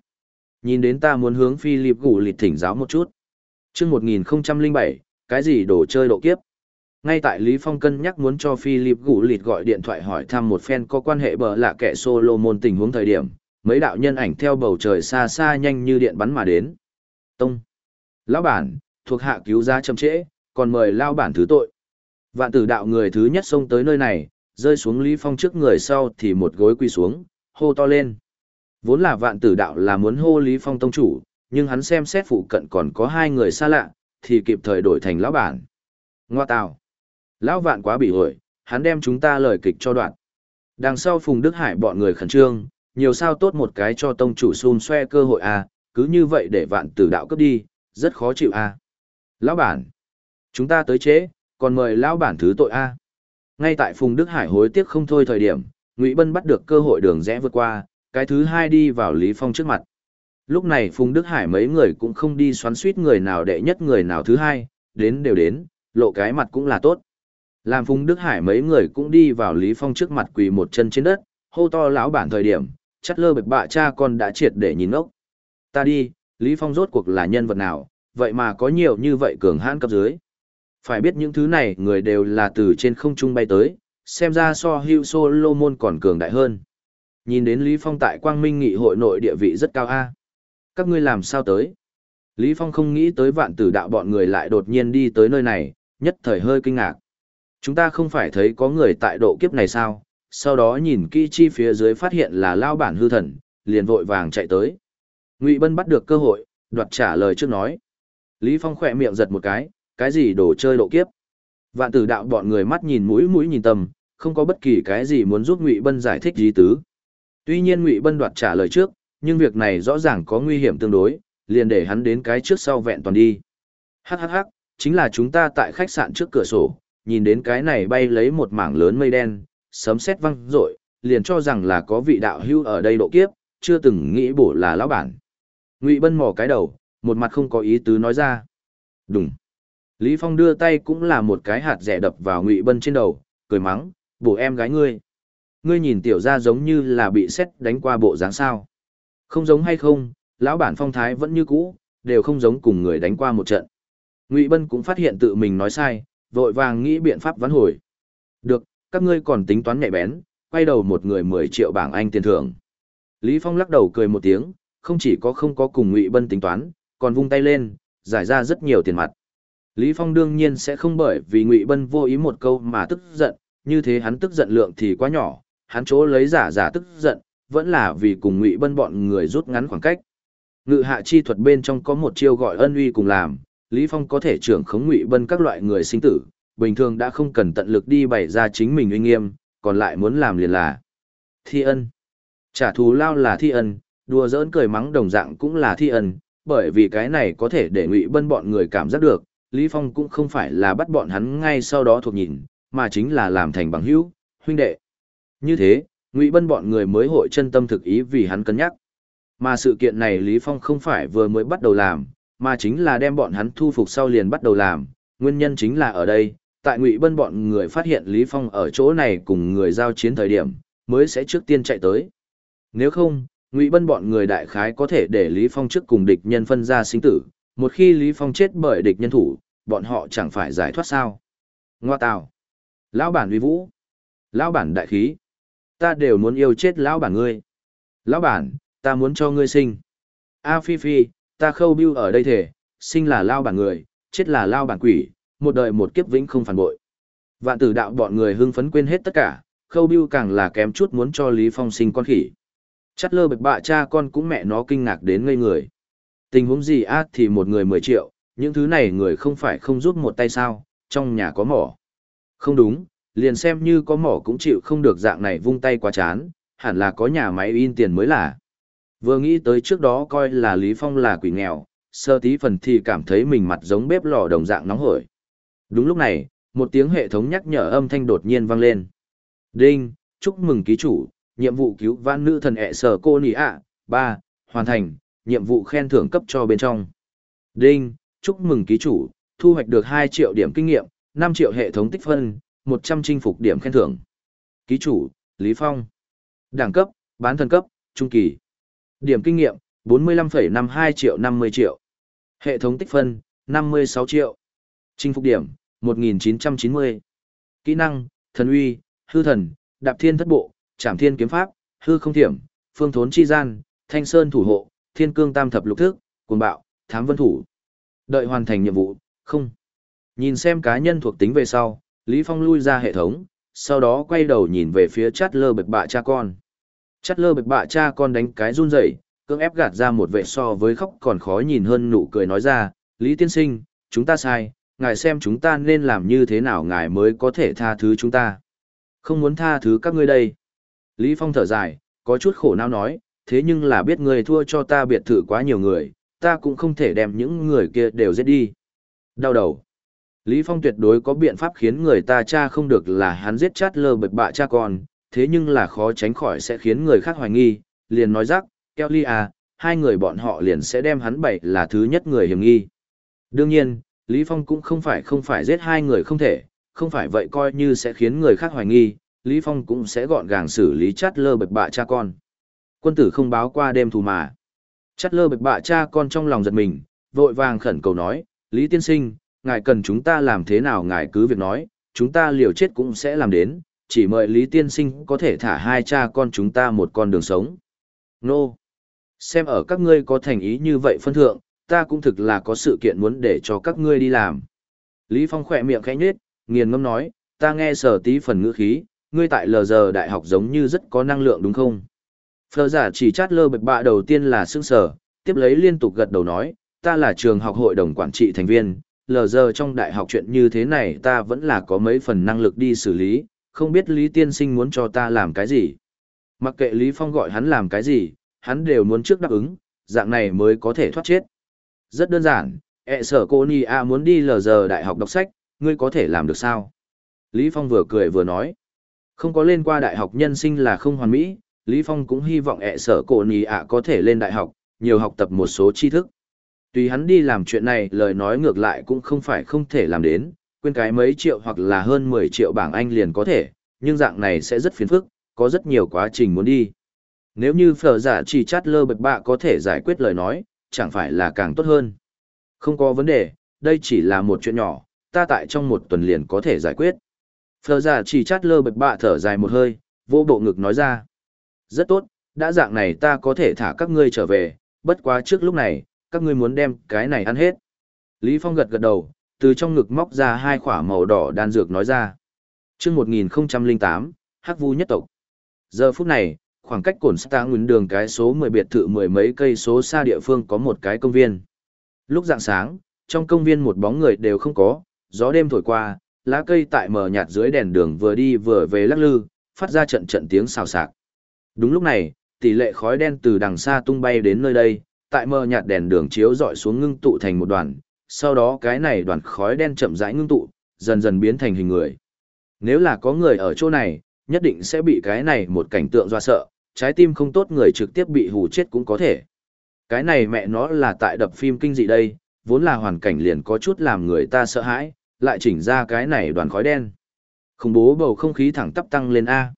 A: Nhìn đến ta muốn hướng Philip gủ lịch thỉnh giáo một chút. Trước 1007, cái gì đồ chơi độ kiếp. Ngay tại Lý Phong cân nhắc muốn cho Philip gủ lịt gọi điện thoại hỏi thăm một phen có quan hệ bờ lạ kẻ Solomon tình huống thời điểm, mấy đạo nhân ảnh theo bầu trời xa xa nhanh như điện bắn mà đến. Tông. Lão bản, thuộc hạ cứu giá chậm trễ, còn mời lao bản thứ tội. Vạn tử đạo người thứ nhất xông tới nơi này, rơi xuống Lý Phong trước người sau thì một gối quỳ xuống, hô to lên. Vốn là vạn tử đạo là muốn hô Lý Phong tông chủ, nhưng hắn xem xét phụ cận còn có hai người xa lạ, thì kịp thời đổi thành lão bản. Ngoa tào. Lão vạn quá bị ổi, hắn đem chúng ta lời kịch cho đoạn. Đằng sau Phùng Đức Hải bọn người khẩn trương, nhiều sao tốt một cái cho tông chủ xun xoe cơ hội a, à, cứ như vậy để vạn tử đạo cướp đi, rất khó chịu a. À. Lão bản, chúng ta tới chế, còn mời lão bản thứ tội a. À. Ngay tại Phùng Đức Hải hối tiếc không thôi thời điểm, Ngụy Bân bắt được cơ hội đường rẽ vượt qua, cái thứ hai đi vào Lý Phong trước mặt. Lúc này Phùng Đức Hải mấy người cũng không đi xoắn suýt người nào đệ nhất người nào thứ hai, đến đều đến, lộ cái mặt cũng là tốt. Làm Phùng Đức Hải mấy người cũng đi vào Lý Phong trước mặt quỳ một chân trên đất, hô to lão bản thời điểm, chắt lơ bạch bạ cha con đã triệt để nhìn ốc. Ta đi, Lý Phong rốt cuộc là nhân vật nào, vậy mà có nhiều như vậy cường hãn cấp dưới. Phải biết những thứ này người đều là từ trên không trung bay tới, xem ra so Hugh Solomon còn cường đại hơn. Nhìn đến Lý Phong tại Quang Minh Nghị hội nội địa vị rất cao a. Các ngươi làm sao tới? Lý Phong không nghĩ tới vạn tử đạo bọn người lại đột nhiên đi tới nơi này, nhất thời hơi kinh ngạc. Chúng ta không phải thấy có người tại độ kiếp này sao? Sau đó nhìn kỹ chi phía dưới phát hiện là lao bản hư thần, liền vội vàng chạy tới. Ngụy Bân bắt được cơ hội, đoạt trả lời trước nói. Lý Phong khỏe miệng giật một cái, cái gì đồ chơi độ kiếp. Vạn tử đạo bọn người mắt nhìn mũi mũi nhìn tầm, không có bất kỳ cái gì muốn giúp Ngụy Bân giải thích gì tứ. Tuy nhiên Ngụy Bân đoạt trả lời trước, nhưng việc này rõ ràng có nguy hiểm tương đối, liền để hắn đến cái trước sau vẹn toàn đi. Hắc hắc hắc, chính là chúng ta tại khách sạn trước cửa sổ, nhìn đến cái này bay lấy một mảng lớn mây đen, sấm sét văng rội, liền cho rằng là có vị đạo hưu ở đây độ kiếp, chưa từng nghĩ bổ là lão bản. Ngụy Bân mò cái đầu, một mặt không có ý tứ nói ra. Đúng. Lý Phong đưa tay cũng là một cái hạt rẻ đập vào Ngụy Bân trên đầu, cười mắng, bổ em gái ngươi. Ngươi nhìn tiểu ra giống như là bị xét đánh qua bộ dáng sao. Không giống hay không, lão bản phong thái vẫn như cũ, đều không giống cùng người đánh qua một trận. Ngụy Bân cũng phát hiện tự mình nói sai, vội vàng nghĩ biện pháp vãn hồi. Được, các ngươi còn tính toán nhạy bén, quay đầu một người 10 triệu bảng Anh tiền thưởng. Lý Phong lắc đầu cười một tiếng, không chỉ có không có cùng Ngụy Bân tính toán, còn vung tay lên, giải ra rất nhiều tiền mặt. Lý Phong đương nhiên sẽ không bởi vì Ngụy Bân vô ý một câu mà tức giận, như thế hắn tức giận lượng thì quá nhỏ, hắn chỗ lấy giả giả tức giận, vẫn là vì cùng Ngụy Bân bọn người rút ngắn khoảng cách. Ngự hạ chi thuật bên trong có một chiêu gọi ân uy cùng làm, Lý Phong có thể trưởng khống Ngụy Bân các loại người sinh tử, bình thường đã không cần tận lực đi bày ra chính mình uy nghiêm, còn lại muốn làm liền là thi ân. Trả thù lao là thi ân, đùa giỡn cười mắng đồng dạng cũng là thi ân, bởi vì cái này có thể để Ngụy Bân bọn người cảm giác được, Lý Phong cũng không phải là bắt bọn hắn ngay sau đó thuộc nhìn, mà chính là làm thành bằng hữu, huynh đệ. Như thế, Ngụy Bân bọn người mới hội chân tâm thực ý vì hắn cân nhắc. Mà sự kiện này Lý Phong không phải vừa mới bắt đầu làm, mà chính là đem bọn hắn thu phục sau liền bắt đầu làm, nguyên nhân chính là ở đây, tại Ngụy Bân bọn người phát hiện Lý Phong ở chỗ này cùng người giao chiến thời điểm, mới sẽ trước tiên chạy tới. Nếu không, Ngụy Bân bọn người đại khái có thể để Lý Phong trước cùng địch nhân phân ra sinh tử, một khi Lý Phong chết bởi địch nhân thủ, bọn họ chẳng phải giải thoát sao. Ngoa tào. Lão bản uy vũ. Lão bản đại khí. Ta đều muốn yêu chết lão bản ngươi. Lão bản, ta muốn cho ngươi sinh. A Phi Phi, ta khâu bưu ở đây thể, sinh là lao bản người, chết là lao bản quỷ, một đời một kiếp vĩnh không phản bội. Vạn tử đạo bọn người hưng phấn quên hết tất cả, khâu bưu càng là kém chút muốn cho Lý Phong sinh con khỉ. Chắt lơ bạch bạ cha con cũng mẹ nó kinh ngạc đến ngây người. Tình huống gì á thì một người 10 triệu, những thứ này người không phải không giúp một tay sao, trong nhà có mỏ. Không đúng, liền xem như có mỏ cũng chịu không được dạng này vung tay quá chán, hẳn là có nhà máy in tiền mới là. Vừa nghĩ tới trước đó coi là Lý Phong là quỷ nghèo, sơ tí phần thì cảm thấy mình mặt giống bếp lò đồng dạng nóng hổi. Đúng lúc này, một tiếng hệ thống nhắc nhở âm thanh đột nhiên vang lên. Đinh, chúc mừng ký chủ, nhiệm vụ cứu vãn nữ thần ẹ sở cô nì ạ, 3, hoàn thành, nhiệm vụ khen thưởng cấp cho bên trong. Đinh, chúc mừng ký chủ, thu hoạch được 2 triệu điểm kinh nghiệm, 5 triệu hệ thống tích phân, 100 chinh phục điểm khen thưởng. Ký chủ, Lý Phong. Đẳng cấp, bán thần cấp, trung kỳ. Điểm kinh nghiệm, 45,52 triệu 50 triệu. Hệ thống tích phân, 56 triệu. Chinh phục điểm, 1990. Kỹ năng, thần uy, hư thần, đạp thiên thất bộ, trảm thiên kiếm pháp, hư không thiểm, phương thốn chi gian, thanh sơn thủ hộ, thiên cương tam thập lục thức, cuồng bạo, thám vân thủ. Đợi hoàn thành nhiệm vụ, không. Nhìn xem cá nhân thuộc tính về sau, Lý Phong lui ra hệ thống, sau đó quay đầu nhìn về phía chát lơ bạch bạ cha con. Chát lơ bạch bạ cha con đánh cái run rẩy, cưỡng ép gạt ra một vệ so với khóc còn khó nhìn hơn nụ cười nói ra, Lý tiên sinh, chúng ta sai, ngài xem chúng ta nên làm như thế nào ngài mới có thể tha thứ chúng ta. Không muốn tha thứ các ngươi đây. Lý Phong thở dài, có chút khổ não nói, thế nhưng là biết người thua cho ta biệt thự quá nhiều người, ta cũng không thể đem những người kia đều giết đi. Đau đầu. Lý Phong tuyệt đối có biện pháp khiến người ta cha không được là hắn giết chát lơ bạch bạ cha con, thế nhưng là khó tránh khỏi sẽ khiến người khác hoài nghi, liền nói rắc, Kelly à, hai người bọn họ liền sẽ đem hắn bậy là thứ nhất người hiểm nghi. Đương nhiên, Lý Phong cũng không phải không phải giết hai người không thể, không phải vậy coi như sẽ khiến người khác hoài nghi, Lý Phong cũng sẽ gọn gàng xử lý chát lơ bạch bạ cha con. Quân tử không báo qua đêm thù mà. Chát lơ bạch bạ cha con trong lòng giật mình, vội vàng khẩn cầu nói, Lý Tiên Sinh, ngài cần chúng ta làm thế nào ngài cứ việc nói, chúng ta liều chết cũng sẽ làm đến, chỉ mời Lý Tiên Sinh có thể thả hai cha con chúng ta một con đường sống. Nô! Xem ở các ngươi có thành ý như vậy phân thượng, ta cũng thực là có sự kiện muốn để cho các ngươi đi làm. Lý Phong khỏe miệng khẽ nhếch, nghiền ngâm nói, ta nghe sở tí phần ngữ khí, ngươi tại lờ giờ đại học giống như rất có năng lượng đúng không? Phờ giả chỉ chát lơ bạch bạ đầu tiên là sương sở, tiếp lấy liên tục gật đầu nói, ta là trường học hội đồng quản trị thành viên, lờ giờ trong đại học chuyện như thế này ta vẫn là có mấy phần năng lực đi xử lý, không biết Lý Tiên Sinh muốn cho ta làm cái gì. Mặc kệ Lý Phong gọi hắn làm cái gì, hắn đều muốn trước đáp ứng, dạng này mới có thể thoát chết. Rất đơn giản, ẹ sở cô Nhi A muốn đi lờ giờ đại học đọc sách, ngươi có thể làm được sao? Lý Phong vừa cười vừa nói. Không có lên qua đại học nhân sinh là không hoàn mỹ, Lý Phong cũng hy vọng ẹ sở cổ nì ạ có thể lên đại học, nhiều học tập một số tri thức. Tùy hắn đi làm chuyện này lời nói ngược lại cũng không phải không thể làm đến, quên cái mấy triệu hoặc là hơn 10 triệu bảng Anh liền có thể, nhưng dạng này sẽ rất phiền phức, có rất nhiều quá trình muốn đi. Nếu như phở giả chỉ chát lơ bạch bạ có thể giải quyết lời nói, chẳng phải là càng tốt hơn. Không có vấn đề, đây chỉ là một chuyện nhỏ, ta tại trong một tuần liền có thể giải quyết. Phở giả chỉ chát lơ bạch bạ thở dài một hơi, vô bộ ngực nói ra. Rất tốt, đã dạng này ta có thể thả các ngươi trở về, bất quá trước lúc này, các ngươi muốn đem cái này ăn hết. Lý Phong gật gật đầu, từ trong ngực móc ra hai quả màu đỏ đan dược nói ra. Trước 1008, Hắc Vu nhất tộc. Giờ phút này, khoảng cách cổn xa Nguyên đường cái số 10 biệt thự mười mấy cây số xa địa phương có một cái công viên. Lúc dạng sáng, trong công viên một bóng người đều không có, gió đêm thổi qua, lá cây tại mờ nhạt dưới đèn đường vừa đi vừa về lắc lư, phát ra trận trận tiếng xào xạc. Đúng lúc này, tỷ lệ khói đen từ đằng xa tung bay đến nơi đây, tại mờ nhạt đèn đường chiếu dọi xuống ngưng tụ thành một đoàn, sau đó cái này đoàn khói đen chậm rãi ngưng tụ, dần dần biến thành hình người. Nếu là có người ở chỗ này, nhất định sẽ bị cái này một cảnh tượng doa sợ, trái tim không tốt người trực tiếp bị hù chết cũng có thể. Cái này mẹ nó là tại đập phim kinh dị đây, vốn là hoàn cảnh liền có chút làm người ta sợ hãi, lại chỉnh ra cái này đoàn khói đen. Khủng bố bầu không khí thẳng tắp tăng lên A.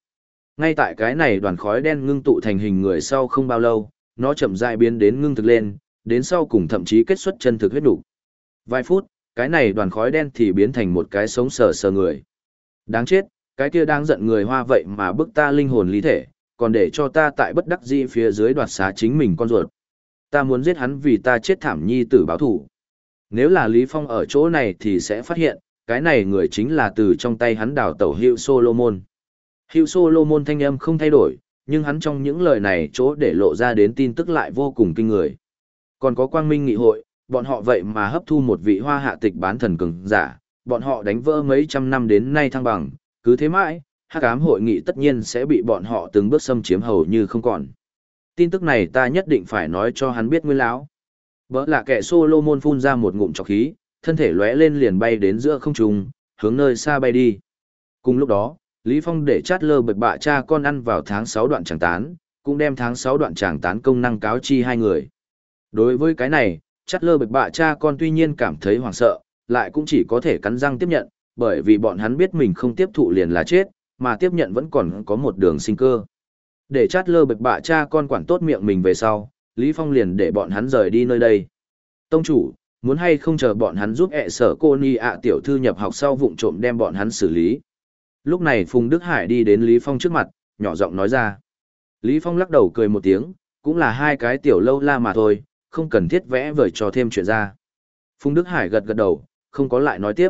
A: Ngay tại cái này đoàn khói đen ngưng tụ thành hình người sau không bao lâu, nó chậm rãi biến đến ngưng thực lên, đến sau cùng thậm chí kết xuất chân thực huyết đủ. Vài phút, cái này đoàn khói đen thì biến thành một cái sống sờ sờ người. Đáng chết, cái kia đang giận người hoa vậy mà bức ta linh hồn lý thể, còn để cho ta tại bất đắc dĩ phía dưới đoạt xá chính mình con ruột. Ta muốn giết hắn vì ta chết thảm nhi tử báo thủ. Nếu là Lý Phong ở chỗ này thì sẽ phát hiện, cái này người chính là từ trong tay hắn đào tẩu hiệu Solomon. Hiệu Solomon thanh âm không thay đổi, nhưng hắn trong những lời này chỗ để lộ ra đến tin tức lại vô cùng kinh người. Còn có quang minh nghị hội, bọn họ vậy mà hấp thu một vị hoa hạ tịch bán thần cường giả, bọn họ đánh vỡ mấy trăm năm đến nay thăng bằng, cứ thế mãi, hắc ám hội nghị tất nhiên sẽ bị bọn họ từng bước xâm chiếm hầu như không còn. Tin tức này ta nhất định phải nói cho hắn biết nguyên lão. Bỡ là kẻ Solomon phun ra một ngụm trọc khí, thân thể lóe lên liền bay đến giữa không trung, hướng nơi xa bay đi. Cùng lúc đó, Lý Phong để chát lơ bật bạ cha con ăn vào tháng 6 đoạn tràng tán, cũng đem tháng 6 đoạn tràng tán công năng cáo chi hai người. Đối với cái này, chát lơ bật bạ cha con tuy nhiên cảm thấy hoảng sợ, lại cũng chỉ có thể cắn răng tiếp nhận, bởi vì bọn hắn biết mình không tiếp thụ liền là chết, mà tiếp nhận vẫn còn có một đường sinh cơ. Để chát lơ bật bạ cha con quản tốt miệng mình về sau, Lý Phong liền để bọn hắn rời đi nơi đây. Tông chủ, muốn hay không chờ bọn hắn giúp ẹ sở cô ni ạ tiểu thư nhập học sau vụng trộm đem bọn hắn xử lý. Lúc này Phùng Đức Hải đi đến Lý Phong trước mặt, nhỏ giọng nói ra. Lý Phong lắc đầu cười một tiếng, cũng là hai cái tiểu lâu la mà thôi, không cần thiết vẽ vời cho thêm chuyện ra. Phùng Đức Hải gật gật đầu, không có lại nói tiếp.